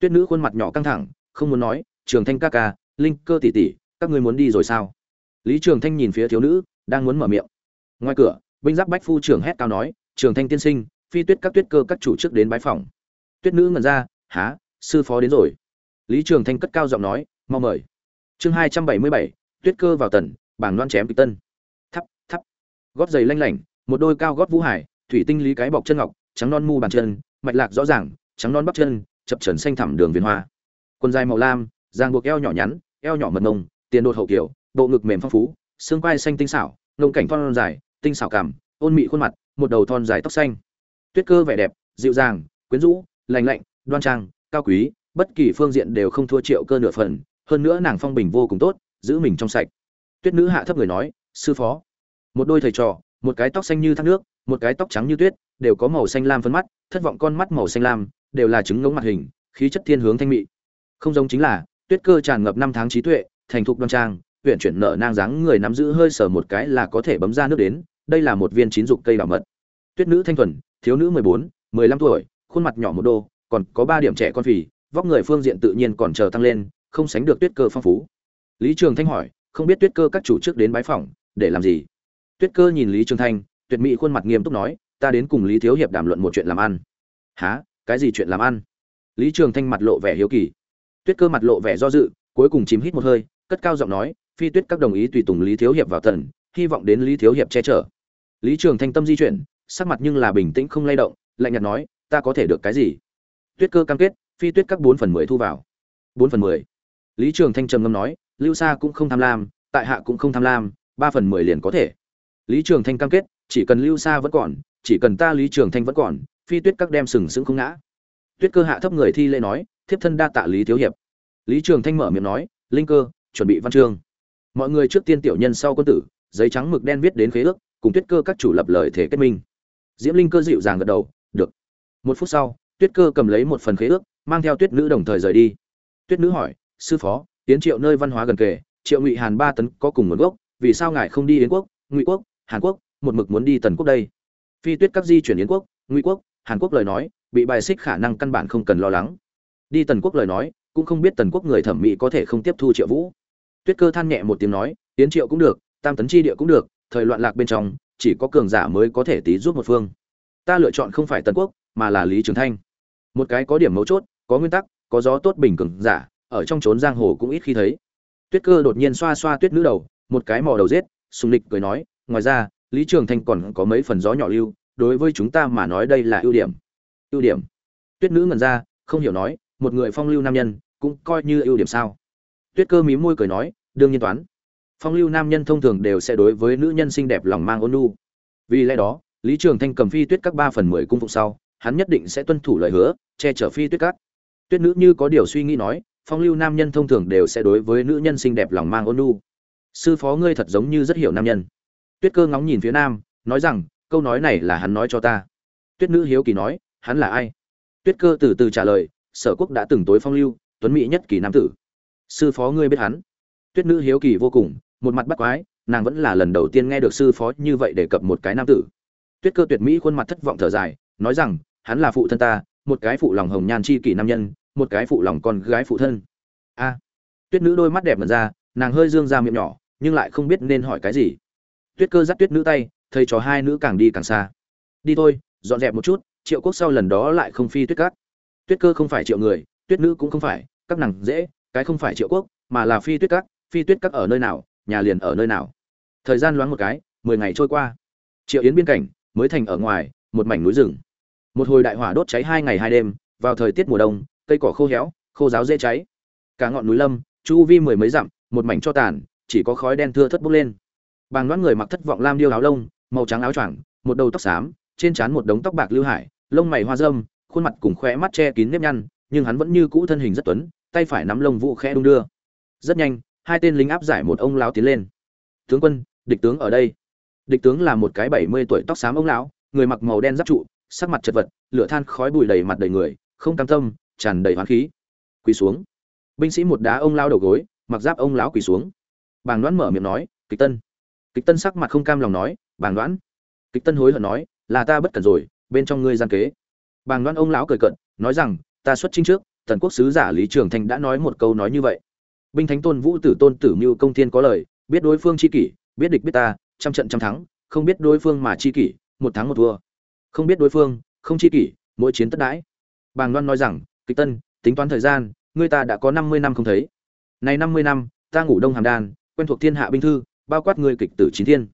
Tuyết nữ khuôn mặt nhỏ căng thẳng, không muốn nói, trường thanh ca ca, linh cơ tỷ tỷ, các ngươi muốn đi rồi sao? Lý trường thanh nhìn phía thiếu nữ, đang muốn mở miệng. Ngoài cửa, binh giáp bách phu trưởng hét cao nói, trường thanh tiên sinh, phi tuyết các tuyết cơ các chủ trước đến bái phòng tuyết nữ ngẩn ra há sư phó đến rồi lý trường thanh cất cao giọng nói mau mời. Chương hai trăm bảy mươi bảy tuyết cơ vào tần bảng loan chém kịch tân. Thấp thấp, gót giày lanh lảnh một đôi cao gót vũ hải thủy tinh lý cái bọc chân ngọc trắng non mu bàn chân mạch lạc rõ ràng trắng non bắp chân chập trần xanh thẳm đường viền hoa. Quần dài màu lam giang buộc eo nhỏ nhắn eo nhỏ mật mông tiền đột hậu kiểu bộ ngực mềm phong phú xương quai xanh tinh xảo ngông cảnh thon dài tinh xảo cảm ôn mị khuôn mặt một đầu thon dài tóc xanh. Tuyết cơ vẻ đẹp dịu dàng quyến rũ lành lạnh đoan trang cao quý bất kỳ phương diện đều không thua triệu cơ nửa phần, hơn nữa nàng phong bình vô cùng tốt, giữ mình trong sạch. Tuyết nữ hạ thấp người nói, sư phó. Một đôi thầy trò, một cái tóc xanh như thác nước, một cái tóc trắng như tuyết, đều có màu xanh lam phân mắt, thất vọng con mắt màu xanh lam, đều là trứng ngống mặt hình, khí chất thiên hướng thanh mị. Không giống chính là, tuyết cơ tràn ngập năm tháng trí tuệ, thành thục đoan trang huyện chuyển nợ nang dáng người nắm giữ hơi sở một cái là có thể bấm ra nước đến, đây là một viên chín dục cây bảo mật. Tuyết nữ thanh thuần, thiếu nữ mười bốn, mười lăm tuổi, khuôn mặt nhỏ một đô, còn có ba điểm trẻ con phì vóc người phương diện tự nhiên còn chờ tăng lên, không sánh được tuyết cơ phong phú. Lý trường thanh hỏi, không biết tuyết cơ các chủ trước đến bái phỏng, để làm gì? Tuyết cơ nhìn lý trường thanh, tuyệt mỹ khuôn mặt nghiêm túc nói, ta đến cùng lý thiếu hiệp đàm luận một chuyện làm ăn. Há cái gì chuyện làm ăn? Lý trường thanh mặt lộ vẻ hiếu kỳ. Tuyết cơ mặt lộ vẻ do dự, cuối cùng chìm hít một hơi, cất cao giọng nói, phi tuyết các đồng ý tùy tùng lý thiếu hiệp vào tần hy vọng đến lý thiếu hiệp che chở. Lý trường thanh tâm di chuyển, sắc mặt nhưng là bình tĩnh không lay động, lạnh nhạt nói, ta có thể được cái gì? Tuyết cơ cam kết phi tuyết các bốn phần mười thu vào. Bốn phần mười. Lý trường thanh trầm ngâm nói, lưu sa cũng không tham lam, tại hạ cũng không tham lam, ba phần mười liền có thể. Lý trường thanh cam kết, chỉ cần lưu sa vẫn còn, chỉ cần ta lý trường thanh vẫn còn, phi tuyết các đem sừng sững không ngã. Tuyết cơ hạ thấp người thi lễ nói, thiếp thân đa tạ lý thiếu hiệp. Lý trường thanh mở miệng nói, linh cơ, chuẩn bị văn chương. Mọi người trước tiên tiểu nhân sau quân tử, giấy trắng mực đen viết đến khế ước, cùng tuyết cơ các chủ lập lời thể kết minh. Diễm linh cơ dịu dàng gật đầu, được. Một phút sau, tuyết cơ cầm lấy một phần khế ước mang theo tuyết nữ đồng thời rời đi. Tuyết nữ hỏi, sư phó tiến triệu nơi văn hóa gần kề, triệu ngụy hàn ba tấn có cùng nguồn gốc, vì sao ngài không đi yến quốc, ngụy quốc, hàn quốc, một mực muốn đi tần quốc đây? Phi tuyết các di chuyển yến quốc, ngụy quốc, hàn quốc lời nói, bị bài xích khả năng căn bản không cần lo lắng. Đi tần quốc lời nói, cũng không biết tần quốc người thẩm mỹ có thể không tiếp thu triệu vũ. Tuyết cơ than nhẹ một tiếng nói tiến triệu cũng được, tam tấn chi địa cũng được, thời loạn lạc bên trong, chỉ có cường giả mới có thể tí giúp một phương. Ta lựa chọn không phải tần quốc, mà là lý trường thanh. Một cái có điểm mấu chốt có nguyên tắc, có gió tốt bình cường giả, ở trong trốn giang hồ cũng ít khi thấy. Tuyết cơ đột nhiên xoa xoa tuyết nữ đầu, một cái mò đầu giết, sùng lịch cười nói, ngoài ra, lý trường thanh còn có mấy phần gió nhỏ lưu, đối với chúng ta mà nói đây là ưu điểm. Ưu điểm? Tuyết nữ ngần ra, không hiểu nói, một người phong lưu nam nhân, cũng coi như ưu điểm sao? Tuyết cơ mí môi cười nói, đương nhiên toán. Phong lưu nam nhân thông thường đều sẽ đối với nữ nhân xinh đẹp lòng mang ôn nhu. Vì lẽ đó, lý trường thanh cầm phi tuyết các ba phần mười cung phục sau, hắn nhất định sẽ tuân thủ lời hứa, che chở phi tuyết các tuyết nữ như có điều suy nghĩ nói, phong lưu nam nhân thông thường đều sẽ đối với nữ nhân xinh đẹp lòng mang ôn nhu. Sư phó ngươi thật giống như rất hiểu nam nhân. Tuyết cơ ngóng nhìn phía nam, nói rằng, câu nói này là hắn nói cho ta. Tuyết nữ hiếu kỳ nói, hắn là ai? Tuyết cơ từ từ trả lời, sở quốc đã từng tối phong lưu, tuấn mỹ nhất kỳ nam tử. Sư phó ngươi biết hắn. Tuyết nữ hiếu kỳ vô cùng, một mặt bắt quái, nàng vẫn là lần đầu tiên nghe được sư phó như vậy đề cập một cái nam tử. Tuyết cơ tuyệt mỹ khuôn mặt thất vọng thở dài, nói rằng, hắn là phụ thân ta, một cái phụ lòng hồng nhan chi kỷ nam nhân một cái phụ lòng con gái phụ thân. A. Tuyết nữ đôi mắt đẹp mật ra, nàng hơi dương ra miệng nhỏ, nhưng lại không biết nên hỏi cái gì. Tuyết cơ dắt tuyết nữ tay, thầy trò hai nữ càng đi càng xa. Đi thôi, dọn dẹp một chút, triệu quốc sau lần đó lại không phi tuyết cát. Tuyết cơ không phải triệu người, tuyết nữ cũng không phải, các nàng dễ, cái không phải triệu quốc, mà là phi tuyết cát, phi tuyết cát ở nơi nào, nhà liền ở nơi nào. Thời gian loáng một cái, mười ngày trôi qua. Triệu yến biên cảnh, mới thành ở ngoài, một mảnh núi rừng. Một hồi đại hỏa đốt cháy hai ngày hai đêm, vào thời tiết mùa đông cây cỏ khô héo, khô giáo dễ cháy. Cả ngọn núi lâm, chu vi mười mấy dặm, một mảnh cho tàn, chỉ có khói đen thưa thất bốc lên. Bàng đoán người mặc thất vọng lam điêu áo lông, màu trắng áo choàng, một đầu tóc xám, trên trán một đống tóc bạc lưu hải, lông mày hoa râm, khuôn mặt cùng khóe mắt che kín nếp nhăn, nhưng hắn vẫn như cũ thân hình rất tuấn, tay phải nắm lông vũ khẽ đung đưa. Rất nhanh, hai tên lính áp giải một ông lão tiến lên. Tướng quân, địch tướng ở đây. Địch tướng là một cái bảy mươi tuổi tóc xám ông lão, người mặc màu đen giáp trụ, sắc mặt chật vật, lửa than khói bụi đầy mặt đầy người, không cam tâm tràn đầy hoán khí. Quỳ xuống. Binh sĩ một đá ông lao đầu gối, mặc giáp ông lão quỳ xuống. Bàng đoán mở miệng nói, kịch tân. Kịch tân sắc mặt không cam lòng nói, bàng đoán. Kịch tân hối hận nói, là ta bất cẩn rồi, bên trong ngươi gian kế. Bàng đoán ông lão cười cận nói rằng, ta xuất chinh trước, tần quốc sứ giả lý trường thành đã nói một câu nói như vậy. Binh thánh tôn vũ tử tôn tử mưu công thiên có lời, biết đối phương chi kỷ, biết địch biết ta, trăm trận trăm thắng, không biết đối phương mà chi kỷ, một thắng một thua. Không biết đối phương, không chi kỷ, mỗi chiến tất đãi. Bàng loan nói rằng kịch tân, tính toán thời gian, ngươi ta đã có năm mươi năm không thấy. Này năm mươi năm, ta ngủ đông hàm đan, quen thuộc thiên hạ binh thư, bao quát ngươi kịch tử chín thiên.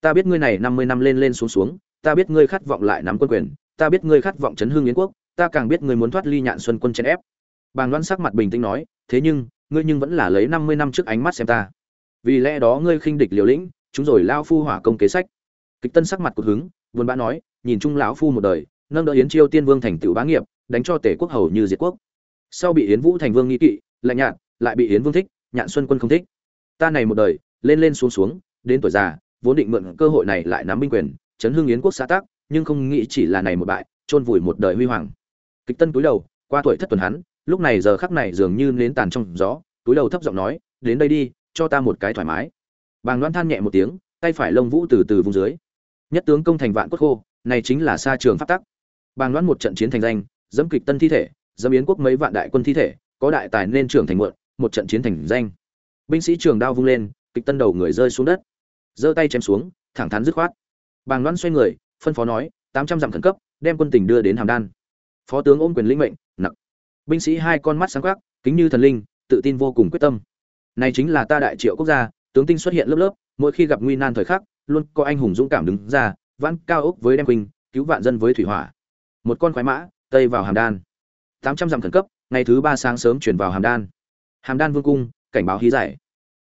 Ta biết ngươi này năm mươi năm lên lên xuống xuống, ta biết ngươi khát vọng lại nắm quân quyền, ta biết ngươi khát vọng chấn hương yến quốc, ta càng biết ngươi muốn thoát ly nhạn xuân quân chèn ép. Bàng loan sắc mặt bình tĩnh nói, thế nhưng, ngươi nhưng vẫn là lấy năm mươi năm trước ánh mắt xem ta. Vì lẽ đó ngươi khinh địch liều lĩnh, chúng rồi lao phu hỏa công kế sách. Kịch tân sắc mặt cột hứng, buồn bã nói, nhìn chung lão phu một đời, nâng đỡ yến chiêu tiên vương thành tựu bá nghiệp đánh cho tể quốc hầu như diệt quốc. Sau bị yến vũ thành vương nghi kỵ, lạnh nhạt, lại bị yến vương thích, nhạn xuân quân không thích. Ta này một đời, lên lên xuống xuống, đến tuổi già, vốn định mượn cơ hội này lại nắm binh quyền, chấn hưng yến quốc xã tác nhưng không nghĩ chỉ là này một bại, chôn vùi một đời huy hoàng. Kịch tân cúi đầu, qua tuổi thất tuần hắn, lúc này giờ khắc này dường như nến tàn trong gió túi đầu thấp giọng nói, đến đây đi, cho ta một cái thoải mái. Bàng Loan than nhẹ một tiếng, tay phải lông vũ từ từ vùng dưới. Nhất tướng công thành vạn cốt khô, này chính là xa trường pháp tắc. Bàng Loan một trận chiến thành danh dẫm kịch tân thi thể, dẫm yến quốc mấy vạn đại quân thi thể, có đại tài nên trưởng thành muộn, một trận chiến thành danh. Binh sĩ trường đao vung lên, kịch tân đầu người rơi xuống đất. Giơ tay chém xuống, thẳng thắn dứt khoát. Bàng loan xoay người, phân phó nói, tám trăm dặm khẩn cấp, đem quân tình đưa đến hàm đan. Phó tướng ôm quyền lĩnh mệnh nặng binh sĩ hai con mắt sáng khắc kính như thần linh, tự tin vô cùng quyết tâm. Này chính là ta đại triệu quốc gia, tướng tinh xuất hiện lớp lớp, mỗi khi gặp nguy nan thời khắc, luôn có anh hùng dũng cảm đứng ra, vãn cao ốc với đem quỳnh cứu vạn dân với thủy hỏa. Một con khoái mã tây vào hàm đan. Tám trăm dặm khẩn cấp, ngày thứ ba sáng sớm chuyển vào hàm đan. Hàm đan vương cung, cảnh báo hí giải.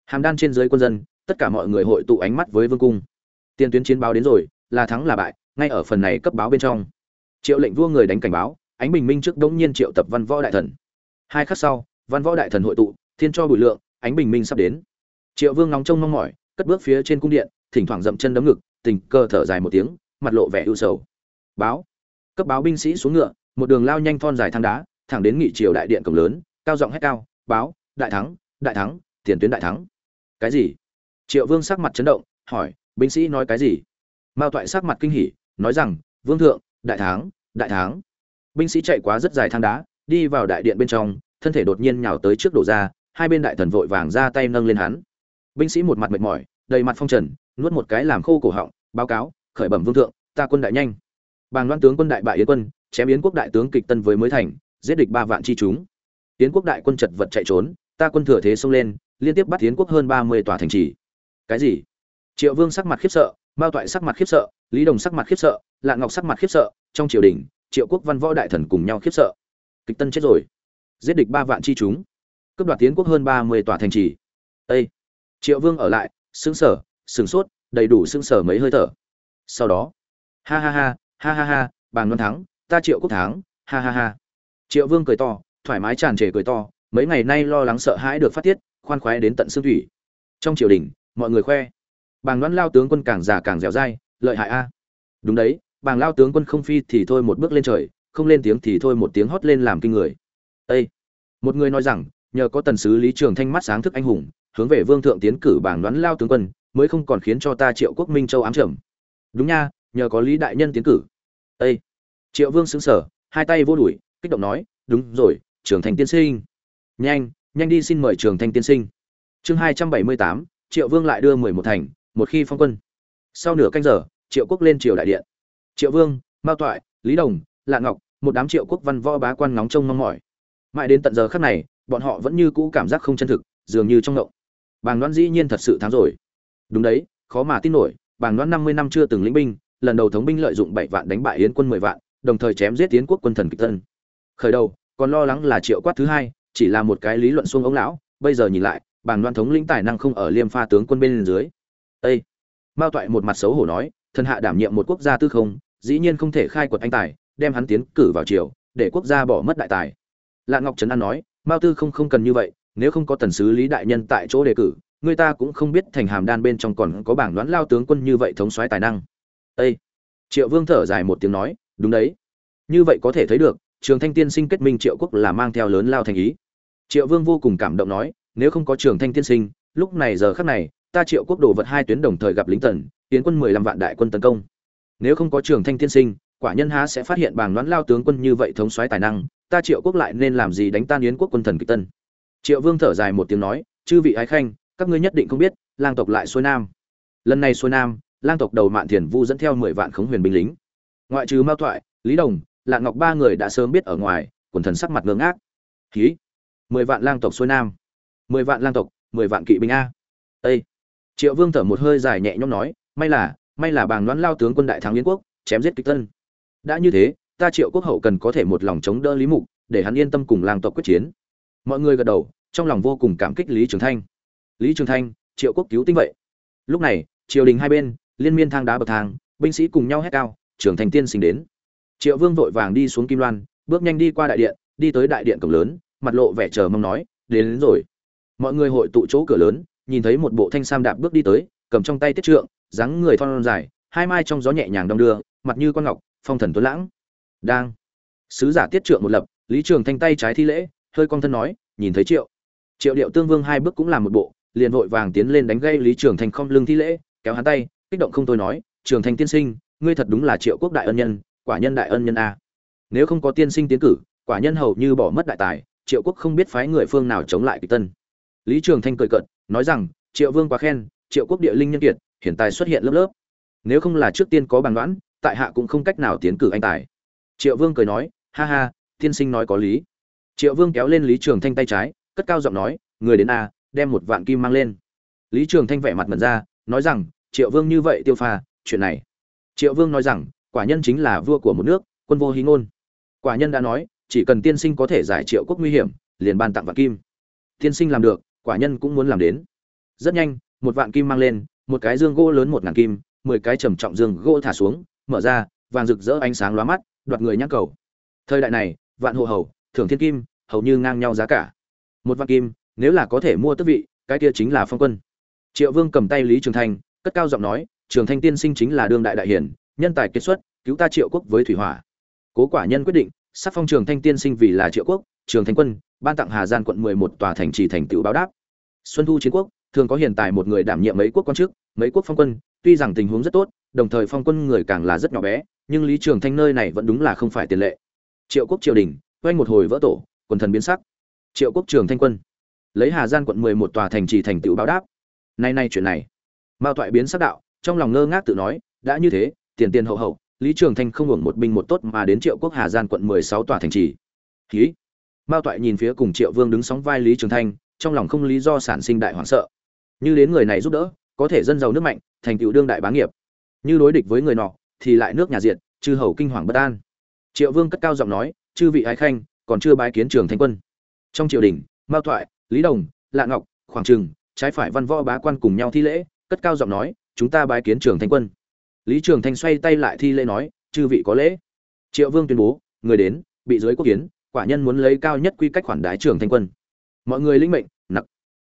Hàm đan trên dưới quân dân, tất cả mọi người hội tụ ánh mắt với vương cung. Tiền tuyến chiến báo đến rồi, là thắng là bại, ngay ở phần này cấp báo bên trong. Triệu lệnh vua người đánh cảnh báo, ánh bình minh trước đống nhiên triệu tập văn võ đại thần. Hai khắc sau, văn võ đại thần hội tụ, thiên cho bùi lượng, ánh bình minh sắp đến. Triệu vương nóng trông mong mỏi, cất bước phía trên cung điện, thỉnh thoảng dậm chân đấm ngực, tình cơ thở dài một tiếng, mặt lộ vẻ ưu sầu. Báo. Cấp báo binh sĩ xuống ngựa một đường lao nhanh thon dài thang đá, thẳng đến nghị triều đại điện cổng lớn, cao giọng hét cao, báo, đại thắng đại thắng, tiền tuyến đại thắng. Cái gì? Triệu vương sắc mặt chấn động, hỏi, binh sĩ nói cái gì? Mao toại sắc mặt kinh hỉ, nói rằng, vương thượng, đại thắng đại thắng. Binh sĩ chạy quá rất dài thang đá, đi vào đại điện bên trong, thân thể đột nhiên nhào tới trước đổ ra, hai bên đại thần vội vàng ra tay nâng lên hắn. Binh sĩ một mặt mệt mỏi, đầy mặt phong trần, nuốt một cái làm khô cổ họng, báo cáo, khởi bẩm vương thượng, ta quân đại nhanh. Bàng loan tướng quân đại bại yến quân chém yến quốc đại tướng kịch tân với mới thành, giết địch ba vạn chi chúng. Yến quốc đại quân chật vật chạy trốn, ta quân thừa thế xông lên, liên tiếp bắt yến quốc hơn ba mươi tòa thành trì. Cái gì? Triệu vương sắc mặt khiếp sợ, mao toại sắc mặt khiếp sợ, lý đồng sắc mặt khiếp sợ lạ ngọc sắc mặt khiếp sợ, trong triều đình, triệu quốc văn võ đại thần cùng nhau khiếp sợ. Kịch tân chết rồi. Giết địch ba vạn chi chúng. Cướp đoạt tiến quốc hơn ba mươi tòa thành trì. Â triệu vương ở lại xứng sở sửng sốt, đầy đủ xứng sở mấy hơi thở. Sau đó, ha ha ha ha ha ha bàng loan thắng ta triệu quốc thắng, ha ha ha. Triệu vương cười to, thoải mái tràn trề cười to, mấy ngày nay lo lắng sợ hãi được phát tiết, khoan khoái đến tận xương thủy. Trong triều đình, mọi người khoe. Bàng loan lao tướng quân càng già càng dẻo dai, lợi hại a. À. Đúng đấy, bàng lao tướng quân không phi thì thôi một bước lên trời, không lên tiếng thì thôi một tiếng hót lên làm kinh người. Ê! một người nói rằng, nhờ có tần sứ lý trường thanh mắt sáng thức anh hùng, hướng về vương thượng tiến cử bảng đoán lao tướng quân, mới không còn khiến cho ta triệu quốc minh châu ám trầm. Đúng nha, nhờ có lý đại nhân tiến cử. Ê! Triệu vương xứng sở hai tay vô đuổi kích động nói, đúng rồi, trường thành tiên sinh. Nhanh nhanh đi xin mời trường thanh tiên sinh. Chương hai trăm bảy mươi tám, triệu vương lại đưa mười một thành, một khi phong quân. Sau nửa canh giờ, triệu quốc lên triều đại điện. Triệu vương, mao toại, lý đồng, lạ ngọc, một đám triệu quốc văn võ bá quan nóng trông mong mỏi. Mãi đến tận giờ khắc này, bọn họ vẫn như cũ cảm giác không chân thực, dường như trong ngộng. Bàng đoán dĩ nhiên thật sự thắng rồi. Đúng đấy, khó mà tin nổi, bàng đoán năm mươi năm chưa từng lĩnh binh, lần đầu thống binh lợi dụng bảy vạn đánh bại yến quân mười vạn đồng thời chém giết tiến quốc quân thần kịch tân khởi đầu, còn lo lắng là triệu quát thứ hai, chỉ là một cái lý luận xuông ống lão, bây giờ nhìn lại, bàng đoan thống lĩnh tài năng không ở liêm pha tướng quân bên dưới Ê! mao toại một mặt xấu hổ nói, thần hạ đảm nhiệm một quốc gia tư không, dĩ nhiên không thể khai quật anh tài, đem hắn tiến cử vào triều, để quốc gia bỏ mất đại tài lạ ngọc trấn an nói, mao tư không không cần như vậy, nếu không có tần sứ lý đại nhân tại chỗ đề cử, người ta cũng không biết thành hàm đan bên trong còn có bảng đoán lao tướng quân như vậy thống soái tài năng Ê! triệu vương thở dài một tiếng nói đúng đấy. Như vậy có thể thấy được, trường thanh tiên sinh kết minh triệu quốc là mang theo lớn lao thành ý. Triệu vương vô cùng cảm động nói, nếu không có trường thanh tiên sinh, lúc này giờ khắc này, ta triệu quốc đồ vật hai tuyến đồng thời gặp lính tần, tiến quân mười lăm vạn đại quân tấn công. Nếu không có trường thanh tiên sinh, quả nhân há sẽ phát hiện bàng đoán lao tướng quân như vậy thống soái tài năng, ta triệu quốc lại nên làm gì đánh tan yến quốc quân thần kịch tân? Triệu vương thở dài một tiếng nói, chư vị ái khanh, các ngươi nhất định không biết, lang tộc lại xuôi nam. Lần này xuôi nam, lang tộc đầu mạn thiền vu dẫn theo mười vạn khống huyền binh lính ngoại trừ mao thoại, lý đồng lạng ngọc ba người đã sớm biết ở ngoài, quần thần sắc mặt ngơ ngác. Ký. Mười vạn lang tộc xuôi nam. Mười vạn lang tộc, mười vạn kỵ binh a. Ây triệu vương thở một hơi dài nhẹ nhõm nói, may là may là bàng đoán lao tướng quân đại thắng yến quốc, chém giết kịch tân. Đã như thế, ta triệu quốc hậu cần có thể một lòng chống đỡ lý mục, để hắn yên tâm cùng lang tộc quyết chiến. Mọi người gật đầu, trong lòng vô cùng cảm kích lý trường thanh. Lý trường thanh, triệu quốc cứu tinh vậy. Lúc này, triều đình hai bên, liên miên thang đá bậc thang, binh sĩ cùng nhau hét cao trưởng thành tiên sinh đến. Triệu vương vội vàng đi xuống kim loan bước nhanh đi qua đại điện đi tới đại điện cổng lớn mặt lộ vẻ chờ mong nói đến, đến rồi. Mọi người hội tụ chỗ cửa lớn nhìn thấy một bộ thanh sam đạp bước đi tới cầm trong tay tiết trượng dáng người thon dài hai mai trong gió nhẹ nhàng đong đưa mặt như con ngọc phong thần tuấn lãng. Đang. Sứ giả tiết trượng một lập lý trường thanh tay trái thi lễ hơi cong thân nói nhìn thấy triệu. Triệu điệu tương vương hai bước cũng làm một bộ liền vội vàng tiến lên đánh gây lý trường thanh không lưng thi lễ kéo hắn tay kích động không thôi nói trường thanh tiên sinh ngươi thật đúng là triệu quốc đại ân nhân, quả nhân đại ân nhân a. Nếu không có tiên sinh tiến cử, quả nhân hầu như bỏ mất đại tài, triệu quốc không biết phái người phương nào chống lại kịch tân. Lý trường thanh cười cợt, nói rằng, triệu vương quá khen, triệu quốc địa linh nhân kiệt hiện tại xuất hiện lớp lớp. Nếu không là trước tiên có bàn đoán, tại hạ cũng không cách nào tiến cử anh tài. Triệu vương cười nói, ha ha, tiên sinh nói có lý. Triệu vương kéo lên lý trường thanh tay trái, cất cao giọng nói, người đến a, đem một vạn kim mang lên. Lý trường thanh vẻ mặt mật ra, nói rằng, triệu vương như vậy tiêu pha, chuyện này triệu vương nói rằng, quả nhân chính là vua của một nước, quân vô hí ngôn. Quả nhân đã nói, chỉ cần tiên sinh có thể giải triệu quốc nguy hiểm, liền ban tặng vạn kim. Tiên sinh làm được, quả nhân cũng muốn làm đến. Rất nhanh, một vạn kim mang lên, một cái dương gỗ lớn một ngàn kim, mười cái trầm trọng dương gỗ thả xuống, mở ra, vàng rực rỡ ánh sáng lóa mắt, đoạt người nhắc cầu. Thời đại này, vạn hộ hầu, thưởng thiên kim, hầu như ngang nhau giá cả. Một vạn kim, nếu là có thể mua tước vị, cái kia chính là phong quân. Triệu vương cầm tay lý trường thanh cất cao giọng nói trường thanh tiên sinh chính là đương đại đại hiển nhân tài kết xuất, cứu ta triệu quốc với thủy hỏa. Cố quả nhân quyết định, sắc phong trường thanh tiên sinh vì là triệu quốc, trường thanh quân, ban tặng hà giang quận mười một tòa thành trì thành tựu báo đáp. Xuân thu chiến quốc, thường có hiện tại một người đảm nhiệm mấy quốc quan chức, mấy quốc phong quân, tuy rằng tình huống rất tốt, đồng thời phong quân người càng là rất nhỏ bé, nhưng lý trường thanh nơi này vẫn đúng là không phải tiền lệ. Triệu quốc triều đình, quanh một hồi vỡ tổ, quần thần biến sắc. Triệu quốc trường thanh quân, lấy hà giang quận mười một tòa thành trì thành tựu báo đáp. Nay nay chuyện này, mao toại biến sắc đạo trong lòng ngơ ngác tự nói, đã như thế, tiền tiền hậu hậu, lý trường thanh không hưởng một binh một tốt mà đến triệu quốc hà gian quận mười sáu tòa thành trì. Ký mao toại nhìn phía cùng triệu vương đứng sóng vai lý trường thanh, trong lòng không lý do sản sinh đại hoảng sợ. Như đến người này giúp đỡ, có thể dân giàu nước mạnh, thành tựu đương đại bá nghiệp. Như đối địch với người nọ, thì lại nước nhà diện chư hầu kinh hoàng bất an. Triệu vương cất cao giọng nói, chư vị ái khanh, còn chưa bái kiến trường thanh quân. Trong triều đình, mao thoại lý đồng, lạ ngọc, khoảng trừng, trái phải văn võ bá quan cùng nhau thi lễ, cất cao giọng nói chúng ta bái kiến trường thanh quân. Lý trường thanh xoay tay lại thi lễ nói, chư vị có lễ. Triệu vương tuyên bố, người đến, bị dưới quốc kiến, quả nhân muốn lấy cao nhất quy cách khoản đái trường thanh quân. Mọi người linh mệnh, nặc.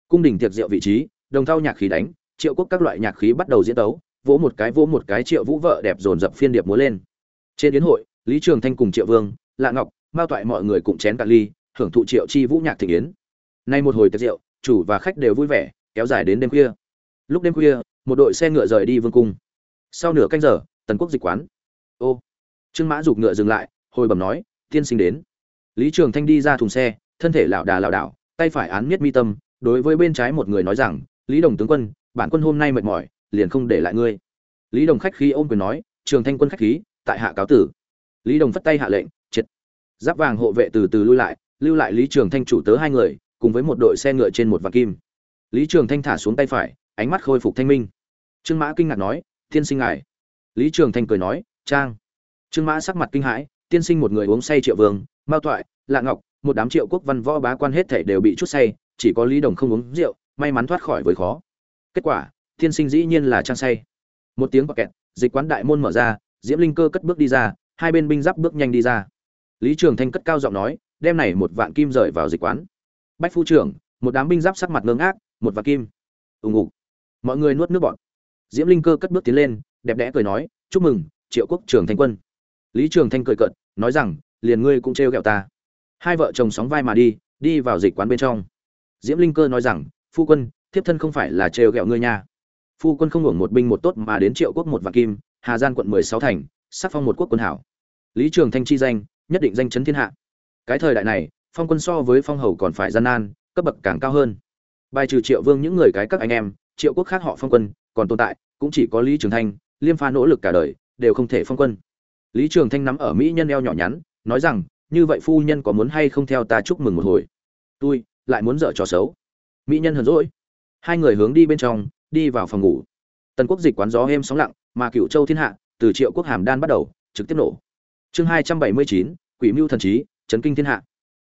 Cung đình tiệc rượu vị trí, đồng thao nhạc khí đánh, triệu quốc các loại nhạc khí bắt đầu diễn tấu, vỗ một cái vỗ một cái triệu vũ vợ đẹp dồn dập phiên điệp múa lên. Trên yến hội, lý trường thanh cùng triệu vương, lạ ngọc, mao toại mọi người cùng chén cạn ly, hưởng thụ triệu chi vũ nhạc thị yến. Nay một hồi tiệc rượu, chủ và khách đều vui vẻ, kéo dài đến đêm khuya. Lúc đêm khuya một đội xe ngựa rời đi vương cung. Sau nửa canh giờ, tần quốc dịch quán. Ô, trương mã giục ngựa dừng lại, hồi bẩm nói, tiên sinh đến. Lý trường thanh đi ra thùng xe, thân thể lảo đà lảo đảo, tay phải án miết mi tâm, đối với bên trái một người nói rằng, lý đồng tướng quân, bản quân hôm nay mệt mỏi, liền không để lại ngươi. Lý đồng khách khí ôm quyền nói, trường thanh quân khách khí, tại hạ cáo tử. Lý đồng phất tay hạ lệnh, triệt. Giáp vàng hộ vệ từ từ lui lại, lưu lại lý trường thanh chủ tớ hai người, cùng với một đội xe ngựa trên một vạn kim. Lý trường thanh thả xuống tay phải, ánh mắt khôi phục thanh minh trương mã kinh ngạc nói, tiên sinh ngài. Lý trường thanh cười nói, trang. Trương mã sắc mặt kinh hãi, tiên sinh một người uống say triệu vương, mao toại lạ ngọc, một đám triệu quốc văn võ bá quan hết thể đều bị chút say, chỉ có lý đồng không uống rượu, may mắn thoát khỏi với khó. Kết quả, tiên sinh dĩ nhiên là trang say. Một tiếng bọc kẹt, dịch quán đại môn mở ra, diễm linh cơ cất bước đi ra, hai bên binh giáp bước nhanh đi ra. Lý trường thanh cất cao giọng nói, đem này một vạn kim rời vào dịch quán. Bách phu trưởng, một đám binh giáp sắc mặt ngơ ngác, một vạn kim. Ùng ục mọi người nuốt nước bọn diễm linh cơ cất bước tiến lên, đẹp đẽ cười nói, chúc mừng, triệu quốc trường thanh quân. Lý trường thanh cười cợt, nói rằng, liền ngươi cũng trêu ghẹo ta. Hai vợ chồng sóng vai mà đi đi vào dịch quán bên trong. Diễm linh cơ nói rằng, phu quân, thiếp thân không phải là trêu ghẹo ngươi nha. Phu quân không hưởng một binh một tốt mà đến triệu quốc một vạn kim, hà giang quận mười sáu thành, sắc phong một quốc quân hảo. Lý trường thanh chi danh, nhất định danh chấn thiên hạ. Cái thời đại này, phong quân so với phong hầu còn phải gian nan, cấp bậc càng cao hơn. Bài trừ triệu vương những người cái các anh em, triệu quốc khác họ phong quân còn tồn tại, cũng chỉ có lý trường thanh, liêm pha nỗ lực cả đời, đều không thể phong quân. Lý trường thanh nắm ở mỹ nhân eo nhỏ nhắn, nói rằng, như vậy phu nhân có muốn hay không theo ta chúc mừng một hồi? Tôi, lại muốn dở trò xấu. Mỹ nhân hờn rỗi hai người hướng đi bên trong, đi vào phòng ngủ. Tần quốc dịch quán gió êm sóng lặng, mà cựu châu thiên hạ, từ triệu quốc hàm đan bắt đầu, trực tiếp nổ. Chương hai trăm bảy mươi chín, quỷ mưu thần trí chấn kinh thiên hạ.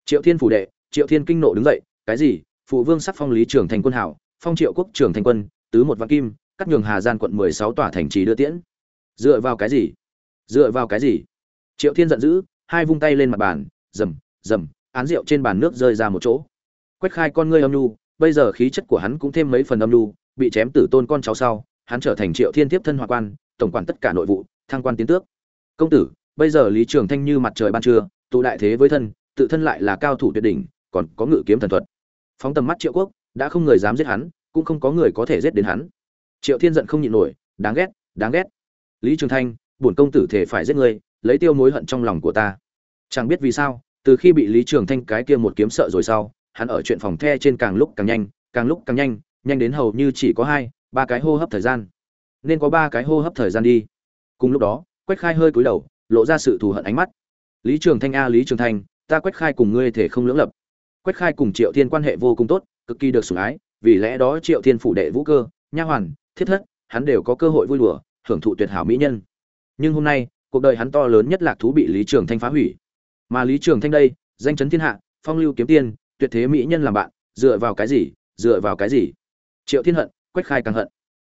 Triệu thiên phủ đệ, triệu thiên kinh nộ đứng dậy, cái gì? Phụ vương sắc phong lý trường thành quân hảo, phong triệu quốc trường thành quân, tứ một vạn kim cắt nhường hà gian quận mười sáu tòa thành trì đưa tiễn. Dựa vào cái gì? Dựa vào cái gì? Triệu thiên giận dữ, hai vung tay lên mặt bàn rầm rầm án rượu trên bàn nước rơi ra một chỗ. Quách khai con ngươi âm nhu, bây giờ khí chất của hắn cũng thêm mấy phần âm nhu, bị chém tử tôn con cháu sau, hắn trở thành triệu thiên tiếp thân hòa quan, tổng quản tất cả nội vụ, thăng quan tiến tước. Công tử, bây giờ lý trường thanh như mặt trời ban trưa, tụ đại thế với thân, tự thân lại là cao thủ tuyệt đỉnh, còn có ngự kiếm thần thuật. Phóng tầm mắt triệu quốc, đã không người dám giết hắn, cũng không có người có thể giết đến hắn triệu thiên giận không nhịn nổi, đáng ghét đáng ghét. Lý trường thanh, bổn công tử thể phải giết ngươi, lấy tiêu mối hận trong lòng của ta. Chẳng biết vì sao, từ khi bị lý trường thanh cái kia một kiếm sợ rồi sau, hắn ở chuyện phòng the trên càng lúc càng nhanh, càng lúc càng nhanh nhanh đến hầu như chỉ có hai, ba cái hô hấp thời gian. Nên có ba cái hô hấp thời gian đi. Cùng lúc đó, quách khai hơi cúi đầu, lộ ra sự thù hận ánh mắt. Lý trường thanh a, lý trường thanh, ta quách khai cùng ngươi thể không lưỡng lập. Quách khai cùng triệu thiên quan hệ vô cùng tốt, cực kỳ được sủng ái, vì lẽ đó triệu thiên phủ đệ vũ cơ, nha hoàn thiết thất, hắn đều có cơ hội vui đùa, hưởng thụ tuyệt hảo mỹ nhân. Nhưng hôm nay, cuộc đời hắn to lớn nhất lạc thú bị lý trường thanh phá hủy. Mà lý trường thanh đây, danh chấn thiên hạ, phong lưu kiếm tiên, tuyệt thế mỹ nhân làm bạn, dựa vào cái gì, dựa vào cái gì? Triệu thiên hận, quách khai càng hận.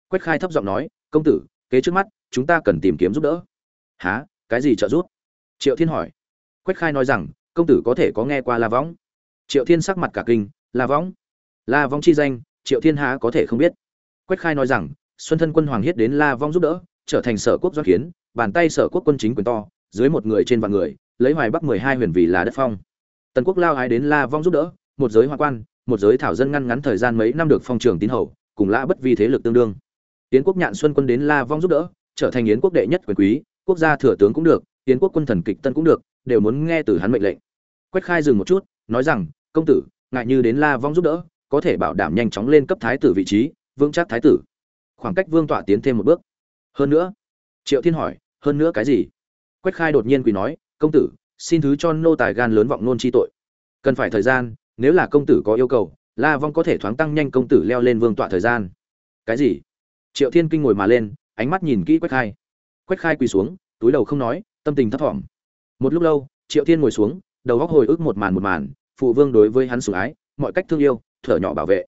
Quách khai thấp giọng nói, công tử, kế trước mắt, chúng ta cần tìm kiếm giúp đỡ. Há cái gì trợ giúp? Triệu thiên hỏi. Quách khai nói rằng, công tử có thể có nghe qua la võng. Triệu thiên sắc mặt cả kinh, la võng? La võng chi danh, triệu thiên há có thể không biết quách khai nói rằng, xuân thân quân hoàng hiết đến la vong giúp đỡ, trở thành sở quốc doan khiến bàn tay sở quốc quân chính quyền to, dưới một người trên vạn người, lấy hoài bắc mười hai huyền vì là đất phong. Tần quốc lao ái đến la vong giúp đỡ, một giới hoa quan, một giới thảo dân ngăn ngắn thời gian mấy năm được phong trường tín hầu, cùng lã bất vi thế lực tương đương. Yến quốc nhạn xuân quân đến la vong giúp đỡ, trở thành yến quốc đệ nhất quyền quý, quốc gia thừa tướng cũng được, yến quốc quân thần kịch tân cũng được, đều muốn nghe từ hắn mệnh lệnh. Quách khai dừng một chút, nói rằng, công tử, ngại như đến la vong giúp đỡ, có thể bảo đảm nhanh chóng lên cấp thái tử vị trí vững chắc thái tử. Khoảng cách vương tọa tiến thêm một bước. Hơn nữa, triệu thiên hỏi, hơn nữa cái gì? Quách khai đột nhiên quỳ nói, công tử, xin thứ cho nô tài gan lớn vọng nôn chi tội. Cần phải thời gian, nếu là công tử có yêu cầu, la vong có thể thoáng tăng nhanh công tử leo lên vương tọa thời gian. Cái gì? Triệu thiên kinh ngồi mà lên, ánh mắt nhìn kỹ quách khai. Quách khai quỳ xuống, túi đầu không nói, tâm tình thấp thỏm. Một lúc lâu, triệu thiên ngồi xuống, đầu góc hồi ức một màn một màn, phụ vương đối với hắn sủng ái, mọi cách thương yêu, thở nhỏ bảo vệ.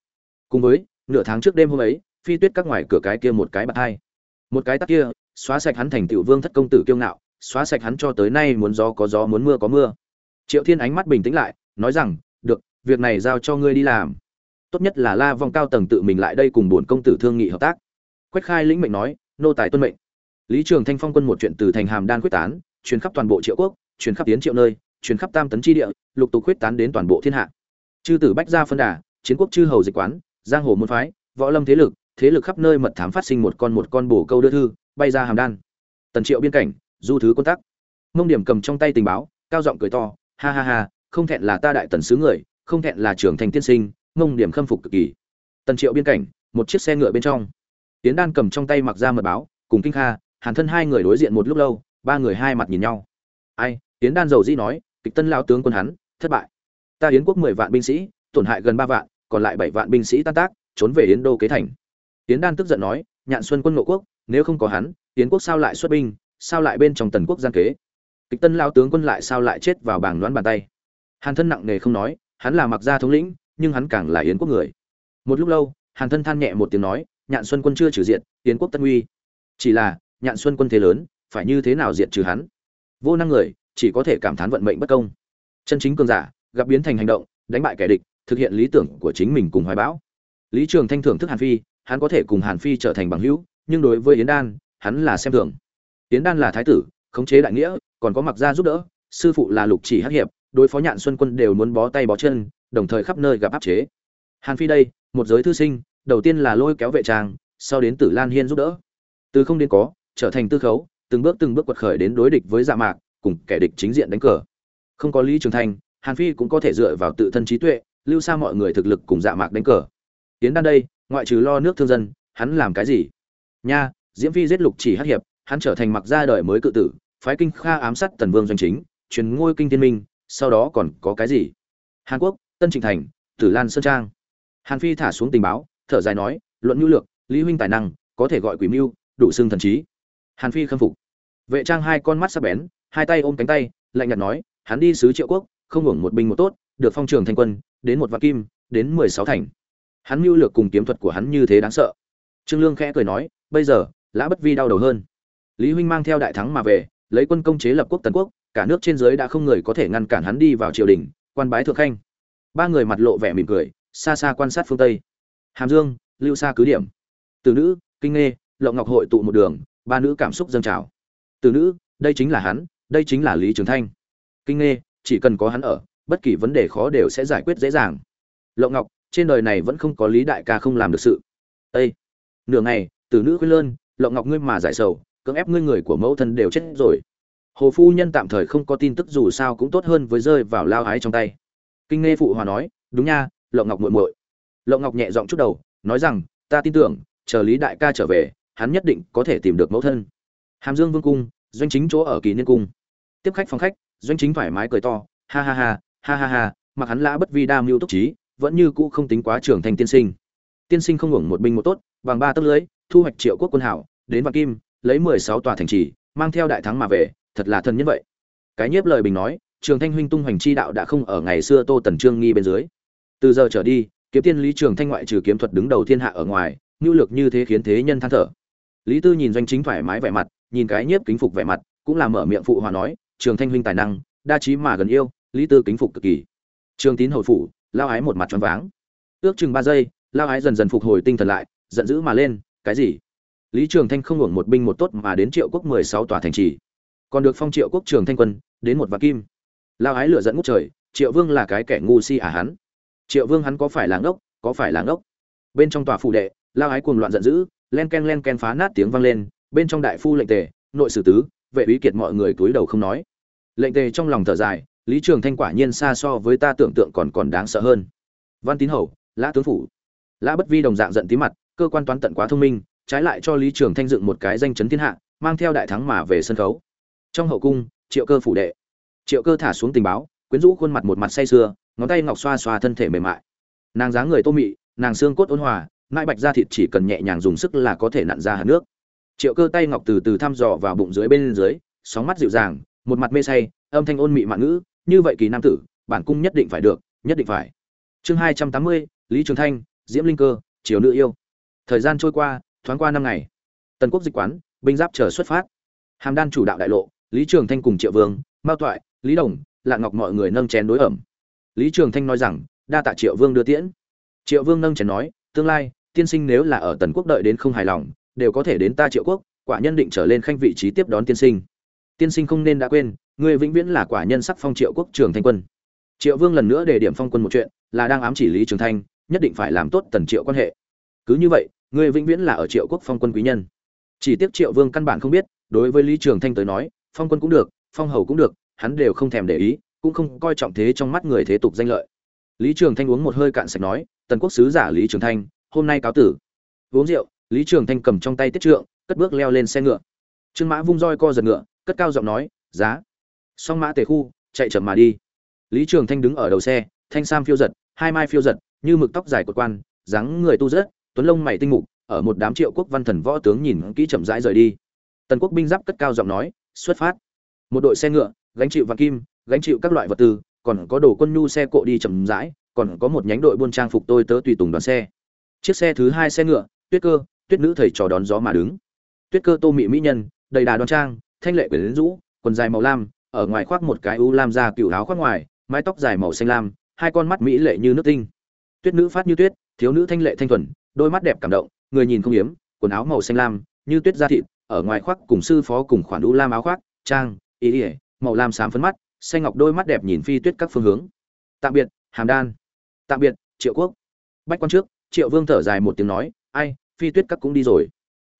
Cùng với nửa tháng trước đêm hôm ấy, phi tuyết các ngoài cửa cái kia một cái bạc hai. Một cái tắc kia, xóa sạch hắn thành tiểu vương thất công tử kiêu ngạo, xóa sạch hắn cho tới nay muốn gió có gió muốn mưa có mưa. Triệu thiên ánh mắt bình tĩnh lại, nói rằng, được, việc này giao cho ngươi đi làm. Tốt nhất là la vong cao tầng tự mình lại đây cùng bổn công tử thương nghị hợp tác. Quách khai lĩnh mệnh nói, nô tài tuân mệnh. Lý trường thanh phong quân một chuyện từ thành hàm đan quyết tán, truyền khắp toàn bộ triệu quốc, truyền khắp tiến triệu nơi, truyền khắp tam tấn chi địa, lục tục quyết tán đến toàn bộ thiên hạ. Chư tử bách gia phân đà, chiến quốc chư hầu dịch quán giang hồ môn phái, võ lâm thế lực thế lực khắp nơi mật thám phát sinh một con một con bổ câu đưa thư, bay ra hàm đan. Tần triệu biên cảnh, du thứ quân tắc. Mông điểm cầm trong tay tình báo, cao giọng cười to, ha ha ha, không thẹn là ta đại tần sứ người, không thẹn là trưởng thành tiên sinh, mông điểm khâm phục cực kỳ. Tần triệu biên cảnh, một chiếc xe ngựa bên trong. Tiến đan cầm trong tay mặc ra mật báo, cùng kinh kha, hàn thân hai người đối diện một lúc lâu, ba người hai mặt nhìn nhau. Ai? Tiến đan dầu dĩ nói, kịch tân lao tướng quân hắn, thất bại. Ta yến quốc mười vạn binh sĩ, tổn hại gần ba vạn còn lại bảy vạn binh sĩ tan tác, trốn về yến đô kế thành. Tiễn đan tức giận nói, nhạn xuân quân ngộ quốc, nếu không có hắn, yến quốc sao lại xuất binh, sao lại bên trong tần quốc gian kế? Kịch tân lao tướng quân lại sao lại chết vào bảng đoán bàn tay. Hàn thân nặng nề không nói, hắn là mặc gia thống lĩnh, nhưng hắn càng là yến quốc người. Một lúc lâu, hàn thân than nhẹ một tiếng nói, nhạn xuân quân chưa trừ diện yến quốc tân uy chỉ là, nhạn xuân quân thế lớn, phải như thế nào diệt trừ hắn? Vô năng người, chỉ có thể cảm thán vận mệnh bất công. Chân chính cường giả, gặp biến thành hành động, đánh bại kẻ địch thực hiện lý tưởng của chính mình cùng hoài bão. Lý trường thanh thưởng thức hàn phi, hắn có thể cùng hàn phi trở thành bằng hữu, nhưng đối với yến đan, hắn là xem thường. Yến đan là thái tử, khống chế đại nghĩa, còn có mặc gia giúp đỡ, sư phụ là lục chỉ hắc hiệp, đối phó nhạn xuân quân đều muốn bó tay bó chân, đồng thời khắp nơi gặp áp chế. Hàn phi đây, một giới thư sinh, đầu tiên là lôi kéo vệ trang, sau đến tử lan hiên giúp đỡ. Từ không đến có, trở thành tư khấu, từng bước từng bước quật khởi đến đối địch với dạ mạc, cùng kẻ địch chính diện đánh cờ. Không có lý trường thanh, hàn phi cũng có thể dựa vào tự thân trí tuệ lưu xa mọi người thực lực cùng dạ mạc đánh cờ. Tiến đan đây, ngoại trừ lo nước thương dân, hắn làm cái gì? Nha, diễm phi giết lục chỉ hát hiệp, hắn trở thành mặc gia đời mới cự tử, phái kinh kha ám sát tần vương doanh chính, truyền ngôi kinh thiên minh, sau đó còn có cái gì? Hàn quốc, tân trịnh thành, tử lan sơn trang. Hàn phi thả xuống tình báo, thở dài nói, luận nhu lược, lý huynh tài năng, có thể gọi quỷ mưu, đủ xương thần trí. Hàn phi khâm phục. Vệ trang hai con mắt sắc bén, hai tay ôm cánh tay, lạnh nhạt nói, hắn đi sứ triệu quốc, không hưởng một binh một tốt, được phong trường thanh quân đến một vạn kim, đến mười sáu thành. Hắn mưu lược cùng kiếm thuật của hắn như thế đáng sợ. Trương lương khẽ cười nói, bây giờ, lã bất vi đau đầu hơn. Lý huynh mang theo đại thắng mà về, lấy quân công chế lập quốc tần quốc, cả nước trên dưới đã không người có thể ngăn cản hắn đi vào triều đình, quan bái thượng khanh. Ba người mặt lộ vẻ mỉm cười, xa xa quan sát phương tây. Hàm dương, lưu xa cứ điểm. Từ nữ, kinh nghê, lộng ngọc hội tụ một đường, ba nữ cảm xúc dâng trào. Từ nữ, đây chính là hắn, đây chính là lý trường thanh. Kinh nghê, chỉ cần có hắn ở bất kỳ vấn đề khó đều sẽ giải quyết dễ dàng. Lộng ngọc, trên đời này vẫn không có lý đại ca không làm được sự. Ây nửa ngày, từ nữ khuyên lơn, lộng ngọc ngươi mà giải sầu, cưỡng ép ngươi người của mẫu thân đều chết rồi. Hồ phu nhân tạm thời không có tin tức dù sao cũng tốt hơn với rơi vào lao ái trong tay. Kinh nghe phụ hòa nói, đúng nha, lộng ngọc muội muội. Lộng ngọc nhẹ giọng chút đầu, nói rằng, ta tin tưởng, chờ lý đại ca trở về, hắn nhất định có thể tìm được mẫu thân. Hàm dương vương cung, doanh chính chỗ ở kỳ niên cung. Tiếp khách phòng khách, doanh chính thoải mái cười to, ha ha ha ha ha ha, mặc hắn lã bất vi đa mưu túc trí, vẫn như cũ không tính quá trưởng thành tiên sinh. Tiên sinh không hưởng một binh một tốt, bằng ba tấc lưới, thu hoạch triệu quốc quân hảo, đến vạn kim, lấy mười sáu tòa thành trì, mang theo đại thắng mà về, thật là thần nhân vậy. Cái nhiếp lời bình nói, trường thanh huynh tung hoành chi đạo đã không ở ngày xưa tô tần trương nghi bên dưới. Từ giờ trở đi, kiếm tiên lý trường thanh ngoại trừ kiếm thuật đứng đầu thiên hạ ở ngoài, nhu lược như thế khiến thế nhân than thở. Lý tư nhìn doanh chính thoải mái vẻ mặt, nhìn cái nhiếp kính phục vẻ mặt, cũng là mở miệng phụ hòa nói, trường thanh huynh tài năng, đa trí mà gần yêu lý tư kính phục cực kỳ. Trường tín hồi phủ, lao ái một mặt choáng váng. Ước chừng ba giây, lao ái dần dần phục hồi tinh thần lại, giận dữ mà lên, cái gì? Lý trường thanh không hưởng một binh một tốt mà đến triệu quốc mười sáu tòa thành trì. Còn được phong triệu quốc trường thanh quân, đến một vạn kim. Lao ái lửa dẫn ngút trời, triệu vương là cái kẻ ngu si à hắn? Triệu vương hắn có phải là ngốc, có phải là ngốc? Bên trong tòa phủ đệ, lao ái cuồng loạn giận dữ, len ken len ken phá nát tiếng vang lên, bên trong đại phu lệnh tề, nội sử tứ, vệ úy kiệt mọi người cúi đầu không nói. Lệnh tề trong lòng thở dài lý trường thanh quả nhiên xa so với ta tưởng tượng còn còn đáng sợ hơn. Văn tín hầu, lã tướng phủ. Lã bất vi đồng dạng giận tí mặt, cơ quan toán tận quá thông minh, trái lại cho lý trường thanh dựng một cái danh chấn thiên hạ, mang theo đại thắng mà về sân khấu. Trong hậu cung, triệu cơ phủ đệ. Triệu cơ thả xuống tình báo, quyến rũ khuôn mặt một mặt say sưa, ngón tay ngọc xoa xoa thân thể mềm mại. Nàng dáng người tô mị, nàng xương cốt ôn hòa nãi bạch da thịt chỉ cần nhẹ nhàng dùng sức là có thể nặn ra hạt nước. Triệu cơ tay ngọc từ từ thăm dò vào bụng dưới bên dưới, sóng mắt dịu dàng, một mặt mê say, âm thanh ôn mị mạn ngữ như vậy kỳ nam tử, bản cung nhất định phải được, nhất định phải. Chương hai trăm tám mươi, lý trường thanh, diễm linh cơ, triều nữ yêu. Thời gian trôi qua, thoáng qua năm ngày. Tần quốc dịch quán, binh giáp chờ xuất phát. Hàm đan chủ đạo đại lộ, lý trường thanh cùng triệu vương, mao toại, lý đồng, lạng ngọc mọi người nâng chén đối ẩm. Lý trường thanh nói rằng, đa tạ triệu vương đưa tiễn. Triệu vương nâng chén nói, tương lai, tiên sinh nếu là ở tần quốc đợi đến không hài lòng, đều có thể đến ta triệu quốc, quả nhân định trở lên khanh vị trí tiếp đón tiên sinh. Tiên sinh không nên đã quên Ngươi vĩnh viễn là quả nhân sắc phong triệu quốc trường thanh quân. Triệu vương lần nữa đề điểm phong quân một chuyện, là đang ám chỉ lý trường thanh, nhất định phải làm tốt tần triệu quan hệ. Cứ như vậy, ngươi vĩnh viễn là ở triệu quốc phong quân quý nhân. Chỉ tiếc triệu vương căn bản không biết, đối với lý trường thanh tới nói, phong quân cũng được, phong hầu cũng được, hắn đều không thèm để ý, cũng không coi trọng thế trong mắt người thế tục danh lợi. Lý trường thanh uống một hơi cạn sạch nói, tần quốc sứ giả lý trường thanh, hôm nay cáo tử. Uống rượu, lý trường thanh cầm trong tay tiết trượng, cất bước leo lên xe ngựa. Trương mã vung roi co giật ngựa, cất cao giọng nói, giá song mã tề khu, chạy chậm mà đi. Lý trường thanh đứng ở đầu xe, thanh sam phiêu giật, hai mai phiêu giật, như mực tóc dài của quan, dáng người tu dứt tuấn lông mày tinh mục, ở một đám triệu quốc văn thần võ tướng nhìn kỹ chậm rãi rời đi. Tần quốc binh giáp cất cao giọng nói, xuất phát. Một đội xe ngựa, gánh chịu vàng kim, gánh chịu các loại vật tư, còn có đồ quân nhu xe cộ đi chậm rãi, còn có một nhánh đội buôn trang phục tôi tớ tùy tùng đoàn xe. Chiếc xe thứ hai xe ngựa, tuyết cơ, tuyết nữ thầy trò đón gió mà đứng. Tuyết cơ tô mị mỹ nhân, đầy đà đoan trang, thanh lệ quyển rũ, quần dài màu lam ở ngoài khoác một cái u lam da cựu áo khoác ngoài, mái tóc dài màu xanh lam, hai con mắt mỹ lệ như nước tinh. Tuyết nữ phát như tuyết, thiếu nữ thanh lệ thanh thuần, đôi mắt đẹp cảm động, người nhìn không hiếm, quần áo màu xanh lam, như tuyết da thịt, ở ngoài khoác cùng sư phó cùng khoản u lam áo khoác, trang, ý ỉa màu lam xám phấn mắt, xanh ngọc đôi mắt đẹp nhìn phi tuyết các phương hướng. Tạm biệt, hàm đan. Tạm biệt, triệu quốc. Bách quan trước, triệu vương thở dài một tiếng nói, ai, phi tuyết các cũng đi rồi.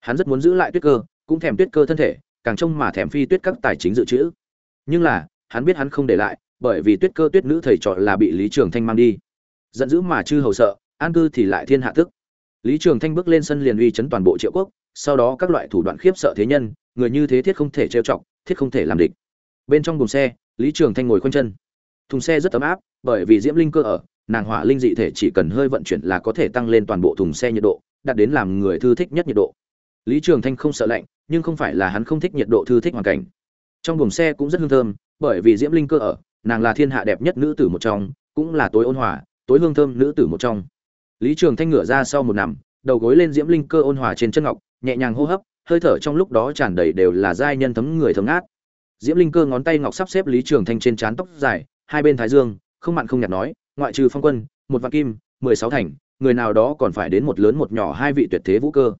Hắn rất muốn giữ lại tuyết cơ, cũng thèm tuyết cơ thân thể, càng trông mà thèm phi tuyết các tài chính dự trữ nhưng là, hắn biết hắn không để lại, bởi vì tuyết cơ tuyết nữ thầy trò là bị lý trường thanh mang đi. Giận dữ mà chư hầu sợ, an cư thì lại thiên hạ tức. Lý trường thanh bước lên sân liền uy chấn toàn bộ triệu quốc, sau đó các loại thủ đoạn khiếp sợ thế nhân, người như thế thiết không thể trêu chọc, thiết không thể làm địch. Bên trong buồng xe, lý trường thanh ngồi khoanh chân. Thùng xe rất ấm áp, bởi vì diễm linh cơ ở, nàng hỏa linh dị thể chỉ cần hơi vận chuyển là có thể tăng lên toàn bộ thùng xe nhiệt độ, đạt đến làm người thư thích nhất nhiệt độ. Lý trường thanh không sợ lạnh, nhưng không phải là hắn không thích nhiệt độ thư thích hoàn cảnh trong buồng xe cũng rất hương thơm, bởi vì diễm linh cơ ở, nàng là thiên hạ đẹp nhất nữ tử một trong, cũng là tối ôn hòa, tối hương thơm nữ tử một trong. Lý trường thanh ngửa ra sau một nằm, đầu gối lên diễm linh cơ ôn hòa trên chân ngọc, nhẹ nhàng hô hấp, hơi thở trong lúc đó tràn đầy đều là giai nhân thấm người thấm ngát. Diễm linh cơ ngón tay ngọc sắp xếp lý trường thanh trên trán tóc dài, hai bên thái dương, không mặn không nhạt nói, ngoại trừ phong quân, một vạn kim, mười sáu thành, người nào đó còn phải đến một lớn một nhỏ hai vị tuyệt thế vũ cơ.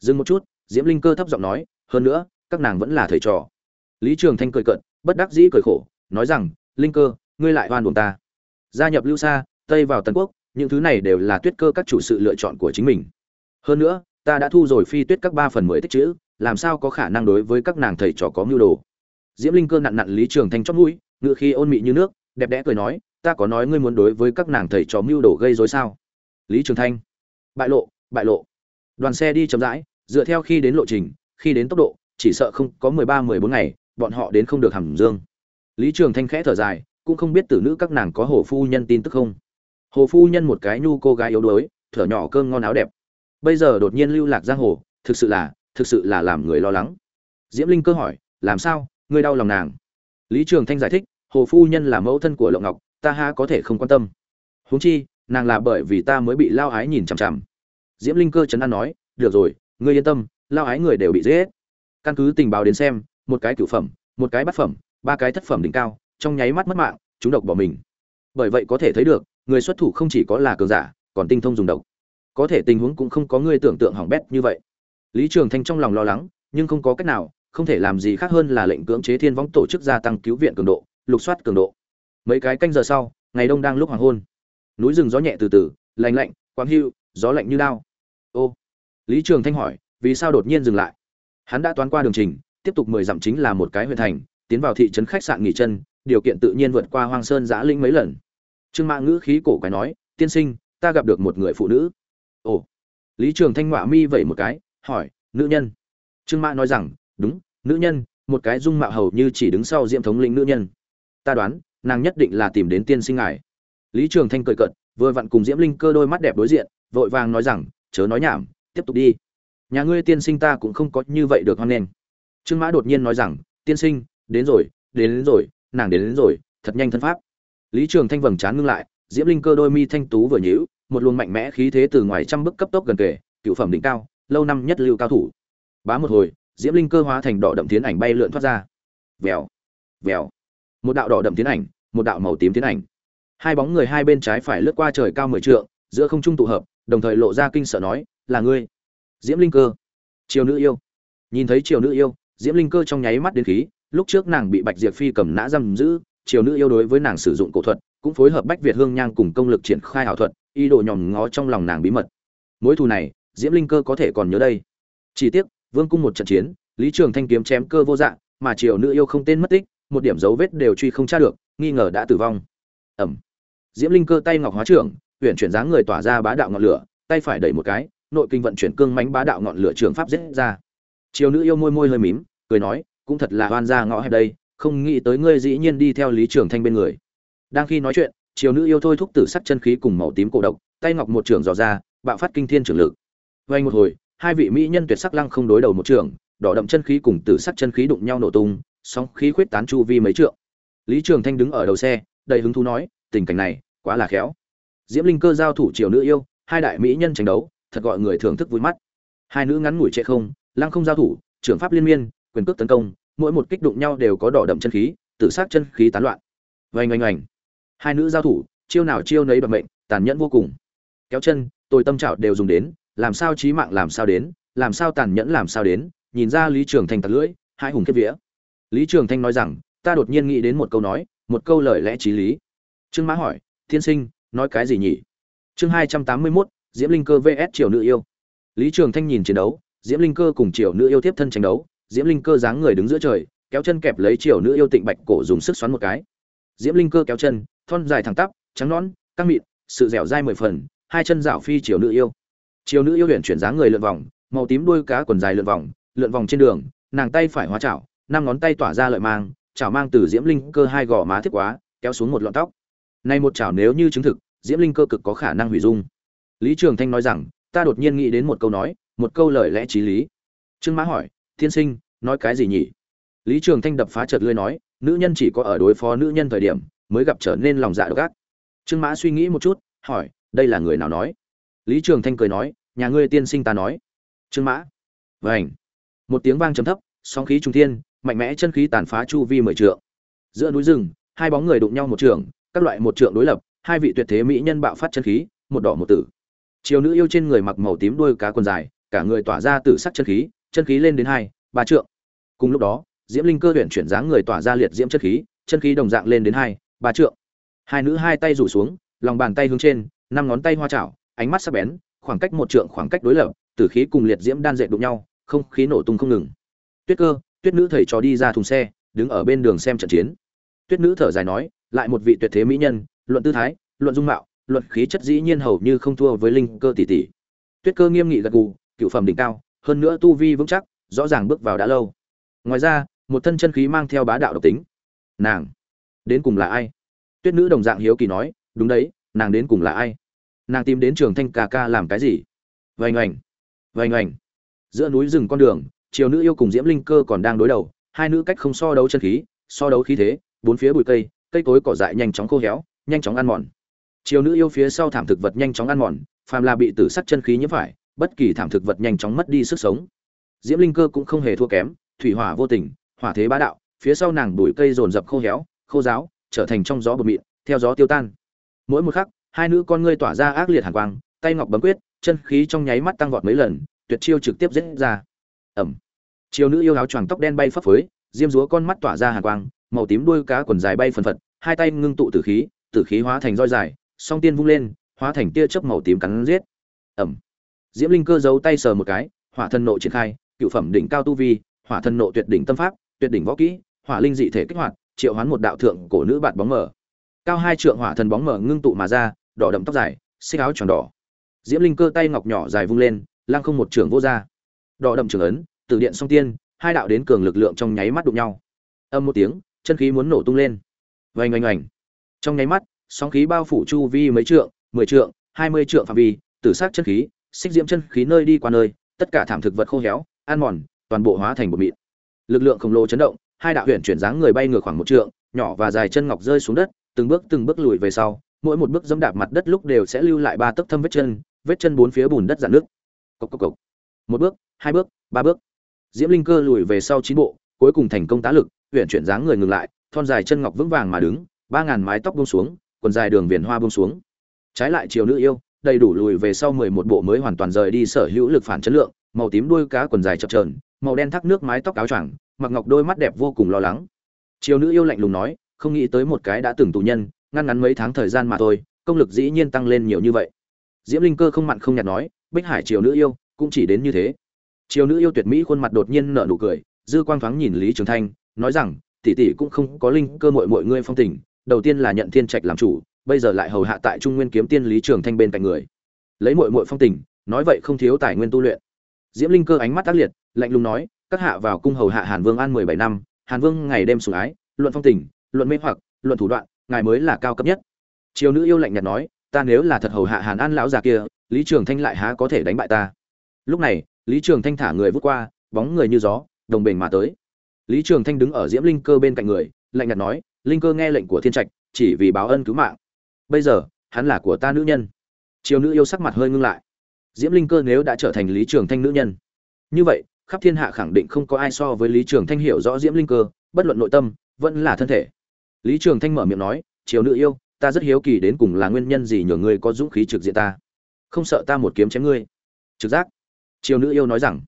Dừng một chút, diễm linh cơ thấp giọng nói, hơn nữa, các nàng vẫn là thầy trò lý trường thanh cười cận bất đắc dĩ cười khổ, nói rằng, linh cơ, ngươi lại oan buồn ta. Gia nhập lưu sa, tây vào tần quốc, những thứ này đều là tuyết cơ các chủ sự lựa chọn của chính mình. Hơn nữa, ta đã thu rồi phi tuyết các ba phần mười tích chữ, làm sao có khả năng đối với các nàng thầy trò có mưu đồ? Diễm linh cơ nặn nặn lý trường thanh chót mũi, ngựa khi ôn mị như nước, đẹp đẽ cười nói, ta có nói ngươi muốn đối với các nàng thầy trò mưu đồ gây rối sao? Lý trường thanh, bại lộ bại lộ. Đoàn xe đi chậm rãi, dựa theo khi đến lộ trình, khi đến tốc độ, chỉ sợ không có mười ba, mười bốn ngày bọn họ đến không được hầm dương. Lý trường thanh khẽ thở dài, cũng không biết tử nữ các nàng có hồ phu nhân tin tức không. Hồ phu nhân một cái nhu cô gái yếu đuối, thở nhỏ cơm ngon áo đẹp. Bây giờ đột nhiên lưu lạc giang hồ, thực sự là, thực sự là làm người lo lắng. Diễm linh cơ hỏi, làm sao? Ngươi đau lòng nàng? Lý trường thanh giải thích, hồ phu nhân là mẫu thân của lộng ngọc, ta ha có thể không quan tâm. Huống chi, nàng là bởi vì ta mới bị lao ái nhìn chằm chằm. Diễm linh cơ chấn an nói, được rồi, ngươi yên tâm, lao ái người đều bị giết căn cứ tình báo đến xem một cái cửu phẩm, một cái bát phẩm, ba cái thất phẩm đỉnh cao, trong nháy mắt mất mạng, chúng độc bỏ mình. Bởi vậy có thể thấy được, người xuất thủ không chỉ có là cường giả, còn tinh thông dùng độc. Có thể tình huống cũng không có người tưởng tượng hỏng bét như vậy. Lý trường thanh trong lòng lo lắng, nhưng không có cách nào, không thể làm gì khác hơn là lệnh cưỡng chế thiên võng tổ chức gia tăng cứu viện cường độ, lục soát cường độ. Mấy cái canh giờ sau, ngày đông đang lúc hoàng hôn. Núi rừng gió nhẹ từ từ, lạnh lạnh, quang hưu, gió lạnh như lao ô, lý trường thanh hỏi, vì sao đột nhiên dừng lại? Hắn đã toán qua đường trình tiếp tục mười dặm chính là một cái huyện thành tiến vào thị trấn khách sạn nghỉ chân điều kiện tự nhiên vượt qua hoang sơn giã linh mấy lần. Trương mã ngữ khí cổ quái nói tiên sinh ta gặp được một người phụ nữ. Ồ. Lý trường thanh ngọa mi vẩy một cái hỏi nữ nhân? Trương mã nói rằng đúng nữ nhân một cái dung mạo hầu như chỉ đứng sau diệm thống lĩnh nữ nhân. Ta đoán nàng nhất định là tìm đến tiên sinh ngài. Lý trường thanh cười cợt, vừa vặn cùng diễm linh cơ đôi mắt đẹp đối diện vội vàng nói rằng chớ nói nhảm tiếp tục đi. Nhà ngươi tiên sinh ta cũng không có như vậy được hoan nghênh trương mã đột nhiên nói rằng tiên sinh đến rồi đến, đến rồi nàng đến, đến rồi thật nhanh thân pháp. Lý trường thanh vầng trán ngưng lại diễm linh cơ đôi mi thanh tú vừa nhíu một luồng mạnh mẽ khí thế từ ngoài trăm bước cấp tốc gần kề cựu phẩm đỉnh cao lâu năm nhất lưu cao thủ. Bá một hồi diễm linh cơ hóa thành đỏ đậm tiến ảnh bay lượn thoát ra. Vèo vèo. Một đạo đỏ đậm tiến ảnh một đạo màu tím tiến ảnh. Hai bóng người hai bên trái phải lướt qua trời cao mười trượng giữa không trung tụ hợp đồng thời lộ ra kinh sợ nói là ngươi. Diễm linh cơ. Triều nữ yêu. Nhìn thấy triều nữ yêu diễm linh cơ trong nháy mắt đến khí, lúc trước nàng bị bạch diệp phi cầm nã giam giữ, triều nữ yêu đối với nàng sử dụng cổ thuật, cũng phối hợp bách việt hương nhang cùng công lực triển khai ảo thuật, ý đồ nhòm ngó trong lòng nàng bí mật. Mối thù này, diễm linh cơ có thể còn nhớ đây. Chỉ tiếc, vương cung một trận chiến, lý trường thanh kiếm chém cơ vô dạng mà triều nữ yêu không tên mất tích, một điểm dấu vết đều truy không tra được, nghi ngờ đã tử vong. Ẩm. Diễm linh cơ tay ngọc hóa trưởng huyện chuyển dáng người tỏa ra bá đạo ngọn lửa, tay phải đẩy một cái, nội kinh vận chuyển cương mánh bá đạo ngọn lửa trường pháp giết ra chiều nữ yêu môi môi hơi mím, cười nói, cũng thật là oan ra ngõ hẹp đây, không nghĩ tới ngươi dĩ nhiên đi theo lý trường thanh bên người. Đang khi nói chuyện chiều nữ yêu thôi thúc tử sắc chân khí cùng màu tím cổ độc, tay ngọc một trường dò ra, bạo phát kinh thiên trường lực. Vay một hồi, hai vị mỹ nhân tuyệt sắc lăng không đối đầu một trường, đỏ đậm chân khí cùng tử sắc chân khí đụng nhau nổ tung, sóng khí khuyết tán chu vi mấy trượng. Lý trường thanh đứng ở đầu xe, đầy hứng thú nói, tình cảnh này, quá là khéo. Diễm linh cơ giao thủ triều nữ yêu, hai đại mỹ nhân tranh đấu, thật gọi người thưởng thức vui mắt. Hai nữ ngắn ngủi trệ không lăng không giao thủ, trưởng pháp liên miên, quyền cước tấn công, mỗi một kích đụng nhau đều có đỏ đậm chân khí, tử sát chân khí tán loạn. Vành oanh oanh. Hai nữ giao thủ, chiêu nào chiêu nấy bậm mệnh, tàn nhẫn vô cùng. Kéo chân tôi tâm trảo đều dùng đến, làm sao trí mạng làm sao đến, làm sao tàn nhẫn làm sao đến, nhìn ra lý trường thanh tặc lưỡi, hai hùng kết vía. Lý trường thanh nói rằng, ta đột nhiên nghĩ đến một câu nói, một câu lời lẽ t r í lý. Trương mã hỏi, thiên sinh, nói cái gì nhỉ? Chương hai trăm tám mươi mốt, diễm linh cơ vs triều nữ yêu. Lý trường thanh nhìn chiến đấu diễm linh cơ cùng triều nữ yêu tiếp thân tranh đấu, diễm linh cơ dáng người đứng giữa trời, kéo chân kẹp lấy triều nữ yêu tịnh bạch cổ dùng sức xoắn một cái. Diễm linh cơ kéo chân, thon dài thẳng tắp, trắng nón căng mịn, sự dẻo dai mười phần, hai chân dạo phi triều nữ yêu. Triều nữ yêu huyện chuyển dáng người lượn vòng, màu tím đuôi cá quần dài lượn vòng lượn vòng trên đường, nàng tay phải hóa chảo, năm ngón tay tỏa ra lợi mang, chảo mang từ diễm linh cơ hai gò má thiết quá, kéo xuống một lọn tóc. Nay một chảo nếu như chứng thực, diễm linh cơ cực có khả năng hủy dung. Lý trường thanh nói rằng, ta đột nhiên nghĩ đến một câu nói một câu lời lẽ trí lý. Trương mã hỏi thiên sinh, nói cái gì nhỉ? Lý trường thanh đập phá chợt lưỡi nói, nữ nhân chỉ có ở đối phó nữ nhân thời điểm mới gặp trở nên lòng dạ độc ác. Trương mã suy nghĩ một chút, hỏi, đây là người nào nói? Lý trường thanh cười nói, nhà ngươi tiên sinh ta nói. Trương mã vảnh một tiếng vang trầm thấp, sóng khí trung thiên, mạnh mẽ chân khí tàn phá chu vi mười trượng. Giữa núi rừng, hai bóng người đụng nhau một trường, các loại một trượng đối lập, hai vị tuyệt thế mỹ nhân bạo phát chân khí, một đỏ một tử. Chiều nữ yêu trên người mặc màu tím đuôi cá quần dài cả người tỏa ra tử sắc chân khí chân khí lên đến hai, ba trượng. Cùng lúc đó, diễm linh cơ huyện chuyển dáng người tỏa ra liệt diễm chân khí chân khí đồng dạng lên đến hai, ba trượng. Hai nữ hai tay rủ xuống, lòng bàn tay hướng trên, năm ngón tay hoa chảo, ánh mắt sắc bén, khoảng cách một trượng khoảng cách đối lập, tử khí cùng liệt diễm đan dệt đụng nhau, không khí nổ tung không ngừng. Tuyết cơ, tuyết nữ thầy trò đi ra thùng xe, đứng ở bên đường xem trận chiến. Tuyết nữ thở dài nói, lại một vị tuyệt thế mỹ nhân, luận tư thái, luận dung mạo, luận khí chất dĩ nhiên hầu như không thua với linh cơ tỷ tỷ. Tuyết cơ nghiêm nghị gật gù cựu phẩm đỉnh cao hơn nữa tu vi vững chắc rõ ràng bước vào đã lâu. Ngoài ra một thân chân khí mang theo bá đạo độc tính. Nàng đến cùng là ai? Tuyết nữ đồng dạng hiếu kỳ nói đúng đấy nàng đến cùng là ai? Nàng tìm đến trường thanh ca ca làm cái gì? Vành ảnh, vành ảnh. giữa núi rừng con đường triều nữ yêu cùng diễm linh cơ còn đang đối đầu hai nữ cách không so đấu chân khí so đấu khí thế bốn phía bụi cây cây cối cỏ dại nhanh chóng khô héo nhanh chóng ăn mòn. Triều nữ yêu phía sau thảm thực vật nhanh chóng ăn mòn phàm là bị tử sắc chân khí nhiễm phải bất kỳ thảm thực vật nhanh chóng mất đi sức sống. Diễm linh cơ cũng không hề thua kém, thủy hỏa vô tình, hỏa thế bá đạo, phía sau nàng bụi cây dồn dập khô héo, khô giáo trở thành trong gió bột mịn, theo gió tiêu tan. Mỗi một khắc, hai nữ con ngươi tỏa ra ác liệt hàn quang, tay ngọc bấm quyết, chân khí trong nháy mắt tăng vọt mấy lần, tuyệt chiêu trực tiếp giết ra. Ẩm. Chiều nữ yêu áo choàng tóc đen bay phấp phới, diêm dúa con mắt tỏa ra hàn quang, màu tím đuôi cá quần dài bay phần phật, hai tay ngưng tụ tử khí tử khí hóa thành roi dài, song tiên vung lên, hóa thành tia chớp màu tím cắn giết. Ẩm diễm linh cơ giấu tay sờ một cái, hỏa thần nộ triển khai, cựu phẩm đỉnh cao tu vi, hỏa thần nộ tuyệt đỉnh tâm pháp, tuyệt đỉnh võ kỹ, hỏa linh dị thể kích hoạt, triệu hoán một đạo thượng cổ nữ bạt bóng mở cao hai trượng hỏa thần bóng mở ngưng tụ mà ra, đỏ đậm tóc dài, xích áo tròn đỏ. Diễm linh cơ tay ngọc nhỏ dài vung lên, lăng không một trường vô ra. Đỏ đậm trường ấn, từ điện song tiên, hai đạo đến cường lực lượng trong nháy mắt đụng nhau. Âm một tiếng, chân khí muốn nổ tung lên. Vành oanh oanh. Trong nháy mắt, sóng khí bao phủ chu vi mấy trượng, mười trượng, hai mươi trượng phạm vi, tử sát chân khí xích diễm chân khí nơi đi qua nơi, tất cả thảm thực vật khô héo, ăn mòn, toàn bộ hóa thành một mịn. Lực lượng khổng lồ chấn động, hai đạo huyện chuyển dáng người bay ngược khoảng một trượng, nhỏ và dài chân ngọc rơi xuống đất, từng bước từng bước lùi về sau, mỗi một bước dẫm đạp mặt đất lúc đều sẽ lưu lại ba tấc thâm vết chân vết chân bốn phía bùn đất dạn nước cộc cộc cộc. Một bước, hai bước, ba bước. Diễm linh cơ lùi về sau chín bộ, cuối cùng thành công tá lực huyện chuyển dáng người ngừng lại, thon dài chân ngọc vững vàng mà đứng, ba ngàn mái tóc buông xuống, quần dài đường viền hoa buông xuống. Trái lại chiều nữ yêu đầy đủ lùi về sau mười một bộ mới hoàn toàn rời đi sở hữu lực phản chất lượng màu tím đuôi cá quần dài chập chờn, màu đen thác nước mái tóc áo choàng mặc ngọc đôi mắt đẹp vô cùng lo lắng. Triều nữ yêu lạnh lùng nói không nghĩ tới một cái đã từng tù nhân ngăn ngắn mấy tháng thời gian mà thôi công lực dĩ nhiên tăng lên nhiều như vậy. Diễm linh cơ không mặn không nhạt nói bích hải triều nữ yêu cũng chỉ đến như thế. Triều nữ yêu tuyệt mỹ khuôn mặt đột nhiên nở nụ cười dư quang thoáng nhìn lý trường thanh nói rằng tỷ tỷ cũng không có linh cơ muội muội ngươi phong tình đầu tiên là nhận thiên trạch làm chủ bây giờ lại hầu hạ tại trung nguyên kiếm tiên lý trường thanh bên cạnh người. Lấy mội mội phong tình, nói vậy không thiếu tài nguyên tu luyện. Diễm linh cơ ánh mắt tác liệt, lạnh lùng nói, các hạ vào cung hầu hạ hàn vương an mười bảy năm, hàn vương ngày đêm sủng ái, luận phong tình, luận mê hoặc, luận thủ đoạn, ngài mới là cao cấp nhất. Triều nữ yêu lạnh nhạt nói, ta nếu là thật hầu hạ hàn an lão già kia, lý trường thanh lại há có thể đánh bại ta. Lúc này, lý trường thanh thả người vút qua, bóng người như gió, đồng bình mà tới. Lý trường thanh đứng ở diễm linh cơ bên cạnh người, lạnh nhạt nói, linh cơ nghe lệnh của thiên trạch, chỉ vì báo ân cứu mạng bây giờ, hắn là của ta nữ nhân. Triều nữ yêu sắc mặt hơi ngưng lại. Diễm linh cơ nếu đã trở thành lý trường thanh nữ nhân. Như vậy, khắp thiên hạ khẳng định không có ai so với lý trường thanh hiểu rõ diễm linh cơ, bất luận nội tâm, vẫn là thân thể. Lý trường thanh mở miệng nói, triều nữ yêu, ta rất hiếu kỳ đến cùng là nguyên nhân gì nhường ngươi có dũng khí trực diện ta. Không sợ ta một kiếm chém ngươi. Trực giác. Triều nữ yêu nói rằng.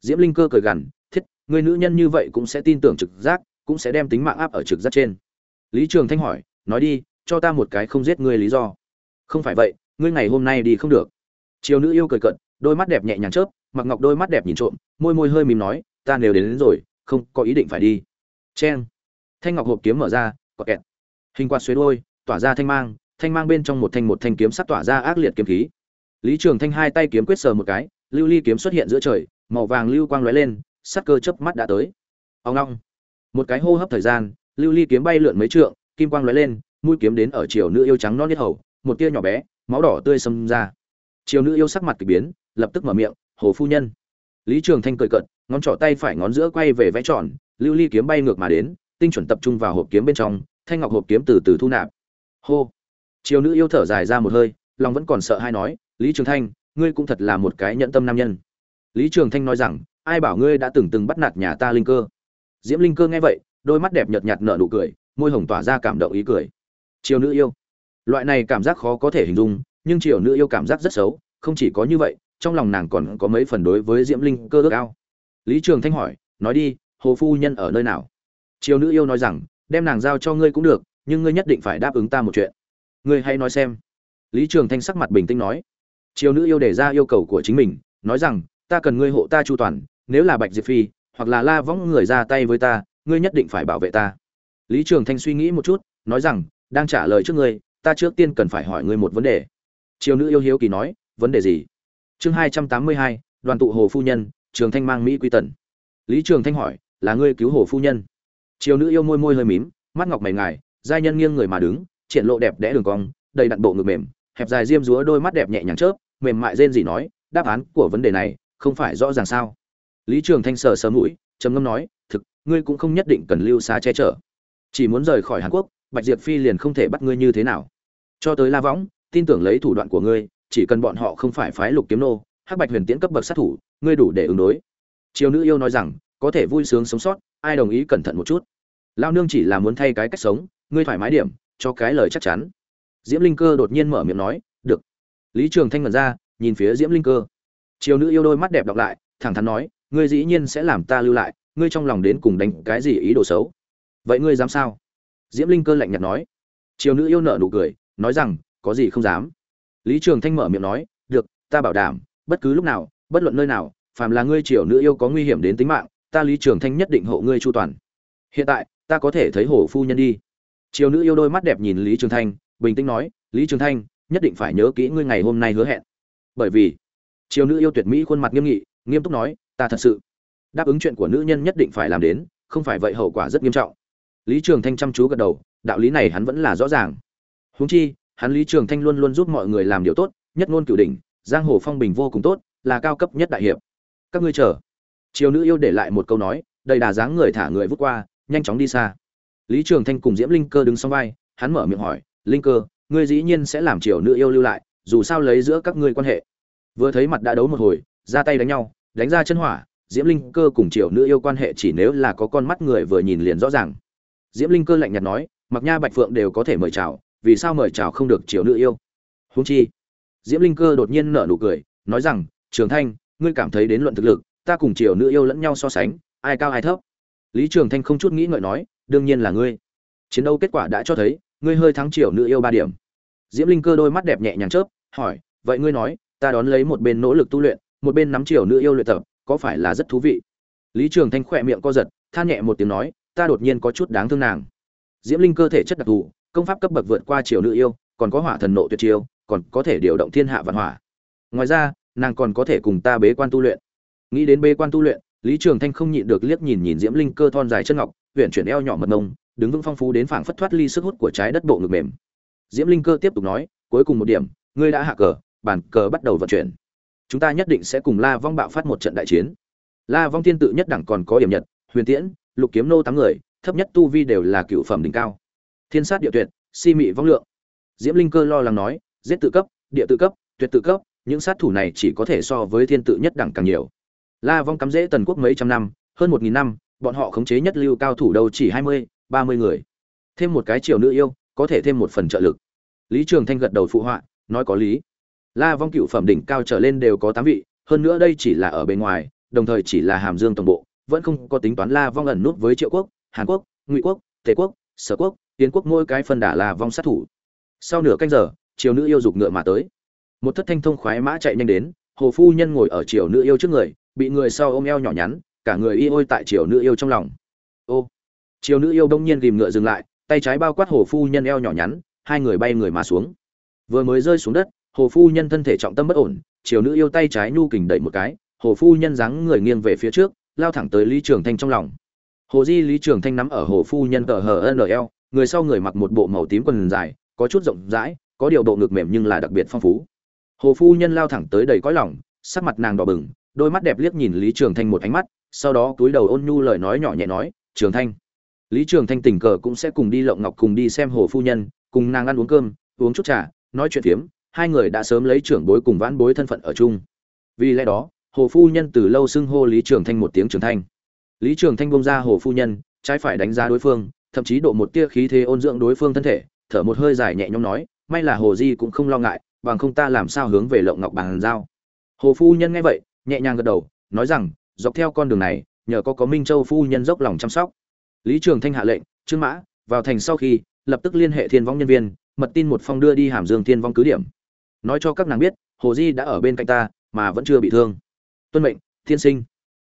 Diễm linh cơ cười gằn, thiết, ngươi nữ nhân như vậy cũng sẽ tin tưởng trực giác, cũng sẽ đem tính mạng áp ở trực giác trên. Lý trường thanh hỏi, nói đi cho ta một cái không giết ngươi lý do. Không phải vậy ngươi ngày hôm nay đi không được. Chiều nữ yêu cười cận đôi mắt đẹp nhẹ nhàng chớp mặc ngọc đôi mắt đẹp nhìn trộm môi môi hơi mím nói ta nếu đến, đến rồi không có ý định phải đi. Chen. Thanh ngọc hộp kiếm mở ra có kẹt. Hình quạt xuế đôi tỏa ra thanh mang thanh mang bên trong một thanh một thanh kiếm sắt tỏa ra ác liệt kiếm khí. Lý trường thanh hai tay kiếm quyết sờ một cái lưu ly kiếm xuất hiện giữa trời màu vàng lưu quang lóe lên sắc cơ chớp mắt đã tới. Ông long một cái hô hấp thời gian lưu ly kiếm bay lượn mấy trượng kim quang lóe lên mũi kiếm đến ở chiều nữ yêu trắng non nhất hầu, một tia nhỏ bé, máu đỏ tươi xâm ra. Chiều nữ yêu sắc mặt kỳ biến, lập tức mở miệng, hồ phu nhân. Lý trường thanh cười cận ngón trỏ tay phải ngón giữa quay về vẽ tròn, lưu ly kiếm bay ngược mà đến, tinh chuẩn tập trung vào hộp kiếm bên trong, thanh ngọc hộp kiếm từ từ thu nạp. Hô. Chiều nữ yêu thở dài ra một hơi, lòng vẫn còn sợ hay nói, lý trường thanh, ngươi cũng thật là một cái nhẫn tâm nam nhân. Lý trường thanh nói rằng, ai bảo ngươi đã từng từng bắt nạt nhà ta linh cơ? Diễm linh cơ nghe vậy, đôi mắt đẹp nhợt nhạt nở nụ cười, môi hồng tỏa ra cảm động ý cười triều nữ yêu. Loại này cảm giác khó có thể hình dung, nhưng triều nữ yêu cảm giác rất xấu, không chỉ có như vậy, trong lòng nàng còn có mấy phần đối với diễm linh cơ ước ao. Lý trường thanh hỏi, nói đi, hồ phu nhân ở nơi nào? Triều nữ yêu nói rằng, đem nàng giao cho ngươi cũng được, nhưng ngươi nhất định phải đáp ứng ta một chuyện. Ngươi hãy nói xem. Lý trường thanh sắc mặt bình tĩnh nói. Triều nữ yêu đề ra yêu cầu của chính mình, nói rằng, ta cần ngươi hộ ta chu toàn, nếu là bạch diệp phi, hoặc là la võng người ra tay với ta, ngươi nhất định phải bảo vệ ta. Lý trường thanh suy nghĩ một chút, nói rằng đang trả lời trước ngươi, ta trước tiên cần phải hỏi ngươi một vấn đề. Triều nữ yêu hiếu kỳ nói, vấn đề gì? Chương hai trăm tám mươi hai, đoàn tụ hồ phu nhân, trường thanh mang mỹ quy tần. Lý trường thanh hỏi, là ngươi cứu hồ phu nhân? Triều nữ yêu môi môi hơi mím, mắt ngọc mày ngài, giai nhân nghiêng người mà đứng, triển lộ đẹp đẽ đường cong, đầy đặn bộ ngực mềm, hẹp dài diêm dúa đôi mắt đẹp nhẹ nhàng chớp, mềm mại rên gì nói, đáp án của vấn đề này không phải rõ ràng sao? Lý trường thanh sờ sờ mũi, trầm ngâm nói, thực, ngươi cũng không nhất định cần lưu xa che chở. Chỉ muốn rời khỏi hàn quốc bạch diệp phi liền không thể bắt ngươi như thế nào. Cho tới la võng, tin tưởng lấy thủ đoạn của ngươi, chỉ cần bọn họ không phải phái lục kiếm nô, hắc bạch huyền tiễn cấp bậc sát thủ, ngươi đủ để ứng đối. Triều nữ yêu nói rằng, có thể vui sướng sống sót, ai đồng ý cẩn thận một chút. Lao nương chỉ là muốn thay cái cách sống, ngươi thoải mái điểm, cho cái lời chắc chắn. Diễm linh cơ đột nhiên mở miệng nói, được. Lý trường thanh ngẩn ra, nhìn phía diễm linh cơ. Triều nữ yêu đôi mắt đẹp đọc lại, thẳng thắn nói, ngươi dĩ nhiên sẽ làm ta lưu lại, ngươi trong lòng đến cùng đánh cái gì ý đồ xấu? Vậy ngươi dám sao? Diễm linh cơ lạnh nhạt nói. Triều nữ yêu nợ nụ cười, nói rằng, có gì không dám. Lý trường thanh mở miệng nói, được, ta bảo đảm, bất cứ lúc nào, bất luận nơi nào, phàm là ngươi triều nữ yêu có nguy hiểm đến tính mạng, ta lý trường thanh nhất định hộ ngươi chu toàn. Hiện tại, ta có thể thấy hổ phu nhân đi. Triều nữ yêu đôi mắt đẹp nhìn lý trường thanh, bình tĩnh nói, lý trường thanh, nhất định phải nhớ kỹ ngươi ngày hôm nay hứa hẹn. Bởi vì, triều nữ yêu tuyệt mỹ khuôn mặt nghiêm nghị, nghiêm túc nói, ta thật sự. Đáp ứng chuyện của nữ nhân nhất định phải làm đến, không phải vậy hậu quả rất nghiêm trọng lý trường thanh chăm chú gật đầu, đạo lý này hắn vẫn là rõ ràng. Huống chi, hắn lý trường thanh luôn luôn giúp mọi người làm điều tốt, nhất ngôn cửu đỉnh, giang hồ phong bình vô cùng tốt, là cao cấp nhất đại hiệp. Các ngươi chờ. Triều nữ yêu để lại một câu nói, đầy đà dáng người thả người vút qua, nhanh chóng đi xa. Lý trường thanh cùng diễm linh cơ đứng sau vai, hắn mở miệng hỏi, linh cơ, ngươi dĩ nhiên sẽ làm triều nữ yêu lưu lại, dù sao lấy giữa các ngươi quan hệ. Vừa thấy mặt đã đấu một hồi, ra tay đánh nhau, đánh ra chân hỏa, diễm linh cơ cùng triều nữ yêu quan hệ chỉ nếu là có con mắt người vừa nhìn liền rõ ràng diễm linh cơ lạnh nhạt nói, mặc nha bạch phượng đều có thể mời chào, vì sao mời chào không được triều nữ yêu? Húng chi, diễm linh cơ đột nhiên nở nụ cười, nói rằng, trường thanh, ngươi cảm thấy đến luận thực lực, ta cùng triều nữ yêu lẫn nhau so sánh, ai cao ai thấp? Lý trường thanh không chút nghĩ ngợi nói, đương nhiên là ngươi. Chiến đấu kết quả đã cho thấy, ngươi hơi thắng triều nữ yêu ba điểm. Diễm linh cơ đôi mắt đẹp nhẹ nhàng chớp, hỏi, vậy ngươi nói, ta đón lấy một bên nỗ lực tu luyện, một bên nắm triều nữ yêu luyện tập, có phải là rất thú vị? Lý trường thanh khỏe miệng co giật, than nhẹ một tiếng nói ta đột nhiên có chút đáng thương nàng. Diễm linh cơ thể chất đặc thù, công pháp cấp bậc vượt qua triều nữ yêu, còn có hỏa thần nộ tuyệt chiêu, còn có thể điều động thiên hạ vạn hỏa. Ngoài ra, nàng còn có thể cùng ta bế quan tu luyện. Nghĩ đến bế quan tu luyện, lý trường thanh không nhịn được liếc nhìn nhìn diễm linh cơ thon dài chân ngọc huyện chuyển eo nhỏ mật ngông đứng vững phong phú đến phảng phất thoát ly sức hút của trái đất bộ ngực mềm. Diễm linh cơ tiếp tục nói, cuối cùng một điểm, ngươi đã hạ cờ, bản cờ bắt đầu vận chuyển. Chúng ta nhất định sẽ cùng la vong bạo phát một trận đại chiến. La vong thiên tự nhất đẳng còn có điểm nhật, huyền tiễn lục kiếm nô tám người, thấp nhất tu vi đều là cựu phẩm đỉnh cao. Thiên sát địa tuyệt, si mị vong lượng. Diễm linh cơ lo lắng nói, giết tự cấp, địa tự cấp, tuyệt tự cấp, những sát thủ này chỉ có thể so với thiên tự nhất đẳng càng nhiều. La vong cắm rễ tần quốc mấy trăm năm, hơn một nghìn năm, bọn họ khống chế nhất lưu cao thủ đâu chỉ hai mươi, ba mươi người. Thêm một cái triều nữ yêu, có thể thêm một phần trợ lực. Lý trường thanh gật đầu phụ họa, nói có lý. La vong cựu phẩm đỉnh cao trở lên đều có tám vị, hơn nữa đây chỉ là ở bên ngoài, đồng thời chỉ là hàm dương tổng bộ vẫn không có tính toán la vong ẩn nút với triệu quốc, hàn quốc, ngụy quốc, tề quốc, sở quốc, tiến quốc mỗi cái phân đả là vong sát thủ. Sau nửa canh giờ, triều nữ yêu dục ngựa mà tới. Một thất thanh thông khoái mã chạy nhanh đến, hồ phu nhân ngồi ở triều nữ yêu trước người, bị người sau ôm eo nhỏ nhắn, cả người y ôi tại triều nữ yêu trong lòng. Ô! Triều nữ yêu đông nhiên ghìm ngựa dừng lại, tay trái bao quát hồ phu nhân eo nhỏ nhắn, hai người bay người mà xuống. Vừa mới rơi xuống đất, hồ phu nhân thân thể trọng tâm bất ổn, triều nữ yêu tay trái nhu kình đẩy một cái, hồ phu nhân dáng người nghiêng về phía trước lao thẳng tới lý trường thanh trong lòng. Hồ di lý trường thanh nắm ở hồ phu nhân tờ hờ nl người sau người mặc một bộ màu tím quần dài, có chút rộng rãi, có điều độ ngực mềm nhưng là đặc biệt phong phú. Hồ phu nhân lao thẳng tới đầy cõi lòng, sắc mặt nàng đỏ bừng, đôi mắt đẹp liếc nhìn lý trường thanh một ánh mắt, sau đó túi đầu ôn nhu lời nói nhỏ nhẹ nói, trường thanh. Lý trường thanh tình cờ cũng sẽ cùng đi lộng ngọc cùng đi xem hồ phu nhân, cùng nàng ăn uống cơm, uống chút trà, nói chuyện phiếm, hai người đã sớm lấy trưởng bối cùng vãn bối thân phận ở chung. Vì lẽ đó hồ phu nhân từ lâu xưng hô lý trường thanh một tiếng trường thanh. Lý trường thanh bông ra hồ phu nhân, trái phải đánh giá đối phương, thậm chí độ một tia khí thế ôn dưỡng đối phương thân thể, thở một hơi dài nhẹ nhõm nói, may là hồ di cũng không lo ngại, bằng không ta làm sao hướng về lộng ngọc bàn giao. Hồ phu nhân nghe vậy, nhẹ nhàng gật đầu, nói rằng, dọc theo con đường này, nhờ có có minh châu phu nhân dốc lòng chăm sóc. Lý trường thanh hạ lệnh, trương mã, vào thành sau khi, lập tức liên hệ thiên vong nhân viên, mật tin một phong đưa đi hàm dương thiên vong cứ điểm. Nói cho các nàng biết, hồ di đã ở bên cạnh ta, mà vẫn chưa bị thương tuân mệnh, thiên sinh.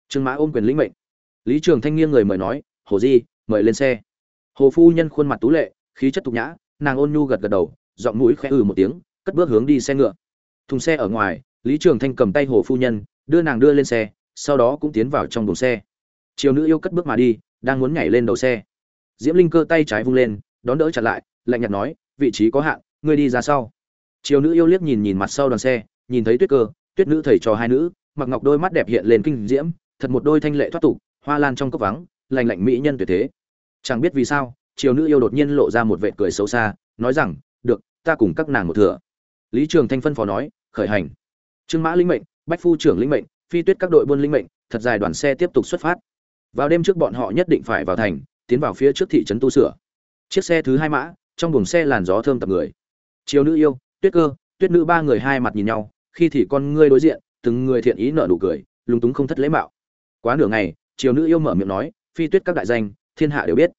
Trương mã ôm quyền lĩnh mệnh. Lý trường thanh nghiêng người mời nói, hồ di, mời lên xe. Hồ phu nhân khuôn mặt tú lệ, khí chất tục nhã, nàng ôn nhu gật gật đầu, giọng mũi khẽ ừ một tiếng, cất bước hướng đi xe ngựa. Thùng xe ở ngoài, lý trường thanh cầm tay hồ phu nhân, đưa nàng đưa lên xe, sau đó cũng tiến vào trong đồn xe. Chiều nữ yêu cất bước mà đi, đang muốn nhảy lên đầu xe. Diễm linh cơ tay trái vung lên, đón đỡ chặt lại, lạnh nhạt nói, vị trí có hạn, ngươi đi ra sau. Chiều nữ yêu liếc nhìn nhìn mặt sau đoàn xe, nhìn thấy tuyết cơ, tuyết nữ thầy trò hai nữ mặc ngọc đôi mắt đẹp hiện lên kinh diễm, thật một đôi thanh lệ thoát tục, hoa lan trong cốc vắng, lành lạnh mỹ nhân tuyệt thế. Chẳng biết vì sao chiều nữ yêu đột nhiên lộ ra một vệt cười xấu xa, nói rằng, được, ta cùng các nàng một thừa. Lý trường thanh phân phó nói, khởi hành. Trương mã linh mệnh, bách phu trưởng linh mệnh, phi tuyết các đội buôn linh mệnh, thật dài đoàn xe tiếp tục xuất phát. Vào đêm trước bọn họ nhất định phải vào thành, tiến vào phía trước thị trấn tu sửa. Chiếc xe thứ hai mã, trong buồng xe làn gió thơm tập người. Chiều nữ yêu, tuyết cơ, tuyết nữ ba người hai mặt nhìn nhau, khi thì con ngươi đối diện từng người thiện ý nở nụ cười, lúng túng không thất lễ mạo. Quá nửa ngày chiều nữ yêu mở miệng nói, phi tuyết các đại danh, thiên hạ đều biết.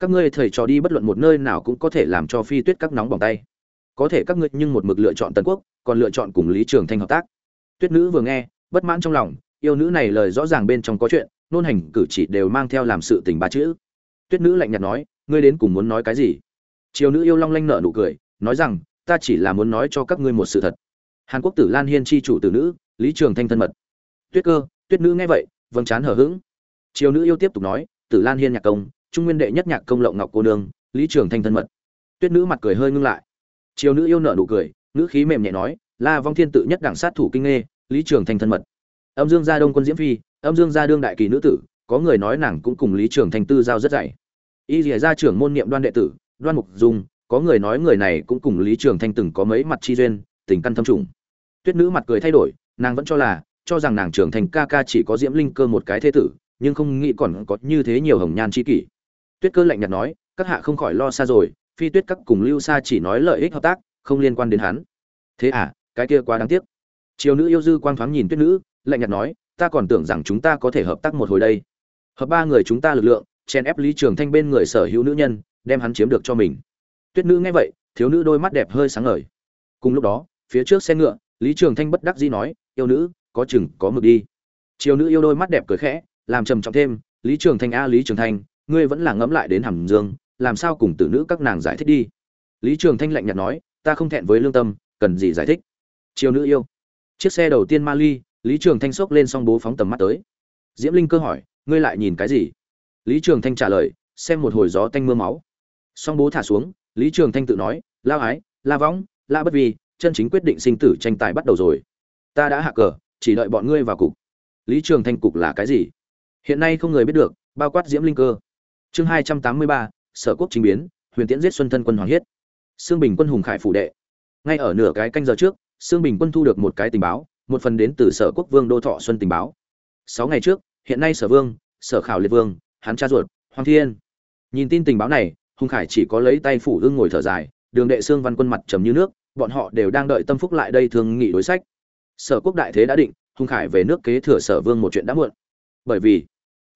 Các ngươi thầy trò đi bất luận một nơi nào cũng có thể làm cho phi tuyết các nóng bỏng tay. Có thể các ngươi nhưng một mực lựa chọn tần quốc, còn lựa chọn cùng lý trường thanh hợp tác. Tuyết nữ vừa nghe, bất mãn trong lòng, yêu nữ này lời rõ ràng bên trong có chuyện, nôn hành cử chỉ đều mang theo làm sự tình ba chữ. Tuyết nữ lạnh nhạt nói, ngươi đến cùng muốn nói cái gì? Chiều nữ yêu long lanh nở nụ cười, nói rằng, ta chỉ là muốn nói cho các ngươi một sự thật. Hàn quốc tử lan hiên chi chủ tử nữ lý trường thanh thân mật. Tuyết cơ, tuyết nữ nghe vậy vâng chán hở h ữ g triều nữ yêu tiếp tục nói, tử lan hiên nhạc công, trung nguyên đệ nhất nhạc công lộng ngọc cô nương, lý trường thanh thân mật. Tuyết nữ mặt cười hơi ngưng lại. Triều nữ yêu nợ nụ cười nữ khí mềm nhẹ nói, la vong thiên tự nhất đảng sát thủ kinh nghê, lý trường thanh thân mật. Âm dương gia đông quân diễm phi, âm dương gia đương đại kỳ nữ tử, có người nói nàng cũng cùng lý trường thanh tư giao rất dạy y rìa gia trưởng môn niệm đoan đệ tử, đoan mục dung có người nói người này cũng cùng lý trường thanh từng có mấy mặt chi duyên, tình căn thâm trùng. Tuyết nữ mặt cười thay đổi nàng vẫn cho là, cho rằng nàng trưởng thành ca ca chỉ có diễm linh cơ một cái thế tử, nhưng không nghĩ còn có như thế nhiều hồng nhan chi kỷ. Tuyết cơ lạnh nhạt nói, các hạ không khỏi lo xa rồi, phi tuyết các cùng lưu xa chỉ nói lợi ích hợp tác, không liên quan đến hắn. Thế à cái kia quá đáng tiếc. Triều nữ yêu dư quang thoáng nhìn tuyết nữ, lạnh nhạt nói, ta còn tưởng rằng chúng ta có thể hợp tác một hồi đây. Hợp ba người chúng ta lực lượng chen ép lý trường thanh bên người sở hữu nữ nhân, đem hắn chiếm được cho mình. Tuyết nữ nghe vậy, thiếu nữ đôi mắt đẹp hơi sáng ngời. Cùng lúc đó, phía trước xe ngựa, lý trường thanh bất đắc dĩ nói yêu nữ, có chừng, có mực đi. Chiều nữ yêu đôi mắt đẹp cười khẽ, làm trầm trọng thêm, lý trường thanh a, lý trường thanh, ngươi vẫn là ngẫm lại đến hàm dương, làm sao cùng tử nữ các nàng giải thích đi? Lý trường thanh lạnh nhạt nói, ta không thẹn với lương tâm, cần gì giải thích? Chiều nữ yêu. Chiếc xe đầu tiên ma ly lý trường thanh xốc lên xong bố phóng tầm mắt tới. Diễm linh cơ hỏi, ngươi lại nhìn cái gì? Lý trường thanh trả lời, xem một hồi gió tanh mưa máu. Song bố thả xuống, lý trường thanh tự nói, lao ái, la võng, la bất vi, chân chính quyết định sinh tử tranh tài bắt đầu rồi ta đã hạ cờ, chỉ đợi bọn ngươi vào cục. Lý trường thanh cục là cái gì? Hiện nay không người biết được, bao quát diễm linh cơ. Chương hai trăm tám mươi ba, sở quốc chính biến, huyền tiễn giết xuân thân quân hoàng hiết. Sương bình quân hùng khải phủ đệ. Ngay ở nửa cái canh giờ trước, sương bình quân thu được một cái tình báo, một phần đến từ sở quốc vương đô thọ xuân tình báo. Sáu ngày trước, hiện nay sở vương, sở khảo liệt vương, hắn cha ruột, hoàng thiên. Nhìn tin tình báo này, hùng khải chỉ có lấy tay phủ ưng ngồi thở dài, đường đệ xương văn quân mặt trầm như nước, bọn họ đều đang đợi tâm phúc lại đây thương nghị đối sách sở quốc đại thế đã định, hùng khải về nước kế thừa sở vương một chuyện đã muộn. Bởi vì,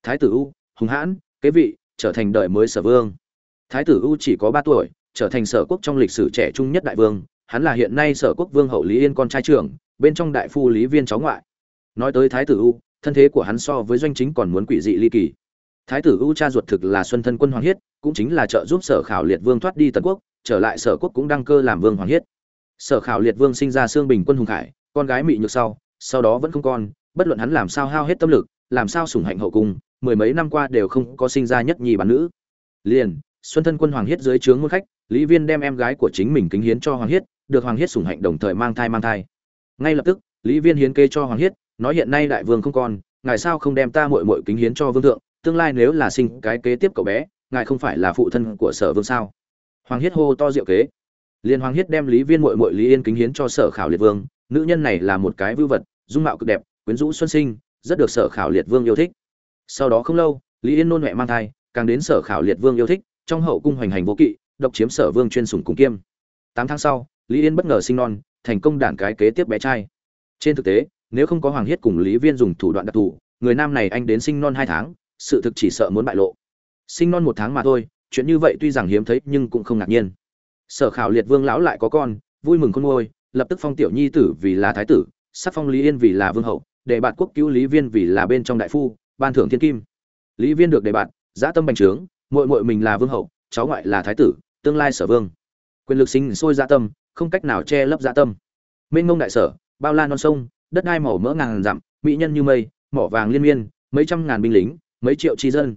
thái tử u, hùng hãn, kế vị, trở thành đời mới sở vương. Thái tử u chỉ có ba tuổi, trở thành sở quốc trong lịch sử trẻ trung nhất đại vương. Hắn là hiện nay sở quốc vương hậu lý yên con trai trưởng, bên trong đại phu lý viên cháu ngoại. Nói tới thái tử u, thân thế của hắn so với doanh chính còn muốn quỷ dị ly kỳ. Thái tử u cha ruột thực là xuân thân quân hoàng hiết, cũng chính là trợ giúp sở khảo liệt vương thoát đi tần quốc, trở lại sở quốc cũng đăng cơ làm vương hoàng hiết. Sở khảo liệt vương sinh ra xương bình quân hùng khải con gái mị nhược sau sau đó vẫn không con, bất luận hắn làm sao hao hết tâm lực, làm sao sủng hạnh hậu cung, mười mấy năm qua đều không có sinh ra nhất nhì bản nữ. Liền, xuân thân quân hoàng hiết dưới trướng môn khách, lý viên đem em gái của chính mình kính hiến cho hoàng hiết, được hoàng hiết sủng hạnh đồng thời mang thai mang thai. Ngay lập tức, lý viên hiến kê cho hoàng hiết, nói hiện nay đại vương không còn ngài sao không đem ta muội muội kính hiến cho vương thượng, tương lai nếu là sinh cái kế tiếp cậu bé, ngài không phải là phụ thân của sở vương sao? Hoàng hiết hô to diệu kế. Liên hoàng hiết đem lý viên mội mội lý yên kính hiến cho sở khảo liệt vương nữ nhân này là một cái vưu vật, dung mạo cực đẹp, quyến rũ xuân sinh, rất được sở khảo liệt vương yêu thích. Sau đó không lâu, lý yên nôn mẹ mang thai, càng đến sở khảo liệt vương yêu thích, trong hậu cung hoành hành vô kỵ, độc chiếm sở vương chuyên sủng cùng kiêm. Tám tháng sau, lý yên bất ngờ sinh non, thành công đản cái kế tiếp bé trai. Trên thực tế, nếu không có hoàng hiết cùng lý viên dùng thủ đoạn đặc thù, người nam này anh đến sinh non hai tháng, sự thực chỉ sợ muốn bại lộ. Sinh non một tháng mà thôi, chuyện như vậy tuy rằng hiếm thấy nhưng cũng không ngạc nhiên. Sở khảo liệt vương lão lại có con, vui mừng con nuôi lập tức phong tiểu nhi tử vì là thái tử, sắc phong lý yên vì là vương hậu, để bạt quốc cứu lý viên vì là bên trong đại phu, ban thưởng thiên kim. Lý viên được đề bạt giã tâm bành trướng, muội muội mình là vương hậu, cháu ngoại là thái tử, tương lai sở vương. Quyền lực sinh sôi dạ tâm, không cách nào che lấp dạ tâm. Mênh ngông đại sở, bao la non sông, đất đai màu mỡ ngàn dặm, mỹ nhân như mây, mỏ vàng liên miên, mấy trăm ngàn binh lính, mấy triệu tri dân.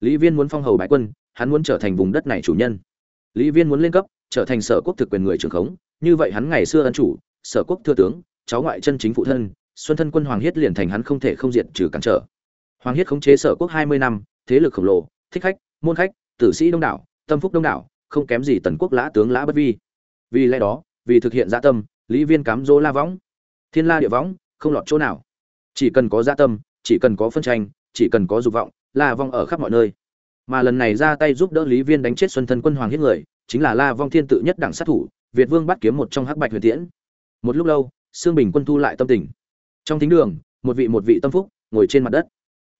Lý viên muốn phong hầu bãi quân, hắn muốn trở thành vùng đất này chủ nhân. Lý viên muốn lên cấp, trở thành sở quốc thực quyền người trưởng khống như vậy hắn ngày xưa ân chủ, sở quốc thừa tướng, cháu ngoại chân chính phụ thân, xuân thân quân hoàng hiết liền thành hắn không thể không diệt trừ cản trở. Hoàng hiết khống chế sở quốc hai mươi năm, thế lực khổng lồ, thích khách, môn khách, tử sĩ đông đảo, tâm phúc đông đảo, không kém gì tần quốc lã tướng lã bất vi. Vì lẽ đó, vì thực hiện gia tâm, lý viên cám dỗ la võng. Thiên la địa võng, không lọt chỗ nào. Chỉ cần có gia tâm, chỉ cần có phân tranh, chỉ cần có dục vọng, la vong ở khắp mọi nơi. Mà lần này ra tay giúp đỡ lý viên đánh chết xuân thân quân hoàng hiết người, chính là la vong thiên tự nhất đẳng sát thủ việt vương bắt kiếm một trong hắc bạch huyền tiễn. Một lúc lâu, sương bình quân thu lại tâm tình. Trong thính đường, một vị một vị tâm phúc ngồi trên mặt đất.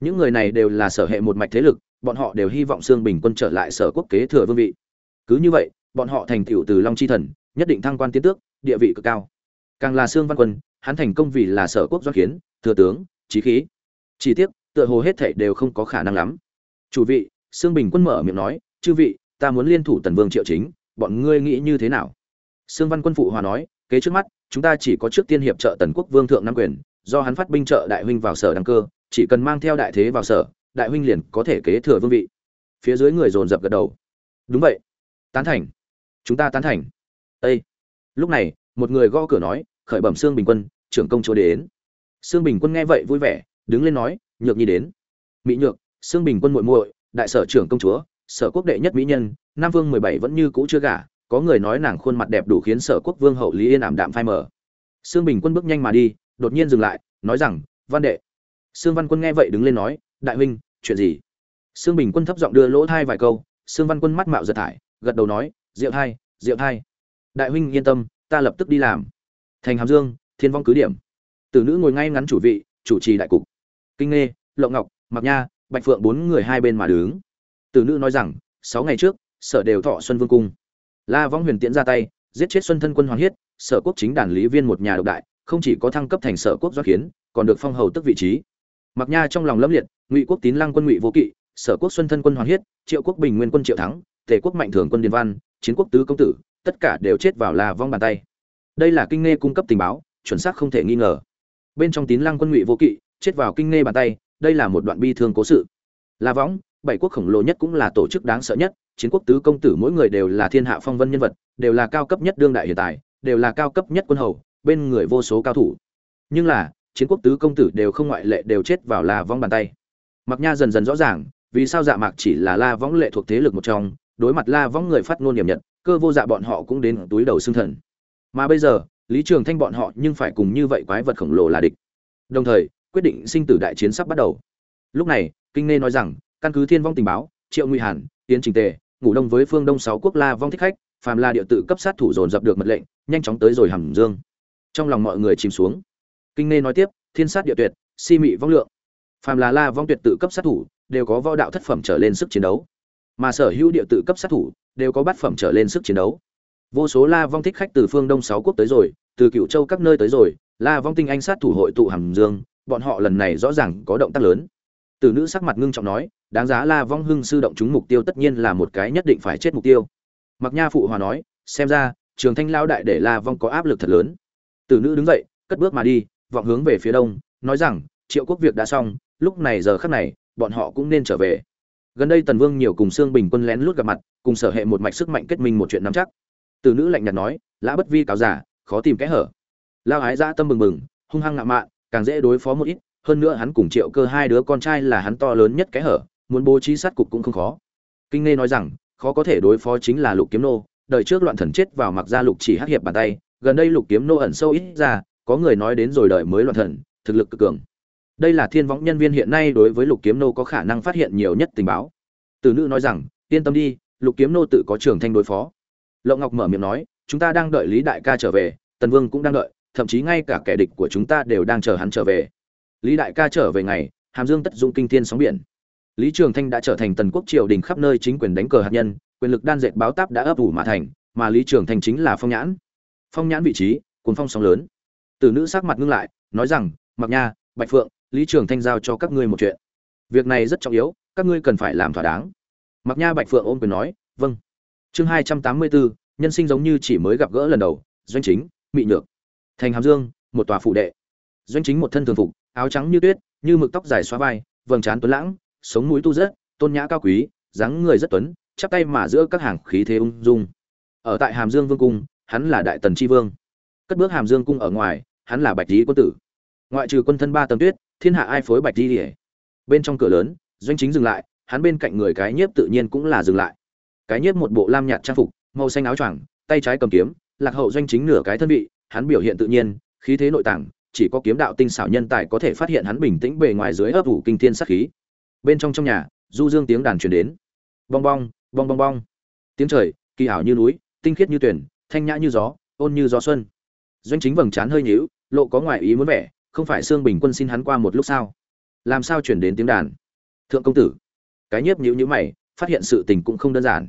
Những người này đều là sở hệ một mạch thế lực, bọn họ đều hy vọng sương bình quân trở lại sở quốc kế thừa vương vị. Cứ như vậy, bọn họ thành tựu từ long chi thần, nhất định thăng quan tiến tước, địa vị cực cao. Càng là sương văn quân, hắn thành công vì là sở quốc do kiến, thừa tướng trí khí. Chỉ tiếc, tựa hồ hết thảy đều không có khả năng lắm. Chủ vị, sương bình quân mở miệng nói, chư vị, ta muốn liên thủ tần vương triệu chính, bọn ngươi nghĩ như thế nào? Sương văn quân phụ hòa nói, kế trước mắt, chúng ta chỉ có trước tiên hiệp trợ tần quốc vương thượng nam quyền, do hắn phát binh trợ đại huynh vào sở đăng cơ, chỉ cần mang theo đại thế vào sở, đại huynh liền có thể kế thừa vương vị. Phía dưới người dồn dập gật đầu. Đúng vậy. Tán thành. Chúng ta tán thành. Ê. lúc này, một người gõ cửa nói, khởi bẩm Sương bình quân, trưởng công chúa đến. Sương bình quân nghe vậy vui vẻ, đứng lên nói, nhược nhi đến. Mỹ nhược, Sương bình quân muội muội, đại sở trưởng công chúa, sở quốc đệ nhất mỹ nhân, nam vương mười bảy vẫn như cũ chưa gả có người nói nàng khuôn mặt đẹp đủ khiến sở quốc vương hậu lý yên ảm đạm phai mờ. Xương bình quân bước nhanh mà đi, đột nhiên dừng lại, nói rằng, văn đệ. Xương văn quân nghe vậy đứng lên nói, đại huynh, chuyện gì? Xương bình quân thấp giọng đưa lỗ thai vài câu xương văn quân mắt mạo giật thải, gật đầu nói diệu thai diệu thai. Đại huynh, yên tâm, ta lập tức đi làm. Thành hàm dương, thiên vong cứ điểm. Tử nữ ngồi ngay ngắn chủ vị, chủ trì đại cục. Kinh nghê, lộng ngọc mặc nha, bạch phượng bốn người hai bên mà đứng. Tử nữ nói rằng, sáu ngày trước, sở đều thọ xuân vương cung la vong huyền tiễn ra tay, giết chết xuân thân quân hoàng hiết, sở quốc chính đàn lý viên một nhà độc đại, không chỉ có thăng cấp thành sở quốc do kiến, còn được phong hầu tức vị trí. Mặc nha trong lòng lâm liệt, ngụy quốc tín lăng quân ngụy vô kỵ, sở quốc xuân thân quân hoàng hiết, triệu quốc bình nguyên quân triệu thắng, tề quốc mạnh thường quân điền văn, chiến quốc tứ công tử, tất cả đều chết vào La vong bàn tay. Đây là kinh nghe cung cấp tình báo, chuẩn xác không thể nghi ngờ. Bên trong tín lăng quân ngụy vô kỵ, chết vào kinh nghe bàn tay, đây là một đoạn bi thương cố sự. La võng bảy quốc khổng lồ nhất cũng là tổ chức đáng sợ nhất, chiến quốc tứ công tử mỗi người đều là thiên hạ phong vân nhân vật, đều là cao cấp nhất đương đại hiện tại đều là cao cấp nhất quân hầu, bên người vô số cao thủ. Nhưng là, chiến quốc tứ công tử đều không ngoại lệ đều chết vào la vong bàn tay. Mặc nha dần dần rõ ràng, vì sao dạ mạc chỉ là la võng lệ thuộc thế lực một trong, đối mặt la võng người phát ngôn niệm nhật, cơ vô dạ bọn họ cũng đến túi đầu xương thần. Mà bây giờ, lý trường thanh bọn họ nhưng phải cùng như vậy quái vật khổng lồ là địch. Đồng thời, quyết định sinh tử đại chiến sắp bắt đầu. Lúc này, kinh nê nói rằng căn cứ thiên vong tình báo, triệu nguy hàn tiến trình tề, ngủ đông với phương đông sáu quốc la vong thích khách phàm la địa tự cấp sát thủ dồn dập được mật lệnh, nhanh chóng tới rồi hầm dương. Trong lòng mọi người chìm xuống. Kinh nê nói tiếp, thiên sát địa tuyệt, si mị vong lượng. Phàm là la vong tuyệt tự cấp sát thủ, đều có võ đạo thất phẩm trở lên sức chiến đấu. Mà sở hữu địa tự cấp sát thủ, đều có bát phẩm trở lên sức chiến đấu. Vô số la vong thích khách từ phương đông sáu quốc tới rồi, từ cựu châu các nơi tới rồi, la vong tinh anh sát thủ hội tụ hàm dương, bọn họ lần này rõ ràng có động tác lớn. Tử nữ sắc mặt ngưng trọng nói, đáng giá la vong hưng sư động chúng mục tiêu tất nhiên là một cái nhất định phải chết mục tiêu. Mặc nha phụ hòa nói, xem ra, trường thanh lão đại để la vong có áp lực thật lớn. Tử nữ đứng dậy, cất bước mà đi, vọng hướng về phía đông, nói rằng, triệu quốc việc đã xong, lúc này giờ khắc này, bọn họ cũng nên trở về. Gần đây tần vương nhiều cùng xương bình quân lén lút gặp mặt, cùng sở hệ một mạch sức mạnh kết minh một chuyện nắm chắc. Tử nữ lạnh nhạt nói, lã bất vi cáo giả, khó tìm kẽ hở. Lao ái dã tâm bừng bừng, hung hăng ngạo mạn, càng dễ đối phó một ít hơn nữa hắn cùng triệu cơ hai đứa con trai là hắn to lớn nhất cái hở, muốn bố trí sát cục cũng không khó. Kinh nghe nói rằng, khó có thể đối phó chính là lục kiếm nô, đời trước loạn thần chết vào mặc gia lục chỉ hắc hiệp bàn tay, gần đây lục kiếm nô ẩn sâu ít ra, có người nói đến rồi đời mới loạn thần, thực lực cực cường. Đây là thiên võng nhân viên hiện nay đối với lục kiếm nô có khả năng phát hiện nhiều nhất tình báo. Từ nữ nói rằng, yên tâm đi, lục kiếm nô tự có trường thanh đối phó. Lộ ngọc mở miệng nói, chúng ta đang đợi lý đại ca trở về, tần vương cũng đang đợi, thậm chí ngay cả kẻ địch của chúng ta đều đang chờ hắn trở về lý đại ca trở về ngày, hàm dương tất dụng kinh thiên sóng biển. Lý trường thanh đã trở thành tần quốc triều đình khắp nơi chính quyền đánh cờ hạt nhân, quyền lực đan dệt báo táp đã ấp ủ mà thành, mà lý trường thanh chính là phong nhãn. Phong nhãn vị trí, cuốn phong sóng lớn. Từ nữ sắc mặt ngưng lại, nói rằng, mặc nha, bạch phượng, lý trường thanh giao cho các ngươi một chuyện. Việc này rất trọng yếu, các ngươi cần phải làm thỏa đáng. Mặc nha bạch phượng ôm quyền nói vâng. Chương hai trăm tám mươi bốn, nhân sinh giống như chỉ mới gặp gỡ lần đầu, doanh chính, mị nhược. Thành hàm dương, một tòa phụ đệ. Doanh chính một thân thường phục áo trắng như tuyết, như mực tóc dài xóa vai, vầng trán tuấn lãng, sống mũi tu rất tôn nhã cao quý, dáng người rất tuấn, chắp tay mà giữa các hàng khí thế ung dung. Ở tại hàm dương vương cung, hắn là đại tần tri vương. Cất bước hàm dương cung ở ngoài, hắn là bạch lý quân tử. Ngoại trừ quân thân ba tấm tuyết, thiên hạ ai phối bạch lý bên trong cửa lớn, doanh chính dừng lại, hắn bên cạnh người cái nhiếp tự nhiên cũng là dừng lại. Cái nhiếp một bộ lam nhạt trang phục, màu xanh áo choàng, tay trái cầm kiếm, lạc hậu doanh chính nửa cái thân vị, hắn biểu hiện tự nhiên, khí thế nội tàng chỉ có kiếm đạo tinh xảo nhân tài có thể phát hiện hắn bình tĩnh bề ngoài dưới ấp ủ kinh thiên sát khí. Bên trong trong nhà, du dương tiếng đàn truyền đến. Bong bong bong bong bong. Tiếng trời, kỳ ảo như núi, tinh khiết như tuyển, thanh nhã như gió, ôn như gió xuân. Doanh chính vầng trán hơi nhíu, lộ có ngoại ý muốn vẻ, không phải xương bình quân xin hắn qua một lúc sao? Làm sao chuyển đến tiếng đàn? Thượng công tử. Cái nhiếp nhíu nhíu mày, phát hiện sự tình cũng không đơn giản.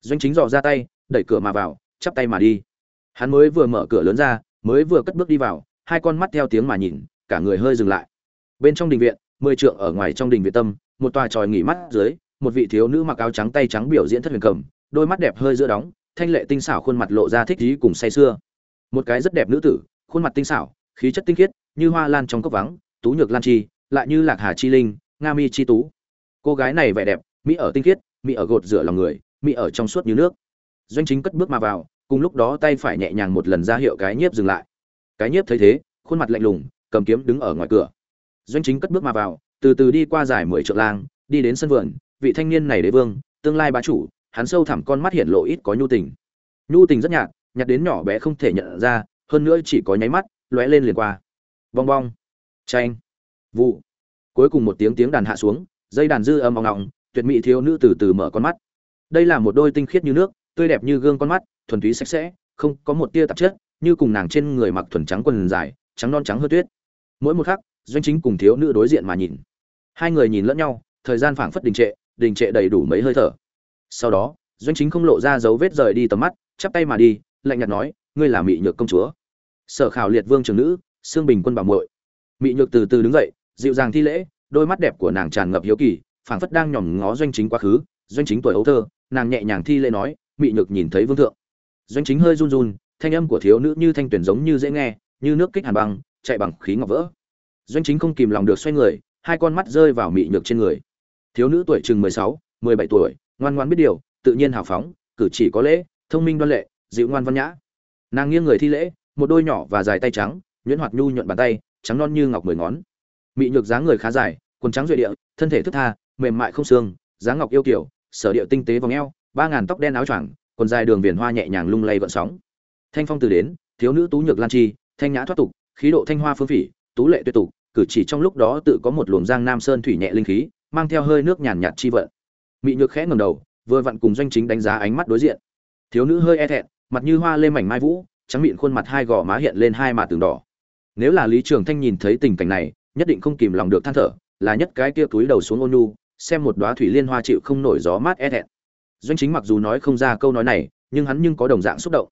Doanh chính dò ra tay, đẩy cửa mà vào, chắp tay mà đi. Hắn mới vừa mở cửa lớn ra, mới vừa cất bước đi vào hai con mắt theo tiếng mà nhìn, cả người hơi dừng lại. Bên trong đình viện, mười trượng ở ngoài trong đình viện tâm, một tòa tròi nghỉ mắt dưới, một vị thiếu nữ mặc áo trắng tay trắng biểu diễn thất huyền cầm, đôi mắt đẹp hơi giữa đóng, thanh lệ tinh xảo khuôn mặt lộ ra thích ý cùng say sưa. Một cái rất đẹp nữ tử, khuôn mặt tinh xảo, khí chất tinh khiết, như hoa lan trong cốc vắng, tú nhược lan chi, lại như lạc hà chi linh, nga mi chi tú. Cô gái này vẻ đẹp, mỹ ở tinh khiết, mỹ ở gột rửa lòng người, mỹ ở trong suốt như nước. Doanh chính cất bước mà vào, cùng lúc đó tay phải nhẹ nhàng một lần ra hiệu cái nhiếp dừng lại cái nhiếp thấy thế, khuôn mặt lạnh lùng, cầm kiếm đứng ở ngoài cửa. Doanh chính cất bước mà vào, từ từ đi qua giải mười trượng lang, đi đến sân vườn, vị thanh niên này đế vương, tương lai bá chủ, hắn sâu thẳm con mắt hiện lộ ít có nhu tình. Nhu tình rất nhạt nhạt đến nhỏ bé không thể nhận ra, hơn nữa chỉ có nháy mắt, lóe lên liền qua. Bong bong. Tranh vụ. Cuối cùng một tiếng tiếng đàn hạ xuống, dây đàn dư âm ong ong, tuyệt mỹ thiếu nữ từ từ mở con mắt. Đây là một đôi tinh khiết như nước, tươi đẹp như gương con mắt, thuần túy sạch sẽ, không có một tia tạp chất như cùng nàng trên người mặc thuần trắng quần dài, trắng non trắng hơn tuyết. Mỗi một khắc, doanh chính cùng thiếu nữ đối diện mà nhìn. Hai người nhìn lẫn nhau, thời gian phảng phất đình trệ đình trệ đầy đủ mấy hơi thở. Sau đó, doanh chính không lộ ra dấu vết rời đi tầm mắt, chắp tay mà đi, lạnh nhạt nói, ngươi là mị nhược công chúa. Sở khảo liệt vương trường nữ xương bình quân bảo muội. Mị nhược từ từ đứng dậy, dịu dàng thi lễ, đôi mắt đẹp của nàng tràn ngập hiếu kỳ, phảng phất đang nhòm ngó doanh chính quá khứ. Doanh chính tuổi ấu thơ, nàng nhẹ nhàng thi lễ nói, mị nhược nhìn thấy vương thượng. Doanh chính hơi run run thanh âm của thiếu nữ như thanh tuyển giống như dễ nghe, như nước kích hàn băng, chạy bằng khí ngọc vỡ. Doanh chính không kìm lòng được xoay người, hai con mắt rơi vào mị nhược trên người. Thiếu nữ tuổi chừng mười sáu, mười bảy tuổi, ngoan ngoan biết điều, tự nhiên hào phóng, cử chỉ có lễ, thông minh đoan lệ, dịu ngoan văn nhã. Nàng nghiêng người thi lễ, một đôi nhỏ và dài tay trắng, nhuyễn hoạt nhu nhuận bàn tay, trắng non như ngọc mười ngón. Mị nhược dáng người khá dài, quần trắng duệ địa, thân thể thức tha, mềm mại không xương, dáng ngọc yêu kiểu sở địa tinh tế vòng eo, ba ngàn tóc đen áo choàng, quần dài đường viền hoa nhẹ nhàng lung lay gợn sóng thanh phong từ đến, thiếu nữ tú nhược lan chi, thanh nhã thoát tục, khí độ thanh hoa phương phỉ, tú lệ tuyệt tục, cử chỉ trong lúc đó tự có một luồng giang nam sơn thủy nhẹ linh khí, mang theo hơi nước nhàn nhạt chi vận. Mị nhược khẽ ngầm đầu, vừa vặn cùng doanh chính đánh giá ánh mắt đối diện. Thiếu nữ hơi e thẹn, mặt như hoa lê mảnh mai vũ, trắng miệng khuôn mặt hai gò má hiện lên hai mà tường đỏ. Nếu là lý trường thanh nhìn thấy tình cảnh này, nhất định không kìm lòng được than thở, là nhất cái kia túi đầu xuống ôn nhu, xem một đóa thủy liên hoa chịu không nổi gió mát e thẹn. Doanh chính mặc dù nói không ra câu nói này, nhưng hắn nhưng có đồng dạng xúc động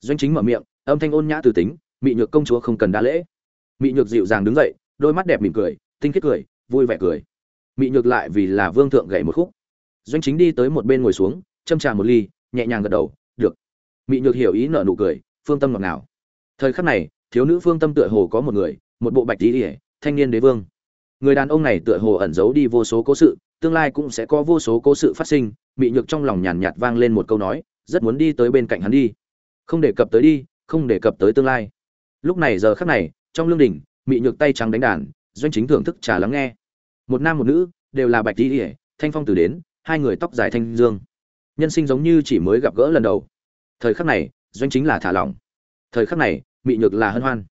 doanh chính mở miệng, âm thanh ôn nhã từ tính, mị nhược công chúa không cần đa lễ. Mị nhược dịu dàng đứng dậy, đôi mắt đẹp mỉm cười, tinh khiết cười, vui vẻ cười. Mị nhược lại vì là vương thượng gậy một khúc. Doanh chính đi tới một bên ngồi xuống, châm trà một ly, nhẹ nhàng gật đầu, được. Mị nhược hiểu ý nở nụ cười, phương tâm ngọt ngào. Thời khắc này, thiếu nữ phương tâm tựa hồ có một người, một bộ bạch tí ỉa thanh niên đế vương. Người đàn ông này tựa hồ ẩn giấu đi vô số cố sự, tương lai cũng sẽ có vô số cố sự phát sinh, mị nhược trong lòng nhàn nhạt vang lên một câu nói, rất muốn đi tới bên cạnh hắn đi không đề cập tới đi, không đề cập tới tương lai. Lúc này giờ khắc này, trong lương đình mị nhược tay trắng đánh đàn, doanh chính thưởng thức trà lắng nghe. Một nam một nữ, đều là bạch tí ỉa thanh phong từ đến, hai người tóc dài thanh dương. Nhân sinh giống như chỉ mới gặp gỡ lần đầu. Thời khắc này, doanh chính là thả lỏng. Thời khắc này, mị nhược là hân hoan.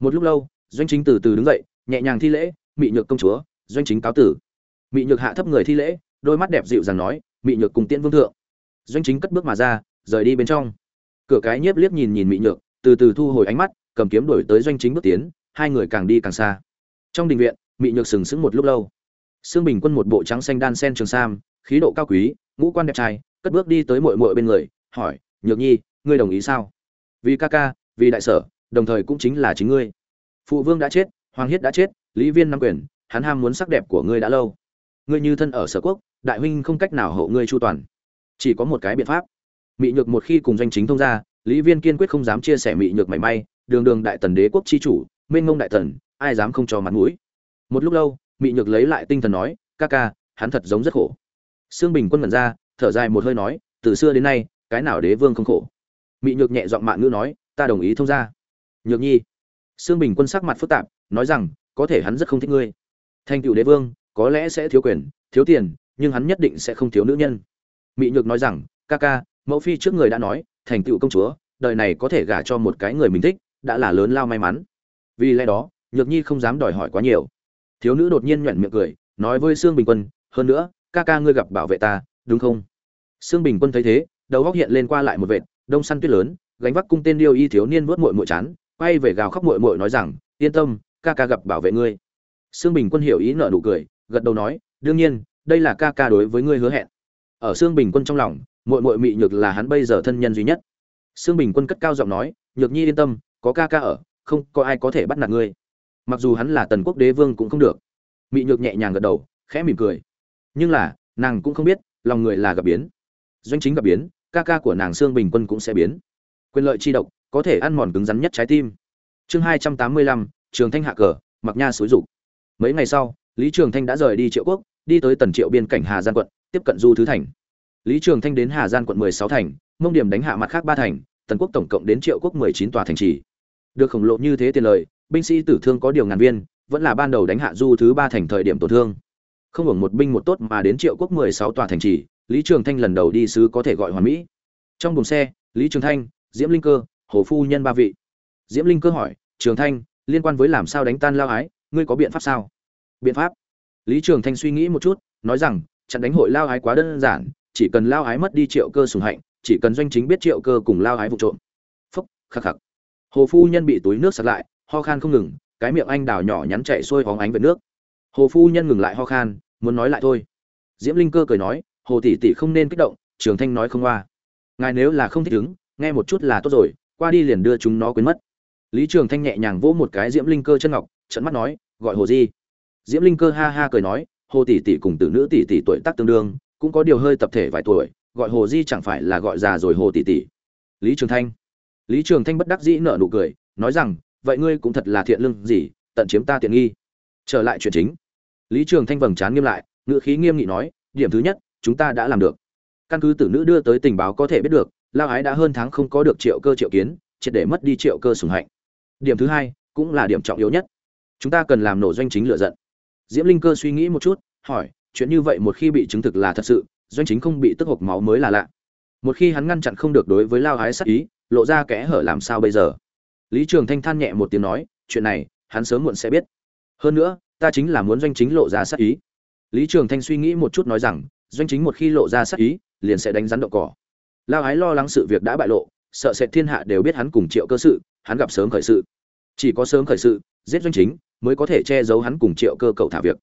Một lúc lâu, doanh chính từ từ đứng dậy, nhẹ nhàng thi lễ, mị nhược công chúa, doanh chính cáo tử. Mị nhược hạ thấp người thi lễ, đôi mắt đẹp dịu dàng nói, mị nhược cùng tiễn vương thượng. Doanh chính cất bước mà ra, rời đi bên trong cửa cái nhiếp liếc nhìn nhìn mị nhược từ từ thu hồi ánh mắt cầm kiếm đổi tới doanh chính bước tiến hai người càng đi càng xa trong đình viện mị nhược sừng sững một lúc lâu Sương Bình Quân một bộ trắng xanh đan sen trường sam, khí độ cao quý, ngũ quan đẹp trai, cất bước đi tới muội muội bên người, hỏi: "Nhược Nhi, ngươi đồng ý sao?" "Vì ca ca, vì đại sở, đồng thời cũng chính là chính ngươi. Phụ vương đã chết, hoàng hiết đã chết, Lý Viên nắm quyền, hắn ham muốn sắc đẹp của ngươi đã lâu. Ngươi như thân ở sở quốc, đại huynh không cách nào hộ ngươi chu toàn. Chỉ có một cái biện pháp. Mị Nhược một khi cùng doanh chính thông ra, Lý Viên kiên quyết không dám chia sẻ Mị Nhược mảy may, đường đường đại tần đế quốc chi chủ, mênh mông đại tần, ai dám không cho mặt mũi. Một lúc lâu, Mị Nhược lấy lại tinh thần nói, "Ca ca, hắn thật giống rất khổ." Sương Bình Quân mẩn ra, thở dài một hơi nói, "Từ xưa đến nay, cái nào đế vương không khổ?" Mị Nhược nhẹ giọng mạn ngữ nói, "Ta đồng ý thông ra." Nhược Nhi. Sương Bình Quân sắc mặt phức tạp, nói rằng, "Có thể hắn rất không thích ngươi. Thành tựu đế vương, có lẽ sẽ thiếu quyền, thiếu tiền, nhưng hắn nhất định sẽ không thiếu nữ nhân." Mị Nhược nói rằng, "Ca ca, mẫu phi trước người đã nói, thành tựu công chúa, đời này có thể gả cho một cái người mình thích, đã là lớn lao may mắn." Vì lẽ đó, Nhược Nhi không dám đòi hỏi quá nhiều. Thiếu nữ đột nhiên nhoẻn miệng cười nói với sương bình quân hơn nữa ca ca ngươi gặp bảo vệ ta đúng không? Sương bình quân thấy thế đầu góc hiện lên qua lại một vệt đông săn tuyết lớn gánh vác cung tên điêu y thiếu niên vớt mội mội chán quay về gào khóc mội mội nói rằng yên tâm ca ca gặp bảo vệ ngươi. Sương bình quân hiểu ý nợ nụ cười gật đầu nói đương nhiên đây là ca ca đối với ngươi hứa hẹn. Ở sương bình quân trong lòng muội muội mị nhược là hắn bây giờ thân nhân duy nhất. Sương bình quân cất cao giọng nói, nhược nhi yên tâm, có ca ca ở, không có ai có thể bắt nạt ngươi. Mặc dù hắn là tần quốc đế vương cũng không được. Mị nhược nhẹ nhàng gật đầu, khẽ mỉm cười. Nhưng là, nàng cũng không biết, lòng người là gặp biến. Doanh chính gặp biến, ca ca của nàng sương bình quân cũng sẽ biến. Quyền lợi chi độc, có thể ăn mòn cứng rắn nhất trái tim. Chương hai trăm tám mươi lăm, trường thanh hạ cờ, mặc nha xúi rục mấy ngày sau, lý trường thanh đã rời đi triệu quốc, đi tới tần triệu biên cảnh hà giang quận, tiếp cận du thứ thành lý trường thanh đến hà giang quận mười sáu thành, mông điểm đánh hạ mặt khác ba thành, tần quốc tổng cộng đến triệu quốc mười chín tòa thành trì. Được khổng lồ như thế tiền lời, binh sĩ tử thương có điều ngàn viên, vẫn là ban đầu đánh hạ du thứ ba thành thời điểm tổn thương. Không hưởng một binh một tốt mà đến triệu quốc mười sáu tòa thành trì, lý trường thanh lần đầu đi sứ có thể gọi hoàn mỹ. Trong buồng xe, lý trường thanh, diễm linh cơ, hồ phu nhân ba vị. Diễm linh cơ hỏi, trường thanh, liên quan với làm sao đánh tan lao ái, ngươi có biện pháp sao? Biện pháp? Lý trường thanh suy nghĩ một chút, nói rằng chặn đánh hội lao ái quá đơn giản chỉ cần lao ái mất đi triệu cơ sùng hạnh, chỉ cần doanh chính biết triệu cơ cùng lao ái vụ trộm. Phúc, khắc khắc. Hồ phu nhân bị túi nước sạt lại, ho khan không ngừng, cái miệng anh đào nhỏ nhắn chạy xuôi hóng ánh về nước. Hồ phu nhân ngừng lại ho khan, muốn nói lại thôi. Diễm linh cơ cười nói, hồ tỷ tỷ không nên kích động, trường thanh nói không qua. Ngài nếu là không thích ứng, nghe một chút là tốt rồi, qua đi liền đưa chúng nó quên mất. Lý trường thanh nhẹ nhàng vỗ một cái diễm linh cơ chân ngọc trận mắt nói, gọi hồ di. Diễm linh cơ ha ha cười nói, hồ tỷ tỷ cùng tử nữ tỷ tỷ tuổi tác tương đương cũng có điều hơi tập thể vài tuổi, gọi hồ di chẳng phải là gọi già rồi hồ tỷ tỷ. Lý trường thanh. Lý trường thanh bất đắc dĩ nở nụ cười, nói rằng, vậy ngươi cũng thật là thiện lương gì, tận chiếm ta tiện nghi. Trở lại chuyện chính. Lý trường thanh vầng trán nghiêm lại, ngữ khí nghiêm nghị nói, điểm thứ nhất, chúng ta đã làm được. Căn cứ tử nữ đưa tới tình báo có thể biết được, lao ái đã hơn tháng không có được triệu cơ triệu kiến, triệt để mất đi triệu cơ sùng hạnh. Điểm thứ hai, cũng là điểm trọng yếu nhất. Chúng ta cần làm nổ doanh chính lựa giận. Diễm linh cơ suy nghĩ một chút, hỏi chuyện như vậy một khi bị chứng thực là thật sự, doanh chính không bị tức hộc máu mới là lạ. Một khi hắn ngăn chặn không được đối với lao hái sắc ý, lộ ra kẽ hở làm sao bây giờ? Lý trường thanh than nhẹ một tiếng nói, chuyện này, hắn sớm muộn sẽ biết. Hơn nữa, ta chính là muốn doanh chính lộ ra sát ý. Lý trường thanh suy nghĩ một chút nói rằng, doanh chính một khi lộ ra sát ý, liền sẽ đánh rắn đậu cỏ. Lao hái lo lắng sự việc đã bại lộ, sợ sẽ thiên hạ đều biết hắn cùng triệu cơ sự, hắn gặp sớm khởi sự. Chỉ có sớm khởi sự, giết doanh chính, mới có thể che giấu hắn cùng triệu cơ cầu thả việc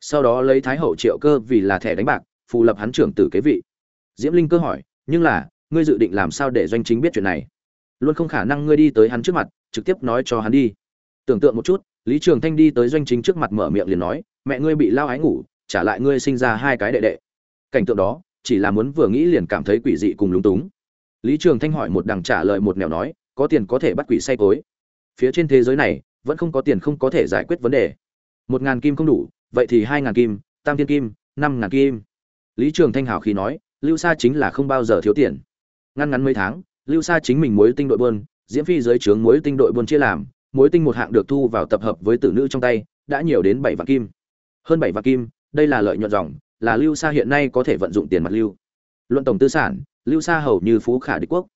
sau đó lấy thái hậu triệu cơ vì là thẻ đánh bạc, phù lập hắn trưởng tử kế vị. Diễm linh cơ hỏi, nhưng là, ngươi dự định làm sao để doanh chính biết chuyện này? Luôn không khả năng ngươi đi tới hắn trước mặt, trực tiếp nói cho hắn đi. Tưởng tượng một chút, lý trường thanh đi tới doanh chính trước mặt mở miệng liền nói, mẹ ngươi bị lao ái ngủ, trả lại ngươi sinh ra hai cái đệ đệ. Cảnh tượng đó, chỉ là muốn vừa nghĩ liền cảm thấy quỷ dị cùng lúng túng. Lý trường thanh hỏi một đằng trả lời một nẻo nói, có tiền có thể bắt quỷ say cối. Phía trên thế giới này, vẫn không có tiền không có thể giải quyết vấn đề. Một ngàn kim không đủ vậy thì hai ngàn kim, tam thiên kim, năm ngàn kim. Lý trường thanh hảo khi nói, lưu sa chính là không bao giờ thiếu tiền. Ngăn ngắn mấy tháng, lưu sa chính mình mối tinh đội buôn, diễm phi dưới trướng mối tinh đội buôn chia làm mối tinh một hạng được thu vào tập hợp với tử nữ trong tay, đã nhiều đến bảy vạn kim. Hơn bảy vạn kim, đây là lợi nhuận dòng, là lưu sa hiện nay có thể vận dụng tiền mặt lưu. Luận tổng tư sản, lưu sa hầu như phú khả địch quốc.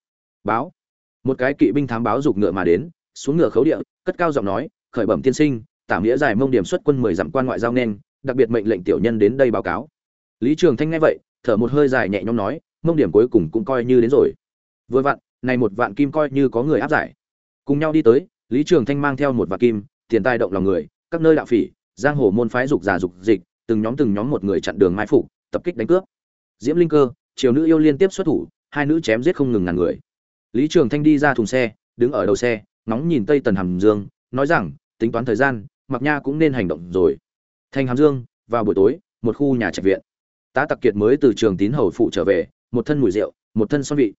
Báo. Một cái kỵ binh thám báo giục ngựa mà đến, xuống ngựa khấu địa, cất cao giọng nói, khởi bẩm tiên sinh tả nghĩa giải mông điểm xuất quân mười dặm quan ngoại giao nên, đặc biệt mệnh lệnh tiểu nhân đến đây báo cáo. Lý trường thanh nghe vậy, thở một hơi dài nhẹ nhõm nói, mông điểm cuối cùng cũng coi như đến rồi. Vừa vặn, này một vạn kim coi như có người áp giải. Cùng nhau đi tới, lý trường thanh mang theo một vạn kim, tiền tài động lòng người, các nơi đạo phỉ, giang hồ môn phái dục giả dục dịch, từng nhóm từng nhóm một người chặn đường mai phục, tập kích đánh cướp. Diễm linh cơ, triều nữ yêu liên tiếp xuất thủ, hai nữ chém giết không ngừng ngàn người. Lý trường thanh đi ra thùng xe, đứng ở đầu xe, ngóng nhìn tây tần hàm dương, nói rằng, tính toán thời gian mặc nha cũng nên hành động rồi. Thành hàm dương, vào buổi tối, một khu nhà trạch viện. Tá tặc kiệt mới từ trường tín hầu phụ trở về, một thân mùi rượu, một thân son vị.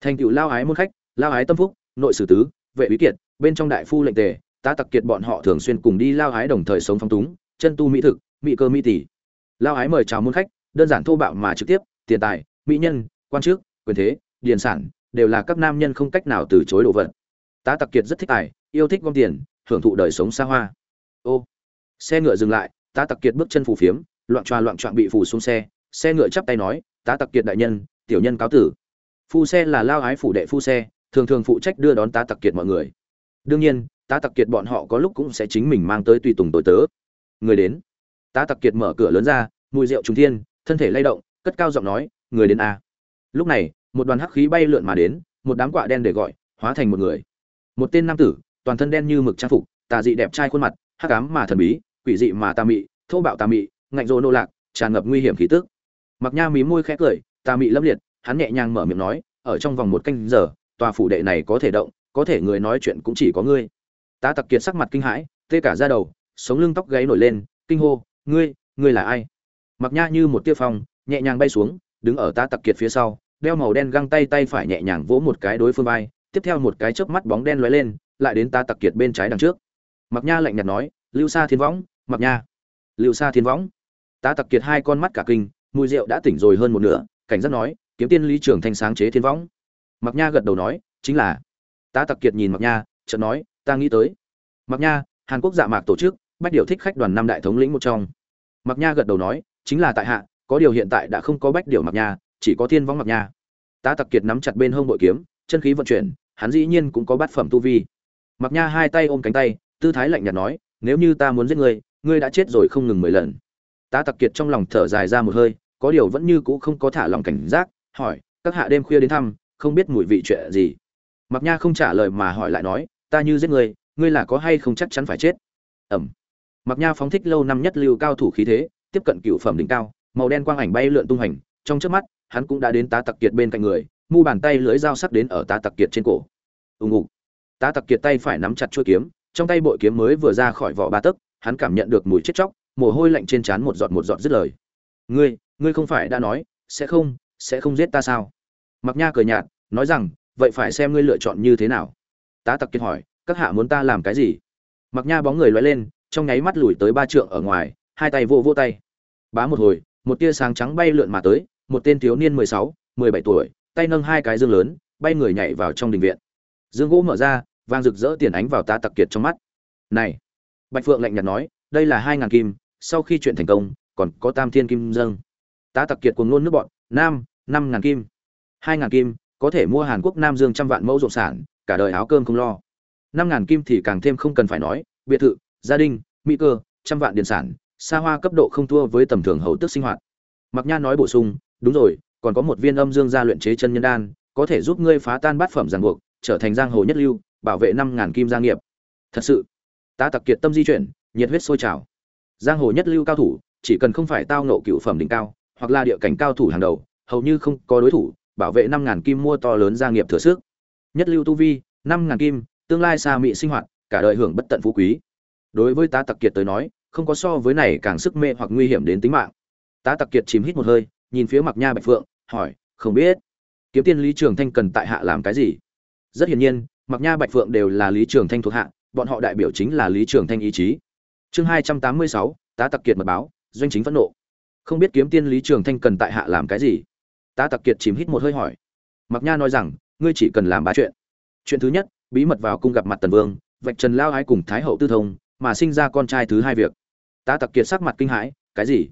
Thành cựu lao ái môn khách, lao ái tâm phúc, nội sử tứ, vệ bí kiệt, bên trong đại phu lệnh tề, tá tặc kiệt bọn họ thường xuyên cùng đi lao ái đồng thời sống phong túng, chân tu mỹ thực, mỹ cơ mỹ tỷ. Lao ái mời chào môn khách, đơn giản thô bạo mà trực tiếp, tiền tài, mỹ nhân, quan chức quyền thế, điền sản, đều là các nam nhân không cách nào từ chối đồ vật. Tá tặc kiệt rất thích tài, yêu thích gom tiền, hưởng thụ đời sống xa hoa ô. Xe ngựa dừng lại, tá tặc kiệt bước chân phù phiếm, loạn tròa loạn trọn bị phù xuống xe. Xe ngựa chắp tay nói, tá tặc kiệt đại nhân, tiểu nhân cáo tử. Phu xe là lao ái phủ đệ phu xe, thường thường phụ trách đưa đón tá tặc kiệt mọi người. Đương nhiên, tá tặc kiệt bọn họ có lúc cũng sẽ chính mình mang tới tùy tùng tối tớ. Người đến. Tá tặc kiệt mở cửa lớn ra, mùi rượu trung thiên, thân thể lay động, cất cao giọng nói, người đến a. Lúc này, một đoàn hắc khí bay lượn mà đến, một đám quạ đen để gọi, hóa thành một người. Một tên nam tử, toàn thân đen như mực trang phục, tà dị đẹp trai khuôn mặt hắc ám mà thần bí, quỷ dị mà tà mị, thô bạo tà mị, ngạnh rô nô lạc, tràn ngập nguy hiểm khí tức. Mặc nha mí môi khẽ cười, tà mị lâm liệt, hắn nhẹ nhàng mở miệng nói, ở trong vòng một canh giờ, tòa phủ đệ này có thể động, có thể người nói chuyện cũng chỉ có ngươi. Tá tặc kiệt sắc mặt kinh hãi, tê cả ra đầu, sống lưng tóc gáy nổi lên, kinh hô, ngươi ngươi là ai? Mặc nha như một tia phong, nhẹ nhàng bay xuống, đứng ở tá tặc kiệt phía sau, đeo màu đen găng tay tay phải nhẹ nhàng vỗ một cái đối phương vai, tiếp theo một cái chớp mắt bóng đen lóe lên, lại đến tá tặc kiệt bên trái đằng trước mặc nha lạnh nhạt nói, lưu sa thiên võng mặc nha. Lưu sa thiên võng? Tá tặc kiệt hai con mắt cả kinh, mùi rượu đã tỉnh rồi hơn một nửa, cảnh giác nói, kiếm tiên lý trường thanh sáng chế thiên võng. Mặc nha gật đầu nói, chính là. Tá tặc kiệt nhìn mặc nha, chợt nói, ta nghĩ tới. Mặc nha, hàn quốc dạ mạc tổ chức, bách điều thích khách đoàn năm đại thống lĩnh một trong. Mặc nha gật đầu nói, chính là tại hạ, có điều hiện tại đã không có bách điều mặc nha, chỉ có thiên võng mặc nha. Tá tặc kiệt nắm chặt bên hông bội kiếm, chân khí vận chuyển, hắn dĩ nhiên cũng có bát phẩm tu vi. Mặc nha hai tay ôm cánh tay tư thái lạnh nhạt nói, nếu như ta muốn giết ngươi ngươi đã chết rồi không ngừng mười lần. Tá tặc kiệt trong lòng thở dài ra một hơi, có điều vẫn như cũ không có thả lòng cảnh giác, hỏi, các hạ đêm khuya đến thăm, không biết mùi vị chuyện gì? Mặc nha không trả lời mà hỏi lại nói, ta như giết ngươi ngươi là có hay không chắc chắn phải chết? Ẩm. Mặc nha phóng thích lâu năm nhất lưu cao thủ khí thế, tiếp cận cựu phẩm đỉnh cao, màu đen quang ảnh bay lượn tung hành, trong trước mắt, hắn cũng đã đến tá tặc kiệt bên cạnh người, mu bàn tay lưới dao sắc đến ở tá tặc kiệt trên cổ. Ùng ục tá tặc kiệt tay phải nắm chặt chuôi kiếm trong tay bội kiếm mới vừa ra khỏi vỏ ba tấc, hắn cảm nhận được mùi chết chóc, mồ hôi lạnh trên trán một giọt một giọt dứt lời. Ngươi ngươi không phải đã nói, sẽ không sẽ không giết ta sao? Mặc nha cười nhạt, nói rằng, vậy phải xem ngươi lựa chọn như thế nào. Tá tặc kiệt hỏi, các hạ muốn ta làm cái gì? Mặc nha bóng người loay lên, trong nháy mắt lùi tới ba trượng ở ngoài, hai tay vô vô tay. Bá một hồi, một tia sáng trắng bay lượn mà tới, một tên thiếu niên mười sáu, mười bảy tuổi, tay nâng hai cái dương lớn, bay người nhảy vào trong đình viện. Dương gỗ mở ra vang rực rỡ tiền ánh vào ta tặc kiệt trong mắt. Này, bạch phượng lạnh nhạt nói, đây là hai ngàn kim, sau khi chuyện thành công, còn có tam thiên kim dâng. Tá tặc kiệt cuồng luôn nước bọn, nam, năm ngàn kim. Hai ngàn kim, có thể mua hàn quốc nam dương trăm vạn mẫu ruộng sản, cả đời áo cơm không lo. Năm ngàn kim thì càng thêm không cần phải nói, biệt thự, gia đình, mỹ cơ, trăm vạn điện sản, xa hoa cấp độ không thua với tầm thường hầu tức sinh hoạt. Mặc nha nói bổ sung, đúng rồi, còn có một viên âm dương gia luyện chế chân nhân đan, có thể giúp ngươi phá tan bát phẩm giàn buộc, trở thành giang hồ nhất lưu bảo vệ năm ngàn kim gia nghiệp. Thật sự, ta tặc kiệt tâm di chuyển, nhiệt huyết sôi trào. Giang hồ nhất lưu cao thủ, chỉ cần không phải tao nộ cựu phẩm đỉnh cao, hoặc là địa cảnh cao thủ hàng đầu, hầu như không có đối thủ, bảo vệ năm ngàn kim mua to lớn gia nghiệp thừa sức. Nhất lưu tu vi, năm ngàn kim, tương lai xa mị sinh hoạt, cả đời hưởng bất tận phú quý. Đối với tá tặc kiệt tới nói, không có so với này càng sức mê hoặc nguy hiểm đến tính mạng. Tá tặc kiệt chìm hít một hơi, nhìn phía mặc nha bạch phượng, hỏi, không biết, kiếm tiên lý trường thanh cần tại hạ làm cái gì? Rất hiển nhiên mặc nha bạch phượng đều là lý trường thanh thuộc hạ, bọn họ đại biểu chính là lý trường thanh ý chí. Chương hai trăm tám mươi sáu, tá tặc kiệt mật báo, doanh chính phẫn nộ. Không biết kiếm tiên lý trường thanh cần tại hạ làm cái gì? Tá tặc kiệt chìm hít một hơi hỏi. Mặc nha nói rằng, ngươi chỉ cần làm ba chuyện. Chuyện thứ nhất, bí mật vào cung gặp mặt tần vương, vạch trần lao ái cùng thái hậu tư thông, mà sinh ra con trai thứ hai việc. Tá tặc kiệt sắc mặt kinh hãi, cái gì?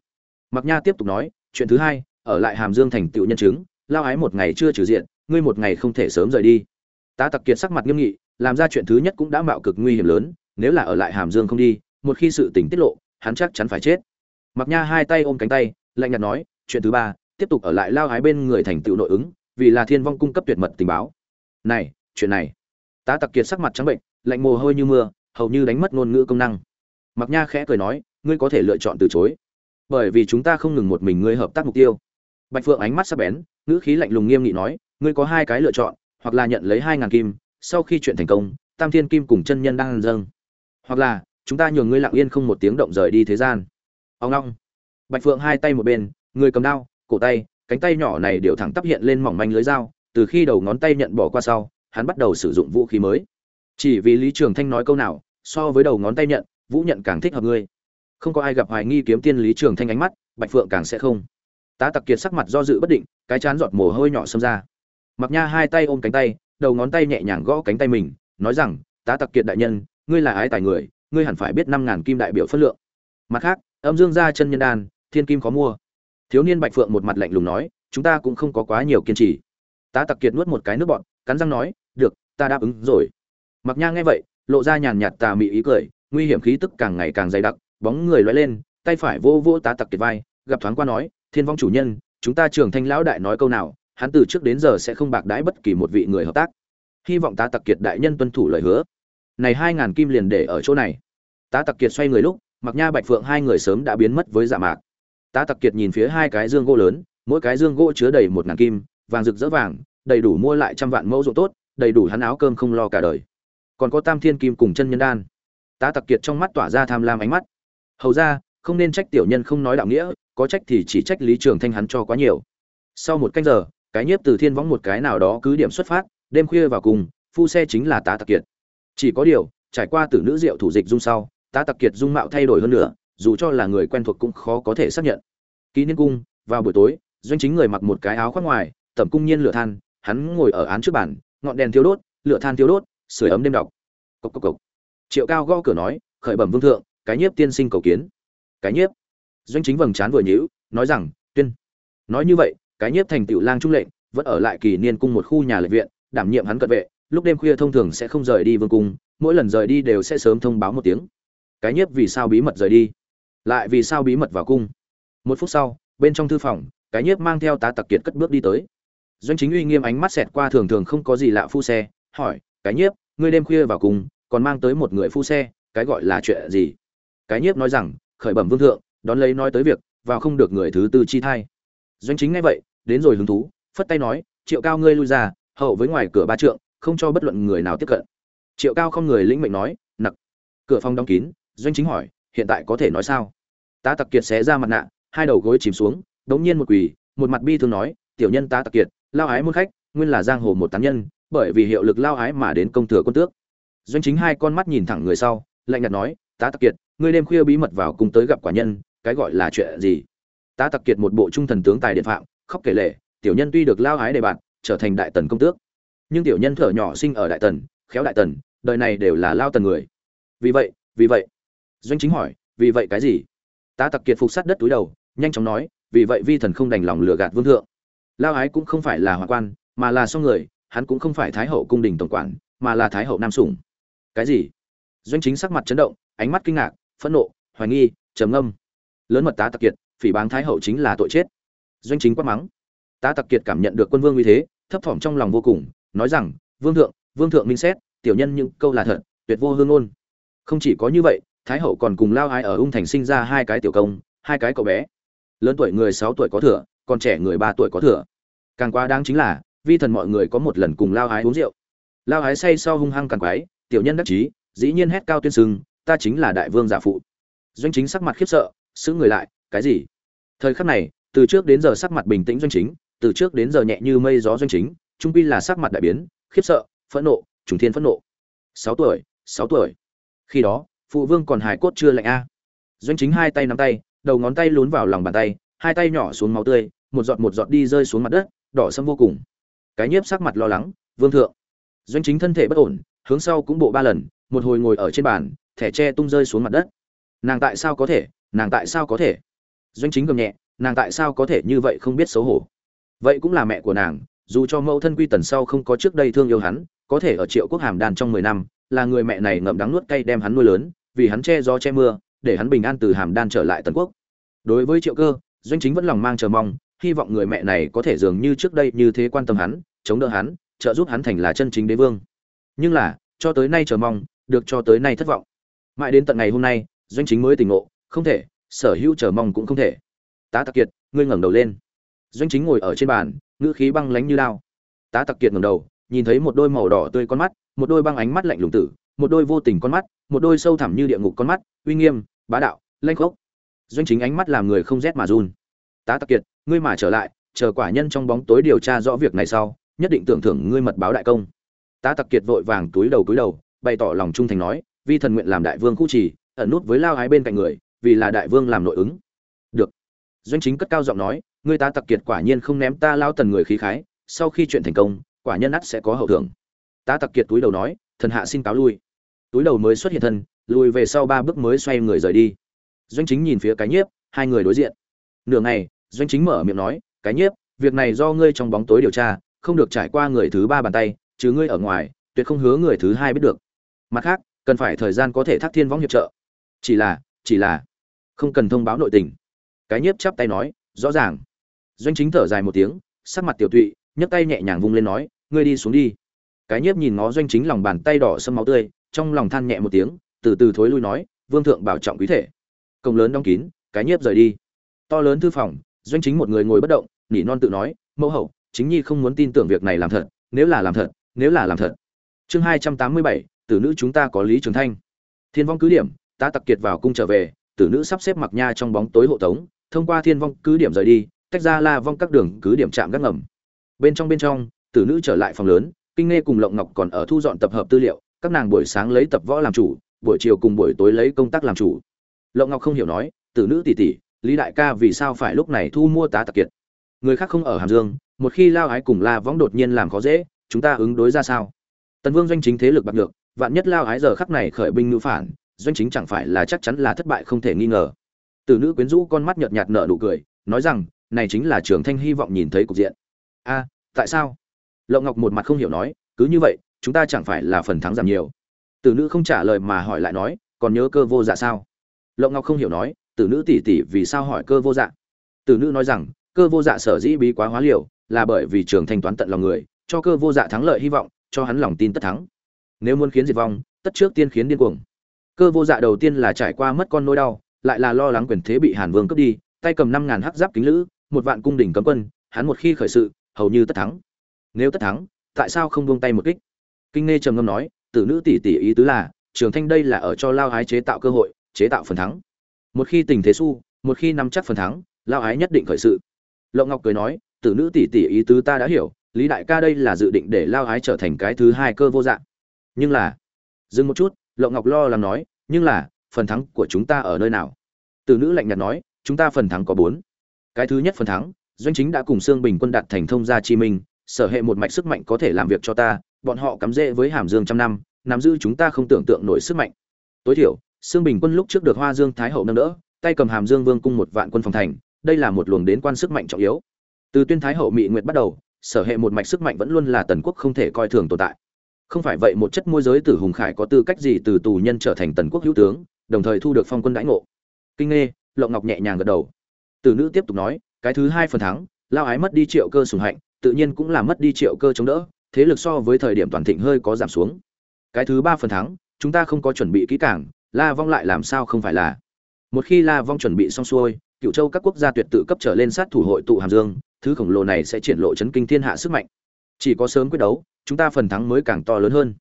Mặc nha tiếp tục nói, chuyện thứ hai, ở lại hàm dương thành tựu nhân chứng, lao ái một ngày chưa trừ diện, ngươi một ngày không thể sớm rời đi tá tặc kiệt sắc mặt nghiêm nghị, làm ra chuyện thứ nhất cũng đã mạo cực nguy hiểm lớn, nếu là ở lại hàm dương không đi, một khi sự tình tiết lộ, hắn chắc chắn phải chết. Mặc nha hai tay ôm cánh tay, lạnh nhạt nói, chuyện thứ ba, tiếp tục ở lại lao hái bên người thành tựu nội ứng, vì là thiên vong cung cấp tuyệt mật tình báo. Này, chuyện này. Tá tặc kiệt sắc mặt trắng bệnh, lạnh mồ hôi như mưa, hầu như đánh mất ngôn ngữ công năng. Mặc nha khẽ cười nói, ngươi có thể lựa chọn từ chối, bởi vì chúng ta không ngừng một mình ngươi hợp tác mục tiêu. Bạch phượng ánh mắt sắc bén, ngữ khí lạnh lùng nghiêm nghị nói, ngươi có hai cái lựa chọn hoặc là nhận lấy hai ngàn kim, sau khi chuyện thành công, tam thiên kim cùng chân nhân đang dâng. Hoặc là, chúng ta nhường ngươi lặng yên không một tiếng động rời đi thế gian. Ông long. Bạch phượng hai tay một bên, người cầm đao, cổ tay, cánh tay nhỏ này đều thẳng tắp hiện lên mỏng manh lưới dao, từ khi đầu ngón tay nhận bỏ qua sau, hắn bắt đầu sử dụng vũ khí mới. Chỉ vì lý trường thanh nói câu nào, so với đầu ngón tay nhận, vũ nhận càng thích hợp ngươi. Không có ai gặp hoài nghi kiếm tiên lý trường thanh ánh mắt, bạch phượng càng sẽ không. Tá tặc kiệt sắc mặt do dự bất định, cái chán giọt mồ hôi nhỏ xâm ra mặc nha hai tay ôm cánh tay đầu ngón tay nhẹ nhàng gõ cánh tay mình nói rằng tá tặc kiệt đại nhân ngươi là ái tài người ngươi hẳn phải biết năm ngàn kim đại biểu phân lượng. Mặt khác âm dương gia chân nhân đan thiên kim có mua. Thiếu niên bạch phượng một mặt lạnh lùng nói chúng ta cũng không có quá nhiều kiên trì. Tá tặc kiệt nuốt một cái nước bọt, cắn răng nói được ta đáp ứng rồi. Mặc nha nghe vậy lộ ra nhàn nhạt tà mị ý cười nguy hiểm khí tức càng ngày càng dày đặc bóng người lóe lên tay phải vô vô tá tặc kiệt vai gặp thoáng qua nói thiên vong chủ nhân chúng ta trưởng thanh lão đại nói câu nào hắn từ trước đến giờ sẽ không bạc đãi bất kỳ một vị người hợp tác. Hy vọng tá tặc kiệt đại nhân tuân thủ lời hứa. Này hai ngàn kim liền để ở chỗ này. Tá tặc kiệt xoay người lúc mặc nha bạch phượng hai người sớm đã biến mất với dạ mạc. Tá tặc kiệt nhìn phía hai cái dương gỗ lớn, mỗi cái dương gỗ chứa đầy một ngàn kim, vàng rực rỡ vàng, đầy đủ mua lại trăm vạn mẫu ruộng tốt, đầy đủ hắn áo cơm không lo cả đời. Còn có tam thiên kim cùng chân nhân đan. Tá tặc kiệt trong mắt tỏa ra tham lam ánh mắt. Hầu ra, không nên trách tiểu nhân không nói đạo nghĩa, có trách thì chỉ trách lý trường thanh hắn cho quá nhiều. Sau một canh giờ cái nhiếp từ thiên võng một cái nào đó cứ điểm xuất phát, đêm khuya vào cùng, phu xe chính là tá tặc kiệt. Chỉ có điều, trải qua từ nữ diệu thủ dịch dung sau, tá tặc kiệt dung mạo thay đổi hơn nữa, dù cho là người quen thuộc cũng khó có thể xác nhận. Ký niên cung, vào buổi tối, doanh chính người mặc một cái áo khoác ngoài, tẩm cung nhiên lửa than, hắn ngồi ở án trước bàn, ngọn đèn thiêu đốt, lửa than thiêu đốt, sưởi ấm đêm đọc. Cốc cốc cốc. triệu cao gõ cửa nói, khởi bẩm vương thượng, cái nhiếp tiên sinh cầu kiến. Cái nhiếp? Doanh chính vầng trán vừa nhíu, nói rằng, tuyên. Nói như vậy cái nhiếp thành tựu lang trung lệnh, vẫn ở lại kỳ niên cung một khu nhà lệ viện, đảm nhiệm hắn cận vệ, lúc đêm khuya thông thường sẽ không rời đi vương cung, mỗi lần rời đi đều sẽ sớm thông báo một tiếng. Cái nhiếp vì sao bí mật rời đi? Lại vì sao bí mật vào cung? Một phút sau, bên trong thư phòng, cái nhiếp mang theo tá tặc kiệt cất bước đi tới. Doanh chính uy nghiêm ánh mắt xẹt qua thường thường không có gì lạ phu xe, hỏi, cái nhiếp, ngươi đêm khuya vào cung, còn mang tới một người phu xe, cái gọi là chuyện gì? Cái nhiếp nói rằng, khởi bẩm vương thượng, đón lấy nói tới việc, vào không được người thứ tư chi thai doanh chính ngay vậy, đến rồi hứng thú, phất tay nói, triệu cao ngươi lui ra, hậu với ngoài cửa ba trượng, không cho bất luận người nào tiếp cận. Triệu cao không người lĩnh mệnh nói, nặc. Cửa phòng đóng kín, doanh chính hỏi, hiện tại có thể nói sao? Tá tặc kiệt xé ra mặt nạ, hai đầu gối chìm xuống, đống nhiên một quỳ, một mặt bi thương nói, tiểu nhân tá tặc kiệt, lao ái muôn khách, nguyên là giang hồ một tán nhân, bởi vì hiệu lực lao ái mà đến công thừa quân tước. Doanh chính hai con mắt nhìn thẳng người sau, lạnh nhạt nói, tá tặc kiệt, ngươi đêm khuya bí mật vào cùng tới gặp quả nhân, cái gọi là chuyện gì? Tá tặc kiệt một bộ trung thần tướng tài điện phạm, khóc kể lệ tiểu nhân tuy được lao ái đề bạn, trở thành đại tần công tước, nhưng tiểu nhân thở nhỏ sinh ở đại tần, khéo đại tần, đời này đều là lao tần người. Vì vậy vì vậy. Doanh chính hỏi, vì vậy cái gì? Tá tặc kiệt phục sát đất túi đầu, nhanh chóng nói, vì vậy vi thần không đành lòng lừa gạt vương thượng. Lao ái cũng không phải là hoàng quan, mà là song người, hắn cũng không phải thái hậu cung đình tổng quản, mà là thái hậu nam sủng. Cái gì? Doanh chính sắc mặt chấn động, ánh mắt kinh ngạc, phẫn nộ, hoài nghi, trầm ngâm. Lớn mật tá tặc kiệt phỉ báng thái hậu chính là tội chết. Doanh chính quát mắng. Tá tặc kiệt cảm nhận được quân vương uy thế, thấp thỏm trong lòng vô cùng, nói rằng, vương thượng vương thượng minh xét, tiểu nhân những câu là thật, tuyệt vô hương ôn không chỉ có như vậy, thái hậu còn cùng lao ai ở ung thành sinh ra hai cái tiểu công, hai cái cậu bé. Lớn tuổi người sáu tuổi có thừa, còn trẻ người ba tuổi có thừa. Càng quá đáng chính là, vi thần mọi người có một lần cùng lao ái uống rượu. Lao ái say sau hung hăng càng quái, tiểu nhân đắc chí, dĩ nhiên hét cao tuyên sưng ta chính là đại vương giả phụ. Doanh chính sắc mặt khiếp sợ xứ người lại, cái gì? Thời khắc này, từ trước đến giờ sắc mặt bình tĩnh doanh chính, từ trước đến giờ nhẹ như mây gió doanh chính, trung quy là sắc mặt đại biến, khiếp sợ, phẫn nộ, trùng thiên phẫn nộ. Sáu tuổi sáu tuổi. Khi đó, phụ vương còn hài cốt chưa lạnh a. Doanh chính hai tay nắm tay, đầu ngón tay lún vào lòng bàn tay, hai tay nhỏ xuống máu tươi, một giọt một giọt đi rơi xuống mặt đất, đỏ sâm vô cùng. Cái nhiếp sắc mặt lo lắng, vương thượng. Doanh chính thân thể bất ổn, hướng sau cũng bộ ba lần, một hồi ngồi ở trên bàn, thẻ tre tung rơi xuống mặt đất. Nàng tại sao có thể? Nàng tại sao có thể? Doanh chính gầm nhẹ, nàng tại sao có thể như vậy không biết xấu hổ? Vậy cũng là mẹ của nàng, dù cho mẫu thân quy tần sau không có trước đây thương yêu hắn, có thể ở triệu quốc hàm đàn trong mười năm, là người mẹ này ngậm đắng nuốt cay đem hắn nuôi lớn, vì hắn che gió che mưa, để hắn bình an từ hàm đan trở lại tần quốc. Đối với triệu cơ, doanh chính vẫn lòng mang chờ mong, hy vọng người mẹ này có thể dường như trước đây như thế quan tâm hắn, chống đỡ hắn, trợ giúp hắn thành là chân chính đế vương. Nhưng là, cho tới nay chờ mong, được cho tới nay thất vọng. Mãi đến tận ngày hôm nay, doanh chính mới tỉnh ngộ không thể, sở hữu chờ mong cũng không thể. Tá tặc kiệt, ngươi ngẩng đầu lên. Doanh chính ngồi ở trên bàn, ngữ khí băng lánh như lao. Tá tặc kiệt ngẩng đầu, nhìn thấy một đôi màu đỏ tươi con mắt, một đôi băng ánh mắt lạnh lùng tử, một đôi vô tình con mắt, một đôi sâu thẳm như địa ngục con mắt, uy nghiêm, bá đạo lanh khốc. Doanh chính ánh mắt làm người không rét mà run. Tá tặc kiệt, ngươi mà trở lại, chờ quả nhân trong bóng tối điều tra rõ việc này sau, nhất định tưởng thưởng ngươi mật báo đại công. Tá tặc kiệt vội vàng túi đầu túi đầu, bày tỏ lòng trung thành nói, vi thần nguyện làm đại vương khu trì, ẩn nút với lao ái bên cạnh người vì là đại vương làm nội ứng. Được. Doanh chính cất cao giọng nói, ngươi ta tặc kiệt quả nhiên không ném ta lao tần người khí khái, sau khi chuyện thành công, quả nhân ắt sẽ có hậu thưởng. Ta tặc kiệt túi đầu nói, thần hạ xin cáo lui. Túi đầu mới xuất hiện thân, lùi về sau ba bước mới xoay người rời đi. Doanh chính nhìn phía cái nhiếp, hai người đối diện. Nửa ngày, doanh chính mở miệng nói, cái nhiếp, việc này do ngươi trong bóng tối điều tra, không được trải qua người thứ ba bàn tay, chứ ngươi ở ngoài, tuyệt không hứa người thứ hai biết được. Mặt khác, cần phải thời gian có thể thác thiên võng hiệp trợ. Chỉ là chỉ là không cần thông báo nội tình. Cái nhiếp chắp tay nói, rõ ràng. Doanh chính thở dài một tiếng, sắc mặt tiểu tụy, nhấc tay nhẹ nhàng vung lên nói, ngươi đi xuống đi. Cái nhiếp nhìn ngó doanh chính lòng bàn tay đỏ sâm máu tươi, trong lòng than nhẹ một tiếng, từ từ thối lui nói, vương thượng bảo trọng quý thể. Công lớn đóng kín, cái nhiếp rời đi. To lớn thư phòng, doanh chính một người ngồi bất động, nỉ non tự nói, mẫu hậu, chính nhi không muốn tin tưởng việc này làm thật, nếu là làm thật, nếu là làm thật. Chương hai trăm tám mươi bảy, tử nữ chúng ta có lý trường thanh. Thiên vong cứ điểm ta tặc kiệt vào cung trở về tử nữ sắp xếp mặc nha trong bóng tối hộ tống, thông qua thiên vong cứ điểm rời đi, tách ra la vong các đường cứ điểm chạm gác ngầm. Bên trong bên trong, tử nữ trở lại phòng lớn, kinh nghe cùng lộng ngọc còn ở thu dọn tập hợp tư liệu, các nàng buổi sáng lấy tập võ làm chủ, buổi chiều cùng buổi tối lấy công tác làm chủ. Lộng ngọc không hiểu nói, tử nữ tỷ tỷ, lý đại ca vì sao phải lúc này thu mua tá tặc kiệt? Người khác không ở hàm dương, một khi lao ái cùng la võng đột nhiên làm khó dễ, chúng ta ứng đối ra sao? Tần vương doanh chính thế lực bạc được vạn nhất lao ái giờ khắc này khởi binh ngữ phản doanh chính chẳng phải là chắc chắn là thất bại không thể nghi ngờ. Từ nữ quyến rũ con mắt nhợt nhạt nở nụ cười, nói rằng, này chính là trường thanh hy vọng nhìn thấy cục diện. A, tại sao? Lộng ngọc một mặt không hiểu nói, cứ như vậy, chúng ta chẳng phải là phần thắng giảm nhiều. Tử nữ không trả lời mà hỏi lại nói, còn nhớ cơ vô dạ sao? Lộng ngọc không hiểu nói, tử nữ tỷ tỷ vì sao hỏi cơ vô dạ? Tử nữ nói rằng, cơ vô dạ sở dĩ bí quá hóa liều, là bởi vì trường thanh toán tận lòng người, cho cơ vô dạ thắng lợi hy vọng, cho hắn lòng tin tất thắng. Nếu muốn khiến diệt vong, tất trước tiên khiến điên cuồng cơ vô dạ đầu tiên là trải qua mất con nỗi đau, lại là lo lắng quyền thế bị hàn vương cướp đi, tay cầm năm ngàn hắc giáp kính lữ, một vạn cung đỉnh cấm quân, hắn một khi khởi sự, hầu như tất thắng. Nếu tất thắng, tại sao không buông tay một kích? Kinh nghe trầm ngâm nói, tử nữ tỷ tỷ ý tứ là, trường thanh đây là ở cho lao ái chế tạo cơ hội, chế tạo phần thắng. Một khi tình thế su một khi nắm chắc phần thắng, lao ái nhất định khởi sự. Lộng ngọc cười nói, tử nữ tỷ tỷ ý tứ ta đã hiểu, lý đại ca đây là dự định để lao ái trở thành cái thứ hai cơ vô dạng nhưng là, dừng một chút lộng ngọc lo lắng nói, nhưng là, phần thắng của chúng ta ở nơi nào? Từ nữ lạnh nhạt nói, chúng ta phần thắng có bốn. Cái thứ nhất phần thắng, doanh chính đã cùng Sương bình quân đạt thành thông gia chi minh, sở hệ một mạch sức mạnh có thể làm việc cho ta, bọn họ cắm rễ với hàm dương trăm năm, nắm giữ chúng ta không tưởng tượng nổi sức mạnh. Tối thiểu, Sương bình quân lúc trước được hoa dương thái hậu nâng đỡ, tay cầm hàm dương vương cung một vạn quân phòng thành, đây là một luồng đến quan sức mạnh trọng yếu. Từ tuyên thái hậu mỹ nguyệt bắt đầu, sở hệ một mạch sức mạnh vẫn luôn là tần quốc không thể coi thường tồn tại không phải vậy một chất môi giới tử hùng khải có tư cách gì từ tù nhân trở thành tần quốc hữu tướng, đồng thời thu được phong quân đãi ngộ? Kinh nghe lộng ngọc nhẹ nhàng gật đầu. Từ nữ tiếp tục nói, cái thứ hai phần thắng, lao ái mất đi triệu cơ sùng hạnh, tự nhiên cũng là mất đi triệu cơ chống đỡ, thế lực so với thời điểm toàn thịnh hơi có giảm xuống. Cái thứ ba phần thắng, chúng ta không có chuẩn bị kỹ càng, la vong lại làm sao không phải là? Một khi la vong chuẩn bị xong xuôi cựu châu các quốc gia tuyệt tự cấp trở lên sát thủ hội tụ hàm dương, thứ khổng lồ này sẽ triển lộ chấn kinh thiên hạ sức mạnh. Chỉ có sớm quyết đấu chúng ta phần thắng mới càng to lớn hơn.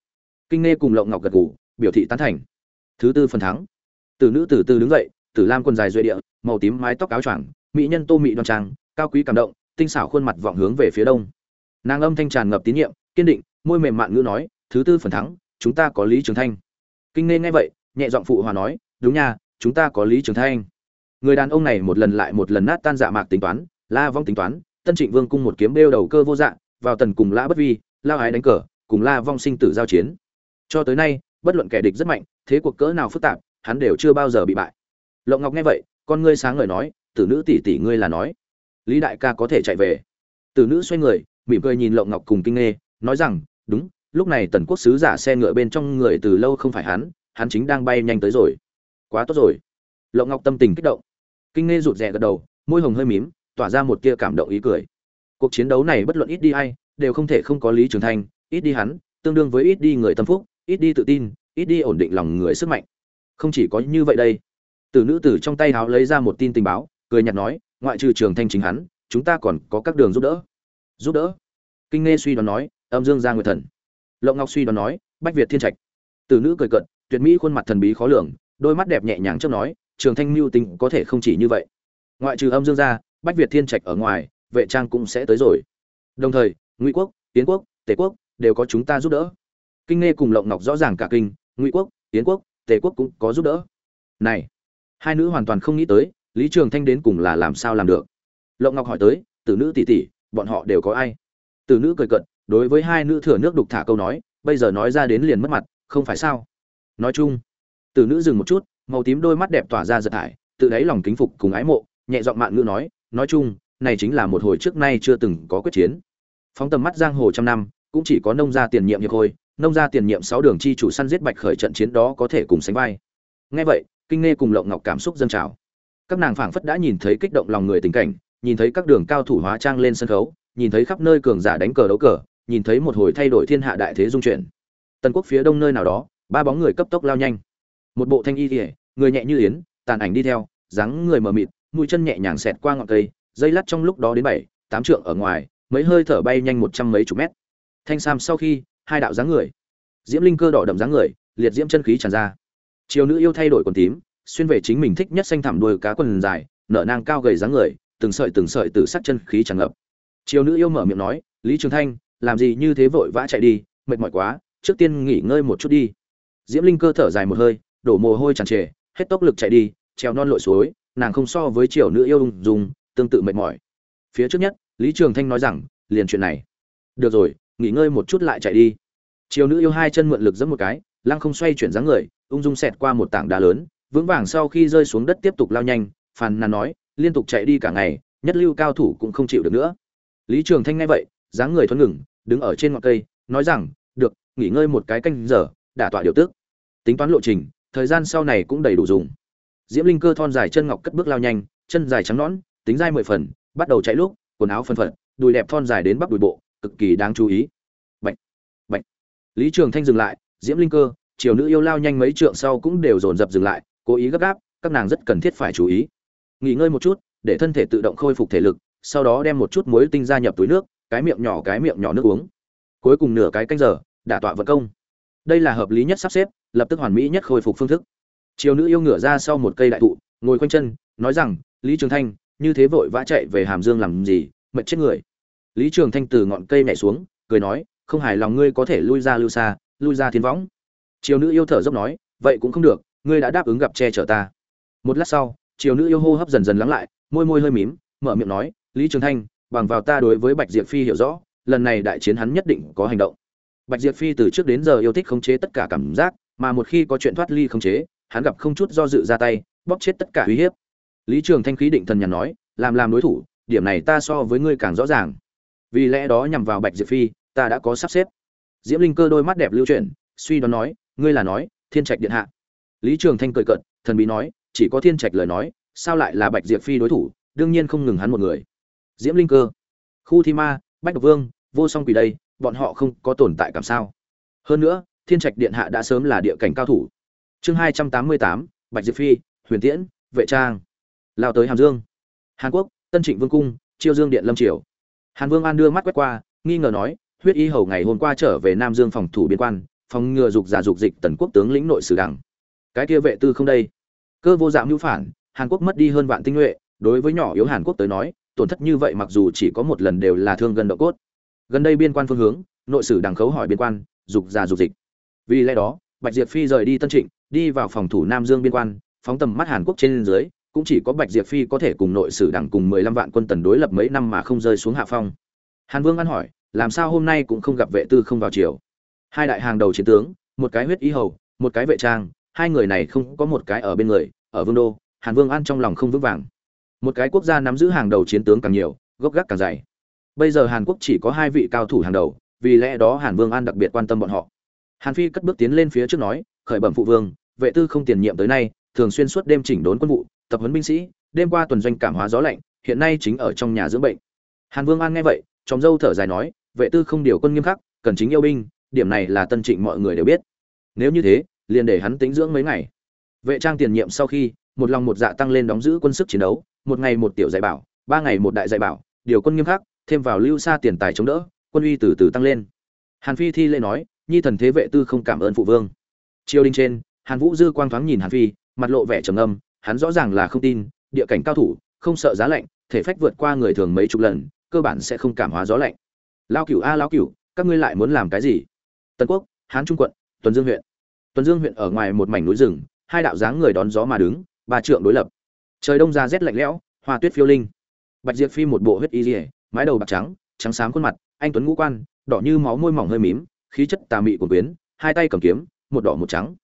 Kinh nghe cùng lộng ngọc gật gù, biểu thị tán thành. Thứ tư phần thắng. Từ nữ từ từ đứng dậy, tử lam quần dài duệ địa, màu tím mái tóc áo choàng, mỹ nhân tô mị đoan trang, cao quý cảm động, tinh xảo khuôn mặt vọng hướng về phía đông. Nàng âm thanh tràn ngập tín nhiệm, kiên định, môi mềm mạn ngữ nói, thứ tư phần thắng, chúng ta có lý trường thanh. Kinh nghe nghe vậy, nhẹ giọng phụ hòa nói, đúng nha, chúng ta có lý trường thanh. Người đàn ông này một lần lại một lần nát tan dạ mạc tính toán, la vong tính toán, tân trịnh vương cung một kiếm đeo đầu cơ vô dạng vào tần cùng lã bất vi lao ái đánh cờ, cùng la vong sinh tử giao chiến. Cho tới nay, bất luận kẻ địch rất mạnh, thế cuộc cỡ nào phức tạp, hắn đều chưa bao giờ bị bại. Lộng ngọc nghe vậy, con ngươi sáng ngời nói, tử nữ tỷ tỷ ngươi là nói. Lý đại ca có thể chạy về. Tử nữ xoay người, mỉm cười nhìn lộng ngọc cùng kinh nghe nói rằng, đúng, lúc này tần quốc sứ giả xe ngựa bên trong người từ lâu không phải hắn hắn chính đang bay nhanh tới rồi. Quá tốt rồi. Lộng ngọc tâm tình kích động. Kinh nghe rụt rè gật đầu, môi hồng hơi mím, tỏa ra một tia cảm động ý cười. Cuộc chiến đấu này bất luận ít đi ai đều không thể không có lý trường thanh, ít đi hắn, tương đương với ít đi người tâm phúc, ít đi tự tin, ít đi ổn định lòng người sức mạnh. Không chỉ có như vậy đây. Từ nữ tử trong tay háo lấy ra một tin tình báo, cười nhạt nói, ngoại trừ trường thanh chính hắn, chúng ta còn có các đường giúp đỡ. Giúp đỡ? Kinh nghe suy đoán nói, âm dương gia nguyệt thần. Lộng ngọc suy đoán nói, bách việt thiên trạch. Từ nữ cười cận tuyệt mỹ khuôn mặt thần bí khó lường, đôi mắt đẹp nhẹ nhàng trước nói, trường thanh mưu tình có thể không chỉ như vậy. Ngoại trừ âm dương gia, bách việt thiên trạch ở ngoài, vệ trang cũng sẽ tới rồi. Đồng thời ngụy quốc, tiến quốc, tề quốc đều có chúng ta giúp đỡ. Kinh nghe cùng lộng ngọc rõ ràng cả kinh, ngụy quốc, tiến quốc, tề quốc cũng có giúp đỡ. Này, hai nữ hoàn toàn không nghĩ tới, lý trường thanh đến cùng là làm sao làm được? Lộng ngọc hỏi tới, tử nữ tỷ tỷ, bọn họ đều có ai? Tử nữ cười cận đối với hai nữ thừa nước đục thả câu nói, bây giờ nói ra đến liền mất mặt, không phải sao? Nói chung, tử nữ dừng một chút, màu tím đôi mắt đẹp tỏa ra giật thải, tự đáy lòng kính phục cùng ái mộ, nhẹ giọng mạn ngữ nói nói chung, này chính là một hồi trước nay chưa từng có quyết chiến phóng tầm mắt giang hồ trăm năm, cũng chỉ có nông gia tiền nhiệm hiệp hồi, nông gia tiền nhiệm sáu đường chi chủ săn giết bạch khởi trận chiến đó có thể cùng sánh vai. Ngay vậy, kinh nghe cùng lộng ngọc cảm xúc dâng trào. Các nàng phảng phất đã nhìn thấy kích động lòng người tình cảnh, nhìn thấy các đường cao thủ hóa trang lên sân khấu, nhìn thấy khắp nơi cường giả đánh cờ đấu cờ, nhìn thấy một hồi thay đổi thiên hạ đại thế dung chuyển. Tần quốc phía đông nơi nào đó, ba bóng người cấp tốc lao nhanh. Một bộ thanh y thể người nhẹ như yến, tàn ảnh đi theo, dáng người mờ mịt, mũi chân nhẹ nhàng xẹt qua ngọn cây, dây lắt trong lúc đó đến bảy, tám trượng ở ngoài mấy hơi thở bay nhanh một trăm mấy chục mét. Thanh sam sau khi hai đạo dáng người. Diễm linh cơ đỏ đậm dáng người liệt diễm chân khí tràn ra. Chiều nữ yêu thay đổi quần tím xuyên về chính mình thích nhất xanh thảm đuôi cá quần dài nở nang cao gầy dáng người từng sợi từng sợi từ sắc chân khí tràn ngập. Chiều nữ yêu mở miệng nói lý trường thanh làm gì như thế vội vã chạy đi mệt mỏi quá trước tiên nghỉ ngơi một chút đi. Diễm linh cơ thở dài một hơi đổ mồ hôi tràn trề hết tốc lực chạy đi treo non lội suối nàng không so với chiều nữ yêu dùng, tương tự mệt mỏi. Phía trước nhất lý trường thanh nói rằng, liền chuyện này. Được rồi, nghỉ ngơi một chút lại chạy đi. Chiều nữ yêu hai chân mượn lực giẫm một cái, lăng không xoay chuyển dáng người, ung dung xẹt qua một tảng đá lớn, vững vàng sau khi rơi xuống đất tiếp tục lao nhanh, phàn nàn nói, liên tục chạy đi cả ngày, nhất lưu cao thủ cũng không chịu được nữa. Lý trường thanh nghe vậy, dáng người thoáng ngừng, đứng ở trên ngọn cây, nói rằng, được, nghỉ ngơi một cái canh giờ, đả tọa điều tức. Tính toán lộ trình, thời gian sau này cũng đầy đủ dùng. Diễm linh cơ thon dài chân ngọc cất bước lao nhanh, chân dài trắng nõn, tính dai mười phần, bắt đầu chạy lúc quần áo phân phận đùi đẹp thon dài đến bắp đùi bộ, cực kỳ đáng chú ý. Bệnh bệnh lý trường thanh dừng lại, diễm linh cơ chiều nữ yêu lao nhanh mấy trượng sau cũng đều dồn dập dừng lại, cố ý gấp gáp, các nàng rất cần thiết phải chú ý. Nghỉ ngơi một chút, để thân thể tự động khôi phục thể lực, sau đó đem một chút muối tinh gia nhập túi nước, cái miệng nhỏ cái miệng nhỏ nước uống. Cuối cùng nửa cái canh giờ, đả tọa vận công. Đây là hợp lý nhất sắp xếp, lập tức hoàn mỹ nhất khôi phục phương thức. Chiều nữ yêu ngửa ra sau một cây đại thụ, ngồi quanh chân, nói rằng, lý trường thanh, như thế vội vã chạy về hàm dương làm gì? Mệt chết người. Lý trường thanh từ ngọn cây nhảy xuống, cười nói, không hài lòng ngươi có thể lui ra lưu xa, lui ra thiên võng. Triều nữ yêu thở dốc nói, vậy cũng không được, ngươi đã đáp ứng gặp che chở ta. Một lát sau, Triều nữ yêu hô hấp dần dần lắng lại, môi môi hơi mím, mở miệng nói, lý trường thanh, bằng vào ta đối với bạch diệp phi hiểu rõ, lần này đại chiến hắn nhất định có hành động. Bạch diệp phi từ trước đến giờ yêu thích khống chế tất cả cảm giác, mà một khi có chuyện thoát ly khống chế, hắn gặp không chút do dự ra tay, bóp chết tất cả uy hiếp. Lý trường thanh khí định thần nhàn nói, làm làm đối thủ điểm này ta so với ngươi càng rõ ràng. Vì lẽ đó nhằm vào bạch diệp phi, ta đã có sắp xếp. Diễm linh cơ đôi mắt đẹp lưu chuyển, suy đoán nói, ngươi là nói, thiên trạch điện hạ. Lý trường thanh cười cận thần bí nói, chỉ có thiên trạch lời nói, sao lại là bạch diệp phi đối thủ, đương nhiên không ngừng hắn một người. Diễm linh cơ. Khu thi ma, bách độc vương, vô song quỷ đây, bọn họ không có tồn tại cảm sao. Hơn nữa, thiên trạch điện hạ đã sớm là địa cảnh cao thủ. Chương hai trăm tám mươi tám, bạch diệp phi, huyền tiễn, vệ trang. Lao tới hàm dương. Hàn quốc tân trịnh vương cung, chiêu dương điện lâm triều. Hàn vương an đưa mắt quét qua, nghi ngờ nói, huyết y hầu ngày hôm qua trở về nam dương phòng thủ biên quan, phòng ngừa dục giả dục dịch tần quốc tướng lĩnh nội sử đảng cái kia vệ tư không đây? Cơ vô dạng hữu phản, hàn quốc mất đi hơn vạn tinh nhuệ, đối với nhỏ yếu hàn quốc tới nói, tổn thất như vậy mặc dù chỉ có một lần đều là thương gần độ cốt. Gần đây biên quan phương hướng, nội sử đảng khấu hỏi biên quan, dục giả dục dịch. Vì lẽ đó, bạch diệp phi rời đi tân trịnh, đi vào phòng thủ nam dương biên quan, phóng tầm mắt hàn quốc trên dưới cũng chỉ có bạch diệp phi có thể cùng nội sử đảng cùng mười lăm vạn quân tần đối lập mấy năm mà không rơi xuống hạ phong. Hàn vương ăn hỏi, làm sao hôm nay cũng không gặp vệ tư không vào chiều hai đại hàng đầu chiến tướng, một cái huyết ý hầu, một cái vệ trang, hai người này không có một cái ở bên người, ở vương đô, hàn vương an trong lòng không vững vàng. Một cái quốc gia nắm giữ hàng đầu chiến tướng càng nhiều, gốc gác càng dày. Bây giờ hàn quốc chỉ có hai vị cao thủ hàng đầu, vì lẽ đó hàn vương an đặc biệt quan tâm bọn họ. Hàn phi cất bước tiến lên phía trước nói, khởi bẩm phụ vương, vệ tư không tiền nhiệm tới nay, thường xuyên suốt đêm chỉnh đốn quân vụ tập huấn binh sĩ, đêm qua tuần doanh cảm hóa gió lạnh, hiện nay chính ở trong nhà dưỡng bệnh. Hàn vương an nghe vậy chóng dâu thở dài nói, vệ tư không điều quân nghiêm khắc, cần chính yêu binh, điểm này là tân trịnh mọi người đều biết. Nếu như thế, liền để hắn tính dưỡng mấy ngày. Vệ trang tiền nhiệm sau khi, một lòng một dạ tăng lên đóng giữ quân sức chiến đấu, một ngày một tiểu dạy bảo, ba ngày một đại dạy bảo, điều quân nghiêm khắc, thêm vào lưu xa tiền tài chống đỡ, quân uy từ từ tăng lên. Hàn phi thi lễ nói, nhi thần thế vệ tư không cảm ơn phụ vương. Triều đình trên, hàn vũ dư quang thoáng nhìn hàn phi, mặt lộ vẻ trầm âm hắn rõ ràng là không tin địa cảnh cao thủ không sợ giá lạnh thể phách vượt qua người thường mấy chục lần cơ bản sẽ không cảm hóa gió lạnh. Lao cửu a lao cửu các ngươi lại muốn làm cái gì? Tân quốc hán trung quận tuần dương huyện. Tuần dương huyện ở ngoài một mảnh núi rừng hai đạo dáng người đón gió mà đứng ba trượng đối lập. Trời đông ra rét lạnh lẽo hoa tuyết phiêu linh. Bạch diệp phi một bộ huyết y liễu, mái đầu bạc trắng trắng xám khuôn mặt anh tuấn ngũ quan đỏ như máu môi mỏng hơi mím khí chất tà mị của quyến hai tay cầm kiếm một đỏ một trắng.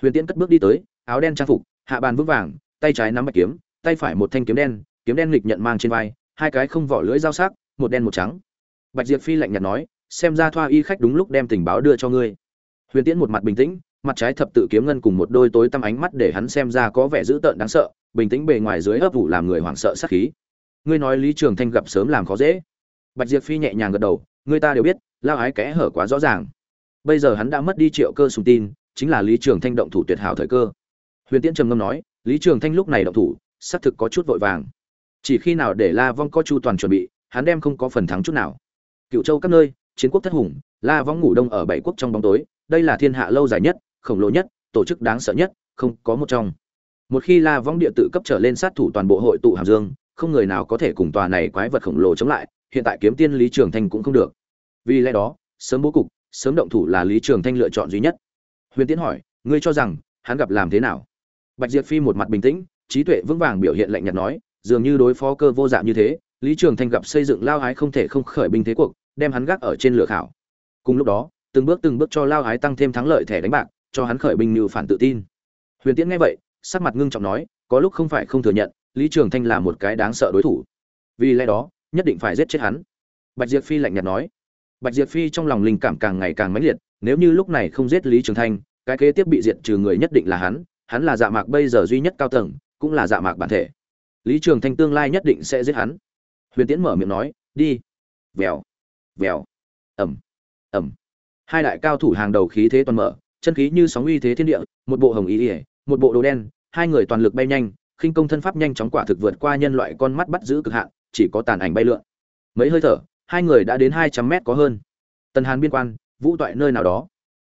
Huyền tiễn cất bước đi tới áo đen trang phục hạ bàn vững vàng, tay trái nắm bạch kiếm, tay phải một thanh kiếm đen kiếm đen lịch nhận mang trên vai, hai cái không vỏ lưỡi dao sắc, một đen một trắng. Bạch diệp phi lạnh nhạt nói, xem ra thoa y khách đúng lúc đem tình báo đưa cho ngươi. Huyền tiễn một mặt bình tĩnh, mặt trái thập tự kiếm ngân cùng một đôi tối tăm ánh mắt để hắn xem ra có vẻ dữ tợn đáng sợ, bình tĩnh bề ngoài dưới ấp ủ làm người hoảng sợ sát khí. Ngươi nói lý trường thanh gặp sớm làm khó dễ. Bạch diệp phi nhẹ nhàng gật đầu người ta đều biết, lao ái kẽ hở quá rõ ràng. Bây giờ hắn đã mất đi triệu cơ sùng tin, chính là lý trường thanh động thủ tuyệt hảo thời cơ huyền tiễn trầm ngâm nói, lý trường thanh lúc này động thủ, xác thực có chút vội vàng. Chỉ khi nào để la vong có chu toàn chuẩn bị, hắn đem không có phần thắng chút nào. Cựu châu các nơi, chiến quốc thất hùng, la vong ngủ đông ở bảy quốc trong bóng tối, đây là thiên hạ lâu dài nhất, khổng lồ nhất, tổ chức đáng sợ nhất, không có một trong. Một khi la vong địa tự cấp trở lên sát thủ toàn bộ hội tụ hàm dương, không người nào có thể cùng tòa này quái vật khổng lồ chống lại, hiện tại kiếm tiên lý trường thanh cũng không được. Vì lẽ đó, sớm bố cục, sớm động thủ là lý trường thanh lựa chọn duy nhất. Huyền tiến hỏi, ngươi cho rằng hắn gặp làm thế nào? Bạch diệp phi một mặt bình tĩnh, trí tuệ vững vàng biểu hiện lạnh nhạt nói, dường như đối phó cơ vô dạng như thế, lý trường thanh gặp xây dựng lao ái không thể không khởi binh thế cuộc, đem hắn gác ở trên lửa khảo. Cùng lúc đó, từng bước từng bước cho lao ái tăng thêm thắng lợi thẻ đánh bạc, cho hắn khởi binh như phản tự tin. Huyền tiễn nghe vậy, sắc mặt ngưng trọng nói, có lúc không phải không thừa nhận, lý trường thanh là một cái đáng sợ đối thủ. Vì lẽ đó, nhất định phải giết chết hắn. Bạch diệp phi lạnh nhạt nói. Bạch diệp phi trong lòng linh cảm càng ngày càng mãnh liệt, nếu như lúc này không giết lý trường thanh, cái kế tiếp bị diệt trừ người nhất định là hắn hắn là dạ mạc bây giờ duy nhất cao tầng, cũng là dạ mạc bản thể. Lý trường thanh tương lai nhất định sẽ giết hắn. Huyền tiễn mở miệng nói, đi. Vèo. Vèo. Ẩm ẩm hai đại cao thủ hàng đầu khí thế toàn mở, chân khí như sóng uy thế thiên địa, một bộ hồng ý ỉa một bộ đồ đen, hai người toàn lực bay nhanh, khinh công thân pháp nhanh chóng quả thực vượt qua nhân loại con mắt bắt giữ cực hạn, chỉ có tàn ảnh bay lượn. Mấy hơi thở, hai người đã đến hai trăm mét có hơn. Tần hàn biên quan, vũ toại nơi nào đó.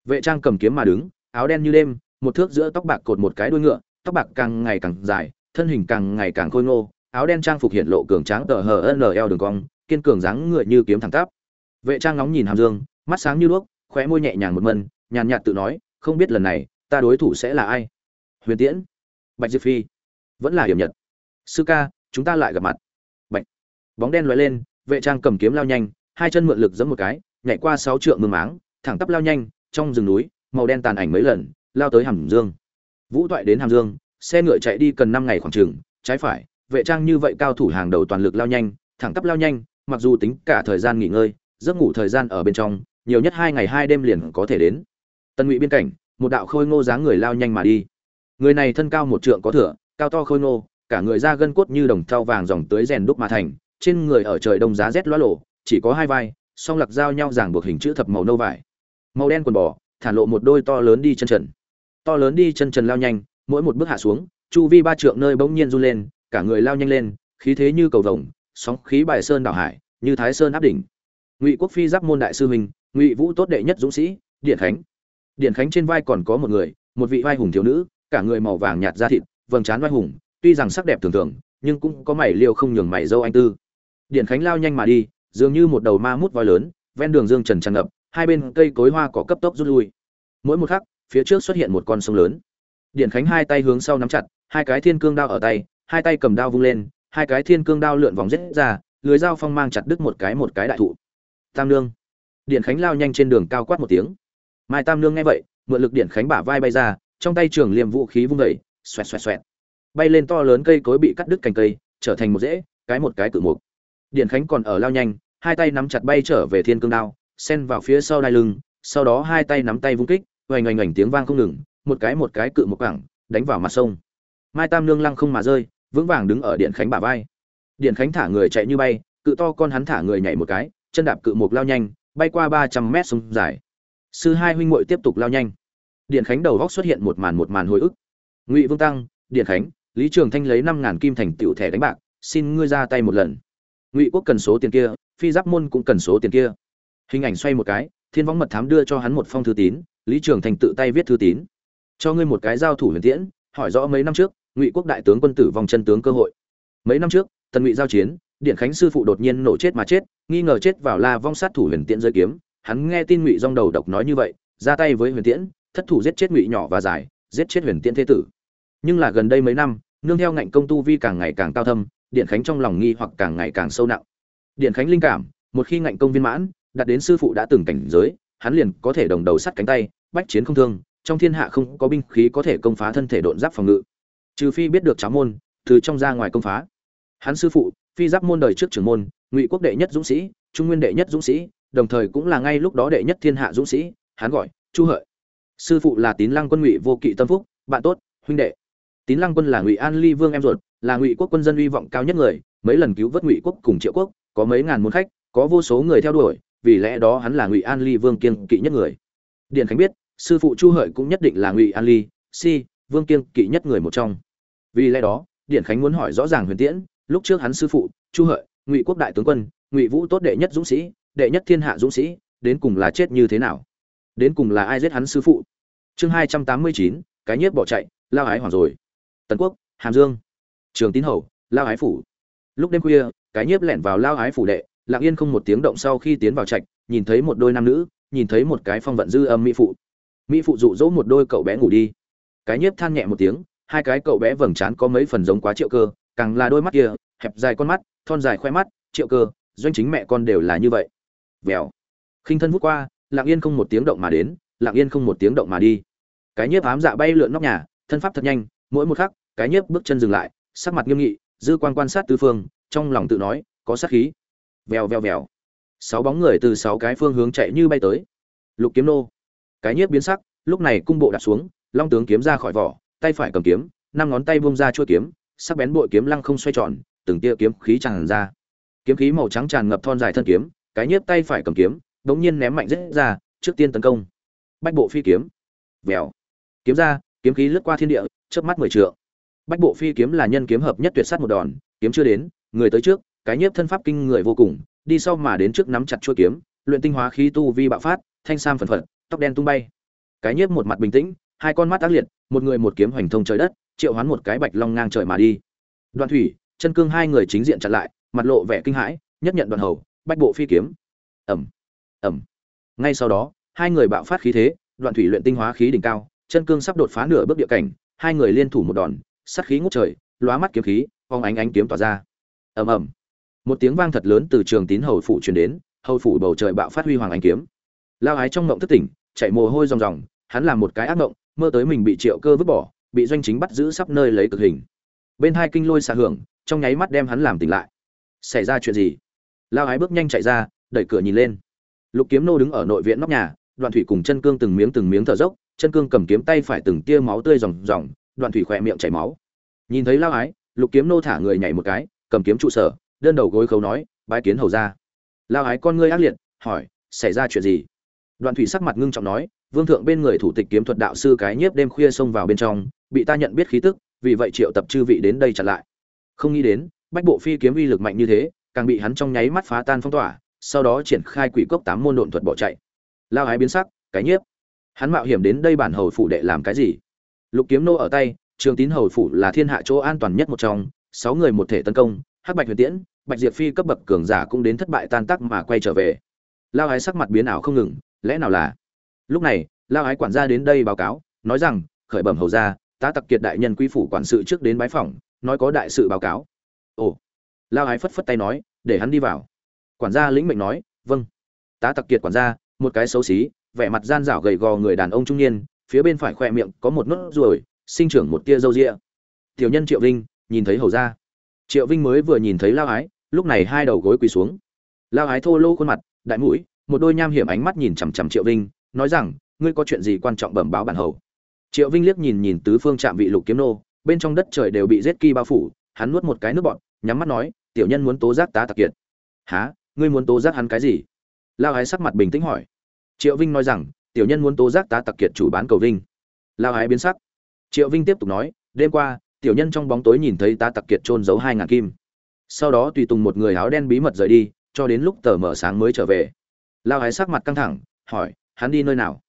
Vệ trang cầm kiếm mà đứng, áo đen như đêm một thước giữa tóc bạc cột một cái đuôi ngựa, tóc bạc càng ngày càng dài, thân hình càng ngày càng khôi ngô, áo đen trang phục hiện lộ cường tráng tờ hờ nl đường cong, kiên cường dáng ngựa như kiếm thẳng tắp. Vệ trang nóng nhìn hàm dương, mắt sáng như đuốc, khóe môi nhẹ nhàng một mân, nhàn nhạt tự nói, không biết lần này, ta đối thủ sẽ là ai? Huyền tiễn, bạch diệp phi, vẫn là hiểm nhật. Sư ca, chúng ta lại gặp mặt. Bạch, bóng đen lóe lên, vệ trang cầm kiếm lao nhanh, hai chân mượn lực giẫm một cái, nhảy qua sáu trượng mương máng, thẳng tắp lao nhanh, trong rừng núi, màu đen tàn ảnh mấy lần lao tới hàm dương. Vũ toại đến hàm dương, xe ngựa chạy đi cần năm ngày khoảng trường, trái phải, vệ trang như vậy cao thủ hàng đầu toàn lực lao nhanh, thẳng tắp lao nhanh, mặc dù tính cả thời gian nghỉ ngơi, giấc ngủ thời gian ở bên trong, nhiều nhất hai ngày hai đêm liền có thể đến. Tân ngụy biên cảnh một đạo khôi ngô dáng người lao nhanh mà đi. Người này thân cao một trượng có thửa, cao to khôi ngô, cả người da gân cốt như đồng thau vàng dòng tới rèn đúc mà thành, trên người ở trời đông giá rét loa lộ chỉ có hai vai, song lặc giao nhau giảng buộc hình chữ thập màu nâu vải. Màu đen quần bò, thả lộ một đôi to lớn đi chân trần to lớn đi chân trần lao nhanh, mỗi một bước hạ xuống, chu vi ba trượng nơi bỗng nhiên run lên, cả người lao nhanh lên, khí thế như cầu vồng, sóng khí bài sơn đảo hải, như thái sơn áp đỉnh. Ngụy quốc phi giáp môn đại sư huynh, ngụy vũ tốt đệ nhất dũng sĩ, điện khánh. Điện khánh trên vai còn có một người, một vị vai hùng thiếu nữ, cả người màu vàng nhạt da thịt, vầng trán vai hùng, tuy rằng sắc đẹp thường thường, nhưng cũng có mảy liêu không nhường mảy dâu anh tư. Điện khánh lao nhanh mà đi, dường như một đầu ma mút voi lớn, ven đường dương trần tràn ngập, hai bên cây cối hoa có cấp tốc rút lui. Mỗi một khắc phía trước xuất hiện một con sông lớn. Điện khánh hai tay hướng sau nắm chặt, hai cái thiên cương đao ở tay, hai tay cầm đao vung lên, hai cái thiên cương đao lượn vòng rết ra, lưới dao phong mang chặt đứt một cái một cái đại thụ. Tam nương. Điện khánh lao nhanh trên đường cao quát một tiếng. Mai tam nương nghe vậy, mượn lực điện khánh bả vai bay ra, trong tay trường liềm vũ khí vung vẩy xoẹt xoẹt xoẹt. Bay lên to lớn cây cối bị cắt đứt cành cây, trở thành một rễ, cái một cái cự mục. Điện khánh còn ở lao nhanh, hai tay nắm chặt bay trở về thiên cương đao, xen vào phía sau đai lưng, sau đó hai tay nắm tay vung kích oành oành oành tiếng vang không ngừng, một cái một cái cự một cẳng đánh vào mặt sông. Mai tam nương lăng không mà rơi, vững vàng đứng ở điện khánh bả vai. Điện khánh thả người chạy như bay, cự to con hắn thả người nhảy một cái, chân đạp cự một lao nhanh, bay qua ba trăm mét sông dài. Sư hai huynh muội tiếp tục lao nhanh. Điện khánh đầu góc xuất hiện một màn một màn hồi ức. Ngụy vương tăng, điện khánh, lý trường thanh lấy năm ngàn kim thành tiểu thẻ đánh bạc, xin ngươi ra tay một lần. Ngụy quốc cần số tiền kia, phi giáp môn cũng cần số tiền kia. Hình ảnh xoay một cái, thiên võng mật thám đưa cho hắn một phong thư tín lý trường thành tự tay viết thư tín. Cho ngươi một cái giao thủ huyền tiễn, hỏi rõ mấy năm trước, ngụy quốc đại tướng quân tử vòng chân tướng cơ hội. Mấy năm trước, tần ngụy giao chiến, điện khánh sư phụ đột nhiên nổ chết mà chết, nghi ngờ chết vào la vong sát thủ huyền tiễn rơi kiếm. Hắn nghe tin ngụy dong đầu độc nói như vậy, ra tay với huyền tiễn, thất thủ giết chết ngụy nhỏ và dài, giết chết huyền tiễn thế tử. Nhưng là gần đây mấy năm, nương theo ngạnh công tu vi càng ngày càng cao thâm, điện khánh trong lòng nghi hoặc càng ngày càng sâu nặng. Điện khánh linh cảm, một khi ngạnh công viên mãn, đạt đến sư phụ đã từng cảnh giới hắn liền có thể đồng đầu sắt cánh tay, bách chiến không thương, trong thiên hạ không có binh khí có thể công phá thân thể độn giáp phòng ngự. Trừ phi biết được cháo môn, từ trong ra ngoài công phá. Hắn sư phụ, phi giáp môn đời trước trưởng môn, ngụy quốc đệ nhất dũng sĩ, trung nguyên đệ nhất dũng sĩ, đồng thời cũng là ngay lúc đó đệ nhất thiên hạ dũng sĩ, hắn gọi chu hợi. Sư phụ là tín lăng quân ngụy vô kỵ tâm phúc, bạn tốt, huynh đệ. Tín lăng quân là ngụy an ly vương em ruột, là ngụy quốc quân dân uy vọng cao nhất người, mấy lần cứu vớt ngụy quốc cùng triệu quốc, có mấy ngàn môn khách, có vô số người theo đuổi vì lẽ đó hắn là ngụy an ly vương kiên kỵ nhất người. Điền khánh biết, sư phụ chu hợi cũng nhất định là ngụy an ly, si, vương kiên kỵ nhất người một trong. Vì lẽ đó, điền khánh muốn hỏi rõ ràng huyền tiễn, lúc trước hắn sư phụ, chu hợi, ngụy quốc đại tướng quân, ngụy vũ tốt đệ nhất dũng sĩ, đệ nhất thiên hạ dũng sĩ, đến cùng là chết như thế nào? Đến cùng là ai giết hắn sư phụ? Chương hai trăm tám mươi chín, cái nhiếp bỏ chạy, lao ái hoàng rồi. Tần quốc, hàm dương. Trường tín hầu, lao ái phủ. Lúc đêm khuya, cái nhiếp lẻn vào lao ái phủ đệ lặng yên không một tiếng động sau khi tiến vào trạch, nhìn thấy một đôi nam nữ, nhìn thấy một cái phong vận dư âm mỹ phụ. Mỹ phụ dụ dỗ một đôi cậu bé ngủ đi. Cái nhiếp than nhẹ một tiếng, hai cái cậu bé vầng trán có mấy phần giống quá triệu cơ, càng là đôi mắt kia, hẹp dài con mắt, thon dài khoe mắt, triệu cơ, doanh chính mẹ con đều là như vậy. Vèo. Khinh thân vút qua, lặng yên không một tiếng động mà đến, lặng yên không một tiếng động mà đi. Cái nhiếp ám dạ bay lượn nóc nhà, thân pháp thật nhanh, mỗi một khắc, cái nhiếp bước chân dừng lại, sắc mặt nghiêm nghị, dư quan quan sát tứ phương, trong lòng tự nói, có sát khí vèo vèo vèo. Sáu bóng người từ sáu cái phương hướng chạy như bay tới. Lục kiếm nô. Cái nhiếp biến sắc, lúc này cung bộ đặt xuống, long tướng kiếm ra khỏi vỏ, tay phải cầm kiếm, năm ngón tay buông ra chuôi kiếm, sắc bén bội kiếm lăng không xoay tròn, từng tia kiếm khí tràn ra. Kiếm khí màu trắng tràn ngập thon dài thân kiếm, cái nhiếp tay phải cầm kiếm đống nhiên ném mạnh rất ra, trước tiên tấn công. Bách bộ phi kiếm. Vèo. Kiếm ra, kiếm khí lướt qua thiên địa, chớp mắt mười trượng. Bách bộ phi kiếm là nhân kiếm hợp nhất tuyệt sát một đòn, kiếm chưa đến, người tới trước cái nhiếp thân pháp kinh người vô cùng, đi sau mà đến trước nắm chặt chuôi kiếm, luyện tinh hóa khí tu vi bạo phát, thanh sam phần phật, tóc đen tung bay. Cái nhiếp một mặt bình tĩnh, hai con mắt ác liệt, một người một kiếm hoành thông trời đất, triệu hoán một cái bạch long ngang trời mà đi. Đoạn thủy, chân cương hai người chính diện chặn lại, mặt lộ vẻ kinh hãi, nhất nhận đoạn hầu, bách bộ phi kiếm. Ầm ầm. ngay sau đó, hai người bạo phát khí thế, đoạn thủy luyện tinh hóa khí đỉnh cao, chân cương sắp đột phá nửa bước địa cảnh, hai người liên thủ một đòn, sát khí ngút trời, lóa mắt kiếm khí phong ánh ánh kiếm tỏa ra. Ầm ầm một tiếng vang thật lớn từ trường tín hầu phủ truyền đến, hầu phủ bầu trời bạo phát huy hoàng anh kiếm. Lao ái trong mộng thất tỉnh, chạy mồ hôi ròng ròng, hắn làm một cái ác mộng mơ tới mình bị triệu cơ vứt bỏ, bị doanh chính bắt giữ sắp nơi lấy cực hình. Bên hai kinh lôi xạ hưởng, trong nháy mắt đem hắn làm tỉnh lại. Xảy ra chuyện gì? Lao ái bước nhanh chạy ra, đẩy cửa nhìn lên. Lục kiếm nô đứng ở nội viện nóc nhà, đoạn thủy cùng chân cương từng miếng từng miếng thở dốc, chân cương cầm kiếm tay phải từng tia máu tươi ròng ròng, đoạn thủy khỏe miệng chảy máu. Nhìn thấy lao ái, lục kiếm nô thả người nhảy một cái, cầm kiếm trụ sở đơn đầu gối khấu nói, bái kiến hầu ra lao ái con ngươi ác liệt, hỏi, xảy ra chuyện gì? Đoạn thủy sắc mặt ngưng trọng nói, vương thượng bên người thủ tịch kiếm thuật đạo sư cái nhiếp đêm khuya xông vào bên trong, bị ta nhận biết khí tức, vì vậy triệu tập chư vị đến đây chặn lại. Không nghĩ đến, bách bộ phi kiếm uy lực mạnh như thế, càng bị hắn trong nháy mắt phá tan phong tỏa, sau đó triển khai quỷ cốc tám môn độn thuật bỏ chạy. Lao ái biến sắc, cái nhiếp. Hắn mạo hiểm đến đây bản hầu phủ đệ làm cái gì? Lục kiếm nô ở tay, trường tín hầu phủ là thiên hạ chỗ an toàn nhất một trong, sáu người một thể tấn công hắc bạch huyền tiễn, bạch diệp phi cấp bậc cường giả cũng đến thất bại tan tác mà quay trở về. Lao ái sắc mặt biến ảo không ngừng, lẽ nào là? Lúc này, lao ái quản gia đến đây báo cáo, nói rằng, khởi bẩm hầu ra tá tặc kiệt đại nhân quý phủ quản sự trước đến bái phỏng, nói có đại sự báo cáo. Ồ. Lao ái phất phất tay nói, để hắn đi vào. Quản gia lĩnh mệnh nói vâng. Tá tặc kiệt quản gia, một cái xấu xí, vẻ mặt gian rảo gầy gò người đàn ông trung niên, phía bên phải khoe miệng có một nốt ruồi, sinh trưởng một tia râu ria. tiểu nhân triệu vinh, nhìn thấy hầu ra triệu vinh mới vừa nhìn thấy lao ái, lúc này hai đầu gối quỳ xuống. Lao ái thô lô khuôn mặt, đại mũi, một đôi nham hiểm ánh mắt nhìn chằm chằm triệu vinh, nói rằng, ngươi có chuyện gì quan trọng bẩm báo bản hầu? Triệu vinh liếc nhìn nhìn tứ phương trạm vị lục kiếm nô, bên trong đất trời đều bị rết kỳ bao phủ, hắn nuốt một cái nước bọt, nhắm mắt nói, tiểu nhân muốn tố giác tá tặc kiệt. Há ngươi muốn tố giác hắn cái gì? Lao ái sắc mặt bình tĩnh hỏi. Triệu vinh nói rằng, tiểu nhân muốn tố giác tá tặc kiệt chủ bán cầu vinh. Lao ái biến sắc. Triệu vinh tiếp tục nói, đêm qua tiểu nhân trong bóng tối nhìn thấy tá tặc kiệt trôn giấu hai ngàn kim. Sau đó tùy tùng một người áo đen bí mật rời đi, cho đến lúc tờ mở sáng mới trở về. Lao hái sắc mặt căng thẳng, hỏi, hắn đi nơi nào?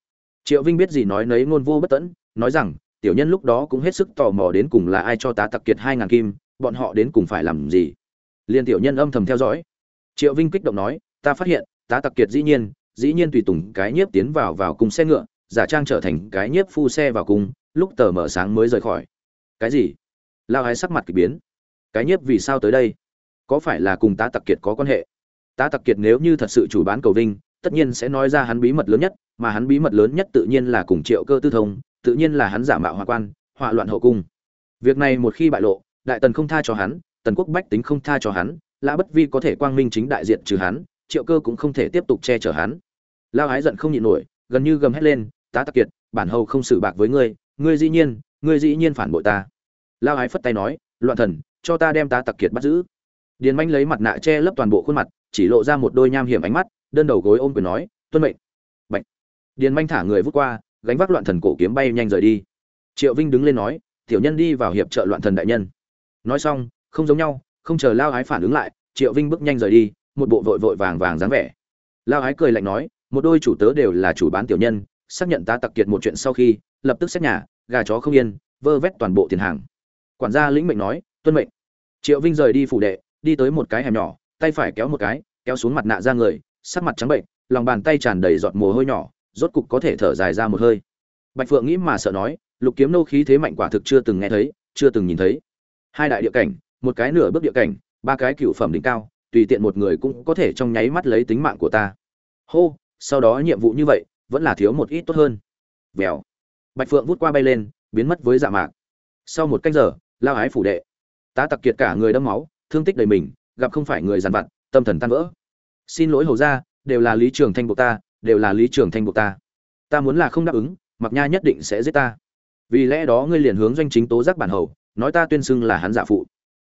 Triệu vinh biết gì nói nấy ngôn vô bất tẫn nói rằng, tiểu nhân lúc đó cũng hết sức tò mò đến cùng là ai cho tá tặc kiệt hai ngàn kim, bọn họ đến cùng phải làm gì? Liên tiểu nhân âm thầm theo dõi. Triệu vinh kích động nói, ta phát hiện, tá tặc kiệt dĩ nhiên dĩ nhiên tùy tùng cái nhiếp tiến vào vào cùng xe ngựa, giả trang trở thành cái nhiếp phu xe vào cung lúc tờ mở sáng mới rời khỏi. Cái gì? Lao ái sắc mặt k ỳ biến. Cái nhiếp vì sao tới đây? Có phải là cùng tá tặc kiệt có quan hệ? Tá tặc kiệt nếu như thật sự chủ bán cầu vinh, tất nhiên sẽ nói ra hắn bí mật lớn nhất, mà hắn bí mật lớn nhất tự nhiên là cùng triệu cơ tư thông, tự nhiên là hắn giả mạo hòa quan, họa loạn hậu cung. Việc này một khi bại lộ, đại tần không tha cho hắn, tần quốc bách tính không tha cho hắn, lã bất vi có thể quang minh chính đại diện trừ hắn, triệu cơ cũng không thể tiếp tục che chở hắn. Lao ái giận không nhịn nổi, gần như gầm hét lên, tá tặc kiệt, bản hầu không xử bạc với ngươi ngươi dĩ nhiên, ngươi dĩ nhiên phản bội ta lao ái phất tay nói, loạn thần, cho ta đem ta tặc kiệt bắt giữ. Điền manh lấy mặt nạ che lấp toàn bộ khuôn mặt, chỉ lộ ra một đôi nham hiểm ánh mắt, đơn đầu gối ôm quyền nói, tuân mệnh. Bệnh điền manh thả người vút qua, gánh vác loạn thần cổ kiếm bay nhanh rời đi. Triệu vinh đứng lên nói, tiểu nhân đi vào hiệp trợ loạn thần đại nhân. Nói xong, không giống nhau, không chờ lao ái phản ứng lại, triệu vinh bước nhanh rời đi, một bộ vội vội vàng vàng dáng vẻ. Lao ái cười lạnh nói, một đôi chủ tớ đều là chủ bán tiểu nhân, xác nhận ta tặc kiệt một chuyện sau khi, lập tức xét nhà, gà chó không yên, vơ vét toàn bộ tiền hàng quản gia lĩnh mệnh nói, tuân mệnh. Triệu vinh rời đi phủ đệ, đi tới một cái hẻm nhỏ, tay phải kéo một cái, kéo xuống mặt nạ ra người, sắc mặt trắng bệnh, lòng bàn tay tràn đầy giọt mồ hôi nhỏ, rốt cục có thể thở dài ra một hơi. Bạch phượng nghĩ mà sợ nói, lục kiếm nô khí thế mạnh quả thực chưa từng nghe thấy, chưa từng nhìn thấy. Hai đại địa cảnh, một cái nửa bước địa cảnh, ba cái cựu phẩm đỉnh cao, tùy tiện một người cũng có thể trong nháy mắt lấy tính mạng của ta. Hô, sau đó nhiệm vụ như vậy, vẫn là thiếu một ít tốt hơn. Vèo. Bạch phượng vút qua bay lên, biến mất với dạ mạc. Sau một canh giờ lao ái phủ đệ. Tá tặc kiệt cả người đâm máu, thương tích đầy mình, gặp không phải người dàn vặt, tâm thần tan vỡ. Xin lỗi hầu ra đều là lý trường thanh buộc ta, đều là lý trường thanh buộc ta. Ta muốn là không đáp ứng, mặc nha nhất định sẽ giết ta. Vì lẽ đó ngươi liền hướng doanh chính tố giác bản hầu, nói ta tuyên xưng là hắn giả phụ.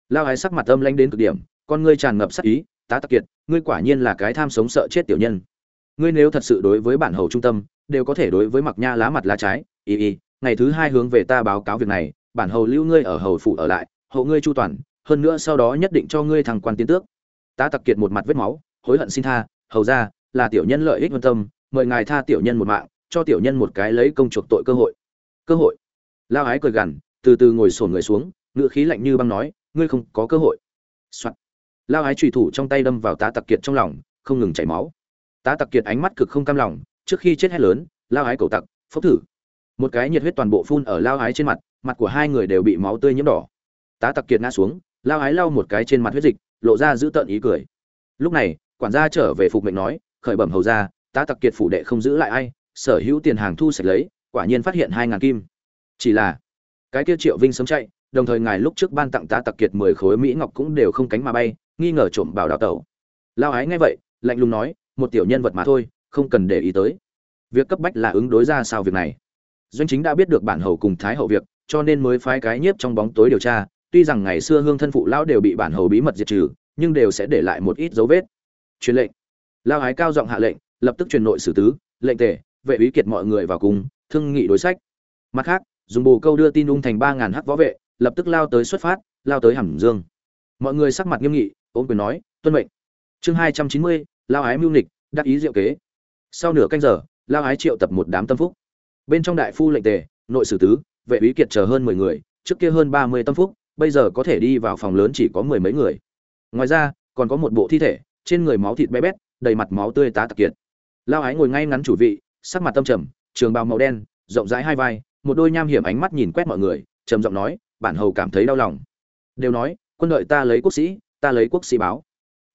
Lao ái sắc mặt âm lanh đến cực điểm, con ngươi tràn ngập sắc ý, tá tặc kiệt, ngươi quả nhiên là cái tham sống sợ chết tiểu nhân. Ngươi nếu thật sự đối với bản hầu trung tâm, đều có thể đối với mặc nha lá mặt lá trái, y y, ngày thứ hai hướng về ta báo cáo việc này bản hầu lưu ngươi ở hầu phủ ở lại, hộ ngươi chu toàn, hơn nữa sau đó nhất định cho ngươi thăng quan tiến tước. Tá tặc kiệt một mặt vết máu, hối hận xin tha, hầu ra, là tiểu nhân lợi ích vân tâm, mời ngài tha tiểu nhân một mạng, cho tiểu nhân một cái lấy công chuộc tội cơ hội. Cơ hội. Lao ái cười gằn, từ từ ngồi sổn người xuống ngựa khí lạnh như băng nói, ngươi không có cơ hội、Soạn. lao ái trùy thủ trong tay đâm vào tá tặc kiệt trong lòng, không ngừng chảy máu. Tá tặc kiệt ánh mắt cực không cam lòng, trước khi chết hét lớn, lao ái cầu tặc, phốc thử. Một cái nhiệt huyết toàn bộ phun ở lao ái trên mặt mặt của hai người đều bị máu tươi nhiễm đỏ. Tá tặc kiệt ngã xuống, lao ái lau một cái trên mặt huyết dịch, lộ ra giữ tợn ý cười. Lúc này, quản gia trở về phục mệnh nói, khởi bẩm hầu ra tá tặc kiệt phủ đệ không giữ lại ai, sở hữu tiền hàng thu sạch lấy, quả nhiên phát hiện hai ngàn kim. Chỉ là, cái kia triệu vinh sớm chạy, đồng thời ngài lúc trước ban tặng tá tặc kiệt mười khối mỹ ngọc cũng đều không cánh mà bay, nghi ngờ trộm bảo đào tẩu. Lao ái nghe vậy, lạnh lùng nói, một tiểu nhân vật mà thôi, không cần để ý tới. Việc cấp bách là ứng đối ra sao việc này. Doanh chính đã biết được bản hầu cùng thái hậu việc cho nên mới phái cái nhiếp trong bóng tối điều tra. Tuy rằng ngày xưa hương thân phụ lão đều bị bản hầu bí mật diệt trừ, nhưng đều sẽ để lại một ít dấu vết. Truyền lệnh. Lao ái cao giọng hạ lệnh, lập tức truyền nội xử tứ, lệnh tề, vệ ý kiệt mọi người vào cùng, thương nghị đối sách. Mặt khác, dùng bồ câu đưa tin ung thành ba ngàn hắc võ vệ, lập tức lao tới xuất phát, lao tới hẳn dương. Mọi người sắc mặt nghiêm nghị, ôm quyền nói, tuân mệnh. Chương hai trăm chín mươi lao ái mưu nịch đắc ý diệu kế. Sau nửa canh giờ lao ái triệu tập một đám tâm phúc. Bên trong đại phu lệnh tề, nội sử tứ vệ úy kiệt chờ hơn mười người, trước kia hơn ba mươi tâm phúc, bây giờ có thể đi vào phòng lớn chỉ có mười mấy người. Ngoài ra, còn có một bộ thi thể, trên người máu thịt bé bét, đầy mặt máu tươi tá tặc kiệt. Lao ái ngồi ngay ngắn chủ vị, sắc mặt tâm trầm, trường bào màu đen, rộng rãi hai vai, một đôi nham hiểm ánh mắt nhìn quét mọi người, trầm giọng nói, bản hầu cảm thấy đau lòng. Đều nói, quân đội ta lấy quốc sĩ, ta lấy quốc sĩ báo.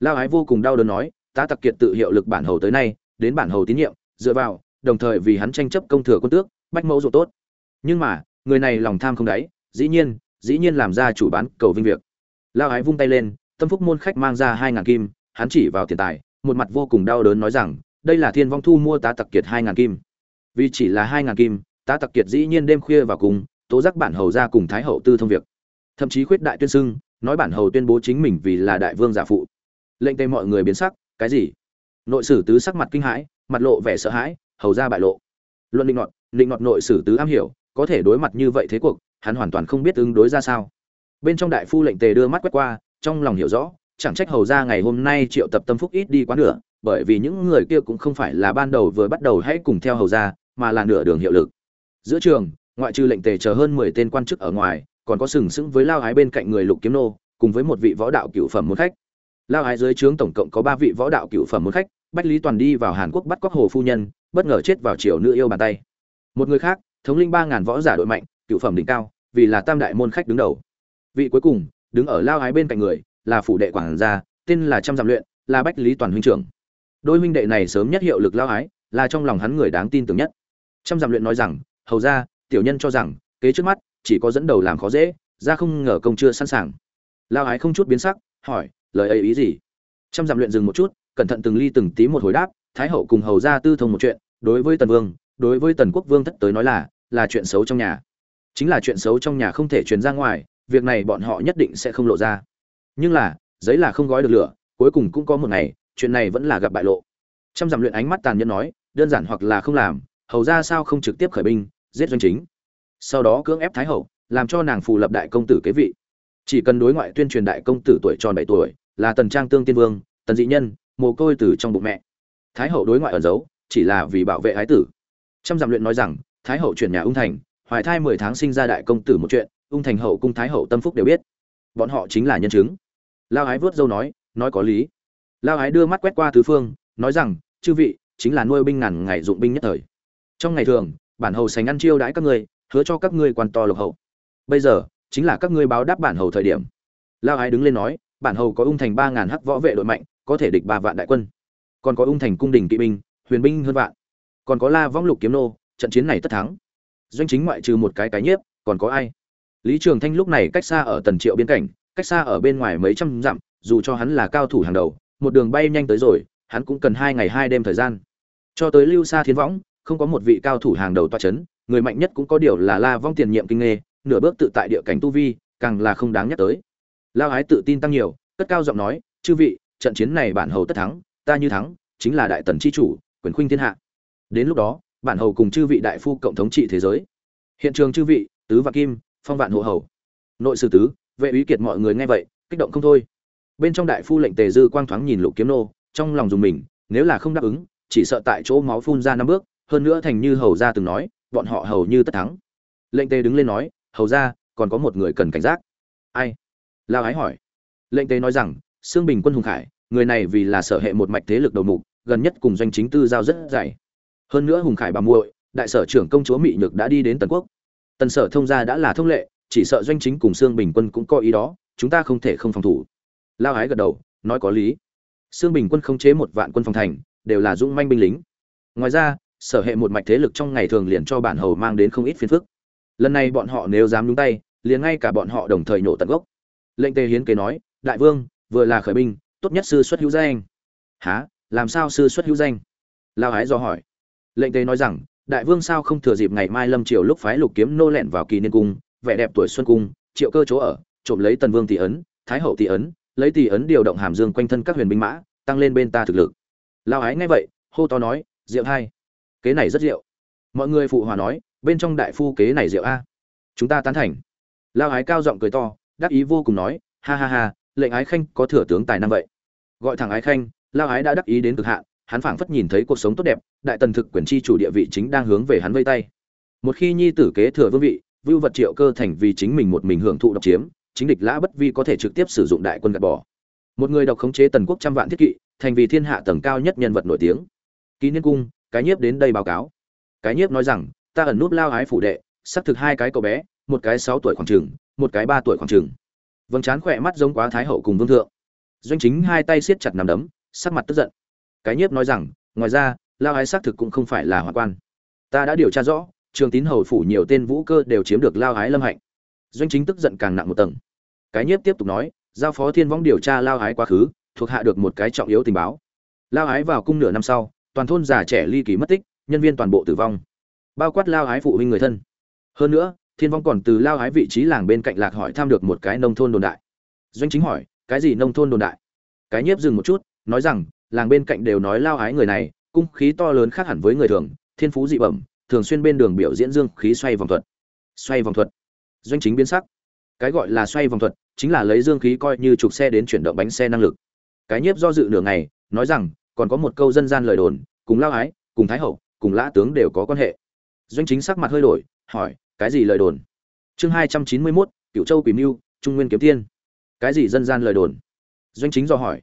Lao ái vô cùng đau đớn nói ta tặc kiệt tự hiệu lực bản hầu tới nay, đến bản hầu tín nhiệm, dựa vào, đồng thời vì hắn tranh chấp công thừa quân tước, bách mẫu ruột tốt. Nhưng mà người này lòng tham không đáy, dĩ nhiên dĩ nhiên làm ra chủ bán cầu vinh việc. Lao ái vung tay lên, tâm phúc môn khách mang ra hai ngàn kim, hắn chỉ vào tiền tài, một mặt vô cùng đau đớn nói rằng, đây là thiên vong thu mua tá tặc kiệt hai ngàn kim. Vì chỉ là hai ngàn kim, tá tặc kiệt dĩ nhiên đêm khuya vào cùng, tố giác bản hầu ra cùng thái hậu tư thông việc. Thậm chí khuyết đại tuyên xưng, nói bản hầu tuyên bố chính mình vì là đại vương giả phụ. Lệnh tây mọi người biến sắc, cái gì? Nội sử tứ sắc mặt kinh hãi, mặt lộ vẻ sợ hãi, hầu ra bại lộ. Luận định nọt định nọt nội sử tứ am hiểu có thể đối mặt như vậy thế cuộc, hắn hoàn toàn không biết ứng đối ra sao. Bên trong đại phu lệnh tề đưa mắt quét qua, trong lòng hiểu rõ, chẳng trách hầu ra ngày hôm nay triệu tập tâm phúc ít đi quá nửa, bởi vì những người kia cũng không phải là ban đầu vừa bắt đầu hãy cùng theo hầu ra, mà là nửa đường hiệu lực. Giữa trường, ngoại trừ lệnh tề chờ hơn mười tên quan chức ở ngoài, còn có sừng sững với lao ái bên cạnh người lục kiếm nô, cùng với một vị võ đạo cựu phẩm môn khách. Lao ái dưới trướng tổng cộng có ba vị võ đạo cựu phẩm môn khách, bách lý toàn đi vào hàn quốc bắt cóc hồ phu nhân, bất ngờ chết vào triều nữ yêu bàn tay. Một người khác thống linh ba ngàn võ giả đội mạnh, cựu phẩm đỉnh cao, vì là tam đại môn khách đứng đầu. Vị cuối cùng, đứng ở lao ái bên cạnh người, là phủ đệ quảng gia, tên là trăm dặm luyện, là bách lý toàn huynh trưởng. Đôi huynh đệ này sớm nhất hiệu lực lao ái, là trong lòng hắn người đáng tin tưởng nhất. Trăm dặm luyện nói rằng, hầu ra tiểu nhân cho rằng, kế trước mắt, chỉ có dẫn đầu làm khó dễ, ra không ngờ công chưa sẵn sàng. Lao ái không chút biến sắc, hỏi, lời ấy ý gì? Trăm dặm luyện dừng một chút, cẩn thận từng ly từng tí một hồi đáp, thái hậu cùng hầu ra tư thông một chuyện, đối với tần vương đối với tần quốc vương thất tới nói là là chuyện xấu trong nhà. Chính là chuyện xấu trong nhà không thể truyền ra ngoài, việc này bọn họ nhất định sẽ không lộ ra. Nhưng là, giấy là không gói được lửa, cuối cùng cũng có một ngày, chuyện này vẫn là gặp bại lộ. Trăm dặm luyện ánh mắt tàn nhẫn nói, đơn giản hoặc là không làm, hầu ra sao không trực tiếp khởi binh, giết doanh chính. Sau đó cưỡng ép thái hậu, làm cho nàng phù lập đại công tử kế vị. Chỉ cần đối ngoại tuyên truyền đại công tử tuổi tròn bảy tuổi, là tần trang tương tiên vương, tần dị nhân, mồ côi từ trong bụng mẹ. Thái hậu đối ngoại ẩn giấu, chỉ là vì bảo vệ ái tử trăm dặm luyện nói rằng, thái hậu chuyển nhà ung thành, hoài thai mười tháng sinh ra đại công tử một chuyện, ung thành hậu cung thái hậu tâm phúc đều biết. Bọn họ chính là nhân chứng. Lao ái vớt dâu nói nói có lý. Lao ái đưa mắt quét qua tứ phương, nói rằng, chư vị, chính là nuôi binh ngàn ngày dụng binh nhất thời. Trong ngày thường, bản hầu sành ăn chiêu đãi các ngươi, hứa cho các ngươi quan to lộc hậu. Bây giờ, chính là các ngươi báo đáp bản hầu thời điểm. Lao ái đứng lên nói, bản hầu có ung thành ba ngàn hắc võ vệ đội mạnh, có thể địch ba vạn đại quân. Còn có ung thành cung đình kỵ binh, huyền binh hơn vạn còn có la vong lục kiếm nô, trận chiến này tất thắng. Doanh chính ngoại trừ một cái cái nhiếp, còn có ai? Lý trường thanh lúc này cách xa ở tần triệu biên cảnh, cách xa ở bên ngoài mấy trăm dặm, dù cho hắn là cao thủ hàng đầu, một đường bay nhanh tới rồi, hắn cũng cần hai ngày hai đêm thời gian. Cho tới lưu xa thiên võng, không có một vị cao thủ hàng đầu toa c h ấ n người mạnh nhất cũng có điều là la vong tiền nhiệm kinh nghề, nửa bước tự tại địa cảnh tu vi, càng là không đáng nhắc tới. Lao ái tự tin tăng nhiều, cất cao giọng nói, chư vị, trận chiến này bản hầu tất thắng, ta như thắng, chính là đại tần c h i chủ, quyền khuynh thiên hạ đến lúc đó, bản hầu cùng chư vị đại phu cộng thống trị thế giới. Hiện trường chư vị, tứ và kim, phong vạn hộ hầu. Nội sử tứ, vệ úy kiệt mọi người nghe vậy, kích động không thôi. Bên trong đại phu lệnh tề dư quang thoáng nhìn lục kiếm nô, trong lòng dùng mình, nếu là không đáp ứng, chỉ sợ tại chỗ máu phun ra năm bước, hơn nữa thành như hầu gia từng nói, bọn họ hầu như tất thắng. Lệnh tề đứng lên nói, hầu gia, còn có một người cần cảnh giác. Ai? Lao ái hỏi. Lệnh tề nói rằng xương bình quân hùng khải, người này vì là sở hệ một mạch thế lực đầu mục, gần nhất cùng doanh chính tư giao rất dày hơn nữa hùng khải bà muội, đại sở trưởng công chúa mỹ nhược đã đi đến tần quốc. Tần sở thông gia đã là thông lệ, chỉ sợ doanh chính cùng xương bình quân cũng có ý đó, chúng ta không thể không phòng thủ. Lao ái gật đầu, nói có lý. Xương bình quân không chế một vạn quân phòng thành, đều là dũng manh binh lính. Ngoài ra, sở hệ một mạch thế lực trong ngày thường liền cho bản hầu mang đến không ít phiền phức. Lần này bọn họ nếu dám nhúng tay, liền ngay cả bọn họ đồng thời nổ tận gốc. Lệnh tề hiến kế nói, đại vương, vừa là khởi binh, tốt nhất sư xuất hữu danh. Há làm sao sư xuất hữu danh? Lao ái do hỏi lệnh tề nói rằng, đại vương sao không thừa dịp ngày mai lâm triều lúc phái lục kiếm nô lẹn vào kỳ niên cung, vẻ đẹp tuổi xuân cung, triệu cơ chỗ ở, trộm lấy tần vương tỷ ấn, thái hậu tỷ ấn, lấy tỷ ấn điều động hàm dương quanh thân các huyền binh mã, tăng lên bên ta thực lực. Lao ái nghe vậy, hô to nói rượu hai, kế này rất rượu. mọi người phụ hòa nói, bên trong đại phu kế này rượu a, chúng ta tán thành. Lao ái cao giọng cười to, đắc ý vô cùng nói, ha ha ha, lệnh ái khanh có thừa tướng tài năng vậy. Gọi thẳng ái khanh lao ái đã đắc ý đến cực hạn hắn phảng phất nhìn thấy cuộc sống tốt đẹp, đại tần thực quyền chi chủ địa vị chính đang hướng về hắn vây tay. Một khi nhi tử kế thừa vương vị, vưu vật triệu cơ thành vì chính mình một mình hưởng thụ độc chiếm, chính địch lã bất vi có thể trực tiếp sử dụng đại quân gạt bỏ. Một người độc khống chế tần quốc trăm vạn thiết kỵ, thành vì thiên hạ tầng cao nhất nhân vật nổi tiếng. Ký niên cung, cái nhiếp đến đây báo cáo. Cái nhiếp nói rằng, ta ẩn nút lao hái phủ đệ sắp thực hai cái cậu bé, một cái sáu tuổi khoảng trường một cái ba tuổi khoảng trường Vương chán khỏe mắt giống quá thái hậu cùng vương thượng. Doanh chính hai tay siết chặt nằm đấm, sắc mặt tức giận cái nhiếp nói rằng, ngoài ra, lao ái xác thực cũng không phải là hoa quan. Ta đã điều tra rõ, trường tín hầu phủ nhiều tên vũ cơ đều chiếm được lao ái lâm hạnh. Doanh chính tức giận càng nặng một tầng. Cái nhiếp tiếp tục nói, giao phó thiên võng điều tra lao ái quá khứ, thuộc hạ được một cái trọng yếu tình báo. Lao ái vào cung nửa năm sau, toàn thôn già trẻ ly kỳ mất tích, nhân viên toàn bộ tử vong, bao quát lao ái phụ huynh người thân. Hơn nữa, thiên vong còn từ lao ái vị trí làng bên cạnh lạc hỏi tham được một cái nông thôn đồn đại. Doanh chính hỏi, cái gì nông thôn đồn đại? Cái nhiếp dừng một chút, nói rằng làng bên cạnh đều nói lao ái người này, cung khí to lớn khác hẳn với người thường, thiên phú dị bẩm, thường xuyên bên đường biểu diễn dương khí xoay vòng thuật. Xoay vòng thuật. Doanh chính biến sắc. Cái gọi là xoay vòng thuật, chính là lấy dương khí coi như trục xe đến chuyển động bánh xe năng lực. Cái nhiếp do dự nửa ngày, nói rằng, còn có một câu dân gian lời đồn, cùng lao ái, cùng thái hậu, cùng lã tướng đều có quan hệ. Doanh chính sắc mặt hơi đổi, hỏi, cái gì lời đồn? Chương hai trăm chín mươi mốt cựu châu quỷ mưu, trung nguyên kiếm tiên. Cái gì dân gian lời đồn? Doanh chính do hỏi.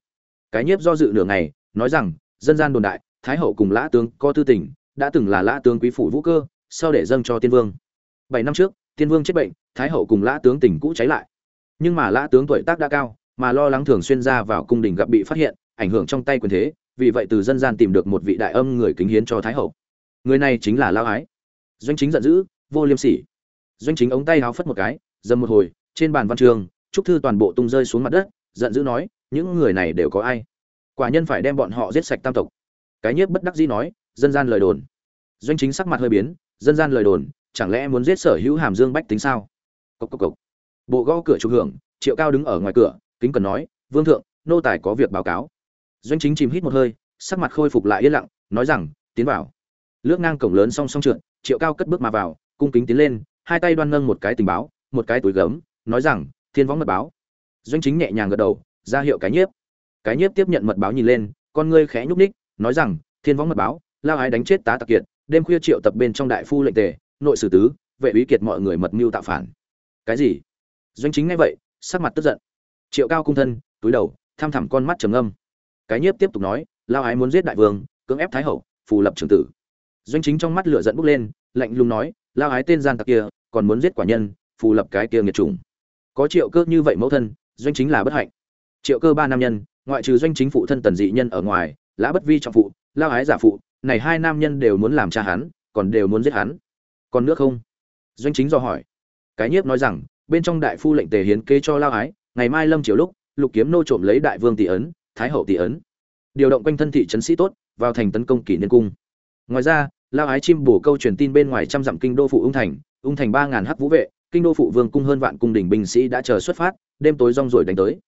Cái nhiếp do dự nửa ngày nói rằng, dân gian đồn đại, thái hậu cùng lã tướng có tư tình, đã từng là lã tướng quý phủ vũ cơ, sau để dâng cho tiên vương. Bảy năm trước, tiên vương chết bệnh, thái hậu cùng lã tướng tỉnh cũ cháy lại. Nhưng mà lã tướng tuổi tác đã cao, mà lo lắng thường xuyên ra vào cung đình gặp bị phát hiện, ảnh hưởng trong tay quyền thế, vì vậy từ dân gian tìm được một vị đại âm người kính hiến cho thái hậu. Người này chính là lao ái. Doanh chính giận dữ, vô liêm sỉ. Doanh chính ống tay háo phất một cái, dầm một hồi, trên bàn văn trường, trúc thư toàn bộ tung rơi xuống mặt đất, giận dữ nói, những người này đều có ai? Quả nhân phải đem bọn họ giết sạch tam tộc. Cái nhiếp bất đắc dĩ nói, dân gian lời đồn. Doanh chính sắc mặt hơi biến, dân gian lời đồn, chẳng lẽ muốn giết sở hữu hàm dương bách tính sao? Cốc cốc cốc. bộ gõ cửa trục hưởng, triệu cao đứng ở ngoài cửa, kính cần nói, vương thượng, nô tài có việc báo cáo. Doanh chính chìm hít một hơi, sắc mặt khôi phục lại yên lặng, nói rằng, tiến vào. Lướt ngang cổng lớn song song trượt, triệu cao cất bước mà vào, cung kính tiến lên, hai tay đoan nâng một cái tình báo, một cái túi gấm, nói rằng, thiên võng mật báo. Doanh chính nhẹ nhàng gật đầu, ra hiệu cái nhiếp cái nhiếp tiếp nhận mật báo nhìn lên, con ngươi khẽ nhúc ních nói rằng, thiên võng mật báo, lao ái đánh chết tá tặc kiệt, đêm khuya triệu tập bên trong đại phu lệnh tề, nội sử tứ, vệ úy kiệt mọi người mật mưu tạo phản. Cái gì? Doanh chính nghe vậy, sắc mặt tức giận. Triệu cao cung thân, túi đầu, tham thẳm con mắt trầm âm cái nhiếp tiếp tục nói, lao ái muốn giết đại vương, cưỡng ép thái hậu, phù lập trường tử. Doanh chính trong mắt lửa giận bốc lên, lạnh lùng nói, lao ái tên gian tặc kia, còn muốn giết quả nhân, phù lập cái kia nghiệt chủng. Có triệu cơ như vậy mẫu thân, doanh chính là bất hạnh. Triệu cơ ba nam nhân ngoại trừ doanh chính phụ thân tần dị nhân ở ngoài, lã bất vi trọng phụ, lao ái giả phụ, này hai nam nhân đều muốn làm cha hắn, còn đều muốn giết hắn. Còn nước không? Doanh chính do hỏi. Cái nhiếp nói rằng, bên trong đại phu lệnh tề hiến kế cho lao ái, ngày mai lâm chiều lúc, lục kiếm nô trộm lấy đại vương tỷ ấn, thái hậu tỷ ấn. Điều động quanh thân thị trấn sĩ tốt, vào thành tấn công kỷ niên cung. Ngoài ra, lao ái chim bổ câu truyền tin bên ngoài trăm dặm kinh đô phụ ung thành ung thành ba ngàn hắc vũ vệ, kinh đô phụ vương cung hơn vạn cung đình binh sĩ đã chờ xuất phát, đêm tối rong rồi đánh tới.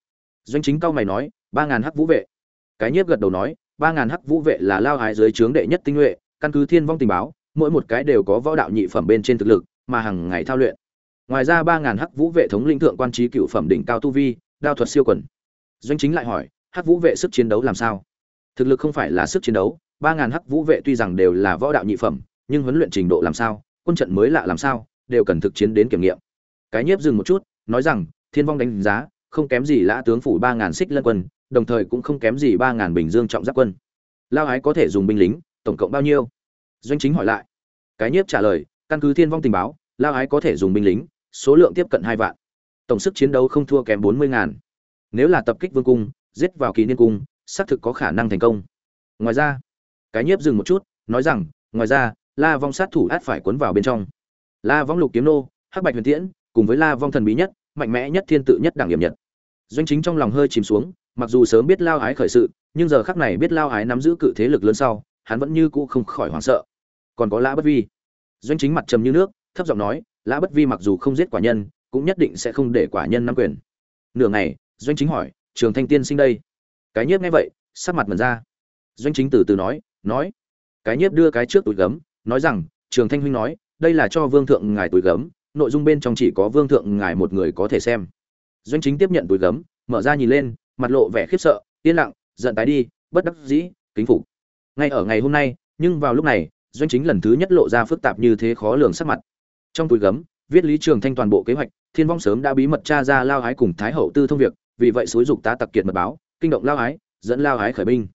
Doanh chính cao mày nói ba ngàn hắc vũ vệ. Cái nhiếp gật đầu nói, ba ngàn hắc vũ vệ là lao hái dưới trướng đệ nhất tinh nhuệ, căn cứ thiên vong tình báo, mỗi một cái đều có võ đạo nhị phẩm bên trên thực lực, mà hàng ngày thao luyện. Ngoài ra ba ngàn hắc vũ vệ thống linh thượng quan trí cựu phẩm đỉnh cao tu vi, đao thuật siêu quần. Doanh chính lại hỏi, hắc vũ vệ sức chiến đấu làm sao? Thực lực không phải là sức chiến đấu, ba ngàn hắc vũ vệ tuy rằng đều là võ đạo nhị phẩm, nhưng huấn luyện trình độ làm sao, quân trận mới lạ làm sao, đều cần thực chiến đến kiểm nghiệm. Cái nhiếp dừng một chút, nói rằng, thiên vong đánh giá không kém gì lã tướng phủ ba ngàn xích lân quân, đồng thời cũng không kém gì ba ngàn bình dương trọng giáp quân. Lao ái có thể dùng binh lính, tổng cộng bao nhiêu? Doanh chính hỏi lại. Cái nhiếp trả lời, căn cứ thiên vong tình báo, lao ái có thể dùng binh lính, số lượng tiếp cận hai vạn. Tổng sức chiến đấu không thua kém bốn mươi ngàn. Nếu là tập kích vương cung, giết vào kỳ niên cung, xác thực có khả năng thành công. Ngoài ra, cái nhiếp dừng một chút, nói rằng, ngoài ra, la vong sát thủ át phải cuốn vào bên trong. La vong lục kiếm nô, hắc bạch huyền tiễn, cùng với la vong thần bí nhất, mạnh mẽ nhất thiên tự nhất đảng điểm nhật doanh chính trong lòng hơi chìm xuống, mặc dù sớm biết lao ái khởi sự, nhưng giờ khắc này biết lao ái nắm giữ cự thế lực lớn sau, hắn vẫn như cũ không khỏi hoảng sợ. Còn có lã bất vi. Doanh chính mặt trầm như nước, thấp giọng nói, lã bất vi mặc dù không giết quả nhân, cũng nhất định sẽ không để quả nhân nắm quyền. Nửa ngày, doanh chính hỏi, trường thanh tiên sinh đây? Cái nhiếp nghe vậy, sắc mặt mần ra. Doanh chính từ từ nói nói. Cái nhiếp đưa cái trước túi gấm, nói rằng, trường thanh huynh nói, đây là cho vương thượng ngài túi gấm, nội dung bên trong chỉ có vương thượng ngài một người có thể xem doanh chính tiếp nhận túi gấm, mở ra nhìn lên, mặt lộ vẻ khiếp sợ, yên lặng, giận tái đi, bất đắc dĩ, kính phục. Ngay ở ngày hôm nay, nhưng vào lúc này, doanh chính lần thứ nhất lộ ra phức tạp như thế khó lường sắc mặt. Trong túi gấm, viết lý trường thanh toàn bộ kế hoạch, thiên vong sớm đã bí mật tra ra lao ái cùng thái hậu tư thông việc, vì vậy xúi dục tá tặc kiệt mật báo, kinh động lao ái dẫn lao ái khởi binh.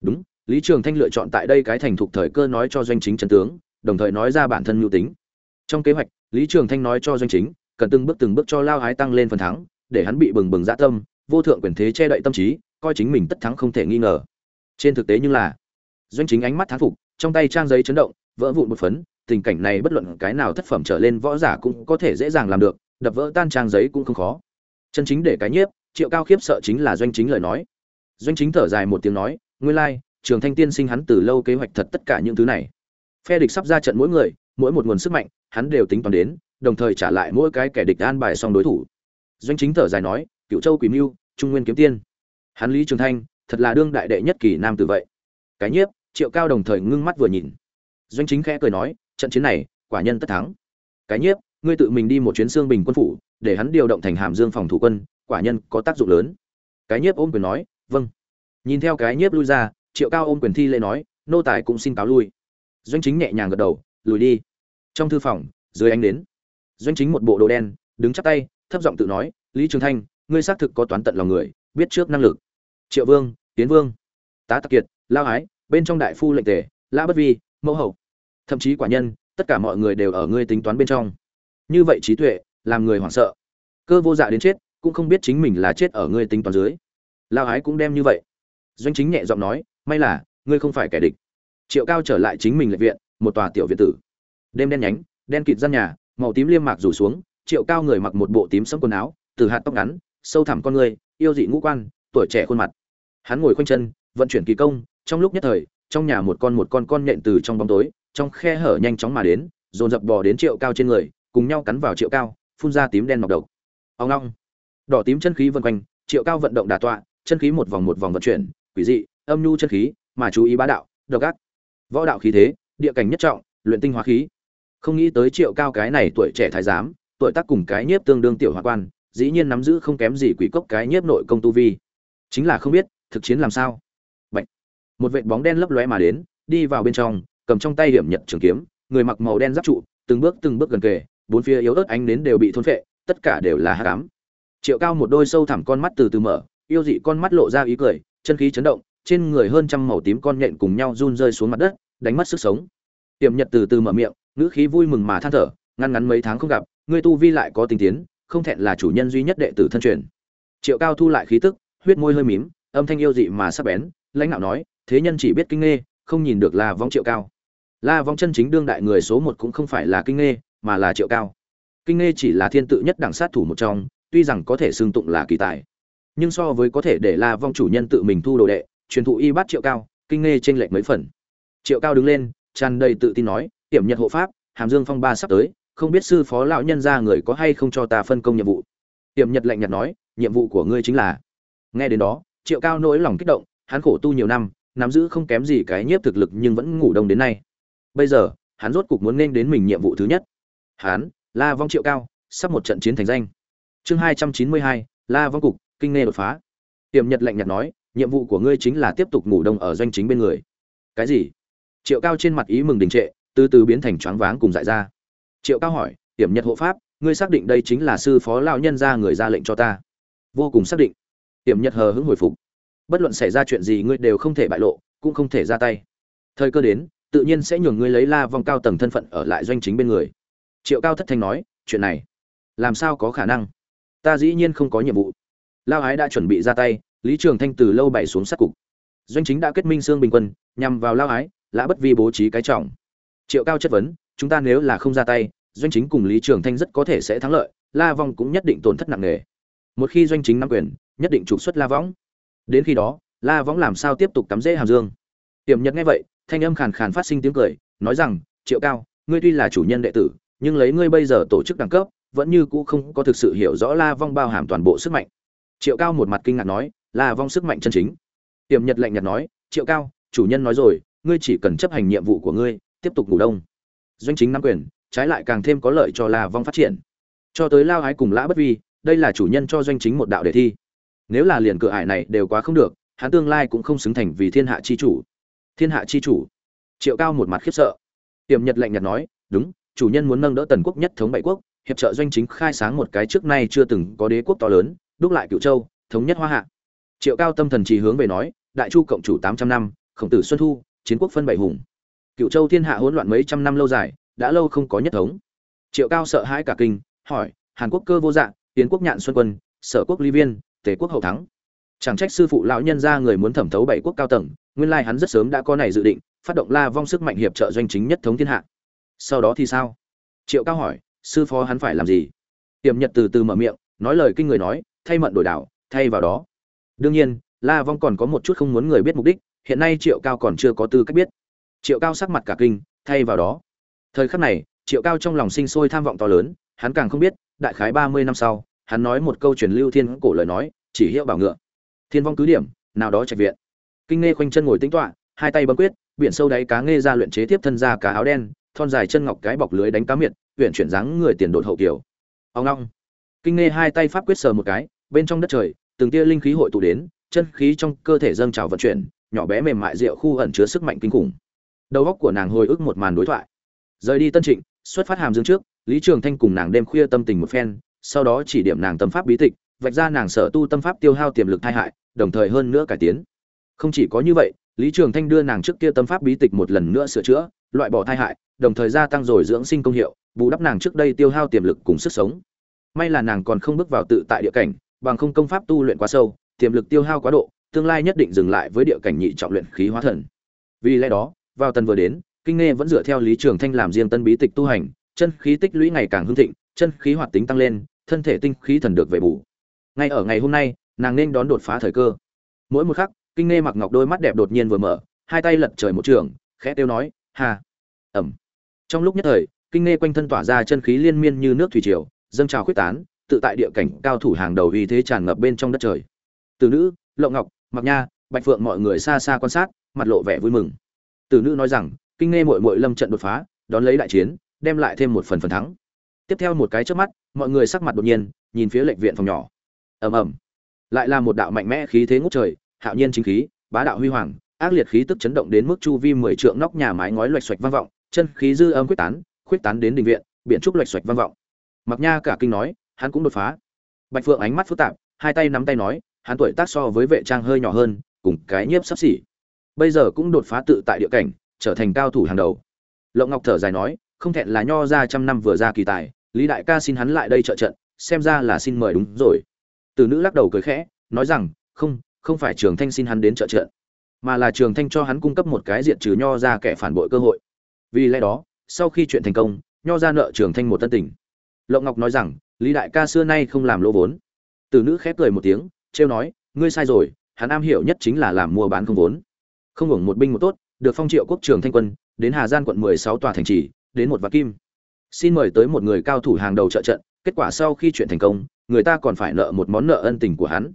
Đúng, lý trường thanh lựa chọn tại đây cái thành thục thời cơ nói cho doanh chính trần tướng, đồng thời nói ra bản thân mưu tính. Trong kế hoạch, lý trường thanh nói cho doanh chính, cần từng bước từng bước cho lao ái tăng lên phần thắng để hắn bị bừng bừng dã tâm, vô thượng quyền thế che đậy tâm trí, coi chính mình tất thắng không thể nghi ngờ. Trên thực tế nhưng là, doanh chính ánh mắt thán phục, trong tay trang giấy chấn động, vỡ vụn một phấn, tình cảnh này bất luận cái nào thất phẩm trở lên võ giả cũng có thể dễ dàng làm được, đập vỡ tan trang giấy cũng không khó. Chân chính để cái nhiếp, triệu cao khiếp sợ chính là doanh chính lời nói. Doanh chính thở dài một tiếng nói, nguyên lai, trường thanh tiên sinh hắn từ lâu kế hoạch thật tất cả những thứ này. Phe địch sắp ra trận mỗi người, mỗi một nguồn sức mạnh, hắn đều tính toán đến, đồng thời trả lại mỗi cái kẻ địch an bài xong đối thủ doanh chính thở dài nói, cựu châu quỷ mưu, trung nguyên kiếm tiên. Hắn lý trường thanh, thật là đương đại đệ nhất kỳ nam tử vậy. Cái nhiếp, triệu cao đồng thời ngưng mắt vừa nhìn. Doanh chính khẽ cười nói, trận chiến này, quả nhân tất thắng. Cái nhiếp, ngươi tự mình đi một chuyến xương bình quân phủ, để hắn điều động thành hàm dương phòng thủ quân, quả nhân có tác dụng lớn. Cái nhiếp ôm quyền nói vâng. Nhìn theo cái nhiếp lui ra, triệu cao ôm quyền thi lễ nói, nô tài cũng xin cáo lui. Doanh chính nhẹ nhàng gật đầu, lùi đi. Trong thư phòng, dưới ánh đến doanh chính một bộ đồ đen, đứng chắp tay thấp giọng tự nói, lý trường thanh, ngươi xác thực có toán tận lòng người, biết trước năng lực. Triệu vương, tiến vương, tá tặc kiệt, lao ái, bên trong đại phu lệnh tề, lã bất vi, mẫu hậu, thậm chí quả nhân, tất cả mọi người đều ở ngươi tính toán bên trong. Như vậy trí tuệ, làm người hoảng sợ. Cơ vô dạ đến chết, cũng không biết chính mình là chết ở ngươi tính toán dưới. Lao ái cũng đem như vậy. Doanh chính nhẹ giọng nói, may là, ngươi không phải kẻ địch. Triệu cao trở lại chính mình lệ viện, một tòa tiểu viện tử. Đêm đen nhánh, đen kịt gian nhà, màu tím liêm mạc rủ xuống triệu cao người mặc một bộ tím sẫm quần áo, từ hạt tóc ngắn, sâu thẳm con người, yêu dị ngũ quan, tuổi trẻ khuôn mặt. Hắn ngồi khoanh chân, vận chuyển kỳ công, trong lúc nhất thời, trong nhà một con một con con nhện từ trong bóng tối, trong khe hở nhanh chóng mà đến, dồn dập bò đến triệu cao trên người, cùng nhau cắn vào triệu cao, phun ra tím đen mọc độc. Ông long đỏ tím chân khí vân quanh, triệu cao vận động đà tọa, chân khí một vòng một vòng vận chuyển, quỷ dị, âm nhu chân khí, mà chú ý bá đạo, độc ác. Võ đạo khí thế, địa cảnh nhất trọng, luyện tinh hóa khí. Không nghĩ tới triệu cao cái này tuổi trẻ thái giám tuổi tác cùng cái nhiếp tương đương tiểu hoa quan, dĩ nhiên nắm giữ không kém gì quỷ cốc cái nhiếp nội công tu vi. Chính là không biết, thực chiến làm sao? Bạch. một vệt bóng đen lấp lóe mà đến, đi vào bên trong, cầm trong tay điểm nhật trường kiếm, người mặc màu đen giáp trụ, từng bước từng bước gần kề, bốn phía yếu ớt ánh nến đều bị thôn phệ, tất cả đều là hát cám triệu cao một đôi sâu thẳm con mắt từ từ mở, yêu dị con mắt lộ ra ý cười, chân khí chấn động, trên người hơn trăm màu tím con nhện cùng nhau run rơi xuống mặt đất, đánh mất sức sống. Tiềm nhật từ từ mở miệng, ngữ khí vui mừng mà than thở, ngăn ngắn mấy tháng không gặp ngươi tu vi lại có tình tiến, không thẹn là chủ nhân duy nhất đệ tử thân truyền. Triệu cao thu lại khí tức, huyết môi hơi mím, âm thanh yêu dị mà sắc bén, lãnh đạo nói, thế nhân chỉ biết kinh nghê không nhìn được là vong triệu cao. La vong chân chính đương đại người số một cũng không phải là kinh nghê mà là triệu cao. Kinh nghê chỉ là thiên tự nhất đẳng sát thủ một trong, tuy rằng có thể xưng tụng là kỳ tài, nhưng so với có thể để la vong chủ nhân tự mình thu đồ đệ, truyền thụ y bát triệu cao, kinh nghê trên lệch mấy phần. Triệu cao đứng lên, tràn đầy tự tin nói, tiểm nhật hộ pháp, hàm dương phong ba sắp tới không biết sư phó lão nhân ra người có hay không cho ta phân công nhiệm vụ. Tiệm nhật lạnh nhạt nói, nhiệm vụ của ngươi chính là. Nghe đến đó, triệu cao nỗi lòng kích động, hắn khổ tu nhiều năm, nắm giữ không kém gì cái nhiếp thực lực nhưng vẫn ngủ đông đến nay. Bây giờ, hắn rốt cục muốn nên đến mình nhiệm vụ thứ nhất. Hắn, la vong triệu cao, sắp một trận chiến thành danh. Chương hai trăm chín mươi hai, la vong cục, kinh nghe đột phá. Tiềm nhật lạnh nhạt nói, nhiệm vụ của ngươi chính là tiếp tục ngủ đông ở doanh chính bên người. Cái gì? Triệu cao trên mặt ý mừng đình trệ, từ từ biến thành choáng váng cùng dại ra triệu cao hỏi Tiểm nhật hộ pháp, ngươi xác định đây chính là sư phó lão nhân ra người ra lệnh cho ta? Vô cùng xác định. Tiểm nhật hờ hững hồi phục. Bất luận xảy ra chuyện gì ngươi đều không thể bại lộ, cũng không thể ra tay. Thời cơ đến, tự nhiên sẽ nhường ngươi lấy la vong cao tầng thân phận ở lại doanh chính bên người. Triệu cao thất thanh nói, chuyện này, làm sao có khả năng? Ta dĩ nhiên không có nhiệm vụ. Lao ái đã chuẩn bị ra tay, lý trường thanh từ lâu bày xuống sát cục. Doanh chính đã kết minh sương bình quân, nhằm vào lao ái, lã bất vi bố trí cái trọng. Triệu cao chất vấn chúng ta nếu là không ra tay, doanh chính cùng lý trường thanh rất có thể sẽ thắng lợi, la vong cũng nhất định tổn thất nặng nề. Một khi doanh chính nắm quyền, nhất định trục xuất la võng đến khi đó, la võng làm sao tiếp tục cắm rễ hàm dương? Tiềm nhật nghe vậy, thanh âm khàn khàn phát sinh tiếng cười, nói rằng, triệu cao, ngươi tuy là chủ nhân đệ tử, nhưng lấy ngươi bây giờ tổ chức đẳng cấp, vẫn như cũ không có thực sự hiểu rõ la vong bao hàm toàn bộ sức mạnh. Triệu cao một mặt kinh ngạc nói, la vong sức mạnh chân chính. Tiềm nhật lạnh nhạt nói, triệu cao, chủ nhân nói rồi, ngươi chỉ cần chấp hành nhiệm vụ của ngươi, tiếp tục ngủ đông doanh chính nắm quyền, trái lại càng thêm có lợi cho la vong phát triển. Cho tới lao ái cùng lã bất vi, đây là chủ nhân cho doanh chính một đạo đề thi. Nếu là liền cửa ải này đều quá không được, hắn tương lai cũng không xứng thành vì thiên hạ chi chủ. Thiên hạ chi chủ. Triệu cao một mặt khiếp sợ. Tiềm nhật lạnh nhật nói, đúng, chủ nhân muốn nâng đỡ tần quốc nhất thống bảy quốc, hiệp trợ doanh chính khai sáng một cái trước nay chưa từng có đế quốc to lớn, đúc lại cựu châu, thống nhất hoa hạ. Triệu cao tâm thần trì hướng về nói, đại chu cộng chủ tám trăm năm, khổng tử xuân thu, chiến quốc phân bảy hùng cựu châu thiên hạ hỗn loạn mấy trăm năm lâu dài, đã lâu không có nhất thống. Triệu cao sợ hãi cả kinh, hỏi, hàn quốc cơ vô dạng tiến quốc nhạn xuân quân, sở quốc ly viên, tề quốc hậu thắng. Chẳng trách sư phụ lão nhân ra người muốn thẩm thấu bảy quốc cao tầng, nguyên lai hắn rất sớm đã có này dự định, phát động la vong sức mạnh hiệp trợ doanh chính nhất thống thiên hạ. Sau đó thì sao? Triệu cao hỏi, sư phó hắn phải làm gì? Tiềm nhật từ từ mở miệng, nói lời kinh người nói, thay mận đổi đảo, thay vào đó. Đương nhiên, la vong còn có một chút không muốn người biết mục đích, hiện nay triệu cao còn chưa có tư cách biết triệu cao sắc mặt cả kinh, thay vào đó. Thời khắc này, triệu cao trong lòng sinh sôi tham vọng to lớn, hắn càng không biết, đại khái ba mươi năm sau, hắn nói một câu truyền lưu thiên cổ lời nói, chỉ hiệu bảo ngựa. Thiên vong cứ điểm, nào đó trạch viện. Kinh nghe khoanh chân ngồi tính toạ hai tay bấm quyết, biển sâu đáy cá nghe ra luyện chế tiếp thân ra cá áo đen, thon dài chân ngọc cái bọc lưới đánh cá miệt huyện chuyển dáng người tiền đột hậu kiểu. Ông long kinh nghe hai tay pháp quyết sờ một cái, bên trong đất trời, từng tia linh khí hội tụ đến, chân khí trong cơ thể dâng trào vận chuyển, nhỏ bé mềm mại rượu khu ẩn chứa sức mạnh kinh khủng đầu óc của nàng hồi ức một màn đối thoại. Rời đi tân trịnh, xuất phát hàm dương trước, lý trường thanh cùng nàng đêm khuya tâm tình một phen, sau đó chỉ điểm nàng tâm pháp bí tịch, vạch ra nàng sở tu tâm pháp tiêu hao tiềm lực tai hại, đồng thời hơn nữa cải tiến. Không chỉ có như vậy, lý trường thanh đưa nàng trước kia tâm pháp bí tịch một lần nữa sửa chữa, loại bỏ tai hại, đồng thời gia tăng rồi dưỡng sinh công hiệu, bù đắp nàng trước đây tiêu hao tiềm lực cùng sức sống. May là nàng còn không bước vào tự tại địa cảnh, bằng không công pháp tu luyện quá sâu, tiềm lực tiêu hao quá độ, tương lai nhất định dừng lại với địa cảnh nhị trọng luyện khí hóa thần. Vì lẽ đó vào tần vừa đến, kinh nghe vẫn dựa theo lý trường thanh làm riêng tân bí tịch tu hành, chân khí tích lũy ngày càng hưng thịnh, chân khí hoạt tính tăng lên, thân thể tinh khí thần được về bù. Ngay ở ngày hôm nay, nàng nên đón đột phá thời cơ. Mỗi một khắc, kinh nghe mặc ngọc đôi mắt đẹp đột nhiên vừa mở, hai tay lật trời một trường, khẽ tiêu nói hà ẩm trong lúc nhất thời, kinh nghe quanh thân tỏa ra chân khí liên miên như nước thủy triều, dâng trào khuyết tán, tự tại địa cảnh cao thủ hàng đầu uy thế tràn ngập bên trong đất trời. Từ nữ, lộng ngọc mặc nha, bạch phượng mọi người xa xa quan sát, mặt lộ vẻ vui mừng. Tử nữ nói rằng, kinh nghe mội mội lâm trận đột phá, đón lấy đại chiến, đem lại thêm một phần phần thắng. Tiếp theo một cái trước mắt, mọi người sắc mặt đột nhiên, nhìn phía lệnh viện phòng nhỏ. Ầm ầm. Lại là một đạo mạnh mẽ khí thế ngút trời, hạo nhiên chính khí, bá đạo huy hoàng, ác liệt khí tức chấn động đến mức chu vi mười trượng nóc nhà mái ngói loạch xoạch vang vọng, chân khí dư âm quyết tán, khuyết tán đến đình viện biện trúc loạch xoạch vang vọng. Mặc nha cả kinh nói, hắn cũng đột phá. Bạch phượng ánh mắt phức tạp, hai tay nắm tay nói, hắn tuổi tác so với vệ trang hơi nhỏ hơn, cùng cái nhiếp sắp xỉ bây giờ cũng đột phá tự tại địa cảnh, trở thành cao thủ hàng đầu. Lộng ngọc thở dài nói, không thẹn là nho ra trăm năm vừa ra kỳ tài, lý đại ca xin hắn lại đây trợ trận, xem ra là xin mời đúng rồi. Từ nữ lắc đầu cười khẽ, nói rằng, không không phải trường thanh xin hắn đến trợ trận, mà là trường thanh cho hắn cung cấp một cái diện trừ nho ra kẻ phản bội cơ hội. Vì lẽ đó, sau khi chuyện thành công, nho ra nợ trường thanh một tân tình. Lộng ngọc nói rằng, lý đại ca xưa nay không làm lỗ vốn. Từ nữ khép cười một tiếng, trêu nói, ngươi sai rồi, hắn am hiểu nhất chính là làm mua bán không vốn không hưởng một binh một tốt, được phong triệu quốc trường thanh quân, đến hà giang quận mười sáu tòa thành trì, đến một vạn kim. Xin mời tới một người cao thủ hàng đầu trợ trận, kết quả sau khi chuyện thành công, người ta còn phải nợ một món nợ ân tình của hắn.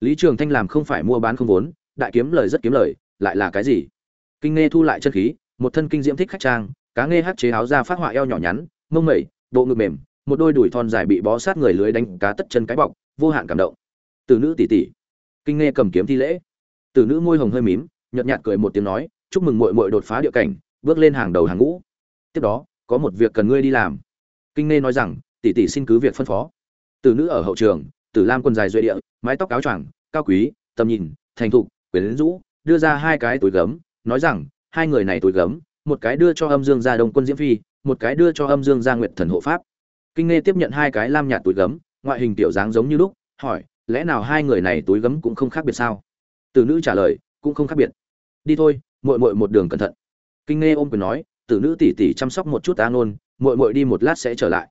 Lý trường thanh làm không phải mua bán không vốn, đại kiếm lời rất kiếm lời, lại là cái gì? Kinh nghe thu lại chân khí, một thân kinh diễm thích khách trang, cá nghe hát chế áo ra phát họa eo nhỏ nhắn, mông mẩy, bộ ngực mềm, một đôi đùi thon dài bị bó sát người lưới đánh cá tất chân cái bọc, vô hạn cảm động. Từ nữ tỷ tỷ. Kinh nghe cầm kiếm thi lễ. Từ nữ môi hồng hơi mím nhợt nhạt cười một tiếng nói, chúc mừng muội muội đột phá địa cảnh, bước lên hàng đầu hàng ngũ. Tiếp đó, có một việc cần ngươi đi làm. Kinh Nê nói rằng, tỷ tỷ xin cứ việc phân phó. Từ nữ ở hậu trường, tử lam quần dài duệ địa, mái tóc áo choàng, cao quý, tầm nhìn, thành thục, quyến rũ, đưa ra hai cái túi gấm, nói rằng, hai người này túi gấm, một cái đưa cho âm dương gia đông quân diễm phi, một cái đưa cho âm dương gia nguyệt thần hộ pháp. Kinh Nê tiếp nhận hai cái lam nhạt túi gấm, ngoại hình tiểu dáng giống như lúc, hỏi, lẽ nào hai người này túi gấm cũng không khác biệt sao? Tử nữ trả lời, cũng không khác biệt đi thôi, muội muội một đường cẩn thận. Kinh nghe ôm quyền nói, tử nữ tỉ tỉ chăm sóc một chút ta ngôn, muội muội đi một lát sẽ trở lại.